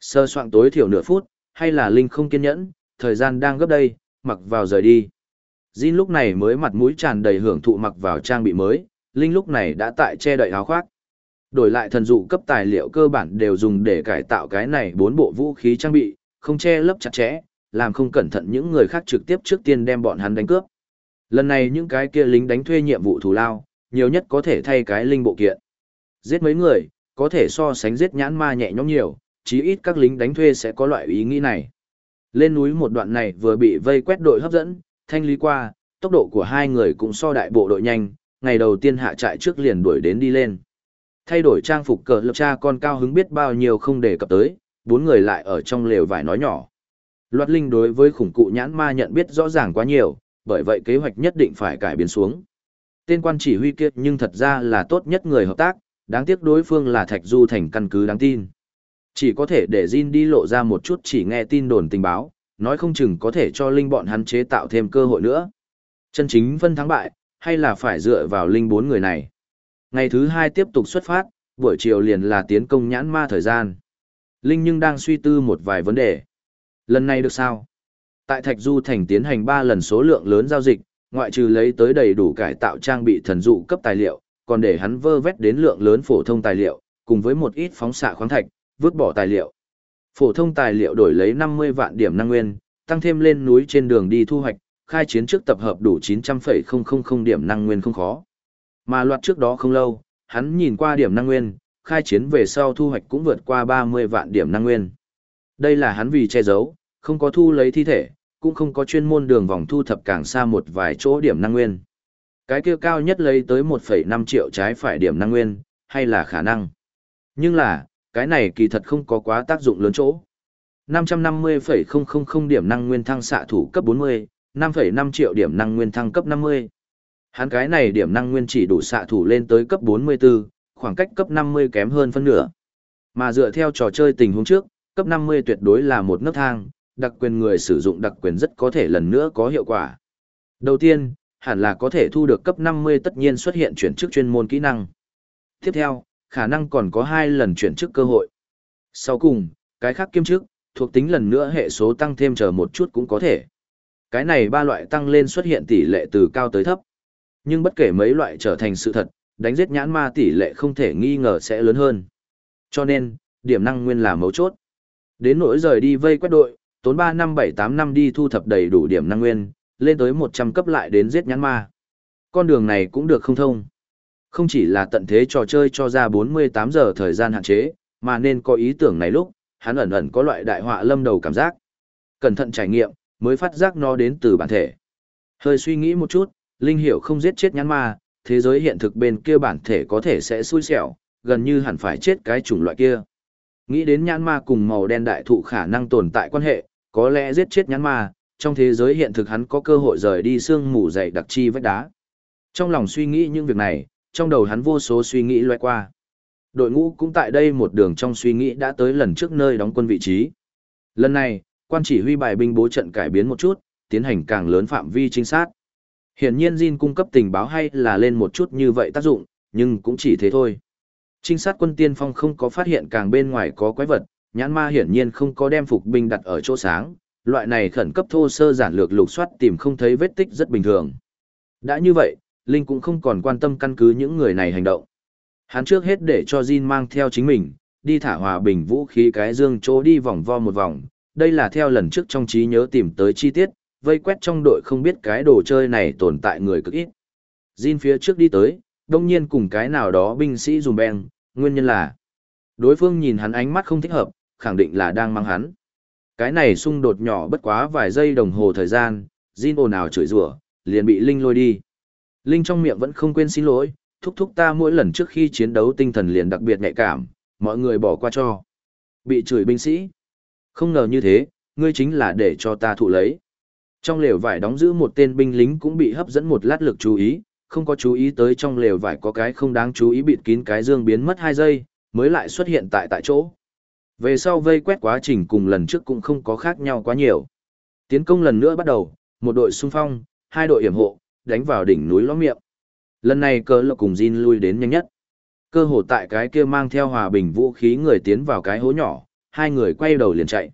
Sơ soạn tối thiểu nửa phút, hay là Linh không kiên nhẫn, thời gian đang gấp đây, mặc vào rời đi. Jin lúc này mới mặt mũi tràn đầy hưởng thụ mặc vào trang bị mới, Linh lúc này đã tại che đậy áo khoác. Đổi lại thần dụ cấp tài liệu cơ bản đều dùng để cải tạo cái này bốn bộ vũ khí trang bị, không che lấp chặt chẽ, làm không cẩn thận những người khác trực tiếp trước tiên đem bọn hắn đánh cướp. Lần này những cái kia lính đánh thuê nhiệm vụ thù lao, nhiều nhất có thể thay cái linh bộ kiện. Giết mấy người, có thể so sánh giết nhãn ma nhẹ nhõm nhiều, chí ít các lính đánh thuê sẽ có loại ý nghĩ này. Lên núi một đoạn này vừa bị vây quét đội hấp dẫn, thanh lý qua, tốc độ của hai người cũng so đại bộ đội nhanh, ngày đầu tiên hạ trại trước liền đuổi đến đi lên. Thay đổi trang phục cờ lập cha con cao hứng biết bao nhiêu không để cập tới, bốn người lại ở trong lều vải nói nhỏ. Loạt linh đối với khủng cụ nhãn ma nhận biết rõ ràng quá nhiều, bởi vậy kế hoạch nhất định phải cải biến xuống. Tên quan chỉ huy kia nhưng thật ra là tốt nhất người hợp tác, đáng tiếc đối phương là Thạch Du thành căn cứ đáng tin. Chỉ có thể để Jin đi lộ ra một chút chỉ nghe tin đồn tình báo, nói không chừng có thể cho Linh bọn hắn chế tạo thêm cơ hội nữa. Chân chính phân thắng bại, hay là phải dựa vào Linh bốn người này. Ngày thứ hai tiếp tục xuất phát, buổi chiều liền là tiến công nhãn ma thời gian. Linh nhưng đang suy tư một vài vấn đề. Lần này được sao? Tại Thạch Du Thành tiến hành 3 lần số lượng lớn giao dịch, ngoại trừ lấy tới đầy đủ cải tạo trang bị thần dụ cấp tài liệu, còn để hắn vơ vét đến lượng lớn phổ thông tài liệu, cùng với một ít phóng xạ khoáng thạch, vứt bỏ tài liệu. Phổ thông tài liệu đổi lấy 50 vạn điểm năng nguyên, tăng thêm lên núi trên đường đi thu hoạch, khai chiến trước tập hợp đủ 900,000 điểm năng nguyên không khó. Mà loạt trước đó không lâu, hắn nhìn qua điểm năng nguyên, khai chiến về sau thu hoạch cũng vượt qua 30 vạn điểm năng nguyên. Đây là hắn vì che giấu, không có thu lấy thi thể, cũng không có chuyên môn đường vòng thu thập càng xa một vài chỗ điểm năng nguyên. Cái kia cao nhất lấy tới 1,5 triệu trái phải điểm năng nguyên, hay là khả năng. Nhưng là, cái này kỳ thật không có quá tác dụng lớn chỗ. 550,000 điểm năng nguyên thăng xạ thủ cấp 40, 5,5 triệu điểm năng nguyên thăng cấp 50. Hắn cái này điểm năng nguyên chỉ đủ xạ thủ lên tới cấp 44, khoảng cách cấp 50 kém hơn phân nửa. Mà dựa theo trò chơi tình huống trước, cấp 50 tuyệt đối là một nấc thang, đặc quyền người sử dụng đặc quyền rất có thể lần nữa có hiệu quả. Đầu tiên, hẳn là có thể thu được cấp 50 tất nhiên xuất hiện chuyển chức chuyên môn kỹ năng. Tiếp theo, khả năng còn có 2 lần chuyển chức cơ hội. Sau cùng, cái khác kiêm chức, thuộc tính lần nữa hệ số tăng thêm chờ một chút cũng có thể. Cái này ba loại tăng lên xuất hiện tỷ lệ từ cao tới thấp. Nhưng bất kể mấy loại trở thành sự thật, đánh giết nhãn ma tỷ lệ không thể nghi ngờ sẽ lớn hơn. Cho nên, điểm năng nguyên là mấu chốt. Đến nỗi rời đi vây quét đội, tốn 3 năm 7 8 năm đi thu thập đầy đủ điểm năng nguyên, lên tới 100 cấp lại đến giết nhãn ma. Con đường này cũng được không thông. Không chỉ là tận thế trò chơi cho ra 48 giờ thời gian hạn chế, mà nên có ý tưởng này lúc, hắn ẩn ẩn có loại đại họa lâm đầu cảm giác. Cẩn thận trải nghiệm, mới phát giác nó đến từ bản thể. Hơi suy nghĩ một chút, Linh hiểu không giết chết nhãn ma, thế giới hiện thực bên kia bản thể có thể sẽ xui xẻo, gần như hẳn phải chết cái chủng loại kia. Nghĩ đến nhãn ma cùng màu đen đại thụ khả năng tồn tại quan hệ, có lẽ giết chết nhãn ma, trong thế giới hiện thực hắn có cơ hội rời đi xương mù dày đặc chi vách đá. Trong lòng suy nghĩ những việc này, trong đầu hắn vô số suy nghĩ loay qua. Đội ngũ cũng tại đây một đường trong suy nghĩ đã tới lần trước nơi đóng quân vị trí. Lần này, quan chỉ huy bài binh bố trận cải biến một chút, tiến hành càng lớn phạm vi trinh sát. Hiển nhiên Jin cung cấp tình báo hay là lên một chút như vậy tác dụng, nhưng cũng chỉ thế thôi. Trinh sát quân tiên phong không có phát hiện càng bên ngoài có quái vật, nhãn ma hiển nhiên không có đem phục binh đặt ở chỗ sáng, loại này khẩn cấp thô sơ giản lược lục soát tìm không thấy vết tích rất bình thường. Đã như vậy, Linh cũng không còn quan tâm căn cứ những người này hành động. Hắn trước hết để cho Jin mang theo chính mình, đi thả hòa bình vũ khí cái dương chỗ đi vòng vo một vòng, đây là theo lần trước trong trí nhớ tìm tới chi tiết, vây quét trong đội không biết cái đồ chơi này tồn tại người cực ít. Jin phía trước đi tới, đông nhiên cùng cái nào đó binh sĩ dùm beng, nguyên nhân là đối phương nhìn hắn ánh mắt không thích hợp, khẳng định là đang mang hắn. Cái này xung đột nhỏ bất quá vài giây đồng hồ thời gian, Jin ồn ào chửi rủa, liền bị Linh lôi đi. Linh trong miệng vẫn không quên xin lỗi, thúc thúc ta mỗi lần trước khi chiến đấu tinh thần liền đặc biệt nhạy cảm, mọi người bỏ qua cho. Bị chửi binh sĩ. Không ngờ như thế, ngươi chính là để cho ta thụ lấy. Trong lều vải đóng giữ một tên binh lính cũng bị hấp dẫn một lát lực chú ý, không có chú ý tới trong lều vải có cái không đáng chú ý bịt kín cái dương biến mất 2 giây, mới lại xuất hiện tại tại chỗ. Về sau vây quét quá trình cùng lần trước cũng không có khác nhau quá nhiều. Tiến công lần nữa bắt đầu, một đội xung phong, hai đội hiểm hộ, đánh vào đỉnh núi lõm miệng. Lần này cờ lộc cùng Jin lui đến nhanh nhất. Cơ hồ tại cái kia mang theo hòa bình vũ khí người tiến vào cái hố nhỏ, hai người quay đầu liền chạy.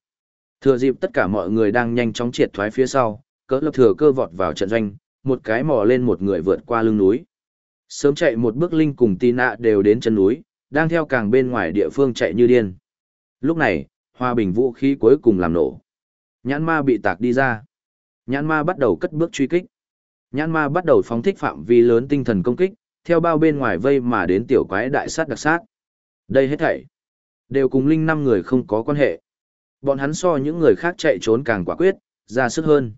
Thừa dịp tất cả mọi người đang nhanh chóng triệt thoái phía sau, cỡ lộc thừa cơ vọt vào trận doanh, một cái mò lên một người vượt qua lưng núi. Sớm chạy một bước linh cùng Tina đều đến chân núi, đang theo càng bên ngoài địa phương chạy như điên. Lúc này, hòa bình vũ khí cuối cùng làm nổ. Nhãn ma bị tạc đi ra. Nhãn ma bắt đầu cất bước truy kích. Nhãn ma bắt đầu phóng thích phạm vi lớn tinh thần công kích, theo bao bên ngoài vây mà đến tiểu quái đại sát đặc sát. Đây hết thảy đều cùng linh năm người không có quan hệ. Bọn hắn so những người khác chạy trốn càng quả quyết, ra sức hơn.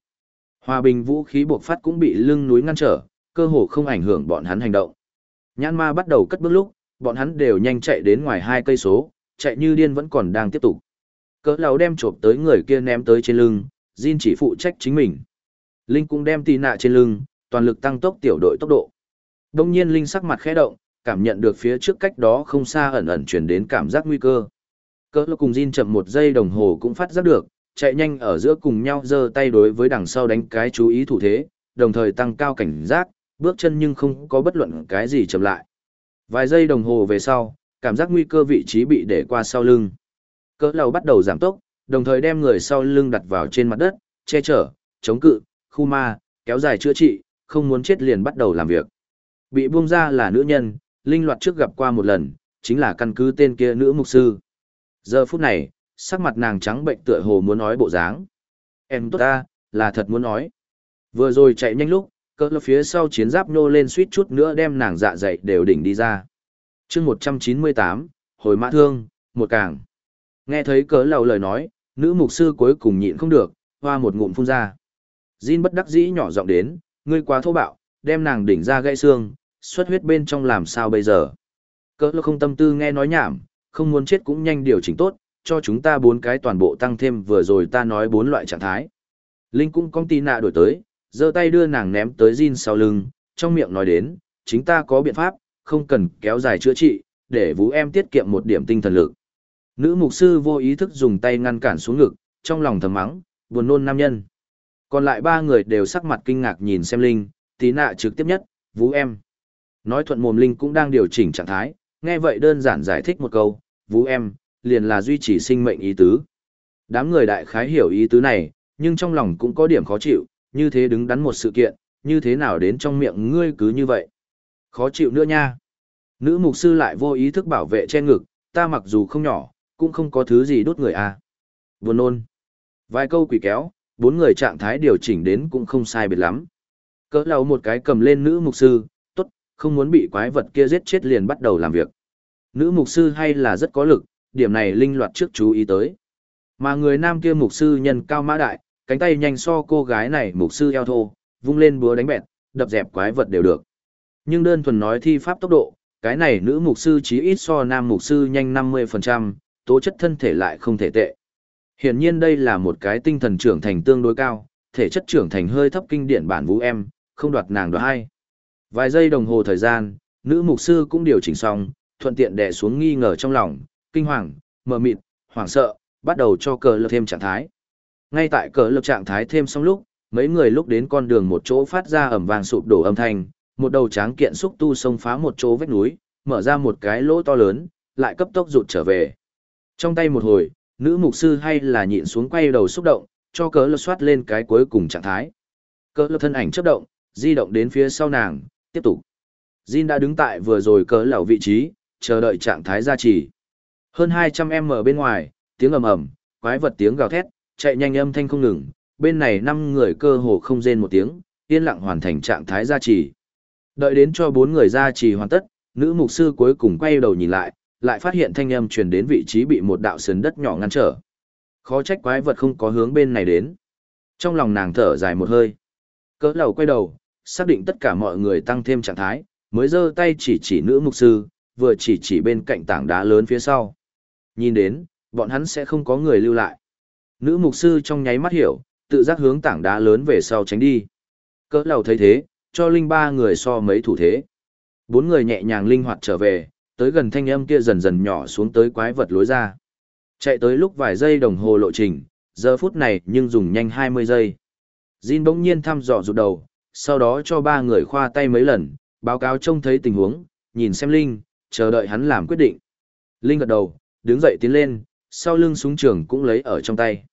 Hòa bình vũ khí buộc phát cũng bị lưng núi ngăn trở, cơ hồ không ảnh hưởng bọn hắn hành động. Nhãn ma bắt đầu cất bước lúc, bọn hắn đều nhanh chạy đến ngoài hai cây số, chạy như điên vẫn còn đang tiếp tục. Cỡ lão đem chộp tới người kia ném tới trên lưng, Jin chỉ phụ trách chính mình. Linh cũng đem tì nạ trên lưng, toàn lực tăng tốc tiểu đội tốc độ. Đông nhiên Linh sắc mặt khẽ động, cảm nhận được phía trước cách đó không xa ẩn ẩn truyền đến cảm giác nguy cơ. Cỡ lão cùng Jin chậm một giây đồng hồ cũng phát giác được, chạy nhanh ở giữa cùng nhau giơ tay đối với đằng sau đánh cái chú ý thủ thế, đồng thời tăng cao cảnh giác, bước chân nhưng không có bất luận cái gì chậm lại. Vài giây đồng hồ về sau, cảm giác nguy cơ vị trí bị để qua sau lưng. Cỡ lầu bắt đầu giảm tốc, đồng thời đem người sau lưng đặt vào trên mặt đất, che chở, chống cự, khu ma, kéo dài chữa trị, không muốn chết liền bắt đầu làm việc. Bị buông ra là nữ nhân, linh loạt trước gặp qua một lần, chính là căn cứ tên kia nữ mục sư. Giờ phút này, sắc mặt nàng trắng bệnh tựa hồ muốn nói bộ dáng. Em tốt ta, là thật muốn nói. Vừa rồi chạy nhanh lúc, cỡ phía sau chiến giáp nô lên suýt chút nữa đem nàng dạ dày đều đỉnh đi ra chương một trăm chín mươi tám, hồi mã thương, một càng. Nghe thấy cớ lầu lời nói, nữ mục sư cuối cùng nhịn không được, hoa một ngụm phun ra. Jin bất đắc dĩ nhỏ giọng đến, ngươi quá thô bạo, đem nàng đỉnh ra gãy xương, xuất huyết bên trong làm sao bây giờ? Cớ lầu không tâm tư nghe nói nhảm, không muốn chết cũng nhanh điều chỉnh tốt, cho chúng ta bốn cái toàn bộ tăng thêm vừa rồi ta nói bốn loại trạng thái. Linh cũng công ty nạ đổi tới, giơ tay đưa nàng ném tới Jin sau lưng, trong miệng nói đến, chính ta có biện pháp không cần kéo dài chữa trị, để vũ em tiết kiệm một điểm tinh thần lực. Nữ mục sư vô ý thức dùng tay ngăn cản xuống ngực, trong lòng thầm mắng, buồn nôn nam nhân. Còn lại ba người đều sắc mặt kinh ngạc nhìn xem Linh, tí nạ trực tiếp nhất, vũ em. Nói thuận mồm Linh cũng đang điều chỉnh trạng thái, nghe vậy đơn giản giải thích một câu, vũ em, liền là duy trì sinh mệnh ý tứ. Đám người đại khái hiểu ý tứ này, nhưng trong lòng cũng có điểm khó chịu, như thế đứng đắn một sự kiện, như thế nào đến trong miệng ngươi cứ như vậy. Khó chịu nữa nha. Nữ mục sư lại vô ý thức bảo vệ che ngực, ta mặc dù không nhỏ, cũng không có thứ gì đốt người à. Buồn nôn. Vài câu quỷ kéo, bốn người trạng thái điều chỉnh đến cũng không sai biệt lắm. Cỡ lầu một cái cầm lên nữ mục sư, tốt, không muốn bị quái vật kia giết chết liền bắt đầu làm việc. Nữ mục sư hay là rất có lực, điểm này linh loạt trước chú ý tới. Mà người nam kia mục sư nhân cao mã đại, cánh tay nhanh so cô gái này mục sư eo thô, vung lên búa đánh bẹt, đập dẹp quái vật đều được. Nhưng đơn thuần nói thi pháp tốc độ, cái này nữ mục sư chí ít so nam mục sư nhanh 50%, tố chất thân thể lại không thể tệ. Hiển nhiên đây là một cái tinh thần trưởng thành tương đối cao, thể chất trưởng thành hơi thấp kinh điển bản vũ em, không đoạt nàng đoạt hay. Vài giây đồng hồ thời gian, nữ mục sư cũng điều chỉnh xong, thuận tiện đè xuống nghi ngờ trong lòng, kinh hoàng, mờ mịt, hoảng sợ, bắt đầu cho cờ lập thêm trạng thái. Ngay tại cờ lập trạng thái thêm xong lúc, mấy người lúc đến con đường một chỗ phát ra ẩm vàng sụp đổ âm thanh, một đầu tráng kiện xúc tu xông phá một chỗ vách núi, mở ra một cái lỗ to lớn, lại cấp tốc rụt trở về. Trong tay một hồi, nữ mục sư hay là nhịn xuống quay đầu xúc động, cho cỡ lột soát lên cái cuối cùng trạng thái. Cỡ lột thân ảnh chấp động, di động đến phía sau nàng, tiếp tục. Jin đã đứng tại vừa rồi cỡ lẩu vị trí, chờ đợi trạng thái gia trì. Hơn 200m bên ngoài, tiếng ầm ầm, quái vật tiếng gào thét, chạy nhanh âm thanh không ngừng, bên này năm người cơ hồ không rên một tiếng, yên lặng hoàn thành trạng thái gia trì. Đợi đến cho bốn người ra trì hoàn tất, nữ mục sư cuối cùng quay đầu nhìn lại, lại phát hiện thanh âm truyền đến vị trí bị một đạo sườn đất nhỏ ngăn trở. Khó trách quái vật không có hướng bên này đến. Trong lòng nàng thở dài một hơi. Cỡ lầu quay đầu, xác định tất cả mọi người tăng thêm trạng thái, mới giơ tay chỉ chỉ nữ mục sư, vừa chỉ chỉ bên cạnh tảng đá lớn phía sau. Nhìn đến, bọn hắn sẽ không có người lưu lại. Nữ mục sư trong nháy mắt hiểu, tự giác hướng tảng đá lớn về sau tránh đi. Cỡ lầu thấy thế, cho linh ba người so mấy thủ thế. Bốn người nhẹ nhàng linh hoạt trở về, tới gần thanh âm kia dần dần nhỏ xuống tới quái vật lối ra. Chạy tới lúc vài giây đồng hồ lộ trình, giờ phút này nhưng dùng nhanh 20 giây. Jin bỗng nhiên thăm dò rụt đầu, sau đó cho ba người khoa tay mấy lần, báo cáo trông thấy tình huống, nhìn xem Linh, chờ đợi hắn làm quyết định. Linh gật đầu, đứng dậy tiến lên, sau lưng súng trường cũng lấy ở trong tay.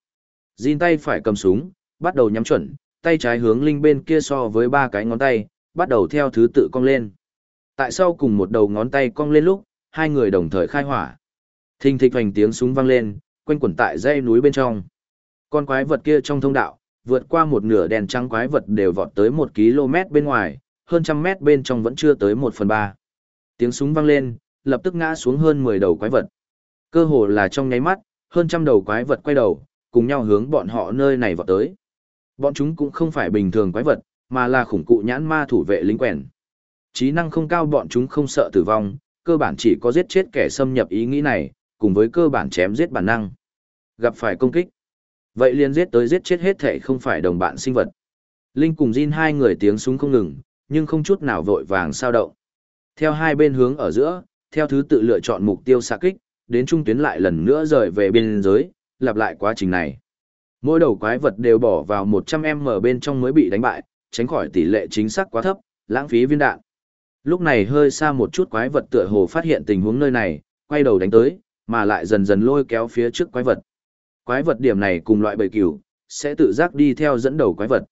Jin tay phải cầm súng, bắt đầu nhắm chuẩn, tay trái hướng Linh bên kia so với ba cái ngón tay, bắt đầu theo thứ tự cong lên. Tại sau cùng một đầu ngón tay cong lên lúc, hai người đồng thời khai hỏa. Thình thịch hoành tiếng súng vang lên, quanh quẩn tại dãy núi bên trong. Con quái vật kia trong thông đạo, vượt qua một nửa đèn trắng quái vật đều vọt tới một km bên ngoài, hơn trăm mét bên trong vẫn chưa tới một phần ba. Tiếng súng vang lên, lập tức ngã xuống hơn mười đầu quái vật. Cơ hồ là trong nháy mắt, hơn trăm đầu quái vật quay đầu, cùng nhau hướng bọn họ nơi này vọt tới. Bọn chúng cũng không phải bình thường quái vật, mà là khủng cụ nhãn ma thủ vệ lính quèn. Trí năng không cao bọn chúng không sợ tử vong, cơ bản chỉ có giết chết kẻ xâm nhập ý nghĩ này, cùng với cơ bản chém giết bản năng. Gặp phải công kích. Vậy liền giết tới giết chết hết thể không phải đồng bạn sinh vật. Linh cùng Jin hai người tiếng súng không ngừng, nhưng không chút nào vội vàng sao động. Theo hai bên hướng ở giữa, theo thứ tự lựa chọn mục tiêu xạ kích, đến trung tuyến lại lần nữa rời về biên giới, lặp lại quá trình này. Mỗi đầu quái vật đều bỏ vào 100m bên trong mới bị đánh bại, tránh khỏi tỷ lệ chính xác quá thấp, lãng phí viên đạn. Lúc này hơi xa một chút quái vật tựa hồ phát hiện tình huống nơi này, quay đầu đánh tới, mà lại dần dần lôi kéo phía trước quái vật. Quái vật điểm này cùng loại bầy cừu, sẽ tự giác đi theo dẫn đầu quái vật.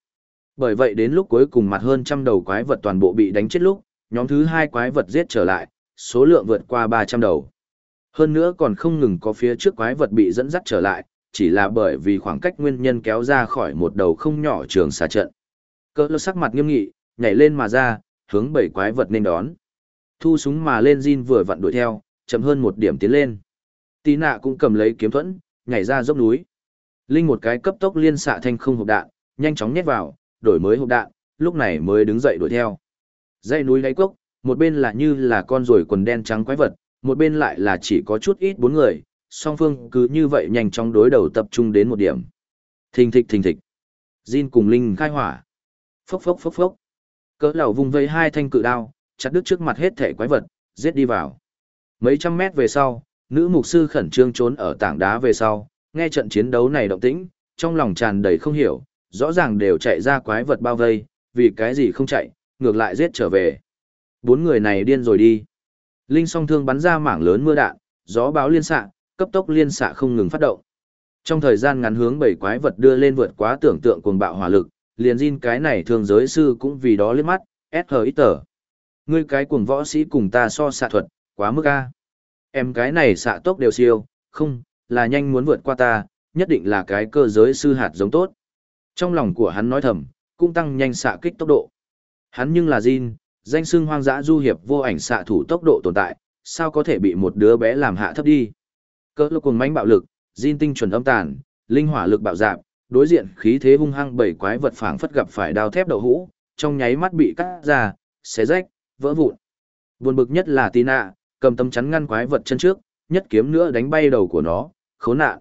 Bởi vậy đến lúc cuối cùng mặt hơn trăm đầu quái vật toàn bộ bị đánh chết lúc, nhóm thứ hai quái vật giết trở lại, số lượng vượt qua 300 đầu. Hơn nữa còn không ngừng có phía trước quái vật bị dẫn dắt trở lại, chỉ là bởi vì khoảng cách nguyên nhân kéo ra khỏi một đầu không nhỏ trường xa trận. Cơ lơ sắc mặt nghiêm nghị, nhảy lên mà ra, hướng bảy quái vật nên đón. Thu súng mà lên Jin vừa vặn đuổi theo, chậm hơn một điểm tiến lên. Tí nạ cũng cầm lấy kiếm thuẫn, nhảy ra dốc núi. Linh một cái cấp tốc liên xạ thanh không hộp đạn, nhanh chóng nhét vào, đổi mới hộp đạn, lúc này mới đứng dậy đuổi theo. Dãy núi đáy cốc, một bên là như là con rùi quần đen trắng quái vật, một bên lại là chỉ có chút ít bốn người, song phương cứ như vậy nhanh chóng đối đầu tập trung đến một điểm. Thình thịch thình thịch. Jin cùng Linh khai hỏa. Phốc phốc phốc phốc. Cỡ lão vung vây hai thanh cự đao, chặt đứt trước mặt hết thể quái vật, giết đi vào. Mấy trăm mét về sau, nữ mục sư khẩn trương trốn ở tảng đá về sau, nghe trận chiến đấu này động tĩnh, trong lòng tràn đầy không hiểu, rõ ràng đều chạy ra quái vật bao vây, vì cái gì không chạy, ngược lại giết trở về. Bốn người này điên rồi đi. Linh song thương bắn ra mảng lớn mưa đạn, gió báo liên xạ, cấp tốc liên xạ không ngừng phát động. Trong thời gian ngắn hướng bảy quái vật đưa lên vượt quá tưởng tượng cuồng bạo hỏa lực, liền Jin cái này thường giới sư cũng vì đó liếc mắt, SHX. Ngươi cái cuồng võ sĩ cùng ta so xạ thuật, quá mức a. Em cái này xạ tốc đều siêu, không, là nhanh muốn vượt qua ta, nhất định là cái cơ giới sư hạt giống tốt. Trong lòng của hắn nói thầm, cũng tăng nhanh xạ kích tốc độ. Hắn nhưng là Jin, danh xưng hoang dã du hiệp vô ảnh xạ thủ tốc độ tồn tại, sao có thể bị một đứa bé làm hạ thấp đi. Cơ lực cùng mãnh bạo lực, Jin tinh chuẩn âm tàn, linh hỏa lực bạo dạn. đối diện khí thế hung hăng bảy quái vật phảng phất gặp phải đao thép đậu hũ, trong nháy mắt bị cắt ra, xé rách, vỡ vụn. Buồn bực nhất là Tina, cầm tấm chắn ngăn quái vật chân trước, nhất kiếm nữa đánh bay đầu của nó, khốn nạn.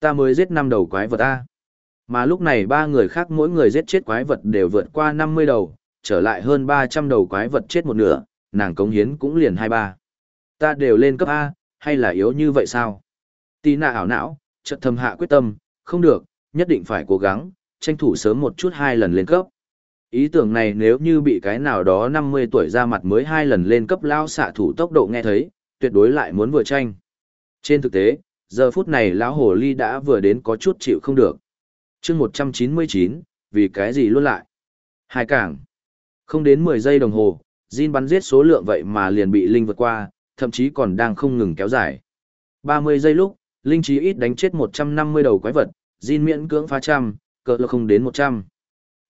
Ta mới giết năm đầu quái vật ta. Mà lúc này ba người khác mỗi người giết chết quái vật đều vượt qua 50 đầu, trở lại hơn 300 đầu quái vật chết một nửa, nàng cống hiến cũng liền 23. Ta đều lên cấp A, hay là yếu như vậy sao? Tina ảo não, chợt thầm hạ quyết tâm, không được, nhất định phải cố gắng, tranh thủ sớm một chút hai lần lên cấp. Ý tưởng này nếu như bị cái nào đó 50 tuổi ra mặt mới hai lần lên cấp lao xạ thủ tốc độ nghe thấy, tuyệt đối lại muốn vừa tranh. Trên thực tế, giờ phút này lão hồ ly đã vừa đến có chút chịu không được. chương 199, vì cái gì luôn lại? Hai cảng. Không đến 10 giây đồng hồ, Jin bắn giết số lượng vậy mà liền bị Linh vượt qua, thậm chí còn đang không ngừng kéo dài. 30 giây lúc, Linh trí ít đánh chết 150 đầu quái vật, Jin miễn cưỡng phá trăm, cỡ là không đến 100.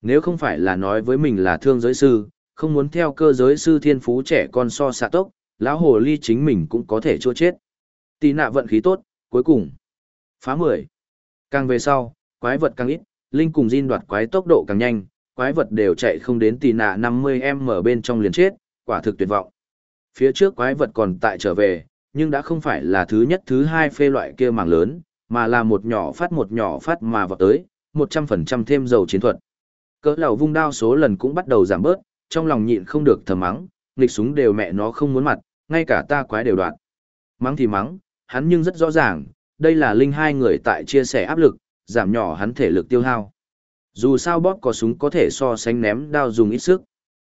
Nếu không phải là nói với mình là thương giới sư, không muốn theo cơ giới sư thiên phú trẻ con so xạ tốc, lão hồ ly chính mình cũng có thể chua chết. Tì nạ vận khí tốt, cuối cùng. Phá 10. Càng về sau, quái vật càng ít, Linh cùng Jin đoạt quái tốc độ càng nhanh, quái vật đều chạy không đến tì nạ 50m bên trong liền chết, quả thực tuyệt vọng. Phía trước quái vật còn tại trở về, nhưng đã không phải là thứ nhất thứ hai phê loại kia mảng lớn, mà là một nhỏ phát một nhỏ phát mà vào tới, 100% thêm dầu chiến thuật. Cỡ lầu vung đao số lần cũng bắt đầu giảm bớt, trong lòng nhịn không được thầm mắng, nghịch súng đều mẹ nó không muốn mặt, ngay cả ta quái đều đoạn. Mắng thì mắng, hắn nhưng rất rõ ràng, đây là linh hai người tại chia sẻ áp lực, giảm nhỏ hắn thể lực tiêu hao. Dù sao bóp có súng có thể so sánh ném đao dùng ít sức.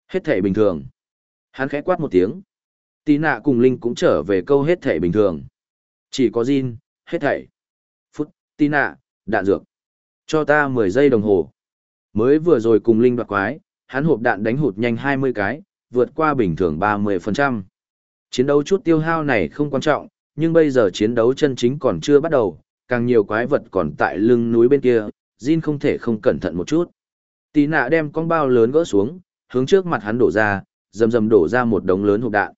Hết thể bình thường. Hắn khẽ quát một tiếng. Tí nạ cùng Linh cũng trở về câu hết thể bình thường. Chỉ có Jin, hết thảy. Phút, tí nạ, đạn dược. Cho ta 10 giây đồng hồ. Mới vừa rồi cùng Linh đoạt quái, hắn hộp đạn đánh hụt nhanh 20 cái, vượt qua bình thường 30%. Chiến đấu chút tiêu hao này không quan trọng, nhưng bây giờ chiến đấu chân chính còn chưa bắt đầu, càng nhiều quái vật còn tại lưng núi bên kia, Jin không thể không cẩn thận một chút. Tí nạ đem con bao lớn gỡ xuống, hướng trước mặt hắn đổ ra, dầm dầm đổ ra một đống lớn hộp đạn.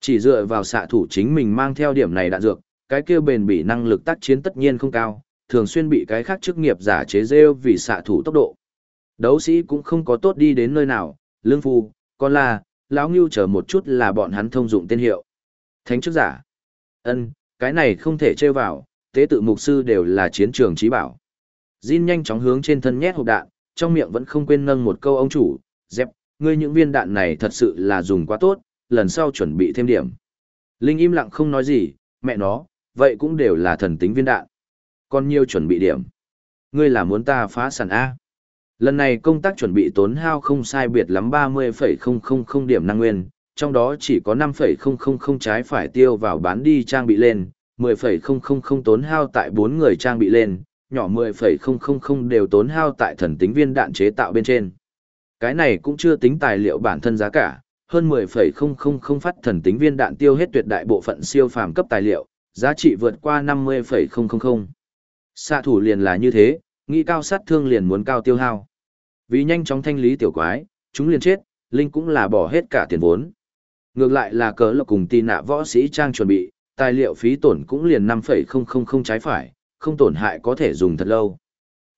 Chỉ dựa vào xạ thủ chính mình mang theo điểm này đạn dược, cái kia bền bỉ năng lực tác chiến tất nhiên không cao, thường xuyên bị cái khác chức nghiệp giả chế rêu vì xạ thủ tốc độ. Đấu sĩ cũng không có tốt đi đến nơi nào, lương phu, con la, lão ngưu chờ một chút là bọn hắn thông dụng tên hiệu. Thánh chức giả. ân cái này không thể trêu vào, tế tự mục sư đều là chiến trường trí bảo. Jin nhanh chóng hướng trên thân nhét hộp đạn, trong miệng vẫn không quên nâng một câu ông chủ, dẹp, ngươi những viên đạn này thật sự là dùng quá tốt, lần sau chuẩn bị thêm điểm. Linh im lặng không nói gì, mẹ nó, vậy cũng đều là thần tính viên đạn. Còn nhiều chuẩn bị điểm. Ngươi là muốn ta phá sản A. Lần này công tác chuẩn bị tốn hao không sai biệt lắm 30,000 điểm năng nguyên, trong đó chỉ có 5,000 trái phải tiêu vào bán đi trang bị lên, 10,000 tốn hao tại 4 người trang bị lên, nhỏ 10,000 đều tốn hao tại thần tính viên đạn chế tạo bên trên. Cái này cũng chưa tính tài liệu bản thân giá cả, hơn 10,000 phát thần tính viên đạn tiêu hết tuyệt đại bộ phận siêu phàm cấp tài liệu, giá trị vượt qua 50,000. Xạ thủ liền là như thế, nghĩ cao sát thương liền muốn cao tiêu hao. Vì nhanh chóng thanh lý tiểu quái, chúng liền chết, Linh cũng là bỏ hết cả tiền vốn. Ngược lại là cớ lộc cùng tì nạ võ sĩ trang chuẩn bị, tài liệu phí tổn cũng liền 5,000 trái phải, không tổn hại có thể dùng thật lâu.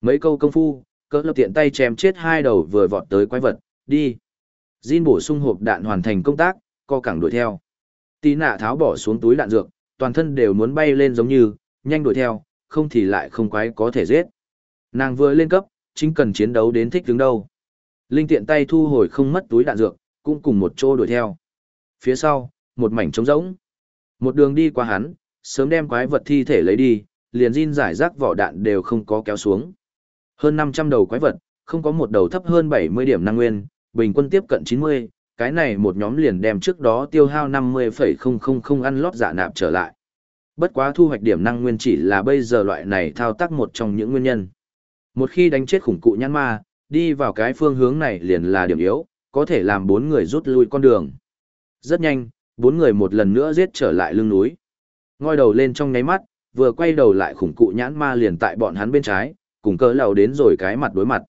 Mấy câu công phu, cỡ lộc tiện tay chém chết hai đầu vừa vọt tới quái vật, đi. Jin bổ sung hộp đạn hoàn thành công tác, co cẳng đuổi theo. Tí nạ tháo bỏ xuống túi đạn dược, toàn thân đều muốn bay lên giống như, nhanh đuổi theo, không thì lại không quái có thể giết. Nàng vừa lên cấp, chính cần chiến đấu đến thích đứng đâu. Linh tiện tay thu hồi không mất túi đạn dược, cũng cùng một chỗ đuổi theo. Phía sau, một mảnh trống rỗng. Một đường đi qua hắn, sớm đem quái vật thi thể lấy đi, liền Jin giải rác vỏ đạn đều không có kéo xuống. Hơn 500 đầu quái vật, không có một đầu thấp hơn 70 điểm năng nguyên, bình quân tiếp cận 90, cái này một nhóm liền đem trước đó tiêu hao 50,000 ăn lót giả nạp trở lại. Bất quá thu hoạch điểm năng nguyên chỉ là bây giờ loại này thao tác một trong những nguyên nhân. Một khi đánh chết khủng cụ nhãn ma, đi vào cái phương hướng này liền là điểm yếu, có thể làm bốn người rút lui con đường. Rất nhanh, bốn người một lần nữa giết trở lại lưng núi. Ngoi đầu lên trong nháy mắt, vừa quay đầu lại khủng cụ nhãn ma liền tại bọn hắn bên trái, cùng cỡ lầu đến rồi cái mặt đối mặt.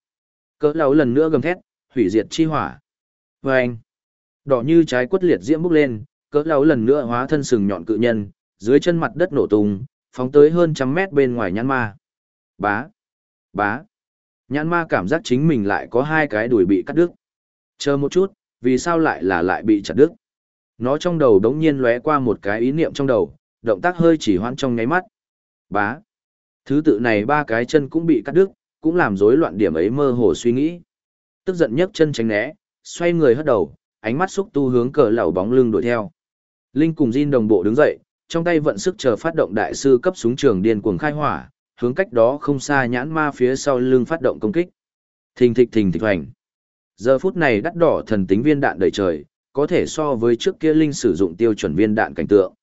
Cỡ lầu lần nữa gầm thét, hủy diệt chi hỏa. Và anh, đỏ như trái quất liệt diễm bốc lên, cỡ lão lần nữa hóa thân sừng nhọn cự nhân, dưới chân mặt đất nổ tung, phóng tới hơn trăm mét bên ngoài nhãn ma. Bá, bá. Nhãn ma cảm giác chính mình lại có hai cái đùi bị cắt đứt. Chờ một chút, vì sao lại là lại bị chặt đứt? Nó trong đầu đống nhiên lóe qua một cái ý niệm trong đầu, động tác hơi chỉ hoãn trong nháy mắt. Bá. Thứ tự này ba cái chân cũng bị cắt đứt, cũng làm rối loạn điểm ấy mơ hồ suy nghĩ. Tức giận nhấc chân tránh né, xoay người hất đầu, ánh mắt xúc tu hướng cờ lẩu bóng lưng đuổi theo. Linh cùng Jin đồng bộ đứng dậy, trong tay vận sức chờ phát động đại sư cấp súng trường điên cuồng khai hỏa, hướng cách đó không xa nhãn ma phía sau lưng phát động công kích. Thình thịch thình thịch hoành. Giờ phút này đắt đỏ thần tính viên đạn đầy trời, có thể so với trước kia Linh sử dụng tiêu chuẩn viên đạn cảnh tượng.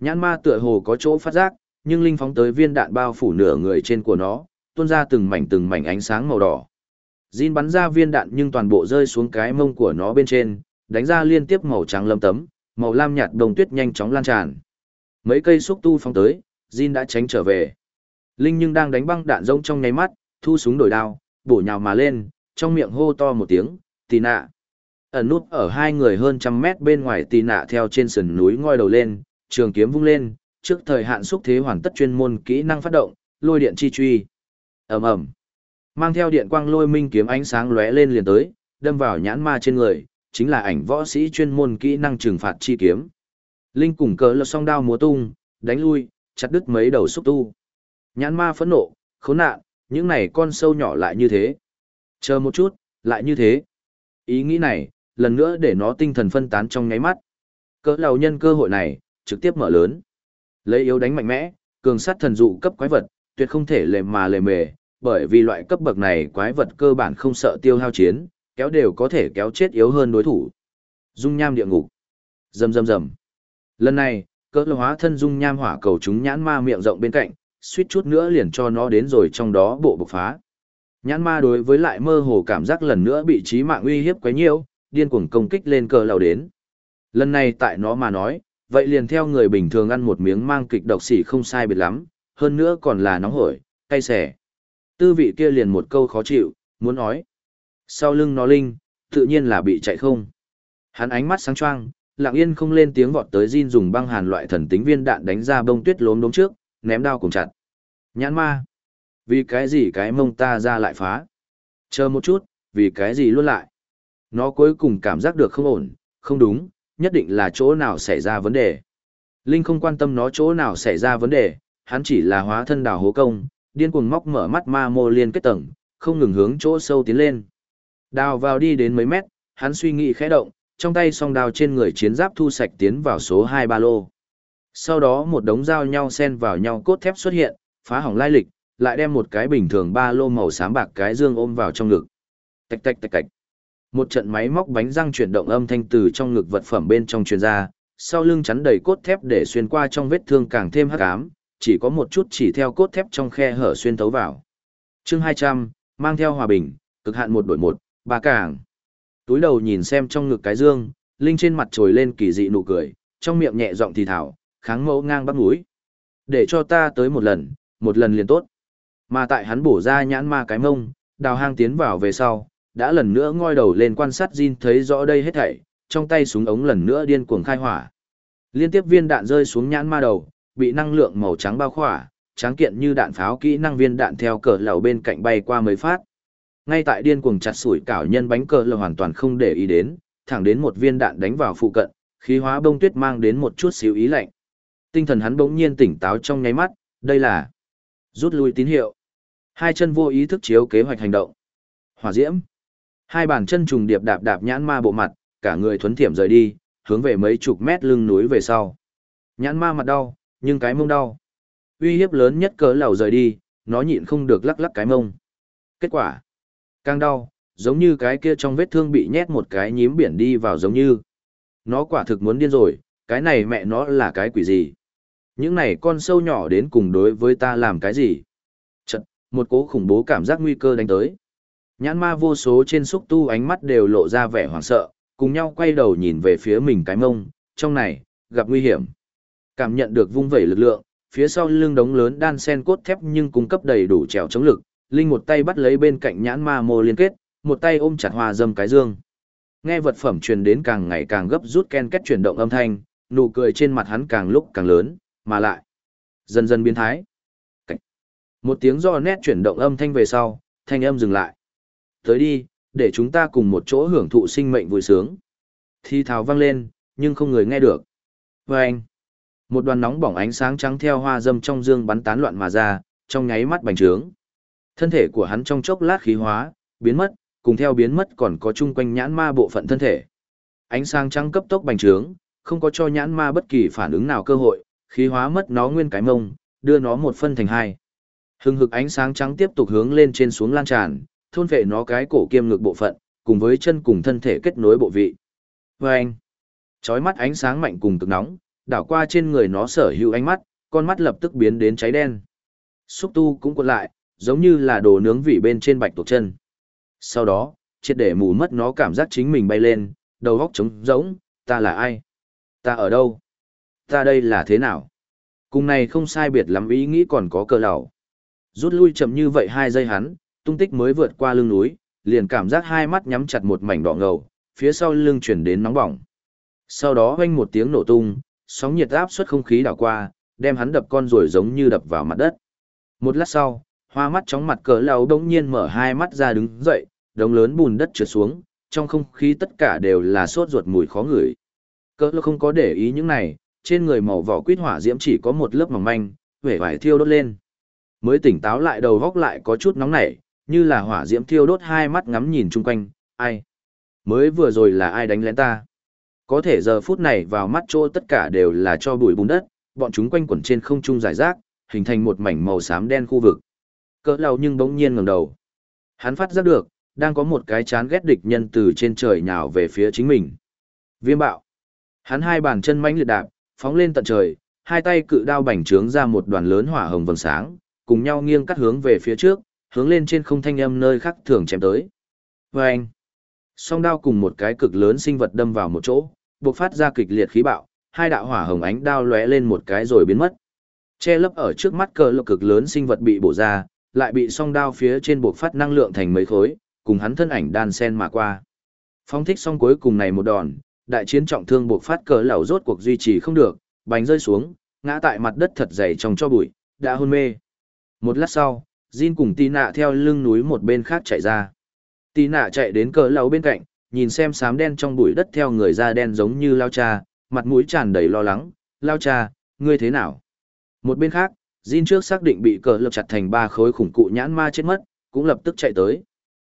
Nhãn ma tựa hồ có chỗ phát giác, nhưng Linh phóng tới viên đạn bao phủ nửa người trên của nó, tuôn ra từng mảnh từng mảnh ánh sáng màu đỏ. Jin bắn ra viên đạn nhưng toàn bộ rơi xuống cái mông của nó bên trên, đánh ra liên tiếp màu trắng lâm tấm, màu lam nhạt đồng tuyết nhanh chóng lan tràn. Mấy cây xúc tu phóng tới, Jin đã tránh trở về. Linh nhưng đang đánh băng đạn rông trong nháy mắt, thu súng đổi đao, bổ nhào mà lên, trong miệng hô to một tiếng, tì nạ. Ẩn nút ở hai người hơn trăm mét bên ngoài tì nạ theo trên sườn núi ngoi đầu lên, trường kiếm vung lên, trước thời hạn xúc thế hoàn tất chuyên môn kỹ năng phát động, lôi điện chi truy. ầm ầm, mang theo điện quang lôi minh kiếm ánh sáng lóe lên liền tới, đâm vào nhãn ma trên người, chính là ảnh võ sĩ chuyên môn kỹ năng trừng phạt chi kiếm. Linh cùng cờ lật song đao múa tung, đánh lui, chặt đứt mấy đầu xúc tu. Nhãn ma phẫn nộ, khốn nạn, những này con sâu nhỏ lại như thế. Chờ một chút, lại như thế. Ý nghĩ này, lần nữa để nó tinh thần phân tán trong nháy mắt. Cỡ lầu nhân cơ hội này, trực tiếp mở lớn. Lấy yếu đánh mạnh mẽ, cường sát thần dụ cấp quái vật, tuyệt không thể lề mà lề mề, bởi vì loại cấp bậc này quái vật cơ bản không sợ tiêu hao chiến, kéo đều có thể kéo chết yếu hơn đối thủ. Dung nham địa ngục. Rầm rầm rầm. Lần này, cỡ hóa thân dung nham hỏa cầu chúng nhãn ma miệng rộng bên cạnh, suýt chút nữa liền cho nó đến rồi trong đó bộ bộc phá. Nhãn ma đối với lại mơ hồ cảm giác lần nữa bị trí mạng uy hiếp quá nhiều, điên cuồng công kích lên cờ lão đến. Lần này tại nó mà nói, vậy liền theo người bình thường ăn một miếng mang kịch độc xỉ không sai biệt lắm, hơn nữa còn là nóng hổi, cay xẻ. Tư vị kia liền một câu khó chịu, muốn nói. Sau lưng nó linh, tự nhiên là bị chạy không. Hắn ánh mắt sáng choang, lặng yên không lên tiếng vọt tới Jin dùng băng hàn loại thần tính viên đạn đánh ra bông tuyết lốm đốm trước, ném đao cùng chặt. Nhãn ma. Vì cái gì cái mông ta ra lại phá? Chờ một chút, vì cái gì luôn lại? Nó cuối cùng cảm giác được không ổn, không đúng, nhất định là chỗ nào xảy ra vấn đề. Linh không quan tâm nó chỗ nào xảy ra vấn đề, hắn chỉ là hóa thân đào hố công, điên cuồng móc mở mắt ma mô liên kết tầng, không ngừng hướng chỗ sâu tiến lên. Đào vào đi đến mấy mét, hắn suy nghĩ khẽ động, trong tay song đào trên người chiến giáp thu sạch tiến vào số 2 ba lô. Sau đó một đống dao nhau xen vào nhau cốt thép xuất hiện, phá hỏng lai lịch, lại đem một cái bình thường ba lô màu xám bạc cái dương ôm vào trong ngực. Tạch tạch tạch tạch. Một trận máy móc bánh răng chuyển động âm thanh từ trong ngực vật phẩm bên trong truyền ra, sau lưng chắn đầy cốt thép để xuyên qua trong vết thương càng thêm hắc ám, chỉ có một chút chỉ theo cốt thép trong khe hở xuyên thấu vào. Chương 200, mang theo hòa bình, cực hạn một đổi một, ba càng. Túi đầu nhìn xem trong ngực cái dương, Linh trên mặt trồi lên kỳ dị nụ cười, trong miệng nhẹ giọng thì thảo, kháng mẫu ngang bắp mũi. Để cho ta tới một lần, một lần liền tốt. Mà tại hắn bổ ra nhãn ma cái mông, đào hang tiến vào về sau, đã lần nữa ngoi đầu lên quan sát Jin thấy rõ đây hết thảy, trong tay súng ống lần nữa điên cuồng khai hỏa. Liên tiếp viên đạn rơi xuống nhãn ma đầu, bị năng lượng màu trắng bao khỏa, tráng kiện như đạn pháo kỹ năng viên đạn theo cờ lầu bên cạnh bay qua mới phát. Ngay tại điên cuồng chặt sủi cảo nhân bánh cờ lầu hoàn toàn không để ý đến, thẳng đến một viên đạn đánh vào phụ cận, khí hóa bông tuyết mang đến một chút xíu ý lạnh. Tinh thần hắn bỗng nhiên tỉnh táo trong nháy mắt, đây là rút lui tín hiệu. Hai chân vô ý thức chiếu kế hoạch hành động. Hỏa diễm. Hai bàn chân trùng điệp đạp đạp nhãn ma bộ mặt, cả người thuấn thiểm rời đi, hướng về mấy chục mét lưng núi về sau. Nhãn ma mặt đau, nhưng cái mông đau. Uy hiếp lớn nhất cỡ lầu rời đi, nó nhịn không được lắc lắc cái mông. Kết quả, càng đau, giống như cái kia trong vết thương bị nhét một cái nhím biển đi vào giống như. Nó quả thực muốn điên rồi, cái này mẹ nó là cái quỷ gì? Những này con sâu nhỏ đến cùng đối với ta làm cái gì? Chật, một cố khủng bố cảm giác nguy cơ đánh tới. Nhãn ma vô số trên xúc tu ánh mắt đều lộ ra vẻ hoảng sợ, cùng nhau quay đầu nhìn về phía mình cái mông, trong này, gặp nguy hiểm. Cảm nhận được vung vẩy lực lượng, phía sau lưng đống lớn đan sen cốt thép nhưng cung cấp đầy đủ trèo chống lực, Linh một tay bắt lấy bên cạnh nhãn ma mô liên kết, một tay ôm chặt hoa dâm cái dương. Nghe vật phẩm truyền đến càng ngày càng gấp rút ken kết chuyển động âm thanh, nụ cười trên mặt hắn càng lúc càng lớn, mà lại dần dần biến thái. Cảnh. Một tiếng do nét chuyển động âm thanh về sau, thanh âm dừng lại. Tới đi, để chúng ta cùng một chỗ hưởng thụ sinh mệnh vui sướng. Thi thào vang lên, nhưng không người nghe được. Vâng anh, một đoàn nóng bỏng ánh sáng trắng theo hoa dâm trong dương bắn tán loạn mà ra, trong nháy mắt bành trướng. Thân thể của hắn trong chốc lát khí hóa, biến mất, cùng theo biến mất còn có chung quanh nhãn ma bộ phận thân thể. Ánh sáng trắng cấp tốc bành trướng, không có cho nhãn ma bất kỳ phản ứng nào cơ hội, khí hóa mất nó nguyên cái mông, đưa nó một phân thành hai. Hưng hực ánh sáng trắng tiếp tục hướng lên trên xuống lan tràn, thôn vệ nó cái cổ kiêm ngực bộ phận, cùng với chân cùng thân thể kết nối bộ vị. Và anh, chói mắt ánh sáng mạnh cùng cực nóng, đảo qua trên người nó sở hữu ánh mắt, con mắt lập tức biến đến cháy đen. Xúc tu cũng cuộn lại, giống như là đồ nướng vị bên trên bạch tuộc chân. Sau đó, triệt để mù mất nó cảm giác chính mình bay lên, đầu góc trống rỗng, ta là ai? Ta ở đâu? Ta đây là thế nào? Cùng này không sai biệt lắm ý nghĩ còn có cờ đầu. Rút lui chậm như vậy hai giây hắn, tung tích mới vượt qua lưng núi, liền cảm giác hai mắt nhắm chặt một mảnh đỏ ngầu, phía sau lưng chuyển đến nóng bỏng. Sau đó hoanh một tiếng nổ tung, sóng nhiệt áp suất không khí đảo qua, đem hắn đập con rồi giống như đập vào mặt đất. Một lát sau, hoa mắt chóng mặt cỡ lão đống nhiên mở hai mắt ra đứng dậy, đống lớn bùn đất trượt xuống, trong không khí tất cả đều là sốt ruột mùi khó ngửi. Cỡ lão không có để ý những này, trên người màu vỏ quýt hỏa diễm chỉ có một lớp mỏng manh, vẻ vải thiêu đốt lên. Mới tỉnh táo lại đầu góc lại có chút nóng nảy, như là hỏa diễm thiêu đốt hai mắt ngắm nhìn chung quanh, ai? Mới vừa rồi là ai đánh lén ta? Có thể giờ phút này vào mắt chỗ tất cả đều là cho bụi bùn đất, bọn chúng quanh quẩn trên không trung giải rác, hình thành một mảnh màu xám đen khu vực. Cỡ lâu nhưng bỗng nhiên ngẩng đầu. Hắn phát giác được, đang có một cái chán ghét địch nhân từ trên trời nhào về phía chính mình. Viêm bạo. Hắn hai bàn chân mãnh liệt đạp, phóng lên tận trời, hai tay cự đao bành trướng ra một đoàn lớn hỏa hồng vầng sáng, cùng nhau nghiêng cắt hướng về phía trước, hướng lên trên không thanh âm nơi khác thường chém tới. Và anh, song đao cùng một cái cực lớn sinh vật đâm vào một chỗ, bộc phát ra kịch liệt khí bạo, hai đạo hỏa hồng ánh đao lóe lên một cái rồi biến mất. Che lấp ở trước mắt cờ lực cực lớn sinh vật bị bổ ra, lại bị song đao phía trên bộc phát năng lượng thành mấy khối, cùng hắn thân ảnh đan sen mà qua. Phong thích xong cuối cùng này một đòn, đại chiến trọng thương bộc phát cờ lão rốt cuộc duy trì không được, bánh rơi xuống, ngã tại mặt đất thật dày trong cho bụi, đã hôn mê. Một lát sau, Jin cùng tì nạ theo lưng núi một bên khác chạy ra. Tì nạ chạy đến cờ lầu bên cạnh, nhìn xem sám đen trong bụi đất theo người da đen giống như lao cha, mặt mũi tràn đầy lo lắng, lao cha, ngươi thế nào? Một bên khác, Jin trước xác định bị cờ lập chặt thành ba khối khủng cụ nhãn ma chết mất, cũng lập tức chạy tới.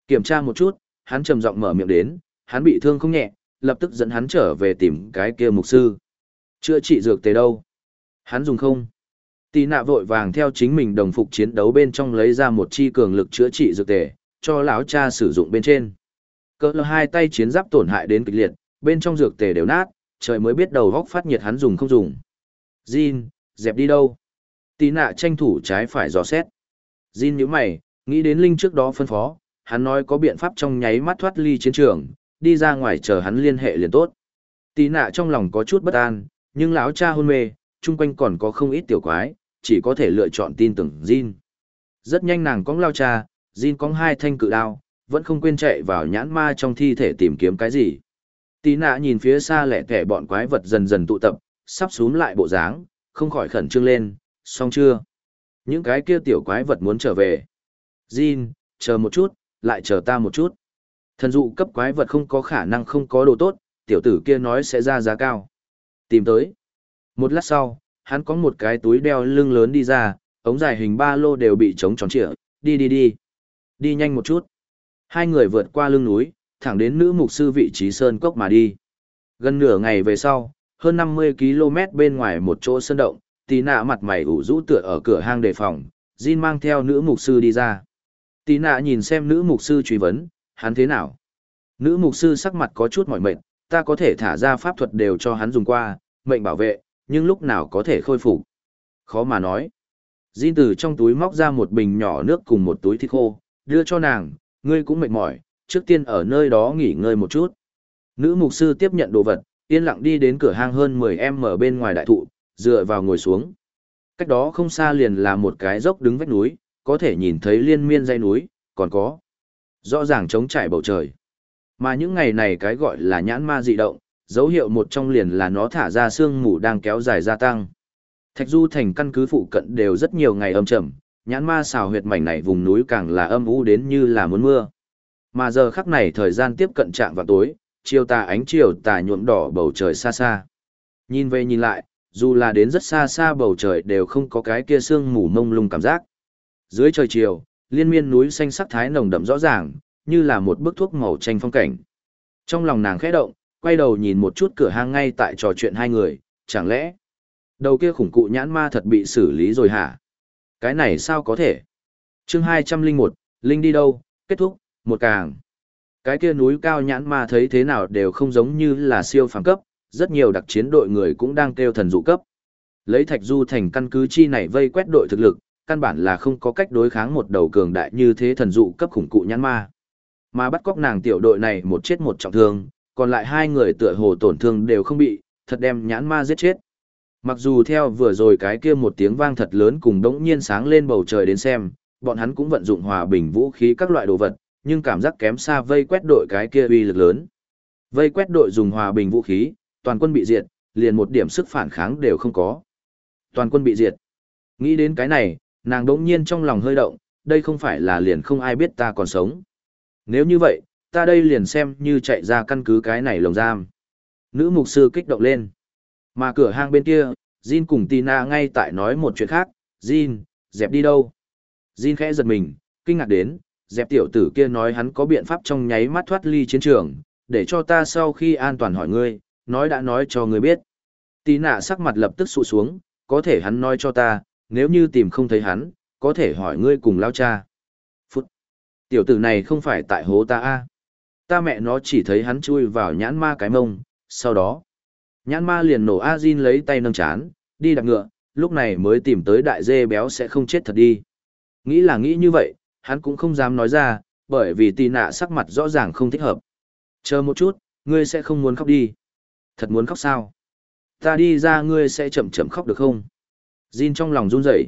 Kiểm tra một chút, hắn trầm giọng mở miệng đến, hắn bị thương không nhẹ, lập tức dẫn hắn trở về tìm cái kia mục sư. Chữa trị dược tề đâu? Hắn dùng không? Tì nạ vội vàng theo chính mình đồng phục chiến đấu bên trong lấy ra một chi cường lực chữa trị dược tề, cho lão cha sử dụng bên trên. Cỡ hai tay chiến giáp tổn hại đến kịch liệt, bên trong dược tề đều nát, trời mới biết đầu góc phát nhiệt hắn dùng không dùng. Jin, dẹp đi đâu? Tí nạ tranh thủ trái phải dò xét. Jin nhíu mày, nghĩ đến Linh trước đó phân phó, hắn nói có biện pháp trong nháy mắt thoát ly chiến trường, đi ra ngoài chờ hắn liên hệ liền tốt. Tí nạ trong lòng có chút bất an, nhưng lão cha hôn mê, chung quanh còn có không ít tiểu quái, chỉ có thể lựa chọn tin tưởng Jin. Rất nhanh nàng cong lao cha, Jin cong hai thanh cự đao, vẫn không quên chạy vào nhãn ma trong thi thể tìm kiếm cái gì. Tí nạ nhìn phía xa lẻ kẻ bọn quái vật dần dần tụ tập, sắp xuống lại bộ dáng, không khỏi khẩn trương lên, xong chưa? Những cái kia tiểu quái vật muốn trở về. Jin, chờ một chút, lại chờ ta một chút. Thần dụ cấp quái vật không có khả năng không có đồ tốt, tiểu tử kia nói sẽ ra giá cao. Tìm tới. Một lát sau, hắn có một cái túi đeo lưng lớn đi ra, ống dài hình ba lô đều bị trống tròn trịa, đi đi đi. Đi nhanh một chút. Hai người vượt qua lưng núi, thẳng đến nữ mục sư vị trí sơn cốc mà đi. Gần nửa ngày về sau, hơn 50 km bên ngoài một chỗ sơn động, tí nạ mặt mày ủ rũ tựa ở cửa hang đề phòng, Jin mang theo nữ mục sư đi ra. Tí nạ nhìn xem nữ mục sư truy vấn, hắn thế nào? Nữ mục sư sắc mặt có chút mỏi mệt, ta có thể thả ra pháp thuật đều cho hắn dùng qua, mệnh bảo vệ, nhưng lúc nào có thể khôi phục? Khó mà nói. Jin từ trong túi móc ra một bình nhỏ nước cùng một túi thịt khô, đưa cho nàng, ngươi cũng mệt mỏi, trước tiên ở nơi đó nghỉ ngơi một chút. Nữ mục sư tiếp nhận đồ vật, yên lặng đi đến cửa hang hơn 10m bên ngoài đại thụ, dựa vào ngồi xuống. Cách đó không xa liền là một cái dốc đứng vách núi, có thể nhìn thấy liên miên dãy núi, còn có rõ ràng trống trải bầu trời. Mà những ngày này cái gọi là nhãn ma dị động, dấu hiệu một trong liền là nó thả ra sương mù đang kéo dài gia tăng. Thạch Du thành căn cứ phụ cận đều rất nhiều ngày âm trầm, nhãn ma xào huyệt mảnh này vùng núi càng là âm u đến như là muốn mưa. Mà giờ khắc này thời gian tiếp cận trạng vào tối, chiều tà ánh chiều tà nhuộm đỏ bầu trời xa xa. Nhìn về nhìn lại, dù là đến rất xa xa bầu trời đều không có cái kia sương mù mông lung cảm giác. Dưới trời chiều, liên miên núi xanh sắc thái nồng đậm rõ ràng, như là một bức thuốc màu tranh phong cảnh. Trong lòng nàng khẽ động, quay đầu nhìn một chút cửa hang ngay tại trò chuyện hai người, chẳng lẽ đầu kia khủng cụ nhãn ma thật bị xử lý rồi hả? Cái này sao có thể? chương 201, Linh đi đâu? Kết thúc, một càng. Cái kia núi cao nhãn ma thấy thế nào đều không giống như là siêu phàm cấp, rất nhiều đặc chiến đội người cũng đang kêu thần dụ cấp. Lấy Thạch Du thành căn cứ chi này vây quét đội thực lực, căn bản là không có cách đối kháng một đầu cường đại như thế thần dụ cấp khủng cụ nhãn ma. Mà bắt cóc nàng tiểu đội này một chết một trọng thương, còn lại hai người tựa hồ tổn thương đều không bị, thật đem nhãn ma giết chết. Mặc dù theo vừa rồi cái kia một tiếng vang thật lớn cùng đống nhiên sáng lên bầu trời đến xem, bọn hắn cũng vận dụng hòa bình vũ khí các loại đồ vật, nhưng cảm giác kém xa vây quét đội cái kia uy lực lớn. Vây quét đội dùng hòa bình vũ khí, toàn quân bị diệt, liền một điểm sức phản kháng đều không có. Toàn quân bị diệt. Nghĩ đến cái này, nàng đống nhiên trong lòng hơi động, đây không phải là liền không ai biết ta còn sống. Nếu như vậy, ta đây liền xem như chạy ra căn cứ cái này lồng giam. Nữ mục sư kích động lên. Mà cửa hang bên kia, Jin cùng Tina ngay tại nói một chuyện khác, Jin, dẹp đi đâu? Jin khẽ giật mình, kinh ngạc đến, dẹp tiểu tử kia nói hắn có biện pháp trong nháy mắt thoát ly chiến trường, để cho ta sau khi an toàn hỏi ngươi, nói đã nói cho ngươi biết. Tina sắc mặt lập tức sụ xuống, có thể hắn nói cho ta, nếu như tìm không thấy hắn, có thể hỏi ngươi cùng lao cha. Phút. Tiểu tử này không phải tại hố ta a Ta mẹ nó chỉ thấy hắn chui vào nhãn ma cái mông, sau đó. Nhãn ma liền nổ a Jin lấy tay nâng chán, đi đặt ngựa, lúc này mới tìm tới đại dê béo sẽ không chết thật đi. Nghĩ là nghĩ như vậy, hắn cũng không dám nói ra, bởi vì tì nạ sắc mặt rõ ràng không thích hợp. Chờ một chút, ngươi sẽ không muốn khóc đi. Thật muốn khóc sao? Ta đi ra ngươi sẽ chậm chậm khóc được không? Jin trong lòng run rẩy.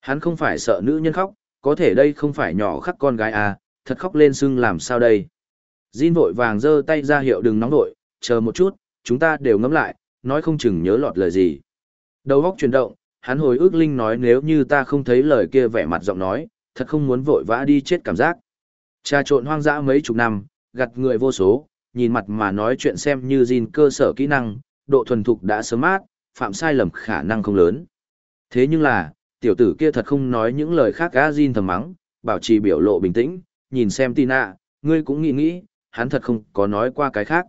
Hắn không phải sợ nữ nhân khóc, có thể đây không phải nhỏ khắc con gái à, thật khóc lên sưng làm sao đây? Jin vội vàng giơ tay ra hiệu đừng nóng nội, chờ một chút, chúng ta đều ngẫm lại, nói không chừng nhớ lọt lời gì. Đầu óc chuyển động, hắn hồi ước linh nói nếu như ta không thấy lời kia vẻ mặt giọng nói, thật không muốn vội vã đi chết cảm giác. Cha trộn hoang dã mấy chục năm, gặt người vô số, nhìn mặt mà nói chuyện xem như gìn cơ sở kỹ năng, độ thuần thục đã sớm mát, phạm sai lầm khả năng không lớn. Thế nhưng là, tiểu tử kia thật không nói những lời khác gã gìn thầm mắng, bảo trì biểu lộ bình tĩnh, nhìn xem Tina, ngươi cũng nghĩ nghĩ, hắn thật không có nói qua cái khác.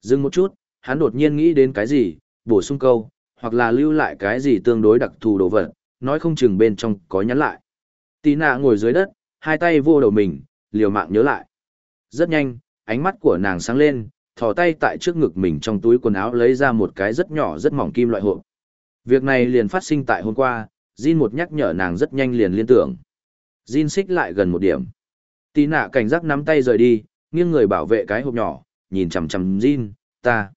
Dừng một chút, hắn đột nhiên nghĩ đến cái gì, bổ sung câu, hoặc là lưu lại cái gì tương đối đặc thù đồ vật, nói không chừng bên trong có nhắn lại. Tina ngồi dưới đất, hai tay vô đầu mình, liều mạng nhớ lại. Rất nhanh, ánh mắt của nàng sáng lên, thò tay tại trước ngực mình trong túi quần áo lấy ra một cái rất nhỏ rất mỏng kim loại hộp. Việc này liền phát sinh tại hôm qua, Jin một nhắc nhở nàng rất nhanh liền liên tưởng. Jin xích lại gần một điểm. Tí nạ cảnh giác nắm tay rời đi, nghiêng người bảo vệ cái hộp nhỏ, nhìn chằm chằm Jin, ta.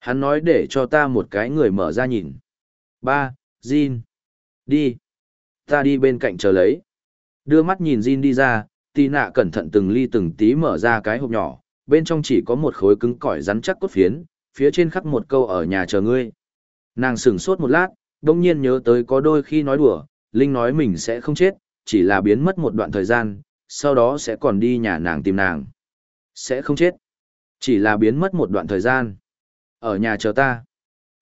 Hắn nói để cho ta một cái người mở ra nhìn. Ba, Jin. Đi. Ta đi bên cạnh chờ lấy. Đưa mắt nhìn Jin đi ra, Tì nạ cẩn thận từng ly từng tí mở ra cái hộp nhỏ, bên trong chỉ có một khối cứng cỏi rắn chắc cốt phiến, phía trên khắc một câu ở nhà chờ ngươi. Nàng sửng sốt một lát, đông nhiên nhớ tới có đôi khi nói đùa, Linh nói mình sẽ không chết, chỉ là biến mất một đoạn thời gian, sau đó sẽ còn đi nhà nàng tìm nàng. Sẽ không chết, chỉ là biến mất một đoạn thời gian. Ở nhà chờ ta.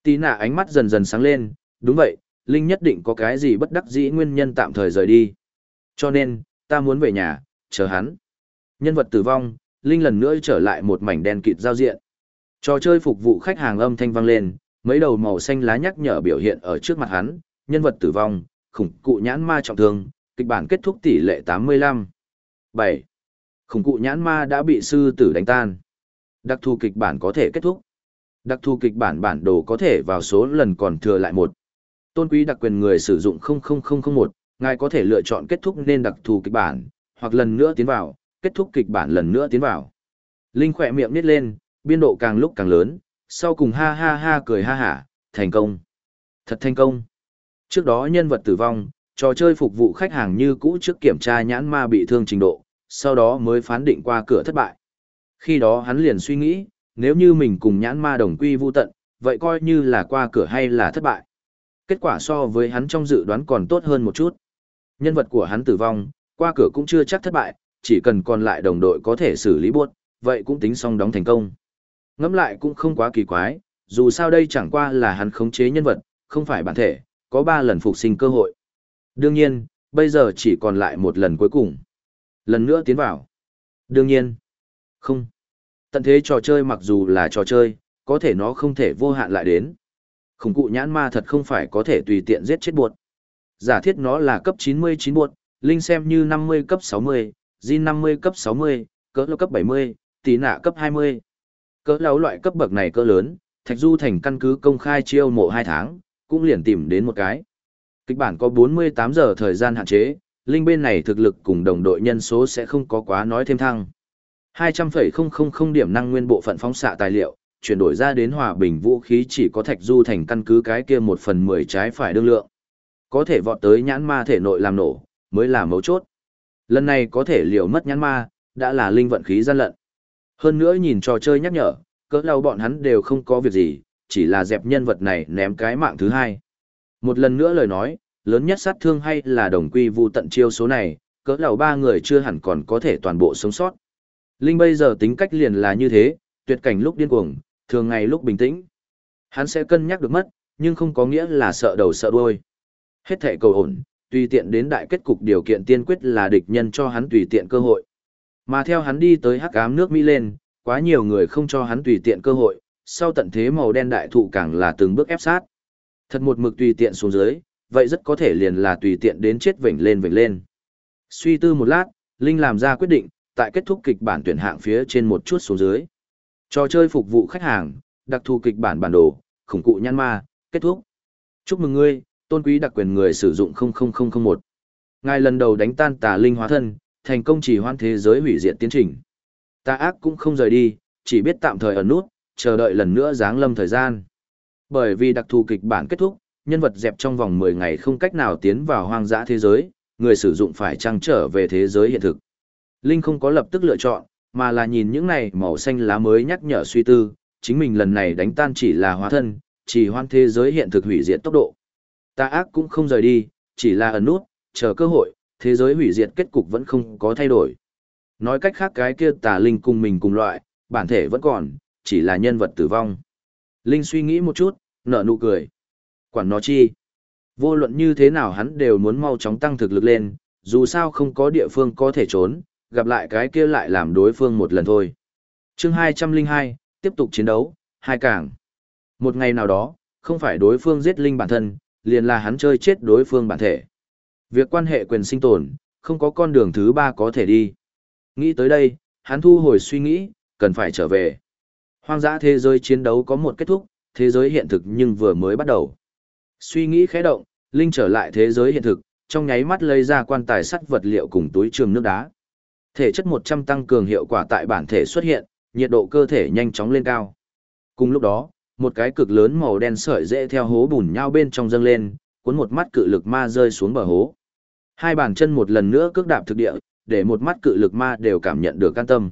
Tí nạ ánh mắt dần dần sáng lên, đúng vậy, Linh nhất định có cái gì bất đắc dĩ nguyên nhân tạm thời rời đi. Cho nên, ta muốn về nhà, chờ hắn. Nhân vật tử vong, Linh lần nữa trở lại một mảnh đen kịt giao diện. Trò chơi phục vụ khách hàng âm thanh vang lên, mấy đầu màu xanh lá nhắc nhở biểu hiện ở trước mặt hắn, nhân vật tử vong, khủng cụ nhãn ma trọng thương, kịch bản kết thúc tỷ lệ 85. 7. Khủng cụ nhãn ma đã bị sư tử đánh tan. Đặc thù kịch bản có thể kết thúc. Đặc thù kịch bản bản đồ có thể vào số lần còn thừa lại một. Tôn quý đặc quyền người sử dụng 00001, ngài có thể lựa chọn kết thúc nên đặc thù kịch bản, hoặc lần nữa tiến vào, kết thúc kịch bản lần nữa tiến vào. Linh khỏe miệng nít lên, biên độ càng lúc càng lớn, sau cùng ha ha ha cười ha hả, thành công. Thật thành công. Trước đó nhân vật tử vong, trò chơi phục vụ khách hàng như cũ trước kiểm tra nhãn ma bị thương trình độ, sau đó mới phán định qua cửa thất bại. Khi đó hắn liền suy nghĩ, nếu như mình cùng nhãn ma đồng quy vu tận, vậy coi như là qua cửa hay là thất bại. Kết quả so với hắn trong dự đoán còn tốt hơn một chút. Nhân vật của hắn tử vong, qua cửa cũng chưa chắc thất bại, chỉ cần còn lại đồng đội có thể xử lý buốt, vậy cũng tính xong đóng thành công. Ngẫm lại cũng không quá kỳ quái, dù sao đây chẳng qua là hắn khống chế nhân vật, không phải bản thể, có 3 lần phục sinh cơ hội. Đương nhiên, bây giờ chỉ còn lại một lần cuối cùng. Lần nữa tiến vào. Đương nhiên. Không. Tận thế trò chơi mặc dù là trò chơi, có thể nó không thể vô hạn lại đến. Khủng cụ nhãn ma thật không phải có thể tùy tiện giết chết buột. Giả thiết nó là cấp 99 buột, Linh xem như 50 cấp 60, Jin 50 cấp 60, cỡ lâu cấp 70, tí nạ cấp 20. Cỡ lâu loại cấp bậc này cỡ lớn, Thạch Du thành căn cứ công khai chiêu mộ 2 tháng, cũng liền tìm đến một cái. Kịch bản có 48 giờ thời gian hạn chế, Linh bên này thực lực cùng đồng đội nhân số sẽ không có quá nói thêm thăng. 200,000 điểm năng nguyên bộ phận phóng xạ tài liệu, chuyển đổi ra đến hòa bình vũ khí chỉ có thạch du thành căn cứ cái kia một phần 10 trái phải đương lượng. Có thể vọt tới nhãn ma thể nội làm nổ, mới là mấu chốt. Lần này có thể liều mất nhãn ma, đã là linh vận khí gian lận. Hơn nữa nhìn trò chơi nhắc nhở, cỡ lâu bọn hắn đều không có việc gì, chỉ là dẹp nhân vật này ném cái mạng thứ hai. Một lần nữa lời nói, lớn nhất sát thương hay là đồng quy vu tận chiêu số này, cỡ lầu ba người chưa hẳn còn có thể toàn bộ sống sót. Linh bây giờ tính cách liền là như thế, tuyệt cảnh lúc điên cuồng, thường ngày lúc bình tĩnh. Hắn sẽ cân nhắc được mất, nhưng không có nghĩa là sợ đầu sợ đuôi. Hết thể cầu ổn, tùy tiện đến đại kết cục điều kiện tiên quyết là địch nhân cho hắn tùy tiện cơ hội. Mà theo hắn đi tới hắc ám nước Mỹ lên, quá nhiều người không cho hắn tùy tiện cơ hội, sau tận thế màu đen đại thụ càng là từng bước ép sát. Thật một mực tùy tiện xuống dưới, vậy rất có thể liền là tùy tiện đến chết vểnh lên vểnh lên. Suy tư một lát, Linh làm ra quyết định, tại kết thúc kịch bản tuyển hạng phía trên một chút xuống dưới. Trò chơi phục vụ khách hàng, đặc thù kịch bản bản đồ, khủng cụ nhăn ma, kết thúc. Chúc mừng ngươi, tôn quý đặc quyền người sử dụng 00001. Ngài lần đầu đánh tan tà linh hóa thân, thành công chỉ hoan thế giới hủy diệt tiến trình. Tà ác cũng không rời đi, chỉ biết tạm thời ở nút, chờ đợi lần nữa giáng lâm thời gian. Bởi vì đặc thù kịch bản kết thúc, nhân vật dẹp trong vòng 10 ngày không cách nào tiến vào hoang dã thế giới, người sử dụng phải trăng trở về thế giới hiện thực. Linh không có lập tức lựa chọn, mà là nhìn những này màu xanh lá mới nhắc nhở suy tư, chính mình lần này đánh tan chỉ là hóa thân, chỉ hoan thế giới hiện thực hủy diệt tốc độ. Ta ác cũng không rời đi, chỉ là ẩn nút, chờ cơ hội, thế giới hủy diệt kết cục vẫn không có thay đổi. Nói cách khác cái kia tà linh cùng mình cùng loại, bản thể vẫn còn, chỉ là nhân vật tử vong. Linh suy nghĩ một chút, nở nụ cười. Quản nó chi. Vô luận như thế nào hắn đều muốn mau chóng tăng thực lực lên, dù sao không có địa phương có thể trốn, gặp lại cái kia lại làm đối phương một lần thôi. chương 202, tiếp tục chiến đấu, hai càng. Một ngày nào đó, không phải đối phương giết Linh bản thân, liền là hắn chơi chết đối phương bản thể. Việc quan hệ quyền sinh tồn, không có con đường thứ ba có thể đi. Nghĩ tới đây, hắn thu hồi suy nghĩ, cần phải trở về. Hoang dã thế giới chiến đấu có một kết thúc, thế giới hiện thực nhưng vừa mới bắt đầu. Suy nghĩ khẽ động, Linh trở lại thế giới hiện thực, trong nháy mắt lấy ra quan tài sắt vật liệu cùng túi trường nước đá. Thể chất 100 tăng cường hiệu quả tại bản thể xuất hiện, nhiệt độ cơ thể nhanh chóng lên cao. Cùng lúc đó, một cái cực lớn màu đen sợi dễ theo hố bùn nhau bên trong dâng lên, cuốn một mắt cự lực ma rơi xuống bờ hố. Hai bàn chân một lần nữa cước đạp thực địa, để một mắt cự lực ma đều cảm nhận được can tâm.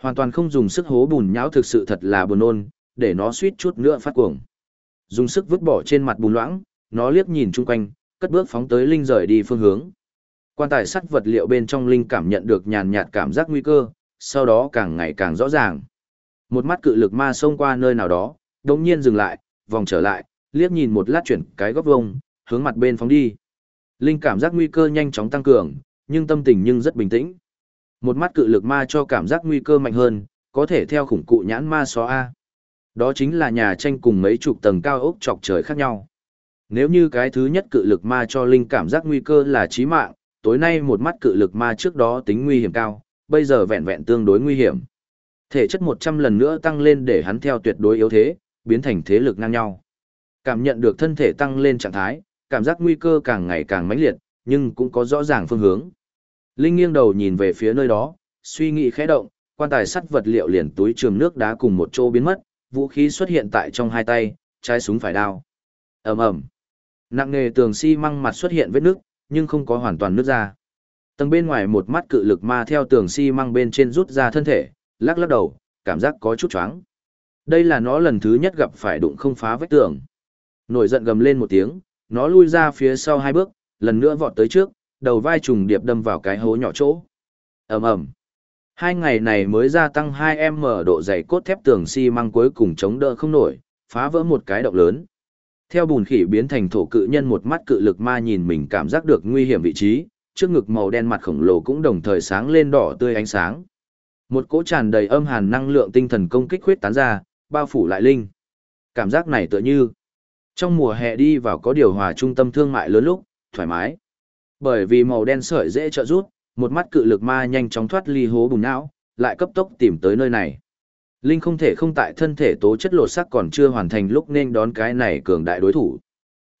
Hoàn toàn không dùng sức hố bùn nhão thực sự thật là buồn nôn, để nó suýt chút nữa phát cuồng. Dùng sức vứt bỏ trên mặt bùn loãng, nó liếc nhìn chung quanh, cất bước phóng tới linh rời đi phương hướng. Quan tài sắt vật liệu bên trong linh cảm nhận được nhàn nhạt cảm giác nguy cơ, sau đó càng ngày càng rõ ràng. Một mắt cự lực ma xông qua nơi nào đó, đột nhiên dừng lại, vòng trở lại, liếc nhìn một lát chuyển cái góc vông, hướng mặt bên phóng đi. Linh cảm giác nguy cơ nhanh chóng tăng cường, nhưng tâm tình nhưng rất bình tĩnh. Một mắt cự lực ma cho cảm giác nguy cơ mạnh hơn, có thể theo khủng cụ nhãn ma xóa A. Đó chính là nhà tranh cùng mấy chục tầng cao ốc chọc trời khác nhau. Nếu như cái thứ nhất cự lực ma cho Linh cảm giác nguy cơ là chí mạng, tối nay một mắt cự lực ma trước đó tính nguy hiểm cao, bây giờ vẹn vẹn tương đối nguy hiểm. Thể chất 100 lần nữa tăng lên để hắn theo tuyệt đối yếu thế, biến thành thế lực ngang nhau. Cảm nhận được thân thể tăng lên trạng thái, cảm giác nguy cơ càng ngày càng mãnh liệt, nhưng cũng có rõ ràng phương hướng. Linh nghiêng đầu nhìn về phía nơi đó, suy nghĩ khẽ động, quan tài sắt vật liệu liền túi trường nước đá cùng một chỗ biến mất, vũ khí xuất hiện tại trong hai tay, trái súng phải đao. Ầm ầm. Nặng nghề tường xi măng mặt xuất hiện vết nước, nhưng không có hoàn toàn nứt ra. Tầng bên ngoài một mắt cự lực ma theo tường xi măng bên trên rút ra thân thể, lắc lắc đầu, cảm giác có chút choáng. Đây là nó lần thứ nhất gặp phải đụng không phá vách tường. Nổi giận gầm lên một tiếng, nó lui ra phía sau hai bước, lần nữa vọt tới trước, đầu vai trùng điệp đâm vào cái hố nhỏ chỗ. ầm ầm. Hai ngày này mới gia tăng 2m độ dày cốt thép tường xi măng cuối cùng chống đỡ không nổi, phá vỡ một cái động lớn. Theo bùn khỉ biến thành thổ cự nhân một mắt cự lực ma nhìn mình cảm giác được nguy hiểm vị trí, trước ngực màu đen mặt khổng lồ cũng đồng thời sáng lên đỏ tươi ánh sáng. Một cỗ tràn đầy âm hàn năng lượng tinh thần công kích huyết tán ra, bao phủ lại linh. Cảm giác này tựa như trong mùa hè đi vào có điều hòa trung tâm thương mại lớn lúc, thoải mái. Bởi vì màu đen sợi dễ trợ rút, một mắt cự lực ma nhanh chóng thoát ly hố bùn não, lại cấp tốc tìm tới nơi này. Linh không thể không tại thân thể tố chất lột sắc còn chưa hoàn thành lúc nên đón cái này cường đại đối thủ.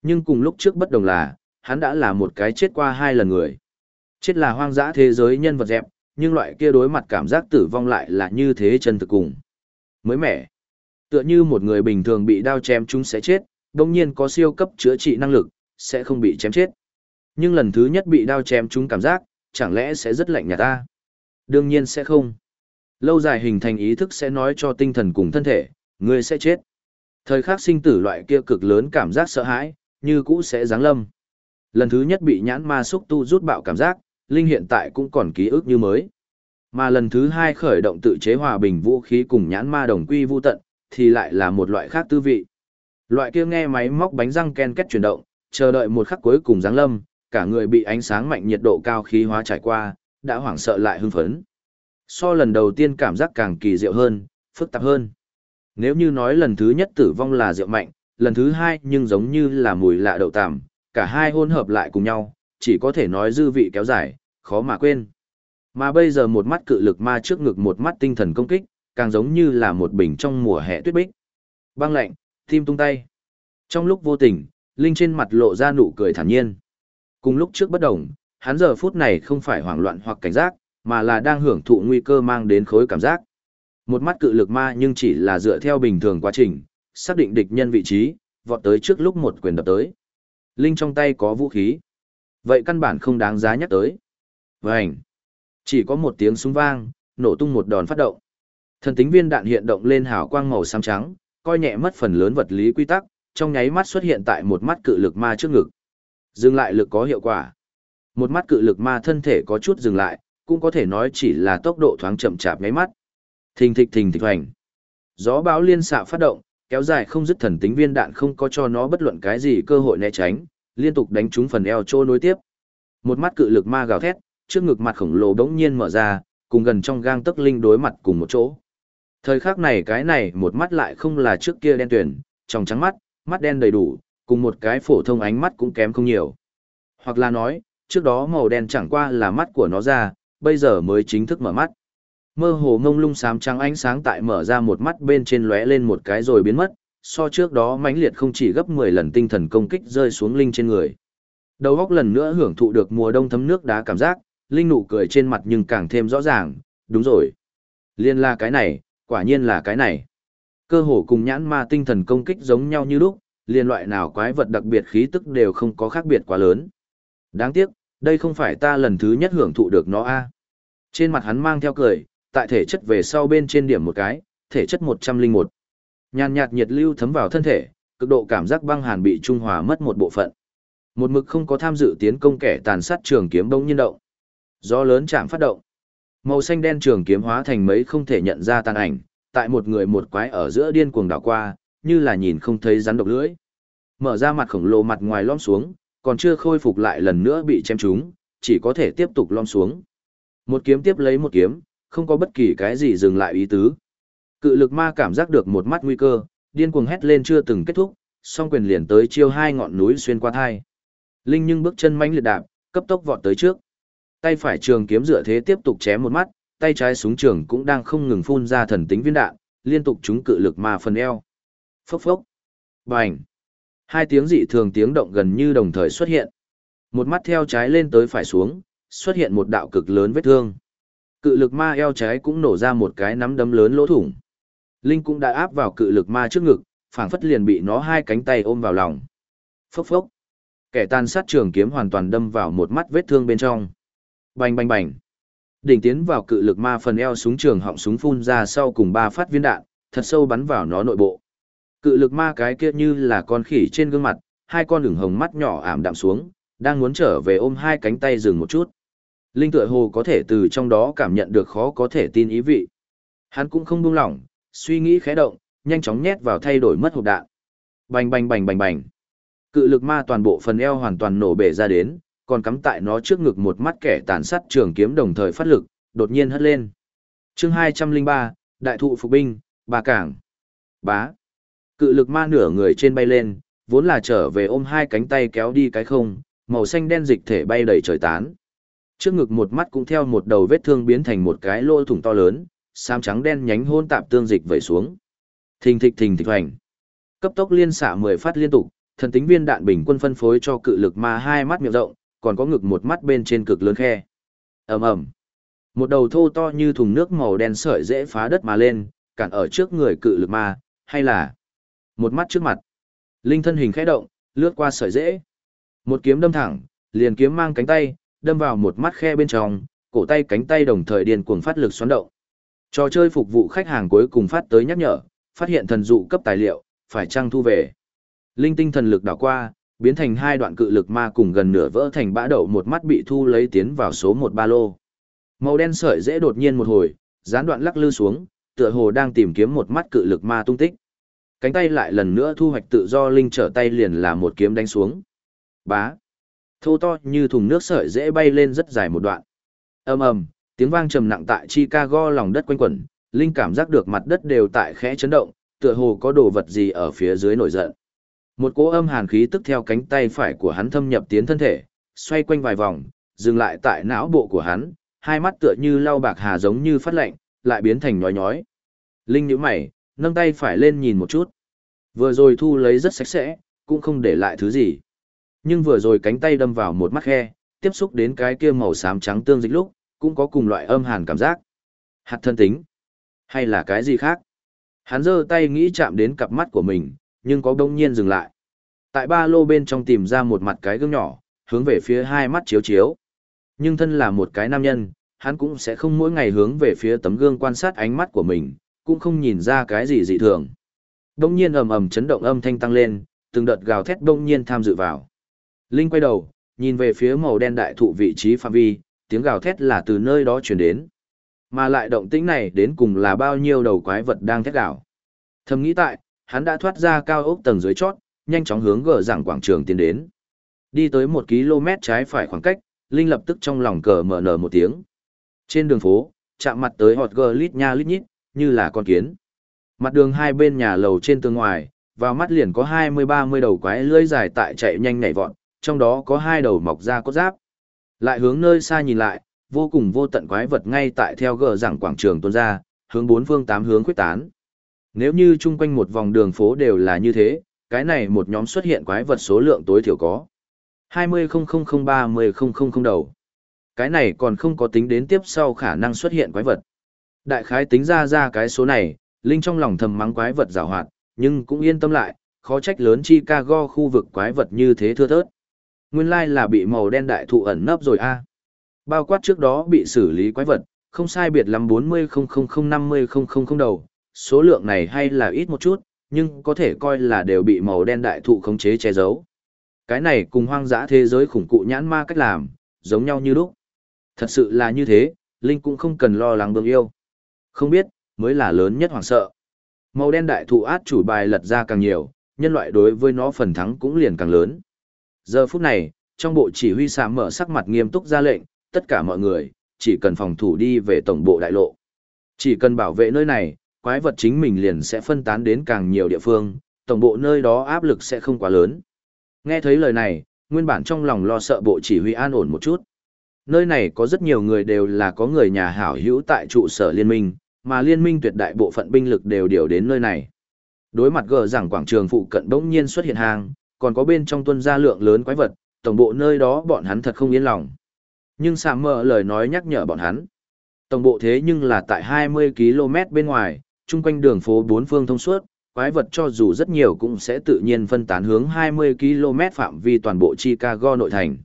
Nhưng cùng lúc trước bất đồng là, hắn đã là một cái chết qua hai lần người. Chết là hoang dã thế giới nhân vật dẹp, nhưng loại kia đối mặt cảm giác tử vong lại là như thế chân thực cùng. Mới mẻ. Tựa như một người bình thường bị đao chém chúng sẽ chết, đồng nhiên có siêu cấp chữa trị năng lực, sẽ không bị chém chết. Nhưng lần thứ nhất bị đao chém chúng cảm giác, chẳng lẽ sẽ rất lạnh nhà ta? Đương nhiên sẽ không. Lâu dài hình thành ý thức sẽ nói cho tinh thần cùng thân thể, người sẽ chết. Thời khắc sinh tử loại kia cực lớn cảm giác sợ hãi, như cũ sẽ giáng lâm. Lần thứ nhất bị nhãn ma xúc tu rút bạo cảm giác, Linh hiện tại cũng còn ký ức như mới. Mà lần thứ hai khởi động tự chế hòa bình vũ khí cùng nhãn ma đồng quy vu tận, thì lại là một loại khác tư vị. Loại kia nghe máy móc bánh răng ken kết chuyển động, chờ đợi một khắc cuối cùng giáng lâm, cả người bị ánh sáng mạnh nhiệt độ cao khí hóa trải qua, đã hoảng sợ lại hưng phấn. So lần đầu tiên cảm giác càng kỳ diệu hơn, phức tạp hơn. Nếu như nói lần thứ nhất tử vong là rượu mạnh, lần thứ hai nhưng giống như là mùi lạ đậu tạm, cả hai hôn hợp lại cùng nhau, chỉ có thể nói dư vị kéo dài, khó mà quên. Mà bây giờ một mắt cự lực ma trước ngực một mắt tinh thần công kích, càng giống như là một bình trong mùa hè tuyết bích. Băng lạnh, tim tung tay. Trong lúc vô tình, Linh trên mặt lộ ra nụ cười thản nhiên. Cùng lúc trước bất đồng, hắn giờ phút này không phải hoảng loạn hoặc cảnh giác, mà là đang hưởng thụ nguy cơ mang đến khối cảm giác. Một mắt cự lực ma nhưng chỉ là dựa theo bình thường quá trình, xác định địch nhân vị trí, vọt tới trước lúc một quyền đập tới. Linh trong tay có vũ khí. Vậy căn bản không đáng giá nhắc tới. Vành. Chỉ có một tiếng súng vang, nổ tung một đòn phát động. Thần tính viên đạn hiện động lên hào quang màu xám trắng, coi nhẹ mất phần lớn vật lý quy tắc, trong nháy mắt xuất hiện tại một mắt cự lực ma trước ngực. Dừng lại lực có hiệu quả. Một mắt cự lực ma thân thể có chút dừng lại, cũng có thể nói chỉ là tốc độ thoáng chậm chạp nháy mắt. Thình thịch thình thịch hoành. Gió bão liên xạ phát động, kéo dài không dứt thần tính viên đạn không có cho nó bất luận cái gì cơ hội né tránh, liên tục đánh trúng phần eo trô nối tiếp. Một mắt cự lực ma gào thét, trước ngực mặt khổng lồ đống nhiên mở ra, cùng gần trong gang tấc linh đối mặt cùng một chỗ. Thời khắc này cái này một mắt lại không là trước kia đen tuyển, trong trắng mắt, mắt đen đầy đủ, cùng một cái phổ thông ánh mắt cũng kém không nhiều. Hoặc là nói, trước đó màu đen chẳng qua là mắt của nó ra, bây giờ mới chính thức mở mắt. Mơ hồ ngông lung xám trắng ánh sáng tại mở ra một mắt bên trên lóe lên một cái rồi biến mất, so trước đó mãnh liệt không chỉ gấp 10 lần tinh thần công kích rơi xuống linh trên người. Đầu góc lần nữa hưởng thụ được mùa đông thấm nước đá cảm giác, linh nụ cười trên mặt nhưng càng thêm rõ ràng, đúng rồi. Liên là cái này, quả nhiên là cái này. Cơ hồ cùng nhãn ma tinh thần công kích giống nhau như lúc, liên loại nào quái vật đặc biệt khí tức đều không có khác biệt quá lớn. Đáng tiếc, đây không phải ta lần thứ nhất hưởng thụ được nó a. Trên mặt hắn mang theo cười, tại thể chất về sau bên trên điểm một cái, thể chất 101. Nhàn nhạt nhiệt lưu thấm vào thân thể, cực độ cảm giác băng hàn bị trung hòa mất một bộ phận. Một mực không có tham dự tiến công kẻ tàn sát trường kiếm bỗng nhiên động. Gió lớn chạm phát động. Màu xanh đen trường kiếm hóa thành mấy không thể nhận ra tàn ảnh, tại một người một quái ở giữa điên cuồng đảo qua, như là nhìn không thấy rắn độc lưỡi. Mở ra mặt khổng lồ mặt ngoài lõm xuống, còn chưa khôi phục lại lần nữa bị chém trúng, chỉ có thể tiếp tục lõm xuống. Một kiếm tiếp lấy một kiếm, không có bất kỳ cái gì dừng lại ý tứ. Cự lực ma cảm giác được một mắt nguy cơ, điên cuồng hét lên chưa từng kết thúc, song quyền liền tới chiêu hai ngọn núi xuyên qua thai. Linh nhưng bước chân mãnh liệt đạp, cấp tốc vọt tới trước. Tay phải trường kiếm dựa thế tiếp tục chém một mắt, tay trái súng trường cũng đang không ngừng phun ra thần tính viên đạn, liên tục trúng cự lực ma phần eo. Phốc phốc. Bành. Hai tiếng dị thường tiếng động gần như đồng thời xuất hiện. Một mắt theo trái lên tới phải xuống, xuất hiện một đạo cực lớn vết thương. Cự lực ma eo trái cũng nổ ra một cái nắm đấm lớn lỗ thủng. Linh cũng đã áp vào cự lực ma trước ngực, phảng phất liền bị nó hai cánh tay ôm vào lòng. Phốc phốc. Kẻ tàn sát trường kiếm hoàn toàn đâm vào một mắt vết thương bên trong. Bành bành bành. Đỉnh tiến vào cự lực ma phần eo súng trường họng súng phun ra sau cùng ba phát viên đạn, thật sâu bắn vào nó nội bộ. Cự lực ma cái kia như là con khỉ trên gương mặt, hai con đường hồng mắt nhỏ ảm đạm xuống, đang muốn trở về ôm hai cánh tay dừng một chút. Linh tựa hồ có thể từ trong đó cảm nhận được khó có thể tin ý vị. Hắn cũng không buông lỏng, suy nghĩ khẽ động, nhanh chóng nhét vào thay đổi mất hộp đạn. Bành bành bành bành bành. Cự lực ma toàn bộ phần eo hoàn toàn nổ bể ra đến, còn cắm tại nó trước ngực một mắt kẻ tàn sát trường kiếm đồng thời phát lực, đột nhiên hất lên. Chương 203, Đại thụ phục binh, bà cảng. Bá. Cự lực ma nửa người trên bay lên, vốn là trở về ôm hai cánh tay kéo đi cái không, màu xanh đen dịch thể bay đầy trời tán. Trước ngực một mắt cũng theo một đầu vết thương biến thành một cái lỗ thủng to lớn, xám trắng đen nhánh hôn tạp tương dịch vẩy xuống. Thình thịch thình thịch hoành. Cấp tốc liên xạ 10 phát liên tục, thần tính viên đạn bình quân phân phối cho cự lực ma hai mắt miệng rộng, còn có ngực một mắt bên trên cực lớn khe. Ầm ầm. Một đầu thô to như thùng nước màu đen sợi dễ phá đất mà lên, cản ở trước người cự lực ma, hay là một mắt trước mặt. Linh thân hình khẽ động, lướt qua sợi dễ. Một kiếm đâm thẳng, liền kiếm mang cánh tay, đâm vào một mắt khe bên trong, cổ tay cánh tay đồng thời điên cuồng phát lực xoắn động. Trò chơi phục vụ khách hàng cuối cùng phát tới nhắc nhở, phát hiện thần dụ cấp tài liệu, phải trang thu về. Linh tinh thần lực đảo qua, biến thành hai đoạn cự lực ma cùng gần nửa vỡ thành bã đậu một mắt bị thu lấy tiến vào số một ba lô. Màu đen sợi dễ đột nhiên một hồi, gián đoạn lắc lư xuống, tựa hồ đang tìm kiếm một mắt cự lực ma tung tích. Cánh tay lại lần nữa thu hoạch tự do linh trở tay liền là một kiếm đánh xuống. Bá. Thô to như thùng nước sợi dễ bay lên rất dài một đoạn. Ầm ầm, tiếng vang trầm nặng tại Chicago lòng đất quanh quẩn, linh cảm giác được mặt đất đều tại khẽ chấn động, tựa hồ có đồ vật gì ở phía dưới nổi giận. Một cỗ âm hàn khí tức theo cánh tay phải của hắn thâm nhập tiến thân thể, xoay quanh vài vòng, dừng lại tại não bộ của hắn, hai mắt tựa như lau bạc hà giống như phát lạnh, lại biến thành nhói nhói. Linh nhíu mày, nâng tay phải lên nhìn một chút. Vừa rồi thu lấy rất sạch sẽ, cũng không để lại thứ gì. Nhưng vừa rồi cánh tay đâm vào một mắt khe, tiếp xúc đến cái kia màu xám trắng tương dịch lúc, cũng có cùng loại âm hàn cảm giác. Hạt thân tính, hay là cái gì khác? Hắn giơ tay nghĩ chạm đến cặp mắt của mình, nhưng có đông nhiên dừng lại. Tại ba lô bên trong tìm ra một mặt cái gương nhỏ, hướng về phía hai mắt chiếu chiếu. Nhưng thân là một cái nam nhân, hắn cũng sẽ không mỗi ngày hướng về phía tấm gương quan sát ánh mắt của mình, cũng không nhìn ra cái gì dị thường. Đông nhiên ầm ầm chấn động âm thanh tăng lên, từng đợt gào thét đông nhiên tham dự vào. Linh quay đầu, nhìn về phía màu đen đại thụ vị trí phạm vi, tiếng gào thét là từ nơi đó truyền đến. Mà lại động tĩnh này đến cùng là bao nhiêu đầu quái vật đang thét gào. Thầm nghĩ tại, hắn đã thoát ra cao ốc tầng dưới chót, nhanh chóng hướng gờ giảng quảng trường tiến đến. Đi tới một km trái phải khoảng cách, Linh lập tức trong lòng cờ mở nở một tiếng. Trên đường phố, chạm mặt tới hot gờ lít nha lít nhít, như là con kiến. Mặt đường hai bên nhà lầu trên tường ngoài, vào mắt liền có 20-30 đầu quái lưỡi dài tại chạy nhanh nhảy vọt, trong đó có hai đầu mọc ra cốt giáp. Lại hướng nơi xa nhìn lại, vô cùng vô tận quái vật ngay tại theo gờ giảng quảng trường tuôn ra, hướng bốn phương tám hướng quyết tán. Nếu như chung quanh một vòng đường phố đều là như thế, cái này một nhóm xuất hiện quái vật số lượng tối thiểu có 20.000-30.000 đầu. Cái này còn không có tính đến tiếp sau khả năng xuất hiện quái vật. Đại khái tính ra ra cái số này, Linh trong lòng thầm mắng quái vật rào hoạt, nhưng cũng yên tâm lại, khó trách lớn Chicago khu vực quái vật như thế thưa thớt. Nguyên lai là bị màu đen đại thụ ẩn nấp rồi a. Bao quát trước đó bị xử lý quái vật, không sai biệt lắm 40.000-50.000 đầu, số lượng này hay là ít một chút, nhưng có thể coi là đều bị màu đen đại thụ khống chế che giấu. Cái này cùng hoang dã thế giới khủng cụ nhãn ma cách làm, giống nhau như lúc. Thật sự là như thế, Linh cũng không cần lo lắng bương yêu. Không biết, mới là lớn nhất hoảng sợ. Màu đen đại thụ át chủ bài lật ra càng nhiều, nhân loại đối với nó phần thắng cũng liền càng lớn. Giờ phút này, trong bộ chỉ huy sám mở sắc mặt nghiêm túc ra lệnh, tất cả mọi người, chỉ cần phòng thủ đi về tổng bộ đại lộ. Chỉ cần bảo vệ nơi này, quái vật chính mình liền sẽ phân tán đến càng nhiều địa phương, tổng bộ nơi đó áp lực sẽ không quá lớn. Nghe thấy lời này, nguyên bản trong lòng lo sợ bộ chỉ huy an ổn một chút. Nơi này có rất nhiều người đều là có người nhà hảo hữu tại trụ sở liên minh, mà liên minh tuyệt đại bộ phận binh lực đều điều đến nơi này. Đối mặt gờ rằng quảng trường phụ cận bỗng nhiên xuất hiện hàng, còn có bên trong tuân gia lượng lớn quái vật, tổng bộ nơi đó bọn hắn thật không yên lòng. Nhưng Sạm mở lời nói nhắc nhở bọn hắn. Tổng bộ thế nhưng là tại 20 km bên ngoài, chung quanh đường phố bốn phương thông suốt, quái vật cho dù rất nhiều cũng sẽ tự nhiên phân tán hướng 20 km phạm vi toàn bộ Chicago nội thành.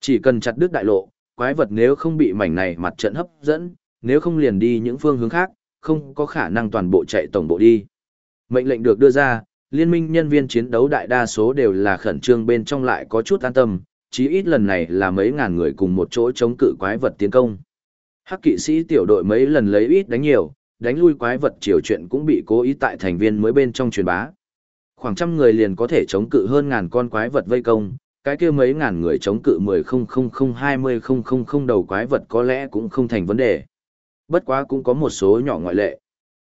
Chỉ cần chặt đứt đại lộ, quái vật nếu không bị mảnh này mặt trận hấp dẫn, nếu không liền đi những phương hướng khác, không có khả năng toàn bộ chạy tổng bộ đi. Mệnh lệnh được đưa ra, liên minh nhân viên chiến đấu đại đa số đều là khẩn trương bên trong lại có chút an tâm, chí ít lần này là mấy ngàn người cùng một chỗ chống cự quái vật tiến công. Hắc kỵ sĩ tiểu đội mấy lần lấy ít đánh nhiều, đánh lui quái vật chiều chuyện cũng bị cố ý tại thành viên mới bên trong truyền bá. Khoảng trăm người liền có thể chống cự hơn ngàn con quái vật vây công, cái kia mấy ngàn người chống cự 10.000-20.000 đầu quái vật có lẽ cũng không thành vấn đề. Bất quá cũng có một số nhỏ ngoại lệ.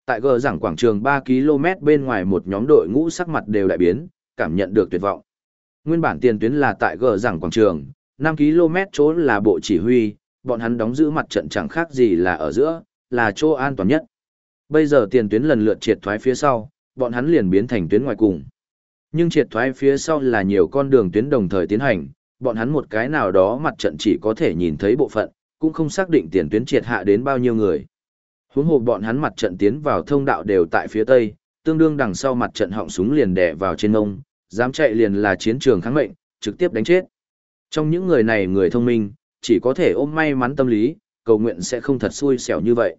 Tại gờ giảng quảng trường 3 km bên ngoài một nhóm đội ngũ sắc mặt đều đại biến, cảm nhận được tuyệt vọng. Nguyên bản tiền tuyến là tại gờ giảng quảng trường, 5 km chỗ là bộ chỉ huy, bọn hắn đóng giữ mặt trận chẳng khác gì là ở giữa, là chỗ an toàn nhất. Bây giờ tiền tuyến lần lượt triệt thoái phía sau, bọn hắn liền biến thành tuyến ngoài cùng. Nhưng triệt thoái phía sau là nhiều con đường tuyến đồng thời tiến hành, bọn hắn một cái nào đó mặt trận chỉ có thể nhìn thấy bộ phận, cũng không xác định tiền tuyến triệt hạ đến bao nhiêu người. Huống hồ bọn hắn mặt trận tiến vào thông đạo đều tại phía tây, tương đương đằng sau mặt trận họng súng liền đè vào trên ông dám chạy liền là chiến trường kháng mệnh, trực tiếp đánh chết. Trong những người này người thông minh, chỉ có thể ôm may mắn tâm lý, cầu nguyện sẽ không thật xui xẻo như vậy.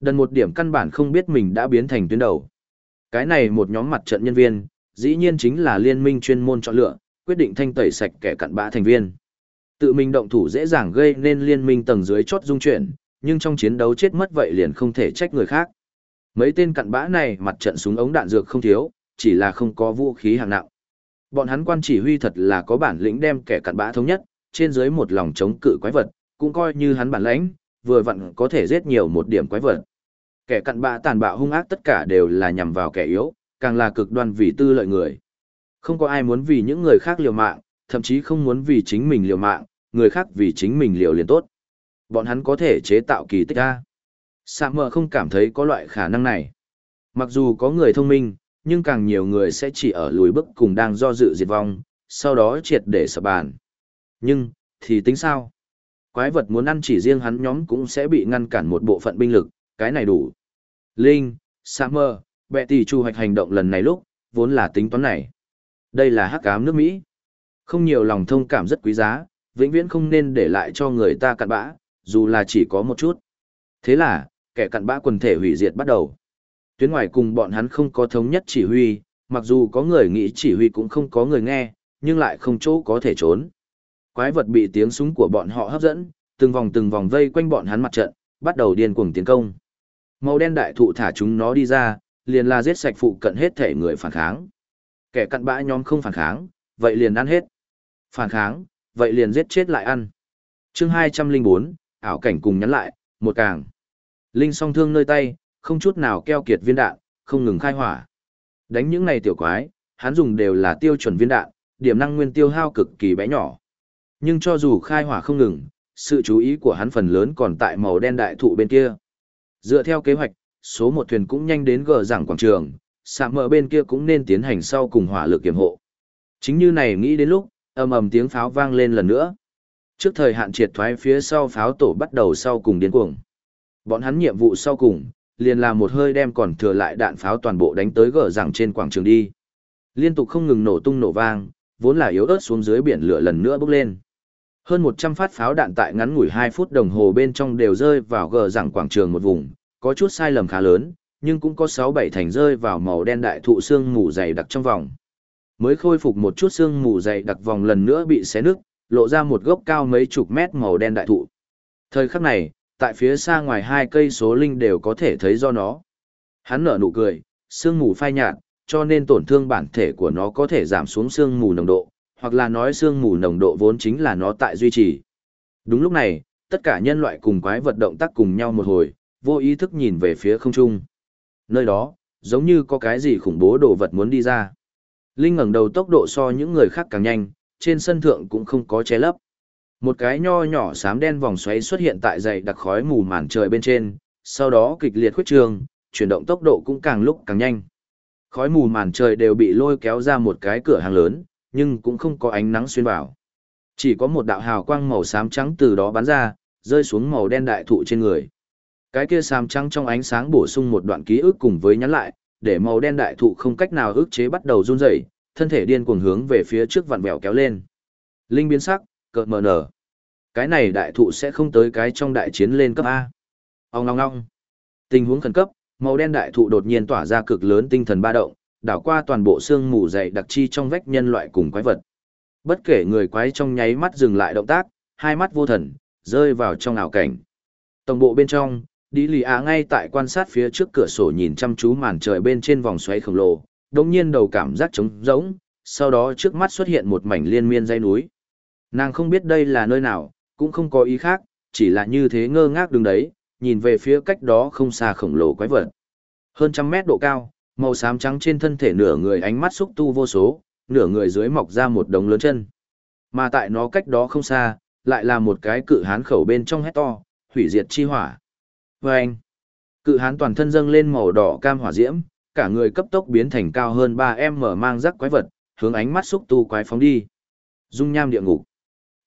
Đần một điểm căn bản không biết mình đã biến thành tuyến đầu. Cái này một nhóm mặt trận nhân viên, dĩ nhiên chính là liên minh chuyên môn chọn lựa, quyết định thanh tẩy sạch kẻ cặn bã thành viên. Tự mình động thủ dễ dàng gây nên liên minh tầng dưới chót dung chuyển, nhưng trong chiến đấu chết mất vậy liền không thể trách người khác. Mấy tên cặn bã này mặt trận súng ống đạn dược không thiếu, chỉ là không có vũ khí hạng nặng. Bọn hắn quan chỉ huy thật là có bản lĩnh đem kẻ cặn bã thống nhất, trên dưới một lòng chống cự quái vật, cũng coi như hắn bản lãnh, vừa vặn có thể giết nhiều một điểm quái vật. Kẻ cặn bã tàn bạo hung ác tất cả đều là nhằm vào kẻ yếu, càng là cực đoan vì tư lợi người. Không có ai muốn vì những người khác liều mạng, thậm chí không muốn vì chính mình liều mạng, người khác vì chính mình liều liền tốt. Bọn hắn có thể chế tạo kỳ tích ra. Sạm mờ không cảm thấy có loại khả năng này. Mặc dù có người thông minh, nhưng càng nhiều người sẽ chỉ ở lùi bước cùng đang do dự diệt vong, sau đó triệt để sập bàn. Nhưng, thì tính sao? Quái vật muốn ăn chỉ riêng hắn nhóm cũng sẽ bị ngăn cản một bộ phận binh lực, cái này đủ. Linh, Summer, bệ tỷ chu hoạch hành động lần này lúc, vốn là tính toán này. Đây là hắc ám nước Mỹ. Không nhiều lòng thông cảm rất quý giá, vĩnh viễn không nên để lại cho người ta cặn bã, dù là chỉ có một chút. Thế là, kẻ cặn bã quần thể hủy diệt bắt đầu. Tuyến ngoài cùng bọn hắn không có thống nhất chỉ huy, mặc dù có người nghĩ chỉ huy cũng không có người nghe, nhưng lại không chỗ có thể trốn. Quái vật bị tiếng súng của bọn họ hấp dẫn, từng vòng từng vòng vây quanh bọn hắn mặt trận, bắt đầu điên cuồng tiến công. Màu đen đại thụ thả chúng nó đi ra, liền là giết sạch phụ cận hết thể người phản kháng. Kẻ cặn bã nhóm không phản kháng, vậy liền ăn hết. Phản kháng, vậy liền giết chết lại ăn. chương 204, ảo cảnh cùng nhắn lại, một càng. Linh song thương nơi tay, không chút nào keo kiệt viên đạn, không ngừng khai hỏa. Đánh những này tiểu quái, hắn dùng đều là tiêu chuẩn viên đạn, điểm năng nguyên tiêu hao cực kỳ bé nhỏ. Nhưng cho dù khai hỏa không ngừng, sự chú ý của hắn phần lớn còn tại màu đen đại thụ bên kia. Dựa theo kế hoạch, số một thuyền cũng nhanh đến gờ giảng quảng trường, sạm mở bên kia cũng nên tiến hành sau cùng hỏa lực kiểm hộ. Chính như này nghĩ đến lúc, ầm ầm tiếng pháo vang lên lần nữa. Trước thời hạn triệt thoái phía sau pháo tổ bắt đầu sau cùng điên cuồng. Bọn hắn nhiệm vụ sau cùng, liền là một hơi đem còn thừa lại đạn pháo toàn bộ đánh tới gờ rằng trên quảng trường đi. Liên tục không ngừng nổ tung nổ vang, vốn là yếu ớt xuống dưới biển lửa lần nữa bốc lên. Hơn 100 phát pháo đạn tại ngắn ngủi 2 phút đồng hồ bên trong đều rơi vào gờ rằng quảng trường một vùng, có chút sai lầm khá lớn, nhưng cũng có 6-7 thành rơi vào màu đen đại thụ xương mù dày đặc trong vòng. Mới khôi phục một chút xương mù dày đặc vòng lần nữa bị xé nứt, lộ ra một gốc cao mấy chục mét màu đen đại thụ. Thời khắc này, tại phía xa ngoài hai cây số linh đều có thể thấy do nó. Hắn nở nụ cười, xương mù phai nhạt, cho nên tổn thương bản thể của nó có thể giảm xuống xương mù nồng độ, hoặc là nói xương mù nồng độ vốn chính là nó tại duy trì. Đúng lúc này, tất cả nhân loại cùng quái vật động tác cùng nhau một hồi, vô ý thức nhìn về phía không trung. Nơi đó, giống như có cái gì khủng bố đồ vật muốn đi ra. Linh ngẩng đầu tốc độ so những người khác càng nhanh, trên sân thượng cũng không có che lấp. Một cái nho nhỏ xám đen vòng xoáy xuất hiện tại dày đặc khói mù màn trời bên trên, sau đó kịch liệt khuyết trường, chuyển động tốc độ cũng càng lúc càng nhanh. Khói mù màn trời đều bị lôi kéo ra một cái cửa hàng lớn, nhưng cũng không có ánh nắng xuyên vào. Chỉ có một đạo hào quang màu xám trắng từ đó bắn ra, rơi xuống màu đen đại thụ trên người. Cái kia xám trắng trong ánh sáng bổ sung một đoạn ký ức cùng với nhắn lại, để màu đen đại thụ không cách nào ức chế bắt đầu run rẩy, thân thể điên cuồng hướng về phía trước vặn vẹo kéo lên. Linh biến sắc, cợt mờ nở. Cái này đại thụ sẽ không tới cái trong đại chiến lên cấp A. Ông ngong ngong. Tình huống khẩn cấp, màu đen đại thụ đột nhiên tỏa ra cực lớn tinh thần ba động, đảo qua toàn bộ xương mù dày đặc chi trong vách nhân loại cùng quái vật. Bất kể người quái trong nháy mắt dừng lại động tác, hai mắt vô thần, rơi vào trong ảo cảnh. Tổng bộ bên trong, Đi lì á ngay tại quan sát phía trước cửa sổ nhìn chăm chú màn trời bên trên vòng xoáy khổng lồ, đồng nhiên đầu cảm giác trống rỗng, sau đó trước mắt xuất hiện một mảnh liên miên dây núi. Nàng không biết đây là nơi nào, cũng không có ý khác, chỉ là như thế ngơ ngác đứng đấy, nhìn về phía cách đó không xa khổng lồ quái vật. Hơn trăm mét độ cao, màu xám trắng trên thân thể nửa người ánh mắt xúc tu vô số, nửa người dưới mọc ra một đống lớn chân. Mà tại nó cách đó không xa, lại là một cái cự hán khẩu bên trong hét to, hủy diệt chi hỏa. Và anh, cự hán toàn thân dâng lên màu đỏ cam hỏa diễm, cả người cấp tốc biến thành cao hơn 3m mang rắc quái vật, hướng ánh mắt xúc tu quái phóng đi. Dung nham địa ngục.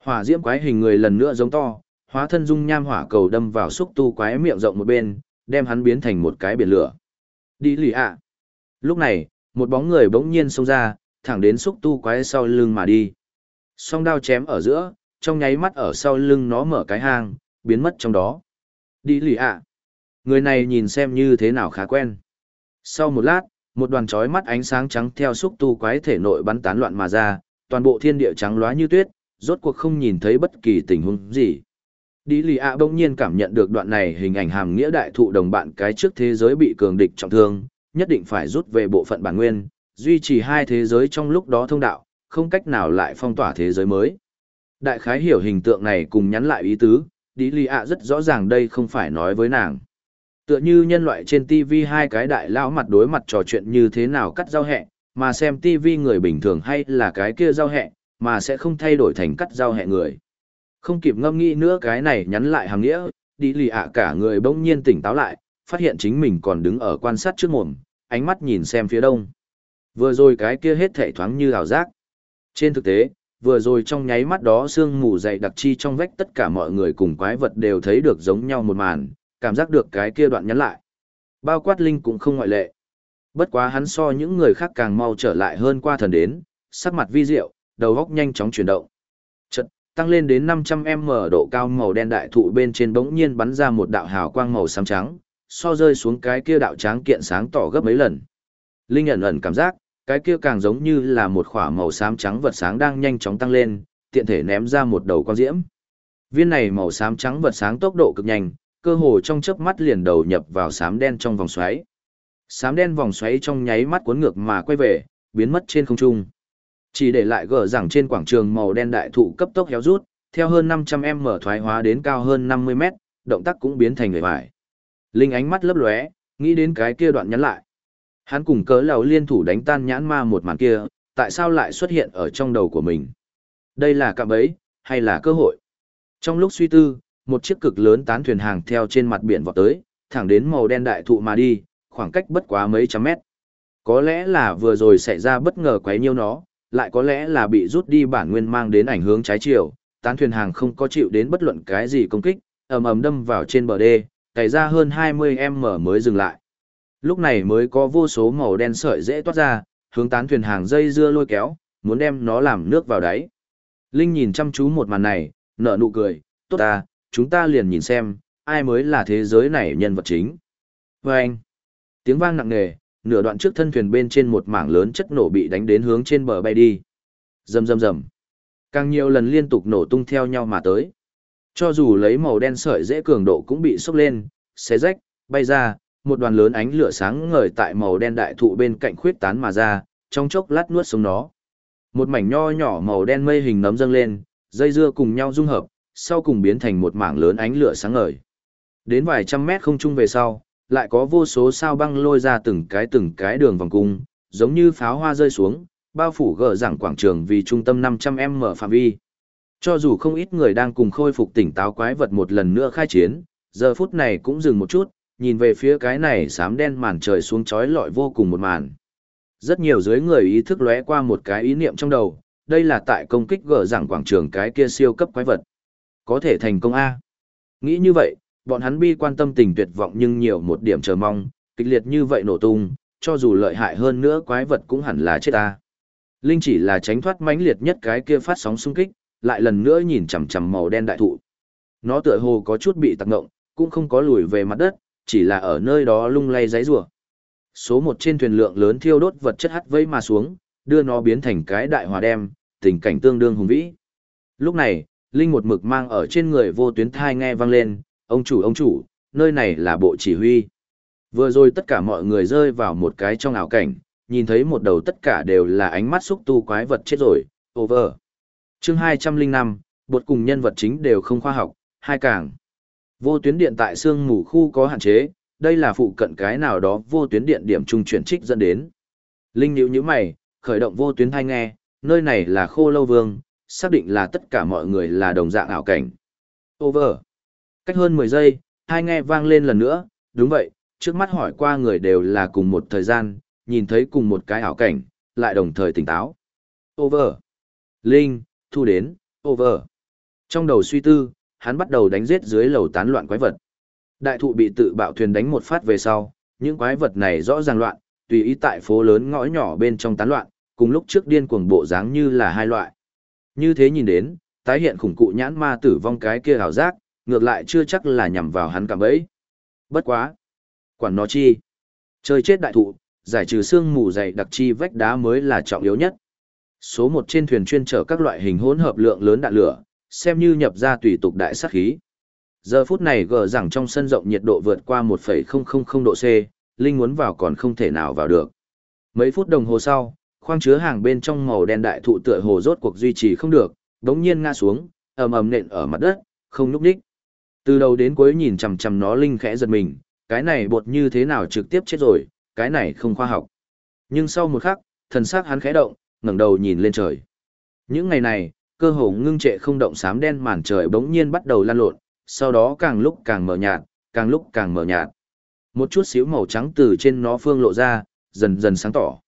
Hỏa diễm quái hình người lần nữa giống to, hóa thân dung nham hỏa cầu đâm vào xúc tu quái miệng rộng một bên, đem hắn biến thành một cái biển lửa. Đi lì ạ. Lúc này, một bóng người bỗng nhiên xông ra, thẳng đến xúc tu quái sau lưng mà đi. Song đao chém ở giữa, trong nháy mắt ở sau lưng nó mở cái hang, biến mất trong đó. Đi lì ạ. Người này nhìn xem như thế nào khá quen. Sau một lát, một đoàn chói mắt ánh sáng trắng theo xúc tu quái thể nội bắn tán loạn mà ra, toàn bộ thiên địa trắng loá như tuyết, rốt cuộc không nhìn thấy bất kỳ tình huống gì. Đi lì ạ bỗng nhiên cảm nhận được đoạn này hình ảnh hàm nghĩa đại thụ đồng bạn cái trước thế giới bị cường địch trọng thương, nhất định phải rút về bộ phận bản nguyên, duy trì hai thế giới trong lúc đó thông đạo, không cách nào lại phong tỏa thế giới mới. Đại khái hiểu hình tượng này cùng nhắn lại ý tứ, đi lì ạ rất rõ ràng đây không phải nói với nàng. Tựa như nhân loại trên TV hai cái đại lão mặt đối mặt trò chuyện như thế nào cắt giao hẹ, mà xem TV người bình thường hay là cái kia giao hẹ, mà sẽ không thay đổi thành cắt giao hẹ người. Không kịp ngâm nghĩ nữa cái này nhắn lại hàng nghĩa, đi lì ạ cả người bỗng nhiên tỉnh táo lại, phát hiện chính mình còn đứng ở quan sát trước mồm, ánh mắt nhìn xem phía đông. Vừa rồi cái kia hết thể thoáng như ảo giác. Trên thực tế, vừa rồi trong nháy mắt đó sương mù dày đặc chi trong vách tất cả mọi người cùng quái vật đều thấy được giống nhau một màn, cảm giác được cái kia đoạn nhắn lại. Bao quát linh cũng không ngoại lệ. Bất quá hắn so những người khác càng mau trở lại hơn qua thần đến, sắc mặt vi diệu, đầu góc nhanh chóng chuyển động. Chật, tăng lên đến 500m độ cao màu đen đại thụ bên trên bỗng nhiên bắn ra một đạo hào quang màu xám trắng, so rơi xuống cái kia đạo tráng kiện sáng tỏ gấp mấy lần. Linh ẩn ẩn cảm giác, cái kia càng giống như là một khỏa màu xám trắng vật sáng đang nhanh chóng tăng lên, tiện thể ném ra một đầu con diễm. Viên này màu xám trắng vật sáng tốc độ cực nhanh, cơ hồ trong chớp mắt liền đầu nhập vào xám đen trong vòng xoáy. Xám đen vòng xoáy trong nháy mắt cuốn ngược mà quay về, biến mất trên không trung. Chỉ để lại gờ rằng trên quảng trường màu đen đại thụ cấp tốc héo rút, theo hơn 500m thoái hóa đến cao hơn 50m, động tác cũng biến thành người vải. Linh ánh mắt lấp lóe, nghĩ đến cái kia đoạn nhắn lại. Hắn cùng cớ lầu liên thủ đánh tan nhãn ma một màn kia, tại sao lại xuất hiện ở trong đầu của mình? Đây là cạm bẫy, hay là cơ hội? Trong lúc suy tư, một chiếc cực lớn tán thuyền hàng theo trên mặt biển vọt tới, thẳng đến màu đen đại thụ mà đi, khoảng cách bất quá mấy trăm mét. Có lẽ là vừa rồi xảy ra bất ngờ quấy nhiêu nó, lại có lẽ là bị rút đi bản nguyên mang đến ảnh hướng trái chiều, tán thuyền hàng không có chịu đến bất luận cái gì công kích, ầm ầm đâm vào trên bờ đê, cày ra hơn 20m mới dừng lại. Lúc này mới có vô số màu đen sợi dễ toát ra, hướng tán thuyền hàng dây dưa lôi kéo, muốn đem nó làm nước vào đáy. Linh nhìn chăm chú một màn này, nở nụ cười, tốt ta, chúng ta liền nhìn xem, ai mới là thế giới này nhân vật chính. Và anh, tiếng vang nặng nề, nửa đoạn trước thân thuyền bên trên một mảng lớn chất nổ bị đánh đến hướng trên bờ bay đi. Rầm rầm rầm. Càng nhiều lần liên tục nổ tung theo nhau mà tới. Cho dù lấy màu đen sợi dễ cường độ cũng bị sốc lên, xé rách, bay ra, một đoàn lớn ánh lửa sáng ngời tại màu đen đại thụ bên cạnh khuyết tán mà ra, trong chốc lát nuốt sống nó. Một mảnh nho nhỏ màu đen mây hình nấm dâng lên, dây dưa cùng nhau dung hợp, sau cùng biến thành một mảng lớn ánh lửa sáng ngời. Đến vài trăm mét không trung về sau, lại có vô số sao băng lôi ra từng cái từng cái đường vòng cung, giống như pháo hoa rơi xuống, bao phủ gờ giảng quảng trường vì trung tâm 500m phạm vi. Cho dù không ít người đang cùng khôi phục tỉnh táo quái vật một lần nữa khai chiến, giờ phút này cũng dừng một chút, nhìn về phía cái này xám đen màn trời xuống chói lọi vô cùng một màn. Rất nhiều dưới người ý thức lóe qua một cái ý niệm trong đầu, đây là tại công kích gỡ rằng quảng trường cái kia siêu cấp quái vật. Có thể thành công A. Nghĩ như vậy, bọn hắn bi quan tâm tình tuyệt vọng nhưng nhiều một điểm chờ mong, kịch liệt như vậy nổ tung, cho dù lợi hại hơn nữa quái vật cũng hẳn là chết ta. Linh chỉ là tránh thoát mãnh liệt nhất cái kia phát sóng xung kích, lại lần nữa nhìn chằm chằm màu đen đại thụ. Nó tựa hồ có chút bị tắc ngộng, cũng không có lùi về mặt đất, chỉ là ở nơi đó lung lay giấy rủa. Số một trên thuyền lượng lớn thiêu đốt vật chất hắt vây mà xuống, đưa nó biến thành cái đại hòa đem, tình cảnh tương đương hùng vĩ. Lúc này, Linh một mực mang ở trên người vô tuyến thai nghe vang lên, ông chủ ông chủ, nơi này là bộ chỉ huy. Vừa rồi tất cả mọi người rơi vào một cái trong ảo cảnh, nhìn thấy một đầu tất cả đều là ánh mắt xúc tu quái vật chết rồi, over. chương 205, bột cùng nhân vật chính đều không khoa học, hai càng. Vô tuyến điện tại xương mù khu có hạn chế, đây là phụ cận cái nào đó vô tuyến điện điểm trung chuyển trích dẫn đến. Linh nhíu như mày, khởi động vô tuyến thai nghe, nơi này là khô lâu vương, xác định là tất cả mọi người là đồng dạng ảo cảnh. Over. Cách hơn 10 giây, hai nghe vang lên lần nữa, đúng vậy, trước mắt hỏi qua người đều là cùng một thời gian, nhìn thấy cùng một cái ảo cảnh, lại đồng thời tỉnh táo. Over. Linh, thu đến, over. Trong đầu suy tư, hắn bắt đầu đánh giết dưới lầu tán loạn quái vật. Đại thụ bị tự bạo thuyền đánh một phát về sau, những quái vật này rõ ràng loạn, tùy ý tại phố lớn ngõ nhỏ bên trong tán loạn, cùng lúc trước điên cuồng bộ dáng như là hai loại. Như thế nhìn đến, tái hiện khủng cụ nhãn ma tử vong cái kia hào giác, ngược lại chưa chắc là nhằm vào hắn cả ấy. Bất quá. Quản nó chi. Chơi chết đại thụ, giải trừ xương mù dày đặc chi vách đá mới là trọng yếu nhất. Số một trên thuyền chuyên chở các loại hình hỗn hợp lượng lớn đạn lửa, xem như nhập ra tùy tục đại sát khí. Giờ phút này gờ rằng trong sân rộng nhiệt độ vượt qua 1,000 độ C, Linh muốn vào còn không thể nào vào được. Mấy phút đồng hồ sau, khoang chứa hàng bên trong màu đen đại thụ tựa hồ rốt cuộc duy trì không được, đống nhiên ngã xuống, ầm ầm nện ở mặt đất, không núp đích. Từ đầu đến cuối nhìn chằm chằm nó Linh khẽ giật mình, cái này bột như thế nào trực tiếp chết rồi, cái này không khoa học. Nhưng sau một khắc, thần sắc hắn khẽ động, ngẩng đầu nhìn lên trời. Những ngày này, cơ hồ ngưng trệ không động sám đen màn trời bỗng nhiên bắt đầu lan lộn, sau đó càng lúc càng mờ nhạt, càng lúc càng mờ nhạt. Một chút xíu màu trắng từ trên nó phương lộ ra, dần dần sáng tỏ.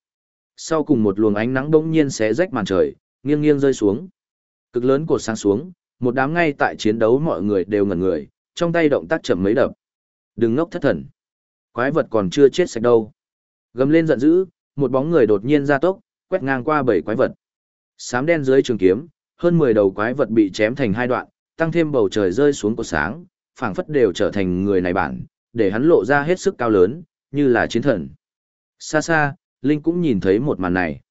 Sau cùng một luồng ánh nắng bỗng nhiên xé rách màn trời, nghiêng nghiêng rơi xuống. Cực lớn cột sáng xuống, một đám ngay tại chiến đấu mọi người đều ngẩn người, trong tay động tác chậm mấy đập. Đừng ngốc thất thần. Quái vật còn chưa chết sạch đâu. Gầm lên giận dữ, một bóng người đột nhiên ra tốc, quét ngang qua bảy quái vật. Sám đen dưới trường kiếm, hơn 10 đầu quái vật bị chém thành hai đoạn, tăng thêm bầu trời rơi xuống cột sáng, phảng phất đều trở thành người này bản, để hắn lộ ra hết sức cao lớn, như là chiến thần. Xa xa, Linh cũng nhìn thấy một màn này.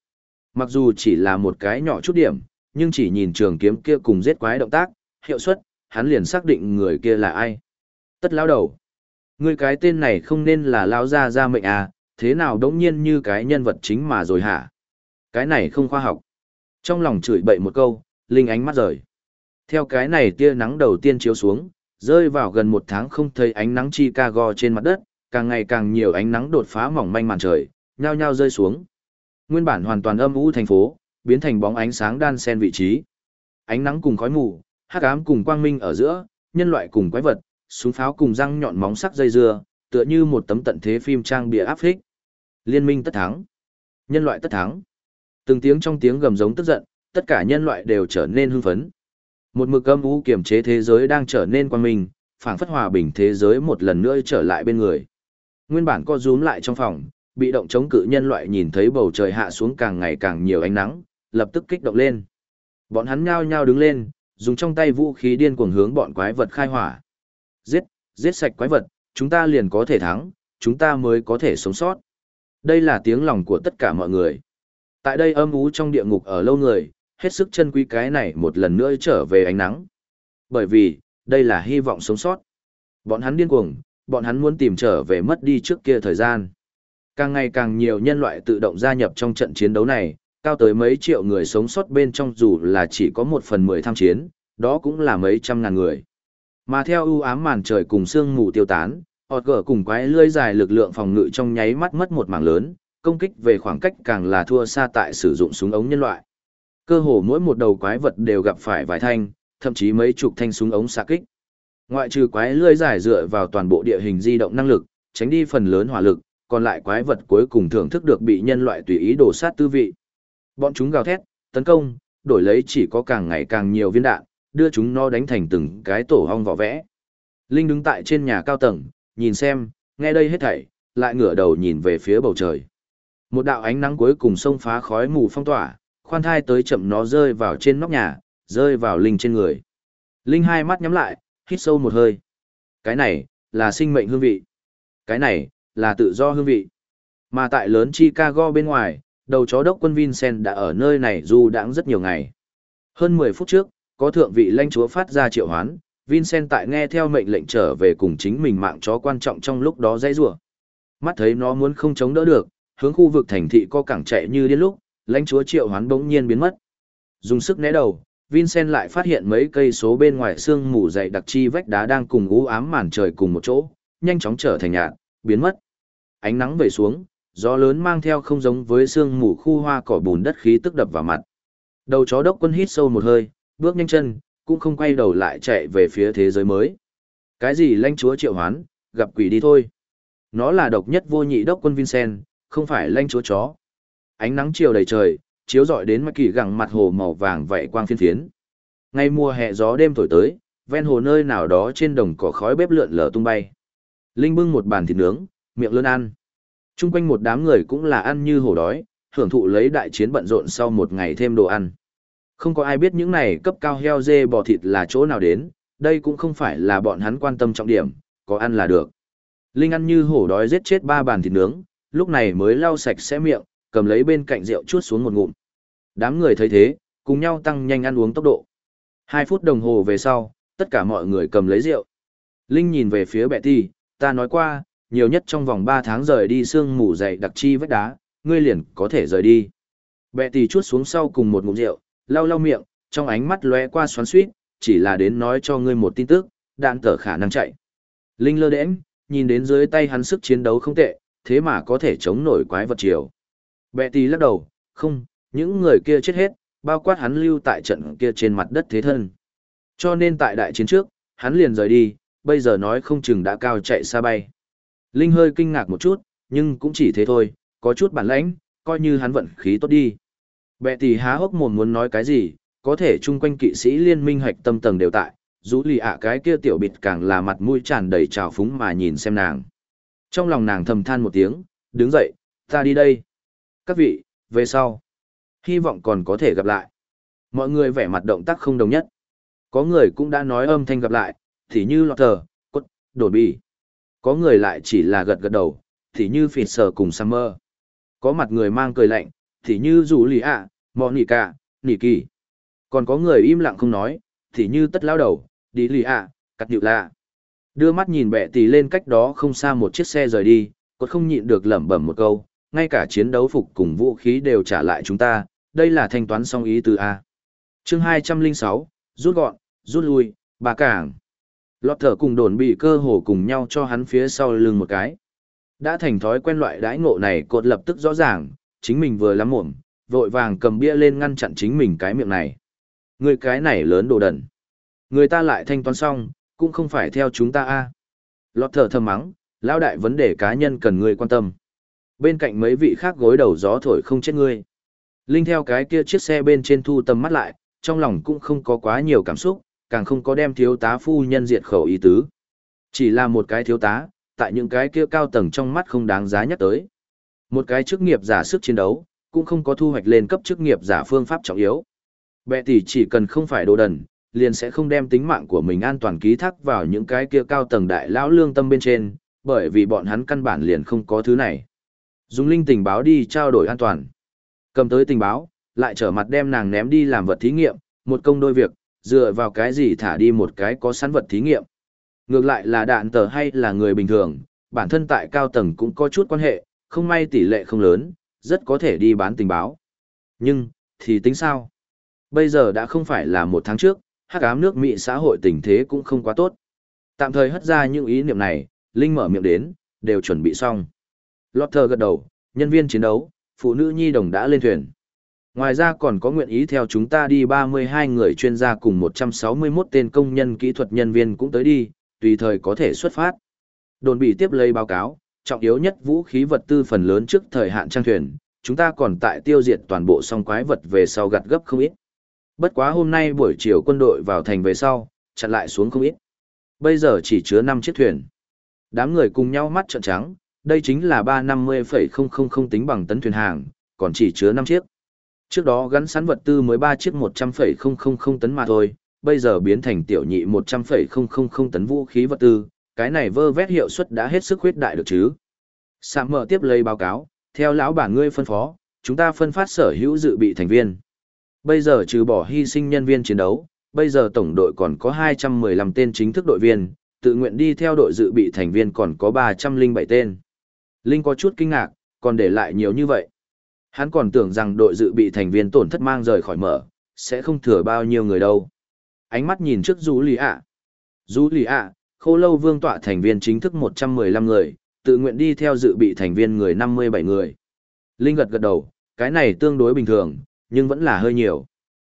Mặc dù chỉ là một cái nhỏ chút điểm, nhưng chỉ nhìn trường kiếm kia cùng giết quái động tác, hiệu suất, hắn liền xác định người kia là ai. Tất lão đầu. Người cái tên này không nên là lão gia gia mệnh à, thế nào đống nhiên như cái nhân vật chính mà rồi hả? Cái này không khoa học. Trong lòng chửi bậy một câu, Linh ánh mắt rời. Theo cái này tia nắng đầu tiên chiếu xuống, rơi vào gần một tháng không thấy ánh nắng Chicago trên mặt đất, càng ngày càng nhiều ánh nắng đột phá mỏng manh màn trời, nhao nhao rơi xuống. Nguyên bản hoàn toàn âm u thành phố, biến thành bóng ánh sáng đan xen vị trí. Ánh nắng cùng khói mù, hắc ám cùng quang minh ở giữa, nhân loại cùng quái vật, súng pháo cùng răng nhọn móng sắc dây dưa, tựa như một tấm tận thế phim trang bìa áp phích. Liên minh tất thắng. Nhân loại tất thắng. Từng tiếng trong tiếng gầm giống tức giận, tất cả nhân loại đều trở nên hưng phấn. Một mực âm u kiềm chế thế giới đang trở nên quang minh, phảng phất hòa bình thế giới một lần nữa trở lại bên người. Nguyên bản co rúm lại trong phòng, bị động chống cự nhân loại nhìn thấy bầu trời hạ xuống càng ngày càng nhiều ánh nắng, lập tức kích động lên. Bọn hắn nhao nhao đứng lên, dùng trong tay vũ khí điên cuồng hướng bọn quái vật khai hỏa. Giết, giết sạch quái vật, chúng ta liền có thể thắng, chúng ta mới có thể sống sót. Đây là tiếng lòng của tất cả mọi người. Tại đây âm ú trong địa ngục ở lâu người, hết sức chân quý cái này một lần nữa trở về ánh nắng. Bởi vì, đây là hy vọng sống sót. Bọn hắn điên cuồng, bọn hắn muốn tìm trở về mất đi trước kia thời gian. Càng ngày càng nhiều nhân loại tự động gia nhập trong trận chiến đấu này, cao tới mấy triệu người sống sót bên trong dù là chỉ có một phần mười tham chiến, đó cũng là mấy trăm ngàn người. Mà theo ưu ám màn trời cùng sương mù tiêu tán, ọt gở cùng quái lưỡi dài lực lượng phòng ngự trong nháy mắt mất một mảng lớn, công kích về khoảng cách càng là thua xa tại sử dụng súng ống nhân loại. Cơ hồ mỗi một đầu quái vật đều gặp phải vài thanh, thậm chí mấy chục thanh súng ống xạ kích. Ngoại trừ quái lưỡi dài dựa vào toàn bộ địa hình di động năng lực, tránh đi phần lớn hỏa lực, còn lại quái vật cuối cùng thưởng thức được bị nhân loại tùy ý đổ sát tư vị. Bọn chúng gào thét, tấn công, đổi lấy chỉ có càng ngày càng nhiều viên đạn, đưa chúng nó đánh thành từng cái tổ hong vỏ vẽ. Linh đứng tại trên nhà cao tầng, nhìn xem, nghe đây hết thảy, lại ngửa đầu nhìn về phía bầu trời. Một đạo ánh nắng cuối cùng xông phá khói mù phong tỏa, khoan thai tới chậm nó rơi vào trên nóc nhà, rơi vào Linh trên người. Linh hai mắt nhắm lại, hít sâu một hơi. Cái này, là sinh mệnh hương vị. Cái này, là tự do hương vị. Mà tại lớn Chicago bên ngoài, đầu chó đốc quân Vincent đã ở nơi này du đãng rất nhiều ngày. Hơn 10 phút trước, có thượng vị lãnh chúa phát ra triệu hoán, Vincent tại nghe theo mệnh lệnh trở về cùng chính mình mạng chó quan trọng trong lúc đó dây rủa. Mắt thấy nó muốn không chống đỡ được, hướng khu vực thành thị có cảng chạy như điên lúc, lãnh chúa triệu hoán bỗng nhiên biến mất. Dùng sức né đầu, Vincent lại phát hiện mấy cây số bên ngoài sương mù dày đặc chi vách đá đang cùng u ám màn trời cùng một chỗ, nhanh chóng trở thành nhạt, biến mất. Ánh nắng về xuống, gió lớn mang theo không giống với sương mù khu hoa cỏ bùn đất khí tức đập vào mặt. Đầu chó đốc quân hít sâu một hơi, bước nhanh chân, cũng không quay đầu lại chạy về phía thế giới mới. Cái gì lãnh chúa triệu hoán, gặp quỷ đi thôi. Nó là độc nhất vô nhị đốc quân Vincent, không phải lãnh chúa chó. Ánh nắng chiều đầy trời, chiếu rọi đến mặt kỳ gẳng mặt hồ màu vàng vậy quang phiên phiến. Ngay mùa hè gió đêm thổi tới, ven hồ nơi nào đó trên đồng cỏ khói bếp lượn lờ tung bay. Linh bưng một bàn thịt nướng, miệng lớn ăn. Trung quanh một đám người cũng là ăn như hổ đói, hưởng thụ lấy đại chiến bận rộn sau một ngày thêm đồ ăn. Không có ai biết những này cấp cao heo dê bò thịt là chỗ nào đến, đây cũng không phải là bọn hắn quan tâm trọng điểm, có ăn là được. Linh ăn như hổ đói giết chết ba bàn thịt nướng, lúc này mới lau sạch sẽ miệng, cầm lấy bên cạnh rượu chuốt xuống một ngụm. Đám người thấy thế, cùng nhau tăng nhanh ăn uống tốc độ. Hai phút đồng hồ về sau, tất cả mọi người cầm lấy rượu. Linh nhìn về phía bệ ti, ta nói qua, nhiều nhất trong vòng 3 tháng rời đi sương mù dày đặc chi vách đá, ngươi liền có thể rời đi. Bệ tỷ chuốt xuống sau cùng một ngụm rượu, lau lau miệng, trong ánh mắt lóe qua xoắn xuýt, chỉ là đến nói cho ngươi một tin tức, đạn tở khả năng chạy. Linh lơ đễnh, nhìn đến dưới tay hắn sức chiến đấu không tệ, thế mà có thể chống nổi quái vật chiều. Bệ tỷ lắc đầu, không, những người kia chết hết, bao quát hắn lưu tại trận kia trên mặt đất thế thân. Cho nên tại đại chiến trước, hắn liền rời đi, bây giờ nói không chừng đã cao chạy xa bay. Linh hơi kinh ngạc một chút, nhưng cũng chỉ thế thôi, có chút bản lãnh, coi như hắn vận khí tốt đi. Bệ tỷ há hốc mồm muốn nói cái gì, có thể chung quanh kỵ sĩ liên minh hạch tâm tầng đều tại, dù lì ạ cái kia tiểu bịt càng là mặt mũi tràn đầy trào phúng mà nhìn xem nàng. Trong lòng nàng thầm than một tiếng, đứng dậy, ta đi đây. Các vị, về sau. Hy vọng còn có thể gặp lại. Mọi người vẻ mặt động tác không đồng nhất. Có người cũng đã nói âm thanh gặp lại, thì như lọt thờ, cốt, đổ bì. Có người lại chỉ là gật gật đầu, thì như phịt sờ cùng Summer. Có mặt người mang cười lạnh, thì như rủ lì ạ, mọ nỉ cả, nỉ kỳ. Còn có người im lặng không nói, thì như tất lao đầu, đi lì ạ, cắt điệu lạ. Đưa mắt nhìn bẹ tì lên cách đó không xa một chiếc xe rời đi, cốt không nhịn được lẩm bẩm một câu, ngay cả chiến đấu phục cùng vũ khí đều trả lại chúng ta, đây là thanh toán song ý từ A. chương 206, rút gọn, rút lui, bà cảng. Lọt thở cùng đồn bị cơ hồ cùng nhau cho hắn phía sau lưng một cái. Đã thành thói quen loại đãi ngộ này cột lập tức rõ ràng, chính mình vừa lắm mồm, vội vàng cầm bia lên ngăn chặn chính mình cái miệng này. Người cái này lớn đồ đần. Người ta lại thanh toán xong, cũng không phải theo chúng ta a. Lọt thở thầm mắng, lão đại vấn đề cá nhân cần người quan tâm. Bên cạnh mấy vị khác gối đầu gió thổi không chết ngươi. Linh theo cái kia chiếc xe bên trên thu tầm mắt lại, trong lòng cũng không có quá nhiều cảm xúc, càng không có đem thiếu tá phu nhân diệt khẩu ý tứ. Chỉ là một cái thiếu tá, tại những cái kia cao tầng trong mắt không đáng giá nhắc tới. Một cái chức nghiệp giả sức chiến đấu, cũng không có thu hoạch lên cấp chức nghiệp giả phương pháp trọng yếu. Bệ tỷ chỉ cần không phải đồ đần, liền sẽ không đem tính mạng của mình an toàn ký thác vào những cái kia cao tầng đại lão lương tâm bên trên, bởi vì bọn hắn căn bản liền không có thứ này. Dùng linh tình báo đi trao đổi an toàn. Cầm tới tình báo, lại trở mặt đem nàng ném đi làm vật thí nghiệm, một công đôi việc, dựa vào cái gì thả đi một cái có sẵn vật thí nghiệm. Ngược lại là đạn tờ hay là người bình thường, bản thân tại cao tầng cũng có chút quan hệ, không may tỷ lệ không lớn, rất có thể đi bán tình báo. Nhưng, thì tính sao? Bây giờ đã không phải là một tháng trước, hắc ám nước Mỹ xã hội tình thế cũng không quá tốt. Tạm thời hất ra những ý niệm này, Linh mở miệng đến, đều chuẩn bị xong. Lotter gật đầu, nhân viên chiến đấu, phụ nữ nhi đồng đã lên thuyền. Ngoài ra còn có nguyện ý theo chúng ta đi 32 người chuyên gia cùng 161 tên công nhân kỹ thuật nhân viên cũng tới đi, tùy thời có thể xuất phát. Đồn bị tiếp lấy báo cáo, trọng yếu nhất vũ khí vật tư phần lớn trước thời hạn trang thuyền, chúng ta còn tại tiêu diệt toàn bộ song quái vật về sau gặt gấp không ít. Bất quá hôm nay buổi chiều quân đội vào thành về sau, chặn lại xuống không ít. Bây giờ chỉ chứa 5 chiếc thuyền. Đám người cùng nhau mắt trợn trắng, đây chính là 350,000 tính bằng tấn thuyền hàng, còn chỉ chứa 5 chiếc. Trước đó gắn sẵn vật tư mới 3 chiếc 100,000 tấn mà thôi, bây giờ biến thành tiểu nhị 100,000 tấn vũ khí vật tư, cái này vơ vét hiệu suất đã hết sức huyết đại được chứ. Sạm mở tiếp lấy báo cáo, theo lão bản ngươi phân phó, chúng ta phân phát sở hữu dự bị thành viên. Bây giờ trừ bỏ hy sinh nhân viên chiến đấu, bây giờ tổng đội còn có 215 tên chính thức đội viên, tự nguyện đi theo đội dự bị thành viên còn có 307 tên. Linh có chút kinh ngạc, còn để lại nhiều như vậy. Hắn còn tưởng rằng đội dự bị thành viên tổn thất mang rời khỏi mở, sẽ không thừa bao nhiêu người đâu. Ánh mắt nhìn trước Dũ Lì ạ. Dũ Lì ạ, khô lâu vương tọa thành viên chính thức 115 người, tự nguyện đi theo dự bị thành viên người 57 người. Linh gật gật đầu, cái này tương đối bình thường, nhưng vẫn là hơi nhiều.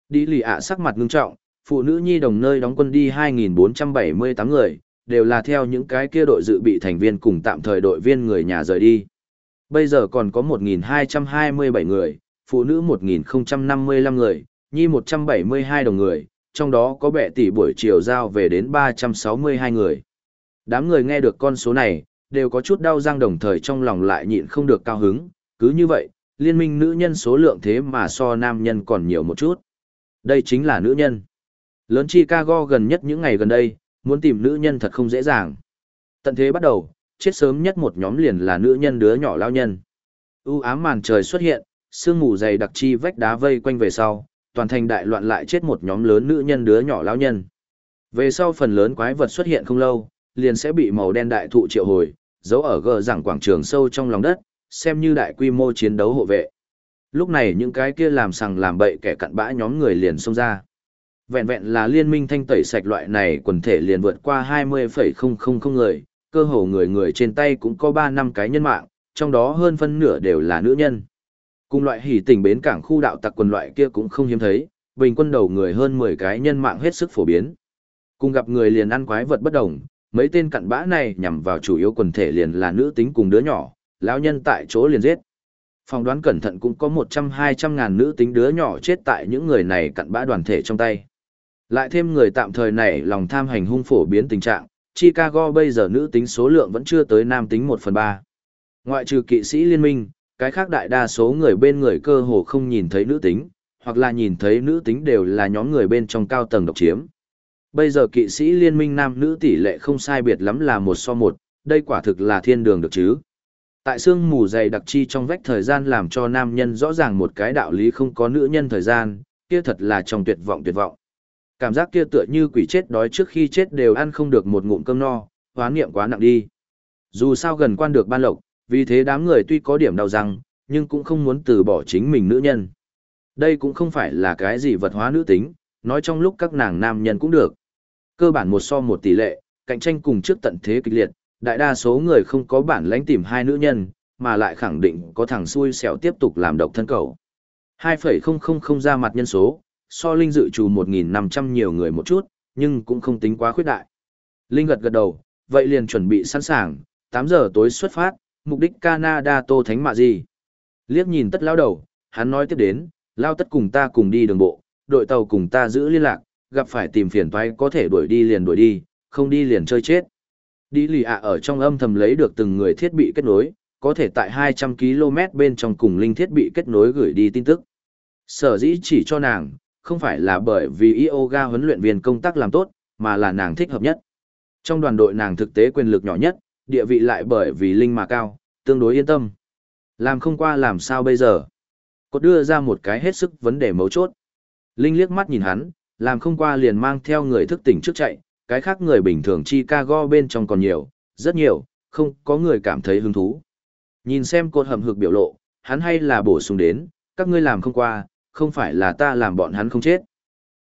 Đi lì ạ sắc mặt ngưng trọng, phụ nữ nhi đồng nơi đóng quân đi 2.478 người, đều là theo những cái kia đội dự bị thành viên cùng tạm thời đội viên người nhà rời đi. Bây giờ còn có 1.227 người, phụ nữ 1.055 người, nhi 172 đồng người, trong đó có bệ tỷ buổi chiều giao về đến 362 người. Đám người nghe được con số này, đều có chút đau răng đồng thời trong lòng lại nhịn không được cao hứng, cứ như vậy, liên minh nữ nhân số lượng thế mà so nam nhân còn nhiều một chút. Đây chính là nữ nhân. Lớn Chicago gần nhất những ngày gần đây, muốn tìm nữ nhân thật không dễ dàng. Tận thế bắt đầu, chết sớm nhất một nhóm liền là nữ nhân đứa nhỏ lao nhân. U ám màn trời xuất hiện, sương mù dày đặc chi vách đá vây quanh về sau, toàn thành đại loạn lại chết một nhóm lớn nữ nhân đứa nhỏ lao nhân. Về sau phần lớn quái vật xuất hiện không lâu, liền sẽ bị màu đen đại thụ triệu hồi, giấu ở gờ rằng quảng trường sâu trong lòng đất, xem như đại quy mô chiến đấu hộ vệ. Lúc này những cái kia làm sằng làm bậy kẻ cặn bã nhóm người liền xông ra. Vẹn vẹn là liên minh thanh tẩy sạch loại này quần thể liền vượt qua 20,000 người, cơ hồ người người trên tay cũng có 3 năm cái nhân mạng, trong đó hơn phân nửa đều là nữ nhân. Cùng loại hỉ tình bến cảng khu đạo tặc quần loại kia cũng không hiếm thấy, bình quân đầu người hơn 10 cái nhân mạng hết sức phổ biến. Cùng gặp người liền ăn quái vật bất đồng, mấy tên cặn bã này nhằm vào chủ yếu quần thể liền là nữ tính cùng đứa nhỏ, lão nhân tại chỗ liền giết. Phòng đoán cẩn thận cũng có 100-200 ngàn nữ tính đứa nhỏ chết tại những người này cặn bã đoàn thể trong tay. Lại thêm người tạm thời này lòng tham hành hung phổ biến tình trạng, Chicago bây giờ nữ tính số lượng vẫn chưa tới nam tính 1 phần 3. Ngoại trừ kỵ sĩ liên minh, cái khác đại đa số người bên người cơ hồ không nhìn thấy nữ tính, hoặc là nhìn thấy nữ tính đều là nhóm người bên trong cao tầng độc chiếm. Bây giờ kỵ sĩ liên minh nam nữ tỷ lệ không sai biệt lắm là một so một, đây quả thực là thiên đường được chứ. Tại xương mù dày đặc chi trong vách thời gian làm cho nam nhân rõ ràng một cái đạo lý không có nữ nhân thời gian, kia thật là trong tuyệt vọng tuyệt vọng. Cảm giác kia tựa như quỷ chết đói trước khi chết đều ăn không được một ngụm cơm no, hoán niệm quá nặng đi. Dù sao gần quan được ban lộc, vì thế đám người tuy có điểm đau răng, nhưng cũng không muốn từ bỏ chính mình nữ nhân. Đây cũng không phải là cái gì vật hóa nữ tính, nói trong lúc các nàng nam nhân cũng được. Cơ bản một so một tỷ lệ, cạnh tranh cùng trước tận thế kịch liệt, đại đa số người không có bản lãnh tìm hai nữ nhân, mà lại khẳng định có thằng xui xẻo tiếp tục làm độc thân cầu. 2,000 ra mặt nhân số, so Linh dự trù 1.500 nhiều người một chút, nhưng cũng không tính quá khuyết đại. Linh gật gật đầu, vậy liền chuẩn bị sẵn sàng, 8 giờ tối xuất phát, mục đích Canada Tô Thánh Mạ gì? Liếc nhìn tất lao đầu, hắn nói tiếp đến, lao tất cùng ta cùng đi đường bộ, đội tàu cùng ta giữ liên lạc, gặp phải tìm phiền toái có thể đuổi đi liền đuổi đi, không đi liền chơi chết. Đi lì ạ ở trong âm thầm lấy được từng người thiết bị kết nối, có thể tại 200 km bên trong cùng linh thiết bị kết nối gửi đi tin tức. Sở dĩ chỉ cho nàng, không phải là bởi vì yoga huấn luyện viên công tác làm tốt, mà là nàng thích hợp nhất. Trong đoàn đội nàng thực tế quyền lực nhỏ nhất, địa vị lại bởi vì linh mà cao, tương đối yên tâm. Làm không qua làm sao bây giờ? Cốt đưa ra một cái hết sức vấn đề mấu chốt. Linh liếc mắt nhìn hắn, làm không qua liền mang theo người thức tỉnh trước chạy, cái khác người bình thường Chicago bên trong còn nhiều, rất nhiều, không có người cảm thấy hứng thú. Nhìn xem cột hầm hực biểu lộ, hắn hay là bổ sung đến, các ngươi làm không qua, không phải là ta làm bọn hắn không chết.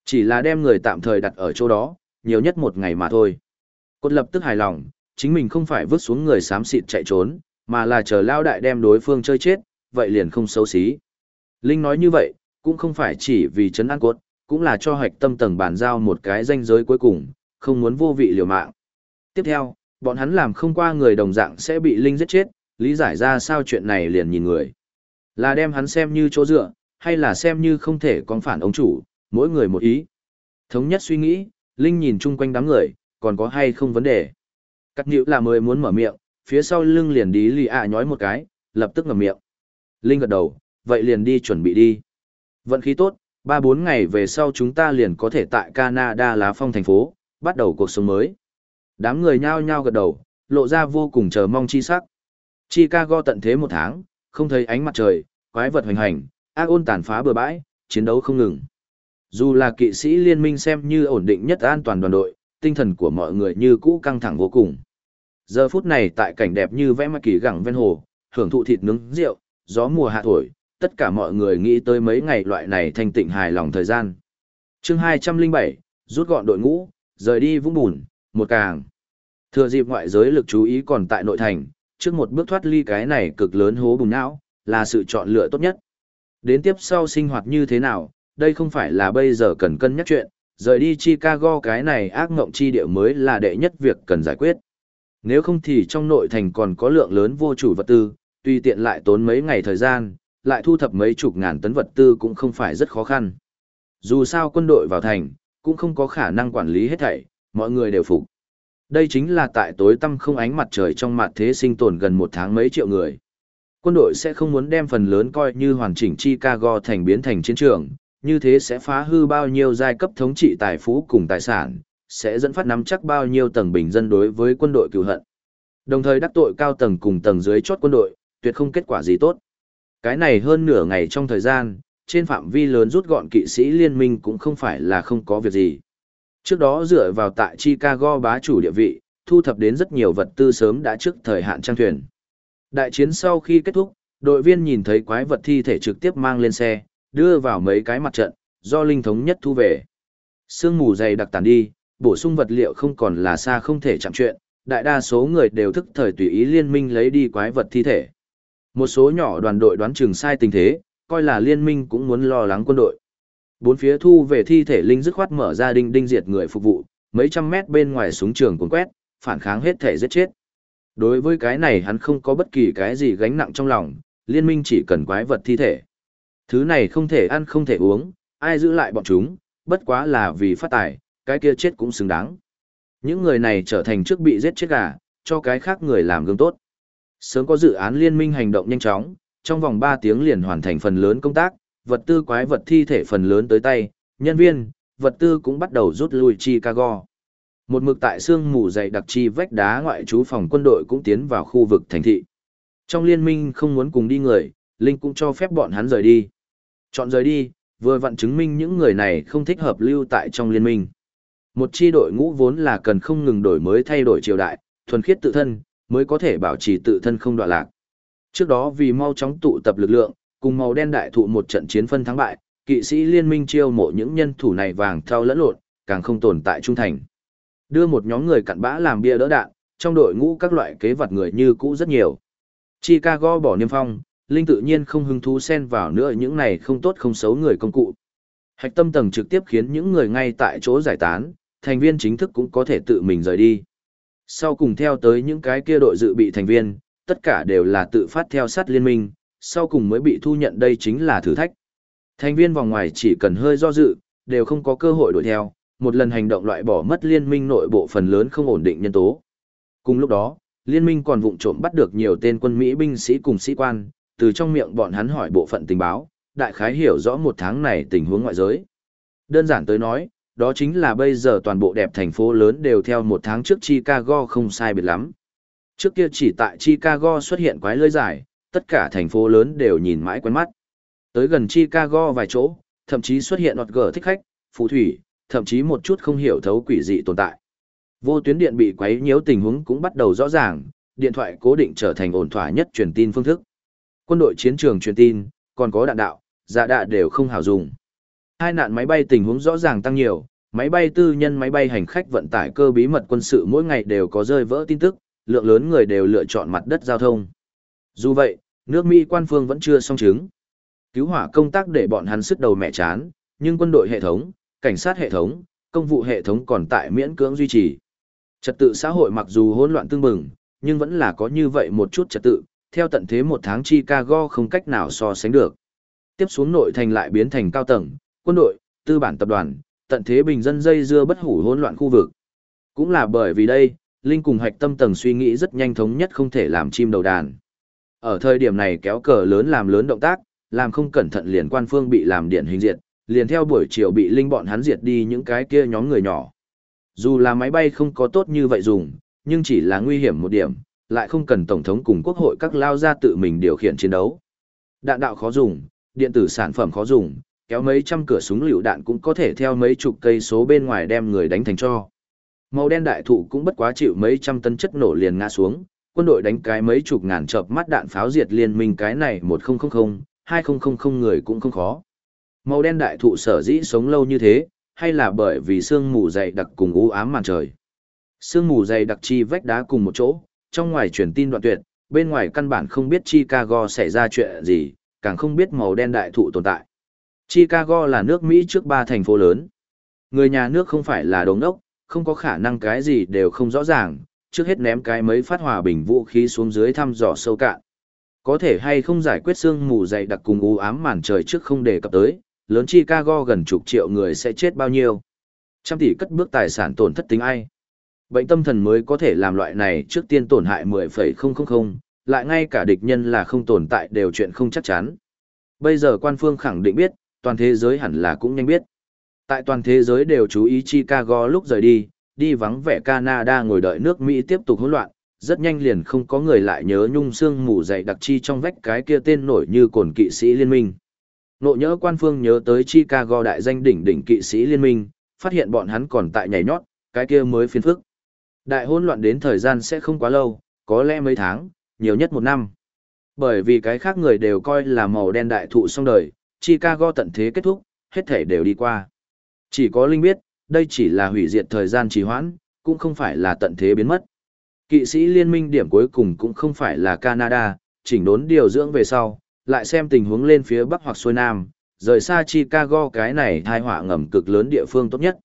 Chỉ là đem người tạm thời đặt ở chỗ đó, nhiều nhất một ngày mà thôi. Cốt lập tức hài lòng, chính mình không phải vứt xuống người xám xịt chạy trốn, mà là chờ lao đại đem đối phương chơi chết, vậy liền không xấu xí. Linh nói như vậy, cũng không phải chỉ vì chấn an cốt, cũng là cho hạch tâm tầng bàn giao một cái danh giới cuối cùng, không muốn vô vị liều mạng. Tiếp theo, bọn hắn làm không qua người đồng dạng sẽ bị Linh giết chết, lý giải ra sao chuyện này liền nhìn người. Là đem hắn xem như chỗ dựa, hay là xem như không thể con phản ông chủ, mỗi người một ý. Thống nhất suy nghĩ, Linh nhìn chung quanh đám người, còn có hay không vấn đề. Cắt nhữ là mới muốn mở miệng, phía sau lưng liền đi lì ạ nhói một cái, lập tức ngậm miệng. Linh gật đầu, vậy liền đi chuẩn bị đi. Vận khí tốt, ba bốn ngày về sau chúng ta liền có thể tại Canada lá phong thành phố, bắt đầu cuộc sống mới. Đám người nhao nhao gật đầu, lộ ra vô cùng chờ mong chi sắc. Chicago tận thế một tháng, không thấy ánh mặt trời, quái vật hoành hành, ác ôn tàn phá bừa bãi, chiến đấu không ngừng. Dù là kỵ sĩ liên minh xem như ổn định nhất an toàn đoàn đội, tinh thần của mọi người như cũ căng thẳng vô cùng. Giờ phút này tại cảnh đẹp như vẽ mặt kỳ gẳng ven hồ, hưởng thụ thịt nướng rượu, gió mùa hạ thổi, tất cả mọi người nghĩ tới mấy ngày loại này thanh tịnh hài lòng thời gian. chương 207, rút gọn đội ngũ, rời đi vũng bùn, một càng. Thừa dịp ngoại giới lực chú ý còn tại nội thành, trước một bước thoát ly cái này cực lớn hố bùn não, là sự chọn lựa tốt nhất. Đến tiếp sau sinh hoạt như thế nào, đây không phải là bây giờ cần cân nhắc chuyện, rời đi Chicago cái này ác ngộng chi địa mới là đệ nhất việc cần giải quyết. Nếu không thì trong nội thành còn có lượng lớn vô chủ vật tư, tuy tiện lại tốn mấy ngày thời gian, lại thu thập mấy chục ngàn tấn vật tư cũng không phải rất khó khăn. Dù sao quân đội vào thành, cũng không có khả năng quản lý hết thảy, mọi người đều phục. Đây chính là tại tối tăm không ánh mặt trời trong mặt thế sinh tồn gần một tháng mấy triệu người. Quân đội sẽ không muốn đem phần lớn coi như hoàn chỉnh Chicago thành biến thành chiến trường, như thế sẽ phá hư bao nhiêu giai cấp thống trị tài phú cùng tài sản, sẽ dẫn phát nắm chắc bao nhiêu tầng bình dân đối với quân đội cựu hận. Đồng thời đắc tội cao tầng cùng tầng dưới chốt quân đội, tuyệt không kết quả gì tốt. Cái này hơn nửa ngày trong thời gian, trên phạm vi lớn rút gọn kỵ sĩ liên minh cũng không phải là không có việc gì. Trước đó dựa vào tại Chicago bá chủ địa vị, thu thập đến rất nhiều vật tư sớm đã trước thời hạn trang thuyền. Đại chiến sau khi kết thúc, đội viên nhìn thấy quái vật thi thể trực tiếp mang lên xe, đưa vào mấy cái mặt trận, do linh thống nhất thu về. Sương mù dày đặc tàn đi, bổ sung vật liệu không còn là xa không thể chạm chuyện, đại đa số người đều thức thời tùy ý liên minh lấy đi quái vật thi thể. Một số nhỏ đoàn đội đoán chừng sai tình thế, coi là liên minh cũng muốn lo lắng quân đội. Bốn phía thu về thi thể linh dứt khoát mở ra đinh đinh diệt người phục vụ, mấy trăm mét bên ngoài súng trường cuốn quét, phản kháng hết thể giết chết. Đối với cái này hắn không có bất kỳ cái gì gánh nặng trong lòng, liên minh chỉ cần quái vật thi thể. Thứ này không thể ăn không thể uống, ai giữ lại bọn chúng, bất quá là vì phát tài, cái kia chết cũng xứng đáng. Những người này trở thành trước bị giết chết gà, cho cái khác người làm gương tốt. Sớm có dự án liên minh hành động nhanh chóng, trong vòng 3 tiếng liền hoàn thành phần lớn công tác, vật tư quái vật thi thể phần lớn tới tay, nhân viên, vật tư cũng bắt đầu rút lui Chicago. Một mực tại xương mù dày đặc chi vách đá ngoại trú phòng quân đội cũng tiến vào khu vực thành thị. Trong liên minh không muốn cùng đi người, Linh cũng cho phép bọn hắn rời đi. Chọn rời đi, vừa vặn chứng minh những người này không thích hợp lưu tại trong liên minh. Một chi đội ngũ vốn là cần không ngừng đổi mới thay đổi triều đại, thuần khiết tự thân, mới có thể bảo trì tự thân không đoạn lạc. Trước đó vì mau chóng tụ tập lực lượng, cùng màu đen đại thụ một trận chiến phân thắng bại, kỵ sĩ liên minh chiêu mộ những nhân thủ này vàng theo lẫn lộn, càng không tồn tại trung thành. Đưa một nhóm người cặn bã làm bia đỡ đạn, trong đội ngũ các loại kế vật người như cũ rất nhiều. Chicago bỏ niêm phong, Linh tự nhiên không hứng thú xen vào nữa những này không tốt không xấu người công cụ. Hạch tâm tầng trực tiếp khiến những người ngay tại chỗ giải tán, thành viên chính thức cũng có thể tự mình rời đi. Sau cùng theo tới những cái kia đội dự bị thành viên, tất cả đều là tự phát theo sát liên minh, sau cùng mới bị thu nhận đây chính là thử thách. Thành viên vòng ngoài chỉ cần hơi do dự, đều không có cơ hội đuổi theo, một lần hành động loại bỏ mất liên minh nội bộ phần lớn không ổn định nhân tố. Cùng lúc đó, liên minh còn vụng trộm bắt được nhiều tên quân Mỹ binh sĩ cùng sĩ quan, từ trong miệng bọn hắn hỏi bộ phận tình báo, đại khái hiểu rõ một tháng này tình huống ngoại giới. Đơn giản tới nói, đó chính là bây giờ toàn bộ đẹp thành phố lớn đều theo một tháng trước Chicago không sai biệt lắm. Trước kia chỉ tại Chicago xuất hiện quái lơi dài, tất cả thành phố lớn đều nhìn mãi quen mắt. Tới gần Chicago vài chỗ, thậm chí xuất hiện ọt gở thích khách, phù thủy, thậm chí một chút không hiểu thấu quỷ dị tồn tại. Vô tuyến điện bị quấy nhiễu tình huống cũng bắt đầu rõ ràng, điện thoại cố định trở thành ổn thỏa nhất truyền tin phương thức. Quân đội chiến trường truyền tin, còn có đạn đạo, giả đạ đều không hảo dùng. Hai nạn máy bay tình huống rõ ràng tăng nhiều, máy bay tư nhân máy bay hành khách vận tải cơ bí mật quân sự mỗi ngày đều có rơi vỡ tin tức, lượng lớn người đều lựa chọn mặt đất giao thông. Dù vậy, nước Mỹ quan phương vẫn chưa song chứng. Cứu hỏa công tác để bọn hắn sức đầu mẹ chán, nhưng quân đội hệ thống, cảnh sát hệ thống, công vụ hệ thống còn tại miễn cưỡng duy trì. Trật tự xã hội mặc dù hỗn loạn tương bừng, nhưng vẫn là có như vậy một chút trật tự, theo tận thế một tháng Chicago không cách nào so sánh được. Tiếp xuống nội thành lại biến thành cao tầng, quân đội, tư bản tập đoàn, tận thế bình dân dây dưa bất hủ hỗn loạn khu vực. Cũng là bởi vì đây, Linh cùng hạch tâm tầng suy nghĩ rất nhanh thống nhất không thể làm chim đầu đàn. Ở thời điểm này kéo cờ lớn làm lớn động tác, làm không cẩn thận liền quan phương bị làm điện hình diệt, liền theo buổi chiều bị Linh bọn hắn diệt đi những cái kia nhóm người nhỏ. Dù là máy bay không có tốt như vậy dùng, nhưng chỉ là nguy hiểm một điểm, lại không cần Tổng thống cùng Quốc hội các lao ra tự mình điều khiển chiến đấu. Đạn đạo khó dùng, điện tử sản phẩm khó dùng, kéo mấy trăm cửa súng lựu đạn cũng có thể theo mấy chục cây số bên ngoài đem người đánh thành cho. Màu đen đại thụ cũng bất quá chịu mấy trăm tấn chất nổ liền ngã xuống, quân đội đánh cái mấy chục ngàn chập mắt đạn pháo diệt liên minh cái này 1000, 2000 người cũng không khó. Màu đen đại thụ sở dĩ sống lâu như thế, hay là bởi vì sương mù dày đặc cùng u ám màn trời. Sương mù dày đặc chi vách đá cùng một chỗ, trong ngoài truyền tin đoạn tuyệt, bên ngoài căn bản không biết Chicago xảy ra chuyện gì, càng không biết màu đen đại thụ tồn tại. Chicago là nước Mỹ trước ba thành phố lớn. Người nhà nước không phải là đống đốc, không có khả năng cái gì đều không rõ ràng, trước hết ném cái mấy phát hòa bình vũ khí xuống dưới thăm dò sâu cạn. Có thể hay không giải quyết sương mù dày đặc cùng u ám màn trời trước không đề cập tới, lớn Chicago gần chục triệu người sẽ chết bao nhiêu. Trăm tỷ cất bước tài sản tổn thất tính ai. Bệnh tâm thần mới có thể làm loại này trước tiên tổn hại 10,000, lại ngay cả địch nhân là không tồn tại đều chuyện không chắc chắn. Bây giờ quan phương khẳng định biết, toàn thế giới hẳn là cũng nhanh biết. Tại toàn thế giới đều chú ý Chicago lúc rời đi, đi vắng vẻ Canada ngồi đợi nước Mỹ tiếp tục hỗn loạn, rất nhanh liền không có người lại nhớ nhung xương mù dày đặc chi trong vách cái kia tên nổi như cồn kỵ sĩ liên minh. Nộ nhớ quan phương nhớ tới Chicago đại danh đỉnh đỉnh kỵ sĩ liên minh, phát hiện bọn hắn còn tại nhảy nhót, cái kia mới phiền phức. Đại hỗn loạn đến thời gian sẽ không quá lâu, có lẽ mấy tháng, nhiều nhất một năm. Bởi vì cái khác người đều coi là màu đen đại thụ xong đời, Chicago tận thế kết thúc, hết thể đều đi qua. Chỉ có Linh biết, đây chỉ là hủy diệt thời gian trì hoãn, cũng không phải là tận thế biến mất. Kỵ sĩ liên minh điểm cuối cùng cũng không phải là Canada, chỉnh đốn điều dưỡng về sau, lại xem tình huống lên phía bắc hoặc xuôi nam, rời xa Chicago cái này thai họa ngầm cực lớn địa phương tốt nhất.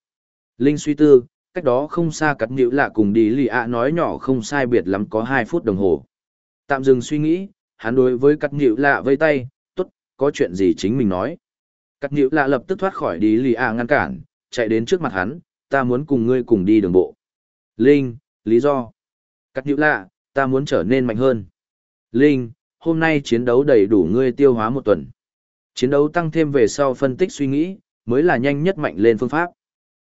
Linh suy tư, cách đó không xa cắt nhữ lạ cùng đi lì ạ nói nhỏ không sai biệt lắm có 2 phút đồng hồ. Tạm dừng suy nghĩ, hắn đối với cắt nhữ lạ vây tay, tốt, có chuyện gì chính mình nói. Cắt nhữ lạ lập tức thoát khỏi đi lì ạ ngăn cản, chạy đến trước mặt hắn, ta muốn cùng ngươi cùng đi đường bộ. Linh, lý do. Cắt nhữ lạ, ta muốn trở nên mạnh hơn. Linh, hôm nay chiến đấu đầy đủ ngươi tiêu hóa một tuần. Chiến đấu tăng thêm về sau phân tích suy nghĩ, mới là nhanh nhất mạnh lên phương pháp.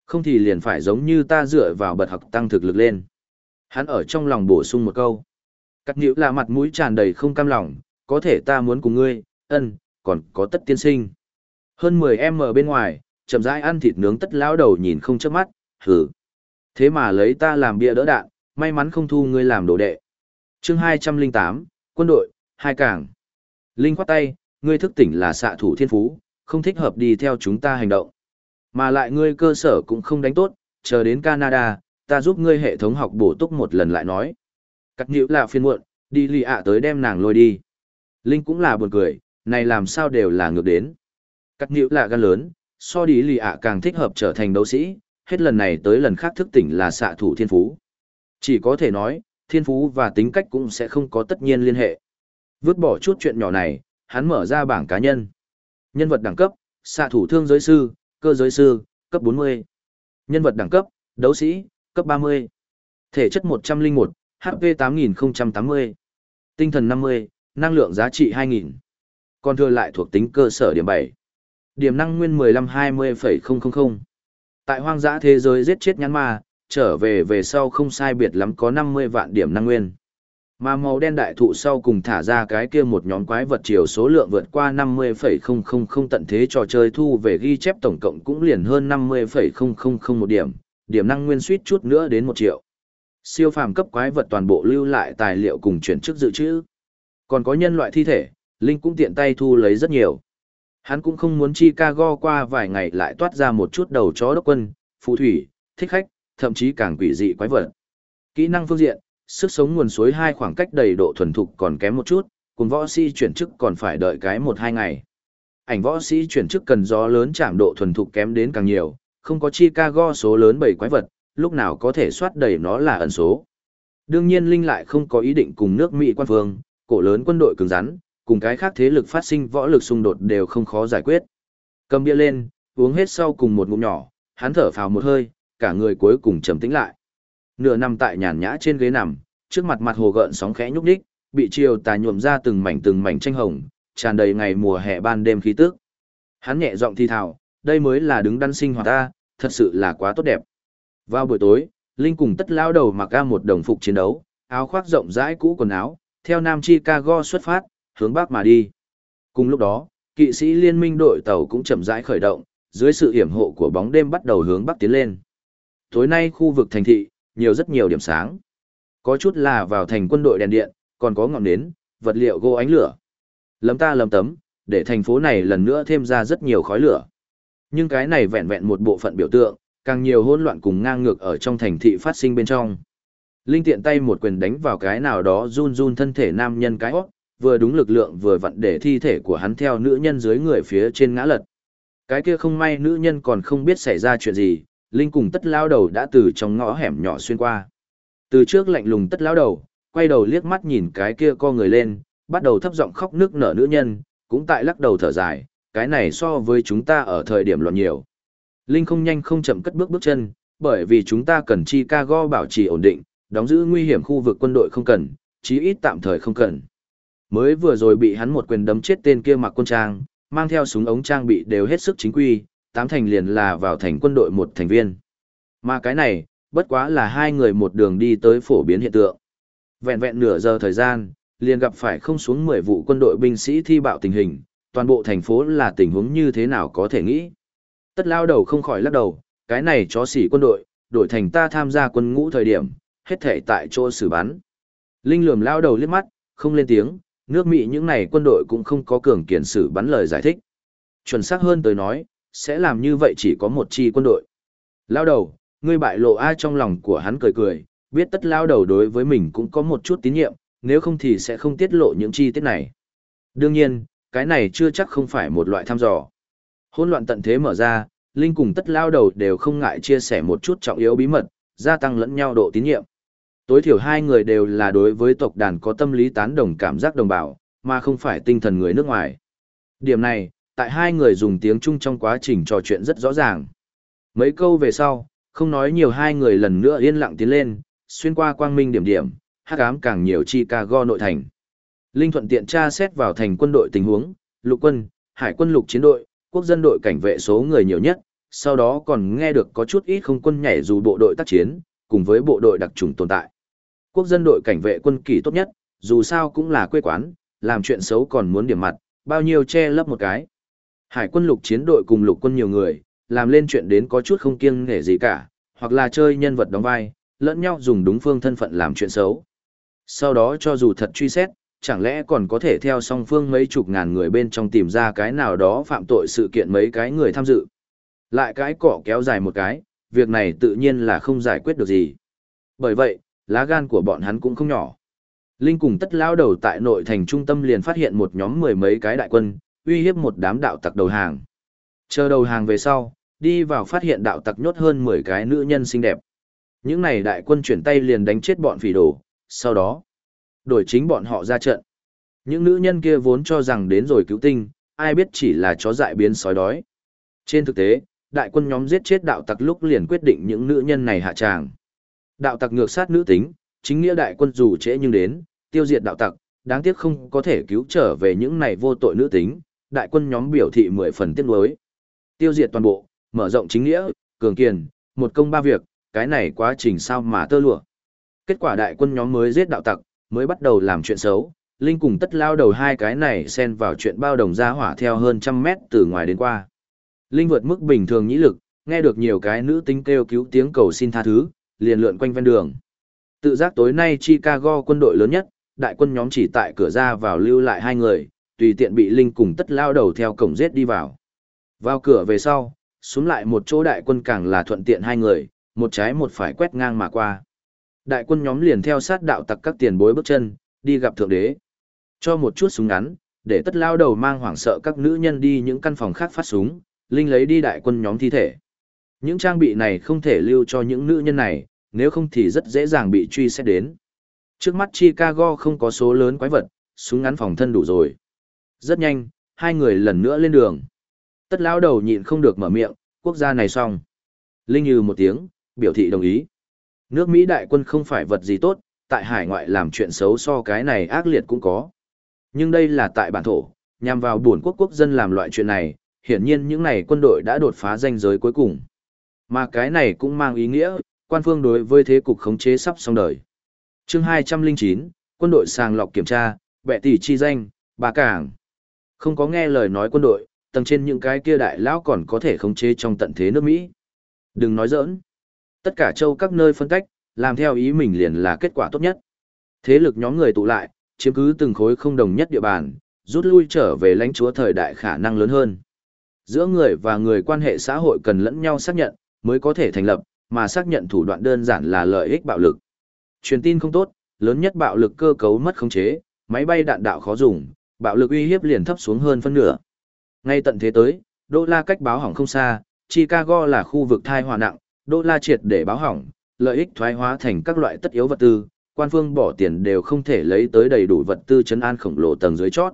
Không thì liền phải giống như ta dựa vào bật học tăng thực lực lên. Hắn ở trong lòng bổ sung một câu. Cắt nhữ là mặt mũi tràn đầy không cam lòng, có thể ta muốn cùng ngươi, ân, còn có tất tiên sinh. Hơn 10 em ở bên ngoài, chậm rãi ăn thịt nướng tất lão đầu nhìn không chớp mắt, hử. Thế mà lấy ta làm bia đỡ đạn, may mắn không thu ngươi làm đồ đệ. chương 208, quân đội, hai cảng. Linh khoát tay, ngươi thức tỉnh là xạ thủ thiên phú, không thích hợp đi theo chúng ta hành động. Mà lại ngươi cơ sở cũng không đánh tốt, chờ đến Canada, ta giúp ngươi hệ thống học bổ túc một lần lại nói. Cắt nhữ là phiên muộn, đi lì ạ tới đem nàng lôi đi. Linh cũng là buồn cười, này làm sao đều là ngược đến. Cắt nhữ là gan lớn, so đi lì ạ càng thích hợp trở thành đấu sĩ, hết lần này tới lần khác thức tỉnh là xạ thủ thiên phú. Chỉ có thể nói, thiên phú và tính cách cũng sẽ không có tất nhiên liên hệ. Vứt bỏ chút chuyện nhỏ này, hắn mở ra bảng cá nhân. Nhân vật đẳng cấp, xạ thủ thương giới sư, cơ giới sư, cấp 40. Nhân vật đẳng cấp, đấu sĩ, cấp 30. Thể chất 101, HP 8080. Tinh thần 50, năng lượng giá trị 2000. Còn thừa lại thuộc tính cơ sở điểm 7. Điểm năng nguyên 1520,000. Tại hoang dã thế giới giết chết nhãn ma, trở về về sau không sai biệt lắm có 50 vạn điểm năng nguyên. Mà màu đen đại thụ sau cùng thả ra cái kia một nhóm quái vật chiều số lượng vượt qua 50,000 tận thế trò chơi thu về ghi chép tổng cộng cũng liền hơn 50,000 một điểm, điểm năng nguyên suýt chút nữa đến 1 triệu. Siêu phàm cấp quái vật toàn bộ lưu lại tài liệu cùng chuyển chức dự trữ. Còn có nhân loại thi thể, Linh cũng tiện tay thu lấy rất nhiều. Hắn cũng không muốn Chicago qua vài ngày lại toát ra một chút đầu chó đốc quân, phù thủy, thích khách, thậm chí càng quỷ dị quái vật. Kỹ năng phương diện, sức sống nguồn suối hai khoảng cách đầy độ thuần thục còn kém một chút, cùng võ sĩ chuyển chức còn phải đợi cái một hai ngày. Ảnh võ sĩ chuyển chức cần gió lớn chạm độ thuần thục kém đến càng nhiều, không có Chicago số lớn bảy quái vật, lúc nào có thể soát đầy nó là ẩn số. Đương nhiên Linh lại không có ý định cùng nước Mỹ quan phương, cổ lớn quân đội cứng rắn, cùng cái khác thế lực phát sinh võ lực xung đột đều không khó giải quyết. Cầm bia lên, uống hết sau cùng một ngụm nhỏ, hắn thở phào một hơi, cả người cuối cùng trầm tĩnh lại. Nửa nằm tại nhàn nhã trên ghế nằm, trước mặt mặt hồ gợn sóng khẽ nhúc nhích, bị chiều tà nhuộm ra từng mảnh từng mảnh tranh hồng, tràn đầy ngày mùa hè ban đêm khí tức. Hắn nhẹ giọng thi thào, đây mới là đứng đắn sinh hoạt ta, thật sự là quá tốt đẹp. Vào buổi tối, Linh cùng tất lao đầu mặc ra một đồng phục chiến đấu, áo khoác rộng rãi cũ quần áo, theo Nam Chicago xuất phát, hướng bắc mà đi. Cùng lúc đó, kỵ sĩ liên minh đội tàu cũng chậm rãi khởi động, dưới sự hiểm hộ của bóng đêm bắt đầu hướng bắc tiến lên. Tối nay khu vực thành thị, nhiều rất nhiều điểm sáng. Có chút là vào thành quân đội đèn điện, còn có ngọn nến, vật liệu gỗ ánh lửa. Lấm ta lấm tấm, để thành phố này lần nữa thêm ra rất nhiều khói lửa. Nhưng cái này vẹn vẹn một bộ phận biểu tượng, càng nhiều hỗn loạn cùng ngang ngược ở trong thành thị phát sinh bên trong. Linh tiện tay một quyền đánh vào cái nào đó run run thân thể nam nhân cái hót, vừa đúng lực lượng vừa vặn để thi thể của hắn theo nữ nhân dưới người phía trên ngã lật. Cái kia không may nữ nhân còn không biết xảy ra chuyện gì, Linh cùng tất lao đầu đã từ trong ngõ hẻm nhỏ xuyên qua. Từ trước lạnh lùng tất lao đầu, quay đầu liếc mắt nhìn cái kia co người lên, bắt đầu thấp giọng khóc nước nở nữ nhân, cũng tại lắc đầu thở dài, cái này so với chúng ta ở thời điểm loạn nhiều. Linh không nhanh không chậm cất bước bước chân, bởi vì chúng ta cần Chicago bảo trì ổn định, đóng giữ nguy hiểm khu vực quân đội không cần, chí ít tạm thời không cần. Mới vừa rồi bị hắn một quyền đấm chết tên kia mặc quân trang, mang theo súng ống trang bị đều hết sức chính quy, tám thành liền là vào thành quân đội một thành viên. Mà cái này, bất quá là hai người một đường đi tới phổ biến hiện tượng. Vẹn vẹn nửa giờ thời gian, liền gặp phải không xuống 10 vụ quân đội binh sĩ thi bạo tình hình, toàn bộ thành phố là tình huống như thế nào có thể nghĩ. Tất lao đầu không khỏi lắc đầu, cái này chó xỉ quân đội, đổi thành ta tham gia quân ngũ thời điểm, hết thể tại chỗ xử bắn. Linh lườm lao đầu liếc mắt, không lên tiếng, nước Mỹ những này quân đội cũng không có cường kiển xử bắn lời giải thích. Chuẩn xác hơn tới nói, sẽ làm như vậy chỉ có một chi quân đội. Lao đầu, ngươi bại lộ ai trong lòng của hắn cười cười, biết tất lao đầu đối với mình cũng có một chút tín nhiệm, nếu không thì sẽ không tiết lộ những chi tiết này. Đương nhiên, cái này chưa chắc không phải một loại thăm dò. Hôn loạn tận thế mở ra, Linh cùng tất lao đầu đều không ngại chia sẻ một chút trọng yếu bí mật, gia tăng lẫn nhau độ tín nhiệm. Tối thiểu hai người đều là đối với tộc đàn có tâm lý tán đồng cảm giác đồng bào, mà không phải tinh thần người nước ngoài. Điểm này, tại hai người dùng tiếng Trung trong quá trình trò chuyện rất rõ ràng. Mấy câu về sau, không nói nhiều hai người lần nữa yên lặng tiến lên, xuyên qua quang minh điểm điểm, hắc ám càng nhiều Chicago nội thành. Linh thuận tiện tra xét vào thành quân đội tình huống, lục quân, hải quân lục chiến đội, quốc dân đội cảnh vệ số người nhiều nhất, sau đó còn nghe được có chút ít không quân nhảy dù bộ đội tác chiến, cùng với bộ đội đặc trùng tồn tại. Quốc dân đội cảnh vệ quân kỳ tốt nhất, dù sao cũng là quê quán, làm chuyện xấu còn muốn điểm mặt, bao nhiêu che lấp một cái. Hải quân lục chiến đội cùng lục quân nhiều người, làm lên chuyện đến có chút không kiêng nể gì cả, hoặc là chơi nhân vật đóng vai, lẫn nhau dùng đúng phương thân phận làm chuyện xấu. Sau đó cho dù thật truy xét, chẳng lẽ còn có thể theo song phương mấy chục ngàn người bên trong tìm ra cái nào đó phạm tội sự kiện mấy cái người tham dự. Lại cái cỏ kéo dài một cái, việc này tự nhiên là không giải quyết được gì. Bởi vậy, lá gan của bọn hắn cũng không nhỏ. Linh cùng tất lao đầu tại nội thành trung tâm liền phát hiện một nhóm mười mấy cái đại quân, uy hiếp một đám đạo tặc đầu hàng. Chờ đầu hàng về sau, đi vào phát hiện đạo tặc nhốt hơn 10 cái nữ nhân xinh đẹp. Những này đại quân chuyển tay liền đánh chết bọn phỉ đồ, sau đó, đổi chính bọn họ ra trận. Những nữ nhân kia vốn cho rằng đến rồi cứu tinh, ai biết chỉ là chó dại biến sói đói. Trên thực tế, đại quân nhóm giết chết đạo tặc lúc liền quyết định những nữ nhân này hạ tràng. Đạo tặc ngược sát nữ tính, chính nghĩa đại quân dù trễ nhưng đến, tiêu diệt đạo tặc, đáng tiếc không có thể cứu trở về những này vô tội nữ tính, đại quân nhóm biểu thị mười phần tiếc nuối. Tiêu diệt toàn bộ, mở rộng chính nghĩa, cường kiền, một công ba việc, cái này quá trình sao mà tơ lụa. Kết quả đại quân nhóm mới giết đạo tặc, mới bắt đầu làm chuyện xấu, Linh cùng tất lao đầu hai cái này xen vào chuyện bao đồng ra hỏa theo hơn trăm mét từ ngoài đến qua. Linh vượt mức bình thường nhĩ lực, nghe được nhiều cái nữ tính kêu cứu tiếng cầu xin tha thứ, liền lượn quanh ven đường. Tự giác tối nay Chicago quân đội lớn nhất, đại quân nhóm chỉ tại cửa ra vào lưu lại hai người, tùy tiện bị Linh cùng tất lao đầu theo cổng giết đi vào. Vào cửa về sau, xuống lại một chỗ đại quân càng là thuận tiện hai người, một trái một phải quét ngang mà qua. Đại quân nhóm liền theo sát đạo tặc các tiền bối bước chân, đi gặp thượng đế. Cho một chút súng ngắn, để tất lao đầu mang hoảng sợ các nữ nhân đi những căn phòng khác phát súng, Linh lấy đi đại quân nhóm thi thể. Những trang bị này không thể lưu cho những nữ nhân này, nếu không thì rất dễ dàng bị truy xét đến. Trước mắt Chicago không có số lớn quái vật, súng ngắn phòng thân đủ rồi. Rất nhanh, hai người lần nữa lên đường. Tất lão đầu nhịn không được mở miệng, quốc gia này xong. Linh như một tiếng, biểu thị đồng ý. Nước Mỹ đại quân không phải vật gì tốt, tại hải ngoại làm chuyện xấu so cái này ác liệt cũng có. Nhưng đây là tại bản thổ, nhằm vào buồn quốc quốc dân làm loại chuyện này, hiển nhiên những này quân đội đã đột phá danh giới cuối cùng. Mà cái này cũng mang ý nghĩa, quan phương đối với thế cục khống chế sắp xong đời. chương 209, quân đội sàng lọc kiểm tra, bệ tỷ chi danh, bà cảng. Không có nghe lời nói quân đội, tầng trên những cái kia đại lão còn có thể khống chế trong tận thế nước Mỹ. Đừng nói giỡn. Tất cả châu các nơi phân cách, làm theo ý mình liền là kết quả tốt nhất. Thế lực nhóm người tụ lại, chiếm cứ từng khối không đồng nhất địa bàn, rút lui trở về lãnh chúa thời đại khả năng lớn hơn. Giữa người và người quan hệ xã hội cần lẫn nhau xác nhận, mới có thể thành lập, mà xác nhận thủ đoạn đơn giản là lợi ích bạo lực. Truyền tin không tốt, lớn nhất bạo lực cơ cấu mất khống chế, máy bay đạn đạo khó dùng, bạo lực uy hiếp liền thấp xuống hơn phân nửa. Ngay tận thế tới, đô la cách báo hỏng không xa, Chicago là khu vực thai hòa nặng, đô la triệt để báo hỏng, lợi ích thoái hóa thành các loại tất yếu vật tư, quan phương bỏ tiền đều không thể lấy tới đầy đủ vật tư chấn an khổng lồ tầng dưới chót.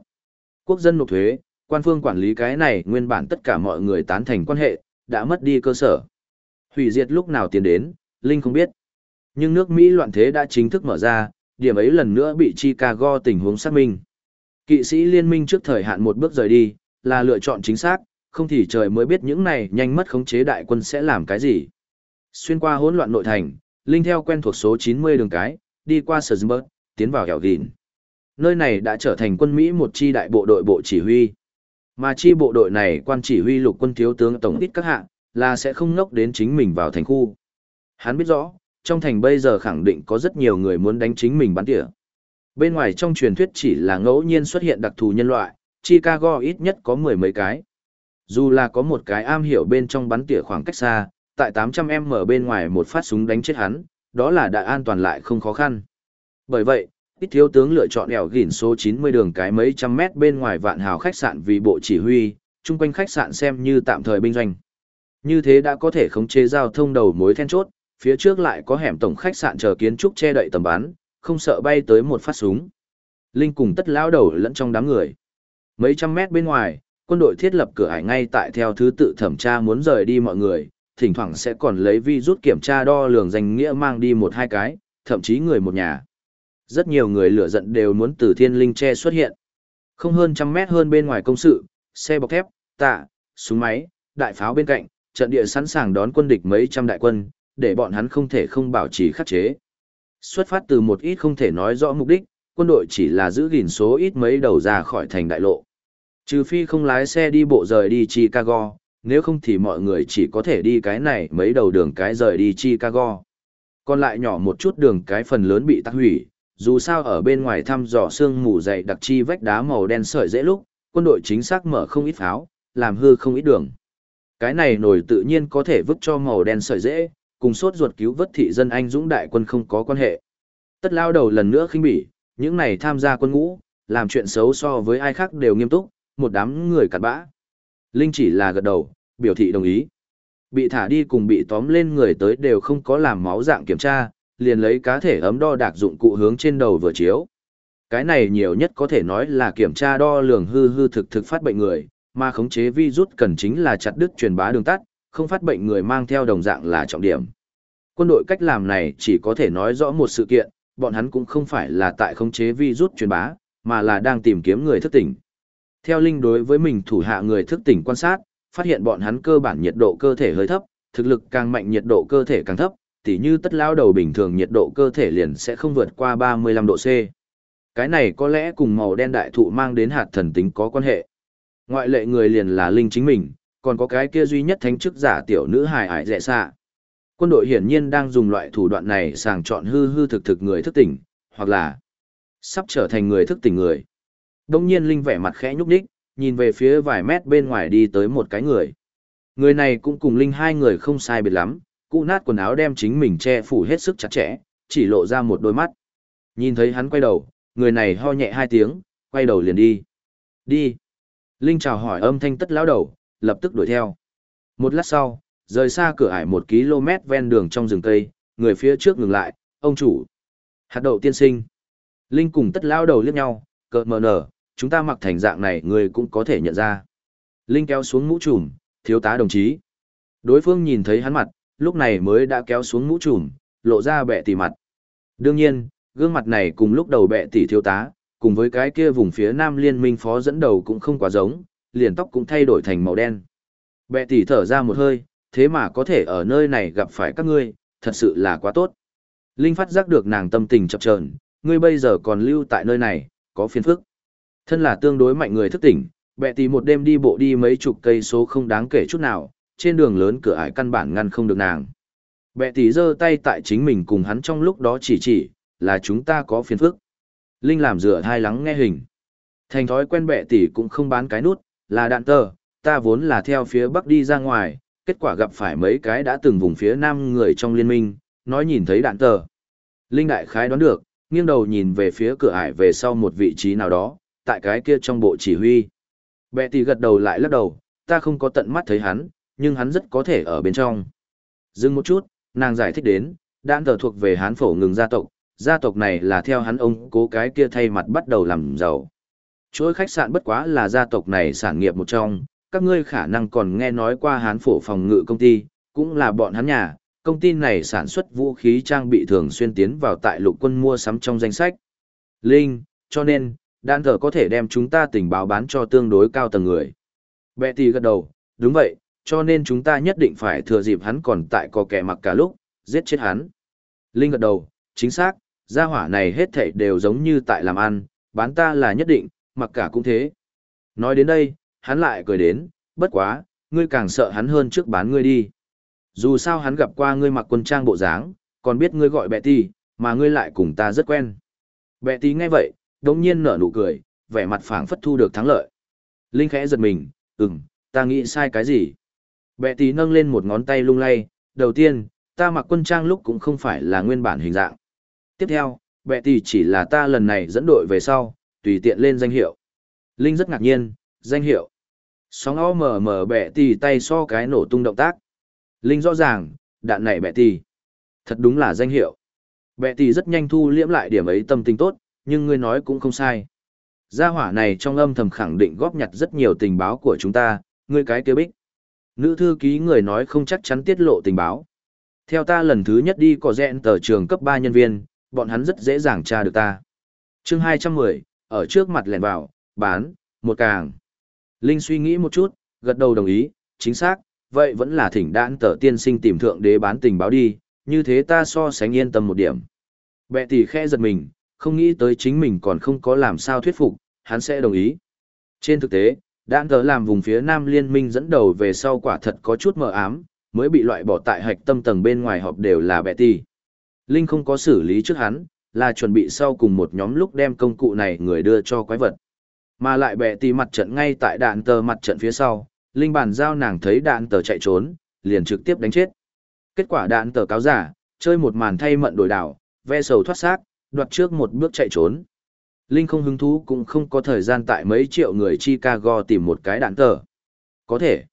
Quốc dân nộp thuế, quan phương quản lý cái này nguyên bản tất cả mọi người tán thành quan hệ, đã mất đi cơ sở. Hủy diệt lúc nào tiến đến, Linh không biết. Nhưng nước Mỹ loạn thế đã chính thức mở ra, điểm ấy lần nữa bị Chicago tình huống xác minh. Kỵ sĩ liên minh trước thời hạn một bước rời đi, là lựa chọn chính xác, không thì trời mới biết những này nhanh mất khống chế đại quân sẽ làm cái gì. Xuyên qua hỗn loạn nội thành, Linh theo quen thuộc số 90 đường cái, đi qua Salisbury, tiến vào Hẻo Gìn. Nơi này đã trở thành quân Mỹ một chi đại bộ đội bộ chỉ huy. Mà chi bộ đội này quan chỉ huy lục quân thiếu tướng tổng ít các hạng, là sẽ không ngốc đến chính mình vào thành khu. Hắn biết rõ, trong thành bây giờ khẳng định có rất nhiều người muốn đánh chính mình bắn tỉa. Bên ngoài trong truyền thuyết chỉ là ngẫu nhiên xuất hiện đặc thù nhân loại, Chicago ít nhất có mười mấy cái. Dù là có một cái am hiểu bên trong bắn tỉa khoảng cách xa, tại 800m bên ngoài một phát súng đánh chết hắn, đó là đã an toàn lại không khó khăn. Bởi vậy, ít thiếu tướng lựa chọn ẻo gỉn số 90 đường cái mấy trăm mét bên ngoài vạn hào khách sạn vì bộ chỉ huy, chung quanh khách sạn xem như tạm thời binh doanh. Như thế đã có thể khống chế giao thông đầu mối then chốt, phía trước lại có hẻm tổng khách sạn chờ kiến trúc che đậy tầm bắn, không sợ bay tới một phát súng. Linh cùng tất lão đầu lẫn trong đám người. Mấy trăm mét bên ngoài, quân đội thiết lập cửa ải ngay tại theo thứ tự thẩm tra muốn rời đi mọi người, thỉnh thoảng sẽ còn lấy vi rút kiểm tra đo lường danh nghĩa mang đi một hai cái, thậm chí người một nhà. Rất nhiều người lửa giận đều muốn từ thiên linh che xuất hiện. Không hơn trăm mét hơn bên ngoài công sự, xe bọc thép, tạ, súng máy, đại pháo bên cạnh, trận địa sẵn sàng đón quân địch mấy trăm đại quân, để bọn hắn không thể không bảo trì khắc chế. Xuất phát từ một ít không thể nói rõ mục đích, quân đội chỉ là giữ gìn số ít mấy đầu ra khỏi thành đại lộ. Trừ phi không lái xe đi bộ rời đi Chicago, nếu không thì mọi người chỉ có thể đi cái này mấy đầu đường cái rời đi Chicago. Còn lại nhỏ một chút đường cái phần lớn bị tắc hủy, dù sao ở bên ngoài thăm dò sương mù dày đặc chi vách đá màu đen sợi dễ lúc, quân đội chính xác mở không ít pháo, làm hư không ít đường. Cái này nổi tự nhiên có thể vứt cho màu đen sợi dễ, cùng sốt ruột cứu vớt thị dân anh dũng đại quân không có quan hệ. Tất lao đầu lần nữa khinh bỉ, những này tham gia quân ngũ, làm chuyện xấu so với ai khác đều nghiêm túc, một đám người cặn bã. Linh chỉ là gật đầu, biểu thị đồng ý. Bị thả đi cùng bị tóm lên người tới đều không có làm máu dạng kiểm tra, liền lấy cá thể ấm đo đạc dụng cụ hướng trên đầu vừa chiếu. Cái này nhiều nhất có thể nói là kiểm tra đo lường hư hư thực thực phát bệnh người, mà khống chế virus cần chính là chặt đứt truyền bá đường tắt, không phát bệnh người mang theo đồng dạng là trọng điểm. Quân đội cách làm này chỉ có thể nói rõ một sự kiện, bọn hắn cũng không phải là tại khống chế virus truyền bá, mà là đang tìm kiếm người thức tỉnh. Theo Linh đối với mình thủ hạ người thức tỉnh quan sát, phát hiện bọn hắn cơ bản nhiệt độ cơ thể hơi thấp, thực lực càng mạnh nhiệt độ cơ thể càng thấp, tỉ như tất lao đầu bình thường nhiệt độ cơ thể liền sẽ không vượt qua 35 độ C. Cái này có lẽ cùng màu đen đại thụ mang đến hạt thần tính có quan hệ. Ngoại lệ người liền là Linh chính mình, còn có cái kia duy nhất thánh chức giả tiểu nữ hài ải dẹ xạ. Quân đội hiển nhiên đang dùng loại thủ đoạn này sàng chọn hư hư thực thực người thức tỉnh, hoặc là sắp trở thành người thức tỉnh người. Đông nhiên Linh vẻ mặt khẽ nhúc nhích, nhìn về phía vài mét bên ngoài đi tới một cái người. Người này cũng cùng Linh hai người không sai biệt lắm, cụ nát quần áo đem chính mình che phủ hết sức chặt chẽ, chỉ lộ ra một đôi mắt. Nhìn thấy hắn quay đầu, người này ho nhẹ hai tiếng, quay đầu liền đi. Đi. Linh chào hỏi âm thanh tất lão đầu, lập tức đuổi theo. Một lát sau, rời xa cửa ải một km ven đường trong rừng cây, người phía trước ngừng lại, ông chủ. Hạt đậu tiên sinh. Linh cùng tất lao đầu liếc nhau, cợt mờ nở, chúng ta mặc thành dạng này người cũng có thể nhận ra. Linh kéo xuống mũ trùm, thiếu tá đồng chí. Đối phương nhìn thấy hắn mặt, lúc này mới đã kéo xuống mũ trùm, lộ ra bẹ tỉ mặt. Đương nhiên, gương mặt này cùng lúc đầu bẹ tỉ thiếu tá, cùng với cái kia vùng phía nam liên minh phó dẫn đầu cũng không quá giống, liền tóc cũng thay đổi thành màu đen. Bệ tỷ thở ra một hơi, thế mà có thể ở nơi này gặp phải các ngươi, thật sự là quá tốt. Linh phát giác được nàng tâm tình chập chờn, ngươi bây giờ còn lưu tại nơi này, có phiền phức. Thân là tương đối mạnh người thức tỉnh, bệ tỷ một đêm đi bộ đi mấy chục cây số không đáng kể chút nào, trên đường lớn cửa ải căn bản ngăn không được nàng. Bệ tỷ giơ tay tại chính mình cùng hắn trong lúc đó chỉ chỉ, là chúng ta có phiền phức. Linh làm rửa thai lắng nghe hình. Thành thói quen bệ tỷ cũng không bán cái nút, là đạn tờ, ta vốn là theo phía bắc đi ra ngoài, kết quả gặp phải mấy cái đã từng vùng phía nam người trong liên minh, nói nhìn thấy đạn tờ. Linh đại khái đoán được, nghiêng đầu nhìn về phía cửa ải về sau một vị trí nào đó, tại cái kia trong bộ chỉ huy. Bẹ tỉ gật đầu lại lắc đầu, ta không có tận mắt thấy hắn, nhưng hắn rất có thể ở bên trong. Dừng một chút, nàng giải thích đến, đạn tờ thuộc về hán phổ ngừng gia tộc, gia tộc này là theo hắn ông cố cái kia thay mặt bắt đầu làm giàu. Chuỗi khách sạn bất quá là gia tộc này sản nghiệp một trong, các ngươi khả năng còn nghe nói qua hán phổ phòng ngự công ty, cũng là bọn hắn nhà, công ty này sản xuất vũ khí trang bị thường xuyên tiến vào tại lục quân mua sắm trong danh sách. Linh, cho nên, đan thờ có thể đem chúng ta tình báo bán cho tương đối cao tầng người. Betty gật đầu, đúng vậy, cho nên chúng ta nhất định phải thừa dịp hắn còn tại có kẻ mặc cả lúc, giết chết hắn. Linh gật đầu, chính xác, gia hỏa này hết thảy đều giống như tại làm ăn, bán ta là nhất định, mặc cả cũng thế. Nói đến đây, hắn lại cười đến, bất quá, ngươi càng sợ hắn hơn trước bán ngươi đi. Dù sao hắn gặp qua ngươi mặc quân trang bộ dáng, còn biết ngươi gọi bẹ tì, mà ngươi lại cùng ta rất quen. Bẹ tì nghe vậy, đống nhiên nở nụ cười, vẻ mặt phảng phất thu được thắng lợi. Linh khẽ giật mình, ừm, ta nghĩ sai cái gì? Bẹ tì nâng lên một ngón tay lung lay, đầu tiên, ta mặc quân trang lúc cũng không phải là nguyên bản hình dạng. Tiếp theo, bẹ tì chỉ là ta lần này dẫn đội về sau, tùy tiện lên danh hiệu. Linh rất ngạc nhiên, danh hiệu. Sóng o mờ mờ bẻ tì tay so cái nổ tung động tác. Linh rõ ràng, đạn này bẻ tì. Thật đúng là danh hiệu. Bẻ tì rất nhanh thu liễm lại điểm ấy tâm tình tốt, nhưng ngươi nói cũng không sai. Gia hỏa này trong âm thầm khẳng định góp nhặt rất nhiều tình báo của chúng ta, ngươi cái kêu bích. Nữ thư ký người nói không chắc chắn tiết lộ tình báo. Theo ta lần thứ nhất đi có dẹn tờ trường cấp 3 nhân viên, bọn hắn rất dễ dàng tra được ta. chương 210, ở trước mặt lèn vào, bán, một càng. Linh suy nghĩ một chút, gật đầu đồng ý, chính xác, vậy vẫn là thỉnh đạn tờ tiên sinh tìm thượng đế bán tình báo đi, như thế ta so sánh yên tâm một điểm. Bệ tỷ khe giật mình, không nghĩ tới chính mình còn không có làm sao thuyết phục, hắn sẽ đồng ý. Trên thực tế, Đạn tờ làm vùng phía Nam Liên minh dẫn đầu về sau quả thật có chút mờ ám, mới bị loại bỏ tại hạch tâm tầng bên ngoài họp đều là bẹ tỷ Linh không có xử lý trước hắn, là chuẩn bị sau cùng một nhóm lúc đem công cụ này người đưa cho quái vật. Mà lại bẻ tì mặt trận ngay tại đạn tờ mặt trận phía sau, Linh bản giao nàng thấy đạn tờ chạy trốn, liền trực tiếp đánh chết. Kết quả đạn tờ cáo giả, chơi một màn thay mận đổi đảo, ve sầu thoát xác, đoạt trước một bước chạy trốn. Linh không hứng thú cũng không có thời gian tại mấy triệu người Chicago tìm một cái đạn tờ. Có thể.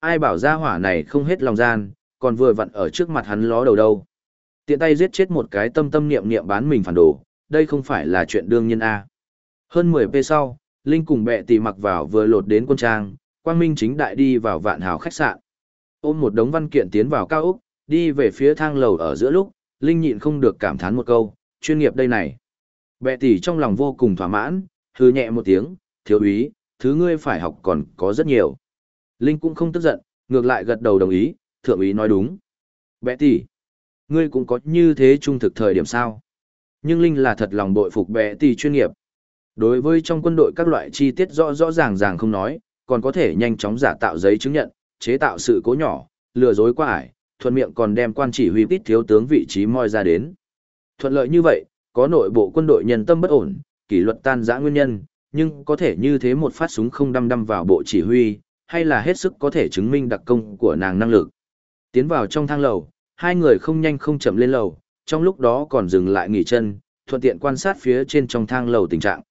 Ai bảo ra hỏa này không hết lòng gian, còn vừa vặn ở trước mặt hắn ló đầu đâu. Tiện tay giết chết một cái tâm tâm niệm niệm bán mình phản đồ, đây không phải là chuyện đương nhiên A. Hơn 10 p sau, Linh cùng bệ tỷ mặc vào vừa lột đến quân trang, quang minh chính đại đi vào vạn hào khách sạn. Ôm một đống văn kiện tiến vào cao úc, đi về phía thang lầu ở giữa lúc, Linh nhịn không được cảm thán một câu, chuyên nghiệp đây này. Bệ tỷ trong lòng vô cùng thỏa mãn, hư nhẹ một tiếng, thiếu úy, thứ ngươi phải học còn có rất nhiều. Linh cũng không tức giận, ngược lại gật đầu đồng ý, thượng úy nói đúng. Bệ tỷ, ngươi cũng có như thế trung thực thời điểm sao. Nhưng Linh là thật lòng bội phục bệ tỷ chuyên nghiệp. Đối với trong quân đội các loại chi tiết rõ rõ ràng ràng không nói, còn có thể nhanh chóng giả tạo giấy chứng nhận, chế tạo sự cố nhỏ, lừa dối qua ải, thuận miệng còn đem quan chỉ huy tít thiếu tướng vị trí moi ra đến. Thuận lợi như vậy, có nội bộ quân đội nhân tâm bất ổn, kỷ luật tan rã nguyên nhân, nhưng có thể như thế một phát súng không đâm đâm vào bộ chỉ huy, hay là hết sức có thể chứng minh đặc công của nàng năng lực. Tiến vào trong thang lầu, hai người không nhanh không chậm lên lầu, trong lúc đó còn dừng lại nghỉ chân, thuận tiện quan sát phía trên trong thang lầu tình trạng.